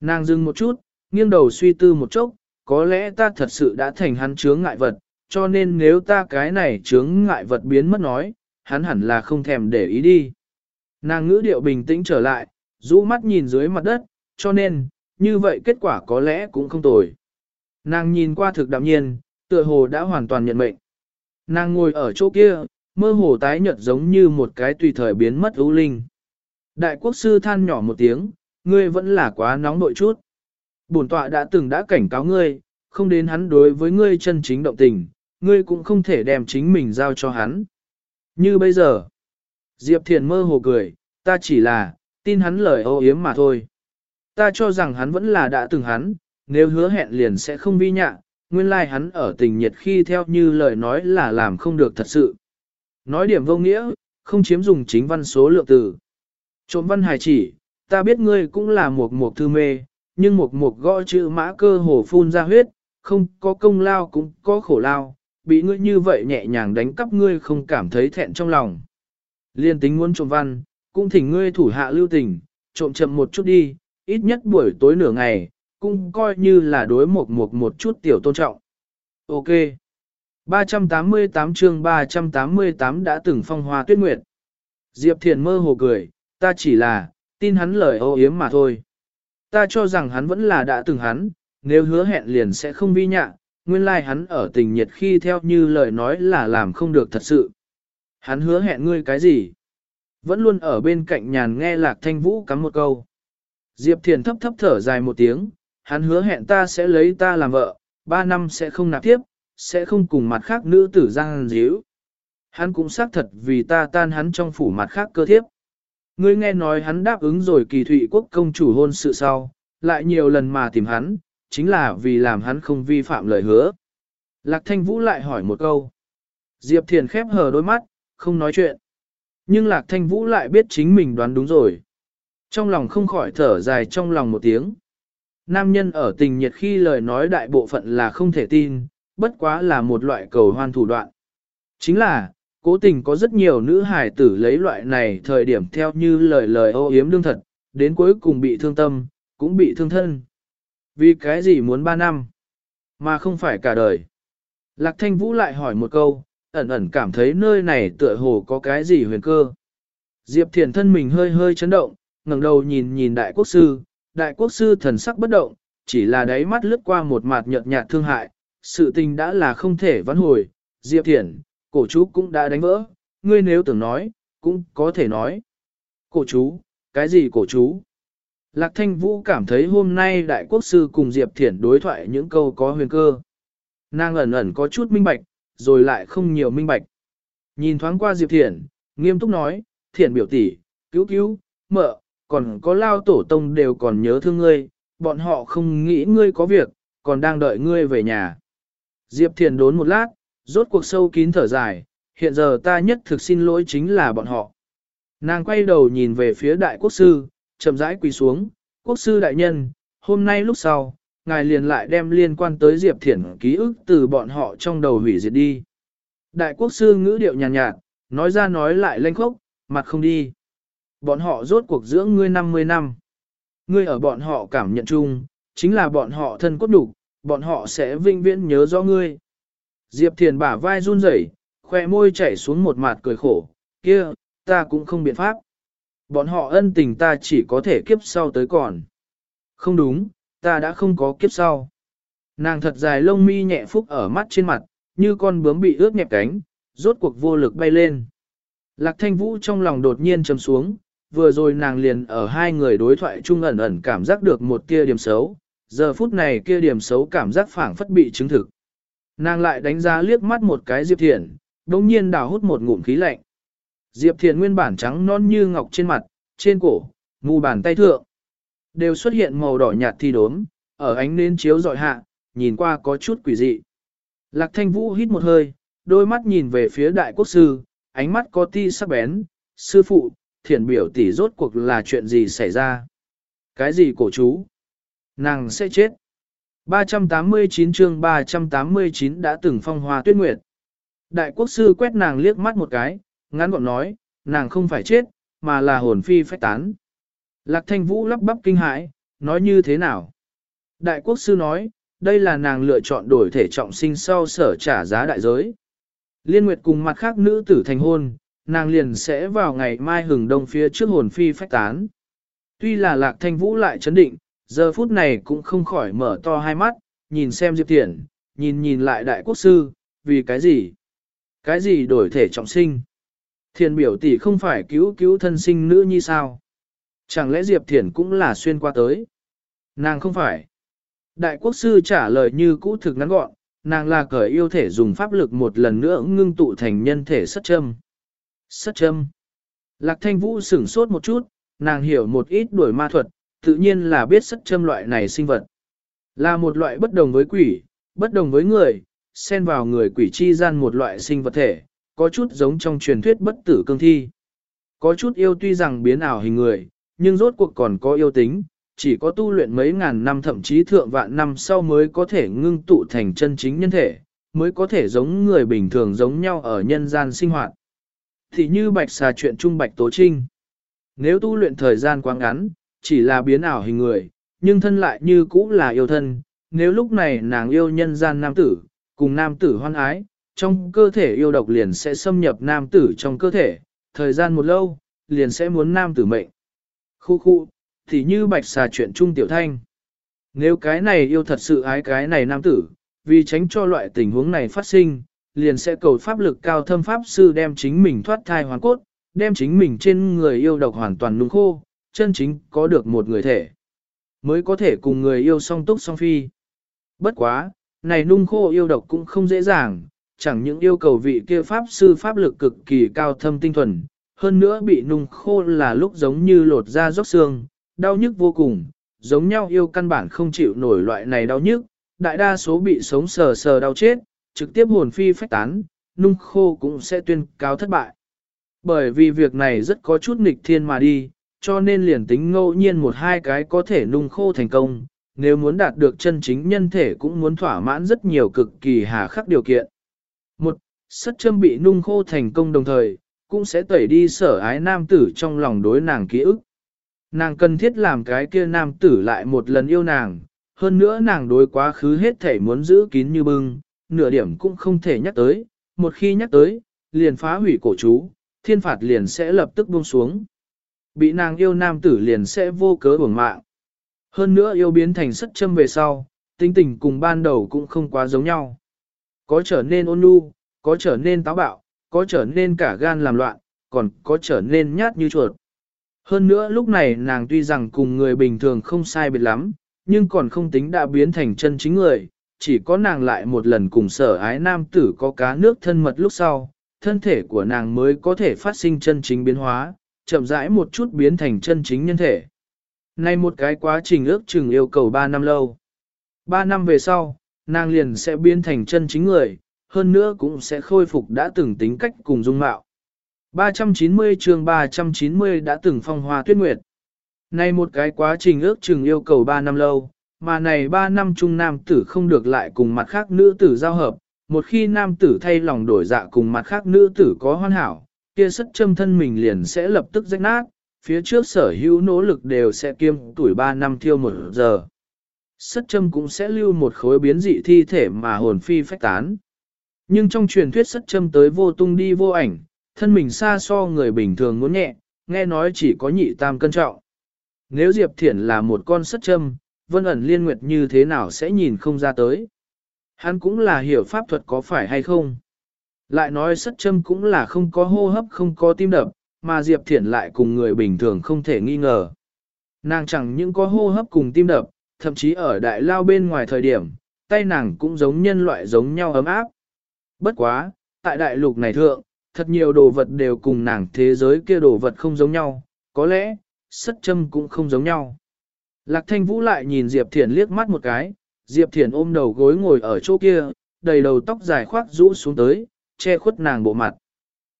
Nàng dừng một chút, nghiêng đầu suy tư một chốc, có lẽ ta thật sự đã thành hắn chướng ngại vật, cho nên nếu ta cái này chướng ngại vật biến mất nói, hắn hẳn là không thèm để ý đi. Nàng ngữ điệu bình tĩnh trở lại, rũ mắt nhìn dưới mặt đất, cho nên, như vậy kết quả có lẽ cũng không tồi. Nàng nhìn qua thực đạm nhiên, tựa hồ đã hoàn toàn nhận mệnh. Nàng ngồi ở chỗ kia, mơ hồ tái nhợt giống như một cái tùy thời biến mất ưu linh. Đại quốc sư than nhỏ một tiếng, ngươi vẫn là quá nóng nội chút. Bổn tọa đã từng đã cảnh cáo ngươi, không đến hắn đối với ngươi chân chính động tình, ngươi cũng không thể đem chính mình giao cho hắn. Như bây giờ, Diệp Thiền mơ hồ cười, ta chỉ là, tin hắn lời ô yếm mà thôi. Ta cho rằng hắn vẫn là đã từng hắn, nếu hứa hẹn liền sẽ không vi nhạ, nguyên lai like hắn ở tình nhiệt khi theo như lời nói là làm không được thật sự. Nói điểm vô nghĩa, không chiếm dùng chính văn số lượng từ. Trộm văn hài chỉ, ta biết ngươi cũng là một mục thư mê, nhưng một mục gõ chữ mã cơ hồ phun ra huyết, không có công lao cũng có khổ lao, bị ngươi như vậy nhẹ nhàng đánh cắp ngươi không cảm thấy thẹn trong lòng. Liên tính muốn trộm văn, cũng thỉnh ngươi thủ hạ lưu tình, trộm chậm một chút đi, ít nhất buổi tối nửa ngày, cũng coi như là đối một một một chút tiểu tôn trọng. Ok. 388 chương 388 đã từng phong hoa tuyết nguyệt. Diệp Thiền mơ hồ cười, ta chỉ là, tin hắn lời ô yếm mà thôi. Ta cho rằng hắn vẫn là đã từng hắn, nếu hứa hẹn liền sẽ không vi nhạ, nguyên lai like hắn ở tình nhiệt khi theo như lời nói là làm không được thật sự. Hắn hứa hẹn ngươi cái gì? Vẫn luôn ở bên cạnh nhàn nghe lạc thanh vũ cắm một câu. Diệp Thiền thấp thấp thở dài một tiếng, hắn hứa hẹn ta sẽ lấy ta làm vợ, ba năm sẽ không nạp tiếp, sẽ không cùng mặt khác nữ tử giang díu. Hắn cũng xác thật vì ta tan hắn trong phủ mặt khác cơ thiếp. Ngươi nghe nói hắn đáp ứng rồi kỳ thụy quốc công chủ hôn sự sau, lại nhiều lần mà tìm hắn, chính là vì làm hắn không vi phạm lời hứa. Lạc thanh vũ lại hỏi một câu. Diệp Thiền khép hờ đôi mắt, không nói chuyện. Nhưng Lạc thanh vũ lại biết chính mình đoán đúng rồi. Trong lòng không khỏi thở dài trong lòng một tiếng. Nam nhân ở tình nhiệt khi lời nói đại bộ phận là không thể tin, bất quá là một loại cầu hoan thủ đoạn. Chính là, cố tình có rất nhiều nữ hài tử lấy loại này thời điểm theo như lời lời ô yếm đương thật, đến cuối cùng bị thương tâm, cũng bị thương thân. Vì cái gì muốn ba năm, mà không phải cả đời. Lạc thanh vũ lại hỏi một câu, ẩn ẩn cảm thấy nơi này tựa hồ có cái gì huyền cơ. Diệp thiền thân mình hơi hơi chấn động, ngẩng đầu nhìn nhìn đại quốc sư, đại quốc sư thần sắc bất động, chỉ là đáy mắt lướt qua một mặt nhợt nhạt thương hại, sự tình đã là không thể vãn hồi, Diệp Thiển, cổ chú cũng đã đánh vỡ, ngươi nếu tưởng nói, cũng có thể nói. Cổ chú, cái gì cổ chú? Lạc Thanh Vũ cảm thấy hôm nay đại quốc sư cùng Diệp Thiển đối thoại những câu có huyền cơ. Nàng ẩn ẩn có chút minh bạch, rồi lại không nhiều minh bạch. Nhìn thoáng qua Diệp Thiển, nghiêm túc nói, Thiển biểu tỷ, cứu cứu, mợ, còn có lao tổ tông đều còn nhớ thương ngươi, bọn họ không nghĩ ngươi có việc, còn đang đợi ngươi về nhà. Diệp Thiền đốn một lát, rốt cuộc sâu kín thở dài, hiện giờ ta nhất thực xin lỗi chính là bọn họ. Nàng quay đầu nhìn về phía đại quốc sư, chậm rãi quỳ xuống, quốc sư đại nhân, hôm nay lúc sau, ngài liền lại đem liên quan tới Diệp Thiển ký ức từ bọn họ trong đầu hủy diệt đi. Đại quốc sư ngữ điệu nhàn nhạt, nhạt, nói ra nói lại lanh khốc, mặt không đi. Bọn họ rốt cuộc dưỡng ngươi 50 năm. Ngươi ở bọn họ cảm nhận chung, chính là bọn họ thân cốt đủ, bọn họ sẽ vinh viễn nhớ rõ ngươi. Diệp Thiền bả vai run rẩy, khoe môi chảy xuống một mặt cười khổ, kia, ta cũng không biện pháp. Bọn họ ân tình ta chỉ có thể kiếp sau tới còn. Không đúng, ta đã không có kiếp sau. Nàng thật dài lông mi nhẹ phúc ở mắt trên mặt, như con bướm bị ướt nhẹp cánh, rốt cuộc vô lực bay lên. Lạc thanh vũ trong lòng đột nhiên trầm xuống, vừa rồi nàng liền ở hai người đối thoại chung ẩn ẩn cảm giác được một kia điểm xấu, giờ phút này kia điểm xấu cảm giác phảng phất bị chứng thực. Nàng lại đánh giá liếc mắt một cái Diệp Thiển, đồng nhiên đào hút một ngụm khí lạnh. Diệp Thiển nguyên bản trắng non như ngọc trên mặt, trên cổ, mù bàn tay thượng. Đều xuất hiện màu đỏ nhạt thi đốm, ở ánh nến chiếu dọi hạ, nhìn qua có chút quỷ dị. Lạc thanh vũ hít một hơi, đôi mắt nhìn về phía đại quốc sư, ánh mắt có ti sắc bén, sư phụ, thiển biểu tỷ rốt cuộc là chuyện gì xảy ra. Cái gì cổ chú? Nàng sẽ chết. 389 chương 389 đã từng phong hoa tuyết nguyệt. Đại quốc sư quét nàng liếc mắt một cái, ngắn gọn nói, nàng không phải chết, mà là hồn phi phách tán. Lạc thanh vũ lắp bắp kinh hãi, nói như thế nào? Đại quốc sư nói, đây là nàng lựa chọn đổi thể trọng sinh sau sở trả giá đại giới. Liên Nguyệt cùng mặt khác nữ tử thành hôn, nàng liền sẽ vào ngày mai hừng đông phía trước hồn phi phách tán. Tuy là lạc thanh vũ lại chấn định, giờ phút này cũng không khỏi mở to hai mắt, nhìn xem Diệp Thiển, nhìn nhìn lại đại quốc sư, vì cái gì? Cái gì đổi thể trọng sinh? Thiền biểu tỷ không phải cứu cứu thân sinh nữ như sao? Chẳng lẽ Diệp Thiển cũng là xuyên qua tới? Nàng không phải. Đại quốc sư trả lời như cũ thực ngắn gọn, nàng là cởi yêu thể dùng pháp lực một lần nữa ngưng tụ thành nhân thể sất châm. Sất châm. Lạc thanh vũ sửng sốt một chút, nàng hiểu một ít đuổi ma thuật, tự nhiên là biết sất châm loại này sinh vật. Là một loại bất đồng với quỷ, bất đồng với người, xen vào người quỷ chi gian một loại sinh vật thể, có chút giống trong truyền thuyết bất tử cương thi. Có chút yêu tuy rằng biến ảo hình người, nhưng rốt cuộc còn có yêu tính, chỉ có tu luyện mấy ngàn năm thậm chí thượng vạn năm sau mới có thể ngưng tụ thành chân chính nhân thể, mới có thể giống người bình thường giống nhau ở nhân gian sinh hoạt. Thì như bạch xà chuyện trung bạch tố trinh. Nếu tu luyện thời gian quá ngắn, chỉ là biến ảo hình người, nhưng thân lại như cũ là yêu thân, nếu lúc này nàng yêu nhân gian nam tử, cùng nam tử hoan ái, trong cơ thể yêu độc liền sẽ xâm nhập nam tử trong cơ thể, thời gian một lâu, liền sẽ muốn nam tử mệnh. Khu khu, thì như bạch xà chuyện trung tiểu thanh. Nếu cái này yêu thật sự ái cái này nam tử, vì tránh cho loại tình huống này phát sinh, liền sẽ cầu pháp lực cao thâm pháp sư đem chính mình thoát thai hoàn cốt, đem chính mình trên người yêu độc hoàn toàn nung khô, chân chính có được một người thể. Mới có thể cùng người yêu song túc song phi. Bất quá, này nung khô yêu độc cũng không dễ dàng, chẳng những yêu cầu vị kia pháp sư pháp lực cực kỳ cao thâm tinh thuần, hơn nữa bị nung khô là lúc giống như lột da róc xương, đau nhức vô cùng, giống nhau yêu căn bản không chịu nổi loại này đau nhức, đại đa số bị sống sờ sờ đau chết, trực tiếp hồn phi phách tán, nung khô cũng sẽ tuyên cáo thất bại. Bởi vì việc này rất có chút nghịch thiên mà đi, cho nên liền tính ngẫu nhiên một hai cái có thể nung khô thành công, nếu muốn đạt được chân chính nhân thể cũng muốn thỏa mãn rất nhiều cực kỳ hà khắc điều kiện. Một, sất châm bị nung khô thành công đồng thời, cũng sẽ tẩy đi sở ái nam tử trong lòng đối nàng ký ức. Nàng cần thiết làm cái kia nam tử lại một lần yêu nàng, hơn nữa nàng đối quá khứ hết thể muốn giữ kín như bưng, nửa điểm cũng không thể nhắc tới, một khi nhắc tới, liền phá hủy cổ chú, thiên phạt liền sẽ lập tức buông xuống. Bị nàng yêu nam tử liền sẽ vô cớ uổng mạng. Hơn nữa yêu biến thành sất châm về sau, tính tình cùng ban đầu cũng không quá giống nhau. Có trở nên ôn nhu, có trở nên táo bạo, có trở nên cả gan làm loạn, còn có trở nên nhát như chuột. Hơn nữa lúc này nàng tuy rằng cùng người bình thường không sai biệt lắm, nhưng còn không tính đã biến thành chân chính người, chỉ có nàng lại một lần cùng sở ái nam tử có cá nước thân mật lúc sau, thân thể của nàng mới có thể phát sinh chân chính biến hóa, chậm rãi một chút biến thành chân chính nhân thể. Nay một cái quá trình ước chừng yêu cầu 3 năm lâu. 3 năm về sau, nàng liền sẽ biến thành chân chính người, hơn nữa cũng sẽ khôi phục đã từng tính cách cùng dung mạo. 390 chương 390 đã từng phong hoa tuyết nguyệt. Này một cái quá trình ước chừng yêu cầu 3 năm lâu, mà này 3 năm chung nam tử không được lại cùng mặt khác nữ tử giao hợp, một khi nam tử thay lòng đổi dạ cùng mặt khác nữ tử có hoàn hảo, kia sất châm thân mình liền sẽ lập tức rách nát, phía trước sở hữu nỗ lực đều sẽ kiêm tuổi 3 năm thiêu một giờ. Sất châm cũng sẽ lưu một khối biến dị thi thể mà hồn phi phách tán. Nhưng trong truyền thuyết sất châm tới vô tung đi vô ảnh, thân mình xa so người bình thường muốn nhẹ, nghe nói chỉ có nhị tam cân trọng. Nếu Diệp Thiển là một con sất châm, vân ẩn liên nguyệt như thế nào sẽ nhìn không ra tới. Hắn cũng là hiểu pháp thuật có phải hay không. Lại nói sất châm cũng là không có hô hấp không có tim đập, mà Diệp Thiển lại cùng người bình thường không thể nghi ngờ. Nàng chẳng những có hô hấp cùng tim đập, thậm chí ở đại lao bên ngoài thời điểm, tay nàng cũng giống nhân loại giống nhau ấm áp. Bất quá, tại đại lục này thượng, thật nhiều đồ vật đều cùng nàng thế giới kia đồ vật không giống nhau, có lẽ, sất châm cũng không giống nhau. Lạc thanh vũ lại nhìn Diệp Thiển liếc mắt một cái, Diệp Thiển ôm đầu gối ngồi ở chỗ kia, đầy đầu tóc dài khoác rũ xuống tới, che khuất nàng bộ mặt.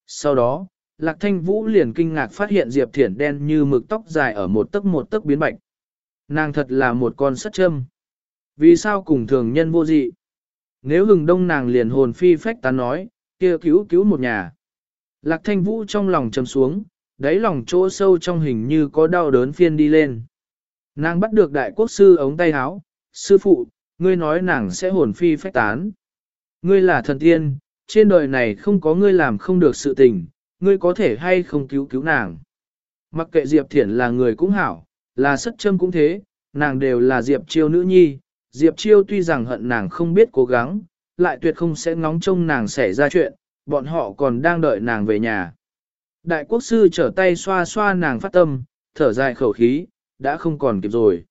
Sau đó, Lạc thanh vũ liền kinh ngạc phát hiện Diệp Thiển đen như mực tóc dài ở một tấc một tấc biến bạch. Nàng thật là một con sắt châm. Vì sao cùng thường nhân vô dị? Nếu hừng đông nàng liền hồn phi phách tán nói, kia cứu cứu một nhà. Lạc thanh vũ trong lòng trầm xuống, đáy lòng chỗ sâu trong hình như có đau đớn phiên đi lên. Nàng bắt được đại quốc sư ống tay áo, sư phụ, ngươi nói nàng sẽ hồn phi phách tán. Ngươi là thần tiên, trên đời này không có ngươi làm không được sự tình, ngươi có thể hay không cứu cứu nàng. Mặc kệ Diệp Thiển là người cũng hảo, là sất châm cũng thế, nàng đều là Diệp Chiêu nữ nhi. Diệp Chiêu tuy rằng hận nàng không biết cố gắng, lại tuyệt không sẽ ngóng trông nàng xảy ra chuyện, bọn họ còn đang đợi nàng về nhà. Đại quốc sư trở tay xoa xoa nàng phát tâm, thở dài khẩu khí, đã không còn kịp rồi.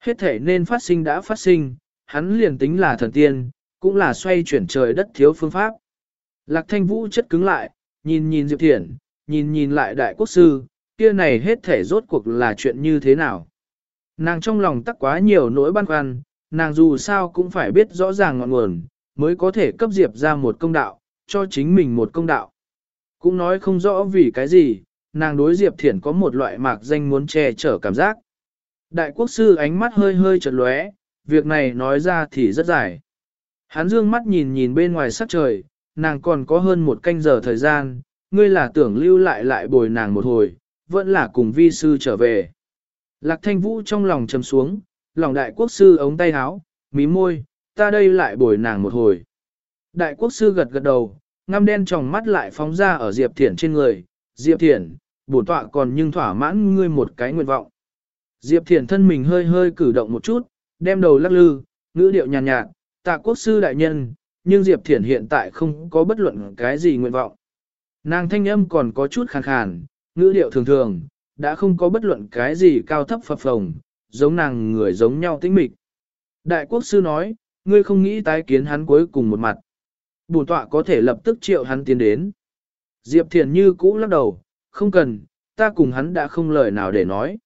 Hết thể nên phát sinh đã phát sinh, hắn liền tính là thần tiên, cũng là xoay chuyển trời đất thiếu phương pháp. Lạc thanh vũ chất cứng lại, nhìn nhìn Diệp Thiển, nhìn nhìn lại đại quốc sư, kia này hết thể rốt cuộc là chuyện như thế nào. Nàng trong lòng tắc quá nhiều nỗi băn khoăn, nàng dù sao cũng phải biết rõ ràng ngọn nguồn, mới có thể cấp Diệp ra một công đạo, cho chính mình một công đạo. Cũng nói không rõ vì cái gì, nàng đối Diệp Thiển có một loại mạc danh muốn che chở cảm giác. Đại quốc sư ánh mắt hơi hơi chật lóe, việc này nói ra thì rất dài. Hắn dương mắt nhìn nhìn bên ngoài sắc trời, nàng còn có hơn một canh giờ thời gian, ngươi là tưởng lưu lại lại bồi nàng một hồi, vẫn là cùng vi sư trở về. Lạc thanh vũ trong lòng trầm xuống, lòng đại quốc sư ống tay háo, mí môi, ta đây lại bồi nàng một hồi. Đại quốc sư gật gật đầu, ngăm đen tròng mắt lại phóng ra ở Diệp Thiển trên người, Diệp Thiển, bổn tọa còn nhưng thỏa mãn ngươi một cái nguyện vọng. Diệp Thiển thân mình hơi hơi cử động một chút, đem đầu lắc lư, ngữ điệu nhàn nhạt, nhạt, tạ quốc sư đại nhân, nhưng Diệp Thiển hiện tại không có bất luận cái gì nguyện vọng. Nàng thanh âm còn có chút khàn khàn, ngữ điệu thường thường, đã không có bất luận cái gì cao thấp phập phồng, giống nàng người giống nhau tĩnh mịch. Đại quốc sư nói, ngươi không nghĩ tái kiến hắn cuối cùng một mặt. Bùn tọa có thể lập tức triệu hắn tiến đến. Diệp Thiền như cũ lắc đầu, không cần, ta cùng hắn đã không lời nào để nói.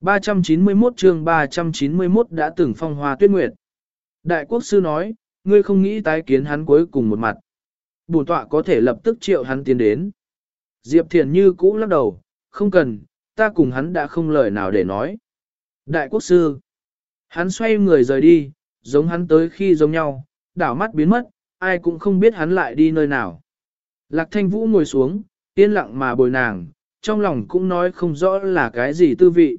391 chương 391 đã từng phong hoa tuyết nguyệt. Đại quốc sư nói, ngươi không nghĩ tái kiến hắn cuối cùng một mặt. Bùn tọa có thể lập tức triệu hắn tiến đến. Diệp Thiền như cũ lắc đầu, không cần, ta cùng hắn đã không lời nào để nói. Đại quốc sư, hắn xoay người rời đi, giống hắn tới khi giống nhau, đảo mắt biến mất, ai cũng không biết hắn lại đi nơi nào. Lạc thanh vũ ngồi xuống, yên lặng mà bồi nàng, trong lòng cũng nói không rõ là cái gì tư vị.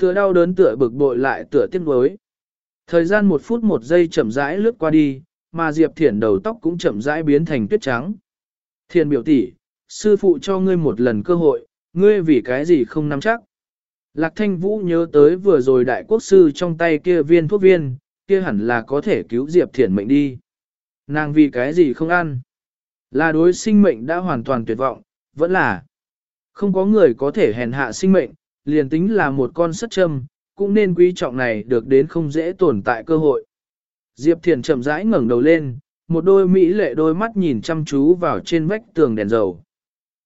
Tựa đau đớn tựa bực bội lại tựa tiếc nuối. Thời gian một phút một giây chậm rãi lướt qua đi, mà Diệp Thiển đầu tóc cũng chậm rãi biến thành tuyết trắng. Thiền biểu tỷ, sư phụ cho ngươi một lần cơ hội, ngươi vì cái gì không nắm chắc. Lạc thanh vũ nhớ tới vừa rồi đại quốc sư trong tay kia viên thuốc viên, kia hẳn là có thể cứu Diệp Thiển mệnh đi. Nàng vì cái gì không ăn? Là đối sinh mệnh đã hoàn toàn tuyệt vọng, vẫn là không có người có thể hèn hạ sinh mệnh, liền tính là một con sất châm, cũng nên quý trọng này được đến không dễ tồn tại cơ hội. Diệp Thiền chậm rãi ngẩng đầu lên, một đôi mỹ lệ đôi mắt nhìn chăm chú vào trên vách tường đèn dầu.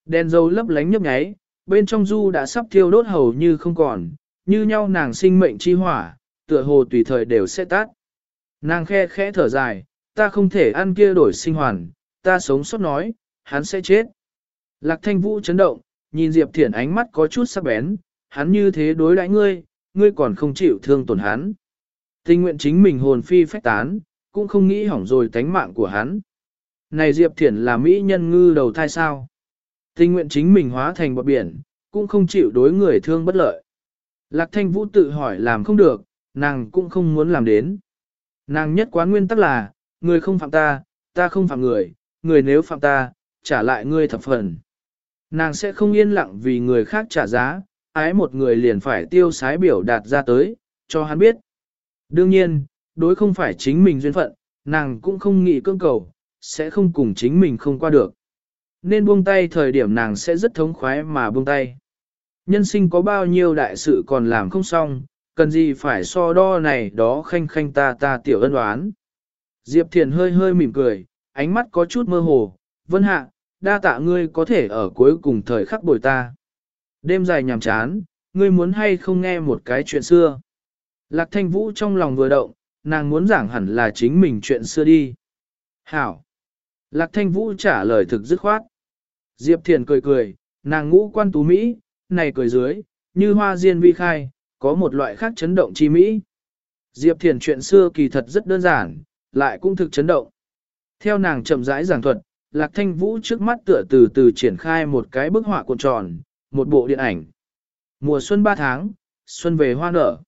Đèn dầu lấp lánh nhấp nháy, bên trong du đã sắp thiêu đốt hầu như không còn, như nhau nàng sinh mệnh chi hỏa, tựa hồ tùy thời đều sẽ tắt. Nàng khe khẽ thở dài, ta không thể ăn kia đổi sinh hoàn, ta sống sót nói, hắn sẽ chết. Lạc thanh vũ chấn động, nhìn Diệp Thiển ánh mắt có chút sắc bén, hắn như thế đối đãi ngươi, ngươi còn không chịu thương tổn hắn. Tình nguyện chính mình hồn phi phách tán, cũng không nghĩ hỏng rồi tánh mạng của hắn. Này Diệp Thiển là mỹ nhân ngư đầu thai sao? Tình nguyện chính mình hóa thành bọt biển, cũng không chịu đối người thương bất lợi. Lạc thanh vũ tự hỏi làm không được, nàng cũng không muốn làm đến. Nàng nhất quán nguyên tắc là, người không phạm ta, ta không phạm người, người nếu phạm ta, trả lại ngươi thập phần. Nàng sẽ không yên lặng vì người khác trả giá, ái một người liền phải tiêu sái biểu đạt ra tới, cho hắn biết. Đương nhiên, đối không phải chính mình duyên phận, nàng cũng không nghĩ cương cầu, sẽ không cùng chính mình không qua được. Nên buông tay thời điểm nàng sẽ rất thống khoái mà buông tay. Nhân sinh có bao nhiêu đại sự còn làm không xong, cần gì phải so đo này đó khanh khanh ta ta tiểu ân đoán. Diệp Thiền hơi hơi mỉm cười, ánh mắt có chút mơ hồ, vân hạ, đa tạ ngươi có thể ở cuối cùng thời khắc bồi ta. Đêm dài nhàm chán, ngươi muốn hay không nghe một cái chuyện xưa. Lạc thanh vũ trong lòng vừa động, nàng muốn giảng hẳn là chính mình chuyện xưa đi. Hảo. Lạc thanh vũ trả lời thực dứt khoát. Diệp Thiền cười cười, nàng ngũ quan tú Mỹ, này cười dưới, như hoa diên vi khai, có một loại khác chấn động chi mỹ. Diệp Thiền chuyện xưa kỳ thật rất đơn giản, lại cũng thực chấn động. Theo nàng chậm rãi giảng thuật, Lạc Thanh Vũ trước mắt tựa từ từ triển khai một cái bức họa cuộn tròn, một bộ điện ảnh. Mùa xuân ba tháng, xuân về hoa nở.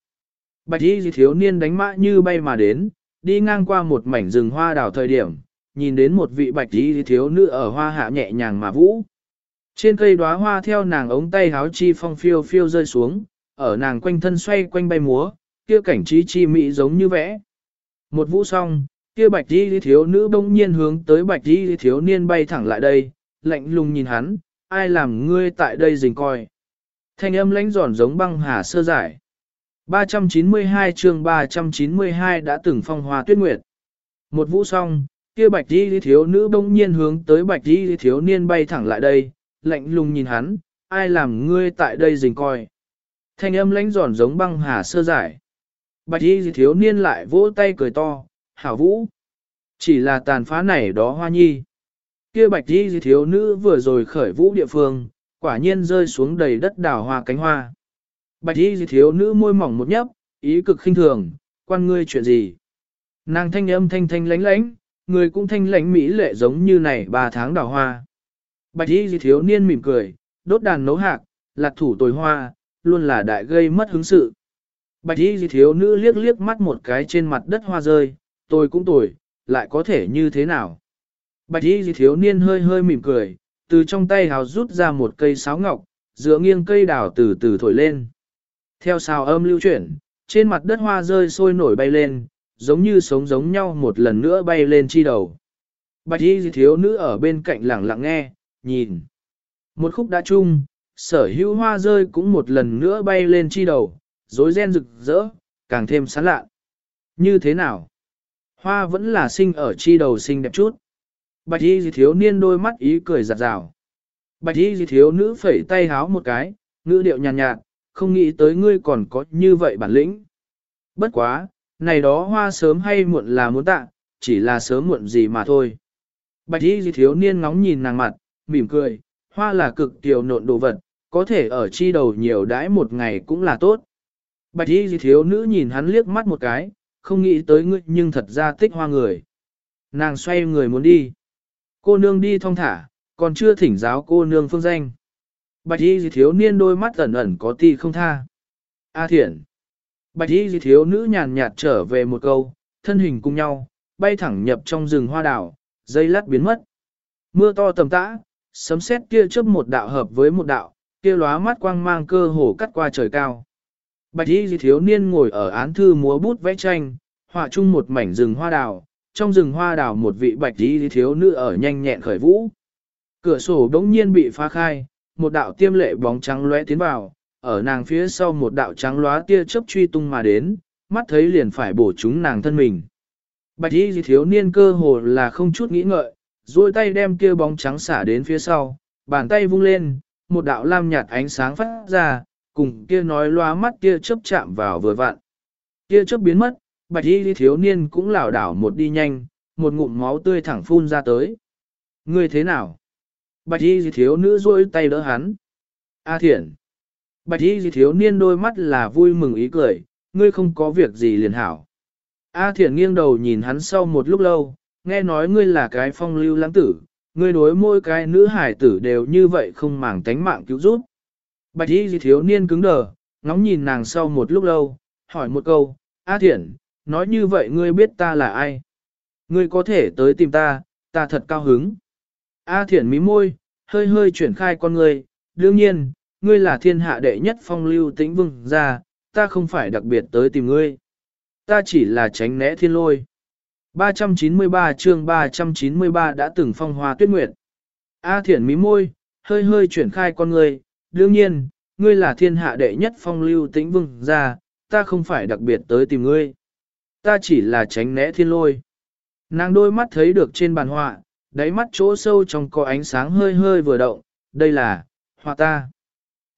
Bạch y thiếu niên đánh mã như bay mà đến, đi ngang qua một mảnh rừng hoa đào thời điểm, nhìn đến một vị bạch y thiếu nữ ở hoa hạ nhẹ nhàng mà vũ. Trên cây đóa hoa theo nàng ống tay háo chi phong phiêu phiêu rơi xuống, ở nàng quanh thân xoay quanh bay múa, kia cảnh trí chi mỹ giống như vẽ. Một vũ xong, kia bạch y thiếu nữ bỗng nhiên hướng tới bạch y thiếu niên bay thẳng lại đây, lạnh lùng nhìn hắn, ai làm ngươi tại đây dình coi. Thanh âm lãnh giòn giống băng hà sơ giải. 392 chương 392 đã từng phong hoa tuyết nguyệt. Một vũ xong, kia bạch đi thiếu nữ bỗng nhiên hướng tới bạch đi thiếu niên bay thẳng lại đây, lạnh lùng nhìn hắn, ai làm ngươi tại đây dình coi. Thanh âm lãnh giòn giống băng hà sơ giải. Bạch đi thiếu niên lại vỗ tay cười to, hảo vũ. Chỉ là tàn phá này đó hoa nhi. Kia bạch đi thiếu nữ vừa rồi khởi vũ địa phương, quả nhiên rơi xuống đầy đất đào hoa cánh hoa. Bạch y thiếu nữ môi mỏng một nhấp, ý cực khinh thường, quan ngươi chuyện gì. Nàng thanh âm thanh thanh lánh lánh, người cũng thanh lánh mỹ lệ giống như này ba tháng đào hoa. Bạch y thiếu niên mỉm cười, đốt đàn nấu hạc, lạc thủ tồi hoa, luôn là đại gây mất hứng sự. Bạch y thiếu nữ liếc liếc mắt một cái trên mặt đất hoa rơi, tôi cũng tồi, lại có thể như thế nào. Bạch y thiếu niên hơi hơi mỉm cười, từ trong tay hào rút ra một cây sáo ngọc, dựa nghiêng cây đào từ từ thổi lên. Theo xào âm lưu chuyển, trên mặt đất hoa rơi sôi nổi bay lên, giống như sống giống nhau một lần nữa bay lên chi đầu. Bạch y thiếu nữ ở bên cạnh lặng lặng nghe, nhìn. Một khúc đã chung, sở hữu hoa rơi cũng một lần nữa bay lên chi đầu, rối ren rực rỡ, càng thêm sán lạ. Như thế nào? Hoa vẫn là sinh ở chi đầu xinh đẹp chút. Bạch y thiếu niên đôi mắt ý cười giặt rào. Bạch y thiếu nữ phẩy tay háo một cái, ngữ điệu nhàn nhạt, nhạt, không nghĩ tới ngươi còn có như vậy bản lĩnh. Bất quá, này đó hoa sớm hay muộn là muốn tạ, chỉ là sớm muộn gì mà thôi. Bạch y thiếu niên ngóng nhìn nàng mặt, mỉm cười, hoa là cực tiểu nộn đồ vật, có thể ở chi đầu nhiều đãi một ngày cũng là tốt. Bạch y thiếu nữ nhìn hắn liếc mắt một cái, không nghĩ tới ngươi nhưng thật ra thích hoa người. Nàng xoay người muốn đi. Cô nương đi thong thả, còn chưa thỉnh giáo cô nương phương danh. Bạch y thiếu niên đôi mắt ẩn ẩn có ti không tha. A thiện. Bạch y thiếu nữ nhàn nhạt trở về một câu, thân hình cùng nhau, bay thẳng nhập trong rừng hoa đảo, dây lát biến mất. Mưa to tầm tã, sấm sét kia chớp một đạo hợp với một đạo, kia lóa mắt quang mang cơ hồ cắt qua trời cao. Bạch y thiếu niên ngồi ở án thư múa bút vẽ tranh, họa chung một mảnh rừng hoa đào, trong rừng hoa đào một vị bạch tí thiếu nữ ở nhanh nhẹn khởi vũ. Cửa sổ đống nhiên bị phá khai, một đạo tiêm lệ bóng trắng lóe tiến vào, ở nàng phía sau một đạo trắng lóa tia chớp truy tung mà đến, mắt thấy liền phải bổ chúng nàng thân mình. Bạch y thiếu niên cơ hồ là không chút nghĩ ngợi, duỗi tay đem kia bóng trắng xả đến phía sau, bàn tay vung lên, một đạo lam nhạt ánh sáng phát ra, cùng kia nói loa mắt kia chớp chạm vào vừa vặn. Kia chớp biến mất, bạch y thiếu niên cũng lảo đảo một đi nhanh, một ngụm máu tươi thẳng phun ra tới. Ngươi thế nào? Bạch y thiếu nữ duỗi tay đỡ hắn. A thiện. Bạch y thiếu niên đôi mắt là vui mừng ý cười, ngươi không có việc gì liền hảo. A thiện nghiêng đầu nhìn hắn sau một lúc lâu, nghe nói ngươi là cái phong lưu lãng tử, ngươi đối môi cái nữ hải tử đều như vậy không màng tánh mạng cứu giúp. Bạch y thiếu niên cứng đờ, ngóng nhìn nàng sau một lúc lâu, hỏi một câu, A thiện, nói như vậy ngươi biết ta là ai? Ngươi có thể tới tìm ta, ta thật cao hứng. A thiển mí môi, hơi hơi chuyển khai con ngươi, đương nhiên, ngươi là thiên hạ đệ nhất phong lưu tĩnh vương gia, ta không phải đặc biệt tới tìm ngươi. Ta chỉ là tránh né thiên lôi. 393 chương 393 đã từng phong hoa tuyết nguyệt. A thiển mí môi, hơi hơi chuyển khai con ngươi, đương nhiên, ngươi là thiên hạ đệ nhất phong lưu tĩnh vương gia, ta không phải đặc biệt tới tìm ngươi. Ta chỉ là tránh né thiên lôi. Nàng đôi mắt thấy được trên bàn họa, đáy mắt chỗ sâu trong có ánh sáng hơi hơi vừa động, đây là, họa ta.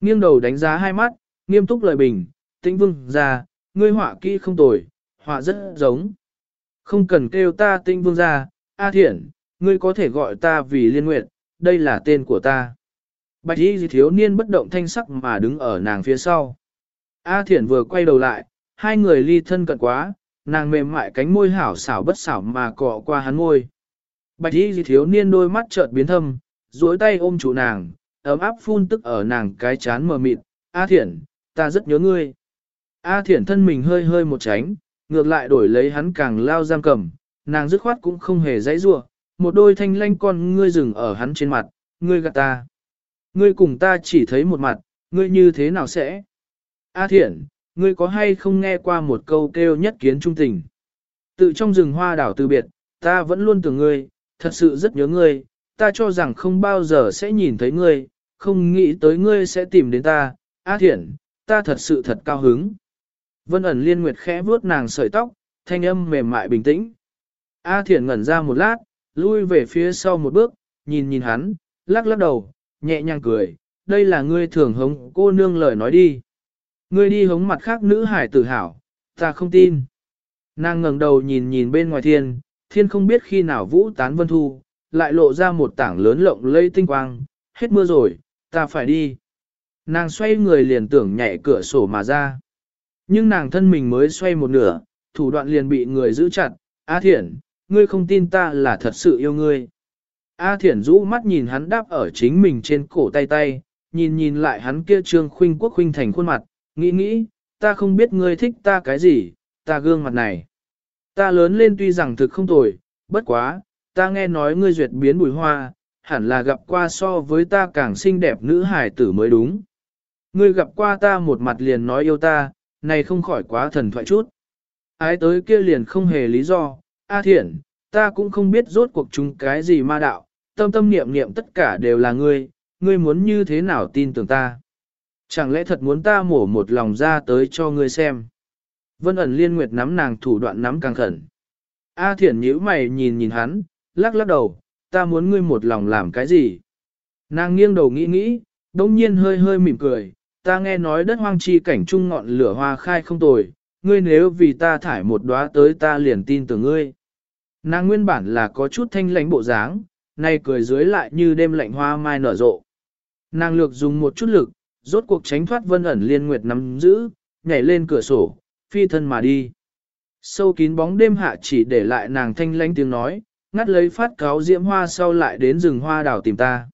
Nghiêng đầu đánh giá hai mắt, nghiêm túc lời bình, tĩnh vương ra, ngươi họa kỹ không tồi, họa rất giống. Không cần kêu ta tĩnh vương ra, A thiển, ngươi có thể gọi ta vì liên nguyện, đây là tên của ta. Bạch y thiếu niên bất động thanh sắc mà đứng ở nàng phía sau. A Thiển vừa quay đầu lại, hai người ly thân cận quá, nàng mềm mại cánh môi hảo xảo bất xảo mà cọ qua hắn môi. Bạch y thiếu niên đôi mắt chợt biến thâm, duỗi tay ôm chủ nàng, ấm áp phun tức ở nàng cái chán mờ mịt. A Thiển, ta rất nhớ ngươi. A Thiển thân mình hơi hơi một tránh, ngược lại đổi lấy hắn càng lao giam cầm, nàng dứt khoát cũng không hề dãy rua, một đôi thanh lanh con ngươi rừng ở hắn trên mặt, ngươi gạt ta. Ngươi cùng ta chỉ thấy một mặt, ngươi như thế nào sẽ? A Thiển, ngươi có hay không nghe qua một câu kêu nhất kiến trung tình? Tự trong rừng hoa đảo từ biệt, ta vẫn luôn tưởng ngươi, thật sự rất nhớ ngươi, ta cho rằng không bao giờ sẽ nhìn thấy ngươi, không nghĩ tới ngươi sẽ tìm đến ta, A Thiển, ta thật sự thật cao hứng. Vân ẩn liên nguyệt khẽ vuốt nàng sợi tóc, thanh âm mềm mại bình tĩnh. A Thiển ngẩn ra một lát, lui về phía sau một bước, nhìn nhìn hắn, lắc lắc đầu, nhẹ nhàng cười, đây là ngươi thường hống cô nương lời nói đi. Ngươi đi hống mặt khác nữ hải tử hảo, ta không tin. Nàng ngẩng đầu nhìn nhìn bên ngoài thiên, thiên không biết khi nào vũ tán vân thu, lại lộ ra một tảng lớn lộng lây tinh quang, hết mưa rồi, ta phải đi. Nàng xoay người liền tưởng nhảy cửa sổ mà ra. Nhưng nàng thân mình mới xoay một nửa, thủ đoạn liền bị người giữ chặt, A Thiển, ngươi không tin ta là thật sự yêu ngươi. A Thiển rũ mắt nhìn hắn đáp ở chính mình trên cổ tay tay, nhìn nhìn lại hắn kia trương khuynh quốc khuynh thành khuôn mặt, nghĩ nghĩ, ta không biết ngươi thích ta cái gì, ta gương mặt này. Ta lớn lên tuy rằng thực không tồi, bất quá, ta nghe nói ngươi duyệt biến bùi hoa, hẳn là gặp qua so với ta càng xinh đẹp nữ hài tử mới đúng. Ngươi gặp qua ta một mặt liền nói yêu ta, này không khỏi quá thần thoại chút. Ái tới kia liền không hề lý do, A thiện, ta cũng không biết rốt cuộc chúng cái gì ma đạo, tâm tâm niệm niệm tất cả đều là ngươi, ngươi muốn như thế nào tin tưởng ta. Chẳng lẽ thật muốn ta mổ một lòng ra tới cho ngươi xem. Vân ẩn liên nguyệt nắm nàng thủ đoạn nắm càng khẩn. A thiển nhíu mày nhìn nhìn hắn, lắc lắc đầu, ta muốn ngươi một lòng làm cái gì. Nàng nghiêng đầu nghĩ nghĩ, đông nhiên hơi hơi mỉm cười, ta nghe nói đất hoang chi cảnh trung ngọn lửa hoa khai không tồi, ngươi nếu vì ta thải một đóa tới ta liền tin tưởng ngươi. Nàng nguyên bản là có chút thanh lãnh bộ dáng, nay cười dưới lại như đêm lạnh hoa mai nở rộ. Nàng lược dùng một chút lực, rốt cuộc tránh thoát vân ẩn liên nguyệt nắm giữ, nhảy lên cửa sổ, phi thân mà đi. Sâu kín bóng đêm hạ chỉ để lại nàng thanh lãnh tiếng nói, ngắt lấy phát cáo diễm hoa sau lại đến rừng hoa đảo tìm ta.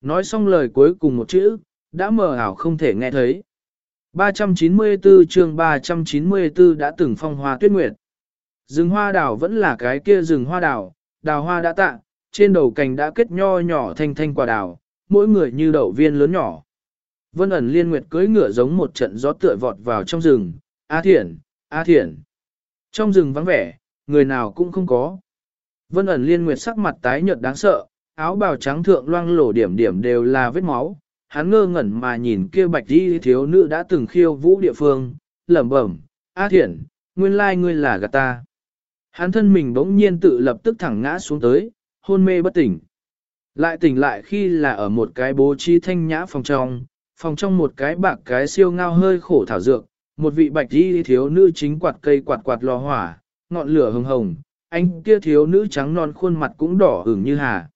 Nói xong lời cuối cùng một chữ, đã mờ ảo không thể nghe thấy. 394 chương 394 đã từng phong hoa tuyết nguyệt. Rừng hoa đảo vẫn là cái kia rừng hoa đảo, đào hoa đã tạ, trên đầu cành đã kết nho nhỏ thanh thanh quả đào, mỗi người như đậu viên lớn nhỏ. Vân ẩn liên nguyệt cưỡi ngựa giống một trận gió tựa vọt vào trong rừng, A thiển, A thiển. Trong rừng vắng vẻ, người nào cũng không có. Vân ẩn liên nguyệt sắc mặt tái nhợt đáng sợ, áo bào trắng thượng loang lổ điểm điểm đều là vết máu. Hắn ngơ ngẩn mà nhìn kia bạch đi thiếu nữ đã từng khiêu vũ địa phương, lẩm bẩm, A thiển, nguyên lai ngươi là gạt ta. Hắn thân mình bỗng nhiên tự lập tức thẳng ngã xuống tới, hôn mê bất tỉnh. Lại tỉnh lại khi là ở một cái bố trí thanh nhã phòng trong, phòng trong một cái bạc cái siêu ngao hơi khổ thảo dược, một vị bạch y thiếu nữ chính quạt cây quạt quạt lò hỏa, ngọn lửa hồng hồng, anh kia thiếu nữ trắng non khuôn mặt cũng đỏ ửng như hà.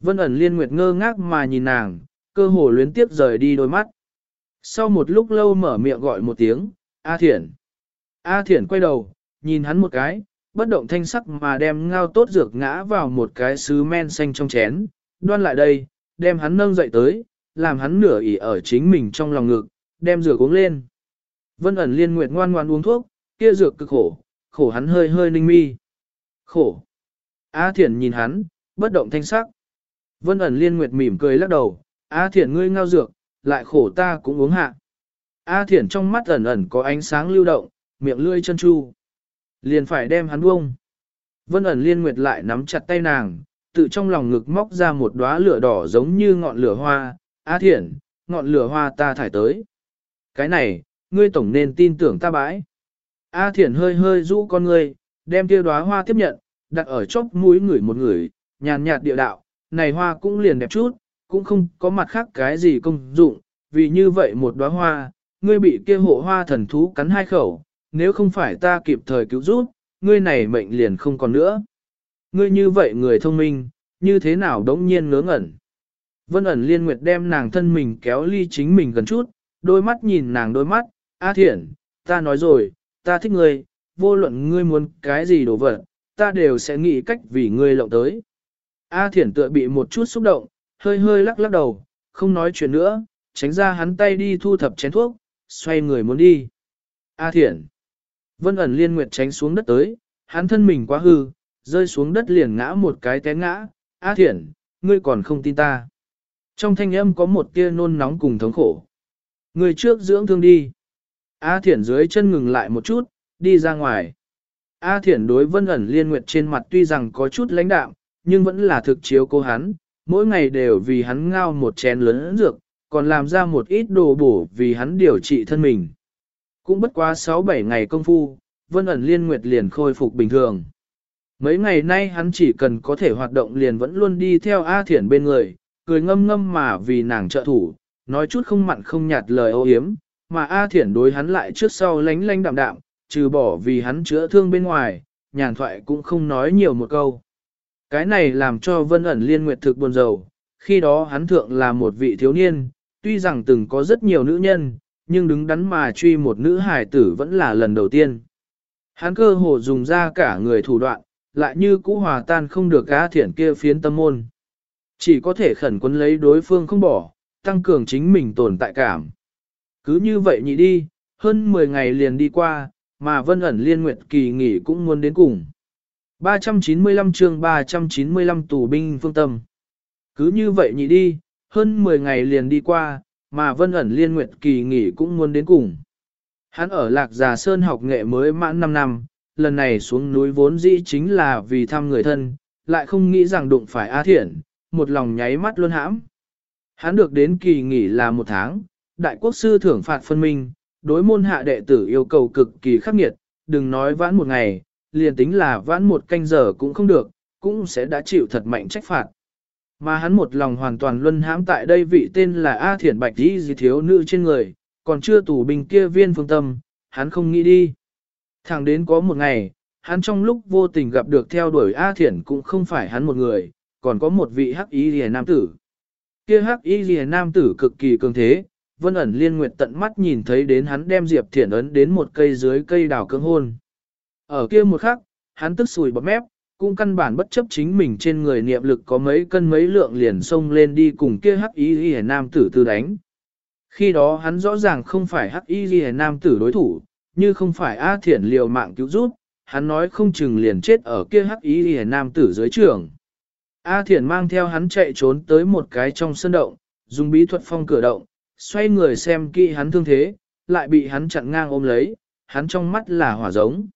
Vân ẩn liên nguyệt ngơ ngác mà nhìn nàng, cơ hồ luyến tiếp rời đi đôi mắt. Sau một lúc lâu mở miệng gọi một tiếng, A Thiển. A Thiển quay đầu, nhìn hắn một cái, bất động thanh sắc mà đem ngao tốt dược ngã vào một cái sứ men xanh trong chén, đoan lại đây, đem hắn nâng dậy tới, làm hắn nửa ỉ ở chính mình trong lòng ngực, đem dược uống lên. Vân ẩn liên nguyệt ngoan ngoan uống thuốc, kia dược cực khổ, khổ hắn hơi hơi ninh mi. Khổ. A thiển nhìn hắn, bất động thanh sắc. Vân ẩn liên nguyệt mỉm cười lắc đầu, A thiển ngươi ngao dược, lại khổ ta cũng uống hạ. A thiển trong mắt ẩn ẩn có ánh sáng lưu động, miệng lươi chân chu. Liền phải đem hắn buông. Vân ẩn liên nguyệt lại nắm chặt tay nàng, tự trong lòng ngực móc ra một đóa lửa đỏ giống như ngọn lửa hoa. A Thiện, ngọn lửa hoa ta thải tới. Cái này, ngươi tổng nên tin tưởng ta bãi. A Thiện hơi hơi rũ con ngươi, đem kia đóa hoa tiếp nhận, đặt ở chóp mũi người một người, nhàn nhạt địa đạo, này hoa cũng liền đẹp chút, cũng không có mặt khác cái gì công dụng, vì như vậy một đóa hoa, ngươi bị kia hộ hoa thần thú cắn hai khẩu, nếu không phải ta kịp thời cứu giúp, ngươi này mệnh liền không còn nữa. Ngươi như vậy người thông minh, như thế nào đống nhiên ngớ ngẩn. Vân ẩn liên nguyệt đem nàng thân mình kéo ly chính mình gần chút, đôi mắt nhìn nàng đôi mắt, A thiện, ta nói rồi, ta thích ngươi, vô luận ngươi muốn cái gì đồ vật, ta đều sẽ nghĩ cách vì ngươi lộng tới. A thiển tựa bị một chút xúc động, hơi hơi lắc lắc đầu, không nói chuyện nữa, tránh ra hắn tay đi thu thập chén thuốc, xoay người muốn đi. A thiển. Vân ẩn liên nguyệt tránh xuống đất tới, hắn thân mình quá hư, rơi xuống đất liền ngã một cái té ngã. A thiển, ngươi còn không tin ta. Trong thanh âm có một tia nôn nóng cùng thống khổ. Người trước dưỡng thương đi. A thiển dưới chân ngừng lại một chút, đi ra ngoài. A thiển đối vân ẩn liên nguyệt trên mặt tuy rằng có chút lãnh đạm, nhưng vẫn là thực chiếu cô hắn, mỗi ngày đều vì hắn ngao một chén lớn dược, còn làm ra một ít đồ bổ vì hắn điều trị thân mình. Cũng bất quá 6-7 ngày công phu, vân ẩn liên nguyệt liền khôi phục bình thường. Mấy ngày nay hắn chỉ cần có thể hoạt động liền vẫn luôn đi theo A Thiển bên người, cười ngâm ngâm mà vì nàng trợ thủ, nói chút không mặn không nhạt lời ô hiếm, mà A Thiển đối hắn lại trước sau lánh lánh đạm đạm, trừ bỏ vì hắn chữa thương bên ngoài, nhàn thoại cũng không nói nhiều một câu. Cái này làm cho vân ẩn liên nguyệt thực buồn rầu, khi đó hắn thượng là một vị thiếu niên, tuy rằng từng có rất nhiều nữ nhân, nhưng đứng đắn mà truy một nữ hài tử vẫn là lần đầu tiên. Hắn cơ hồ dùng ra cả người thủ đoạn, lại như cũ hòa tan không được a thiển kia phiến tâm môn. Chỉ có thể khẩn quấn lấy đối phương không bỏ, tăng cường chính mình tồn tại cảm. Cứ như vậy nhị đi, hơn 10 ngày liền đi qua, mà vân ẩn liên nguyện kỳ nghỉ cũng muốn đến cùng. 395 chương 395 tù binh phương tâm. Cứ như vậy nhị đi, hơn 10 ngày liền đi qua, mà vân ẩn liên nguyện kỳ nghỉ cũng muốn đến cùng. Hắn ở Lạc Già Sơn học nghệ mới mãn 5 năm, lần này xuống núi vốn dĩ chính là vì thăm người thân, lại không nghĩ rằng đụng phải A Thiển, một lòng nháy mắt luôn hãm. Hắn được đến kỳ nghỉ là một tháng, đại quốc sư thưởng phạt phân minh, đối môn hạ đệ tử yêu cầu cực kỳ khắc nghiệt, đừng nói vãn một ngày, liền tính là vãn một canh giờ cũng không được, cũng sẽ đã chịu thật mạnh trách phạt. Mà hắn một lòng hoàn toàn luân hãm tại đây vị tên là A Thiển Bạch Di Di thiếu nữ trên người, còn chưa tù bình kia viên phương tâm, hắn không nghĩ đi. Thẳng đến có một ngày, hắn trong lúc vô tình gặp được theo đuổi A Thiển cũng không phải hắn một người, còn có một vị hắc y lìa nam tử. Kia hắc y lìa nam tử cực kỳ cường thế, vân ẩn liên nguyệt tận mắt nhìn thấy đến hắn đem Diệp Thiển ấn đến một cây dưới cây đào cưỡng hôn. Ở kia một khắc, hắn tức sùi bọt mép, cũng căn bản bất chấp chính mình trên người niệm lực có mấy cân mấy lượng liền xông lên đi cùng kia hắc y lìa nam tử tư đánh. Khi đó hắn rõ ràng không phải hắc y lìa nam tử đối thủ, như không phải A Thiển liều mạng cứu rút, hắn nói không chừng liền chết ở kia hắc y lìa nam tử dưới trường. A Thiển mang theo hắn chạy trốn tới một cái trong sân động, dùng bí thuật phong cửa động, xoay người xem kỹ hắn thương thế, lại bị hắn chặn ngang ôm lấy, hắn trong mắt là hỏa giống.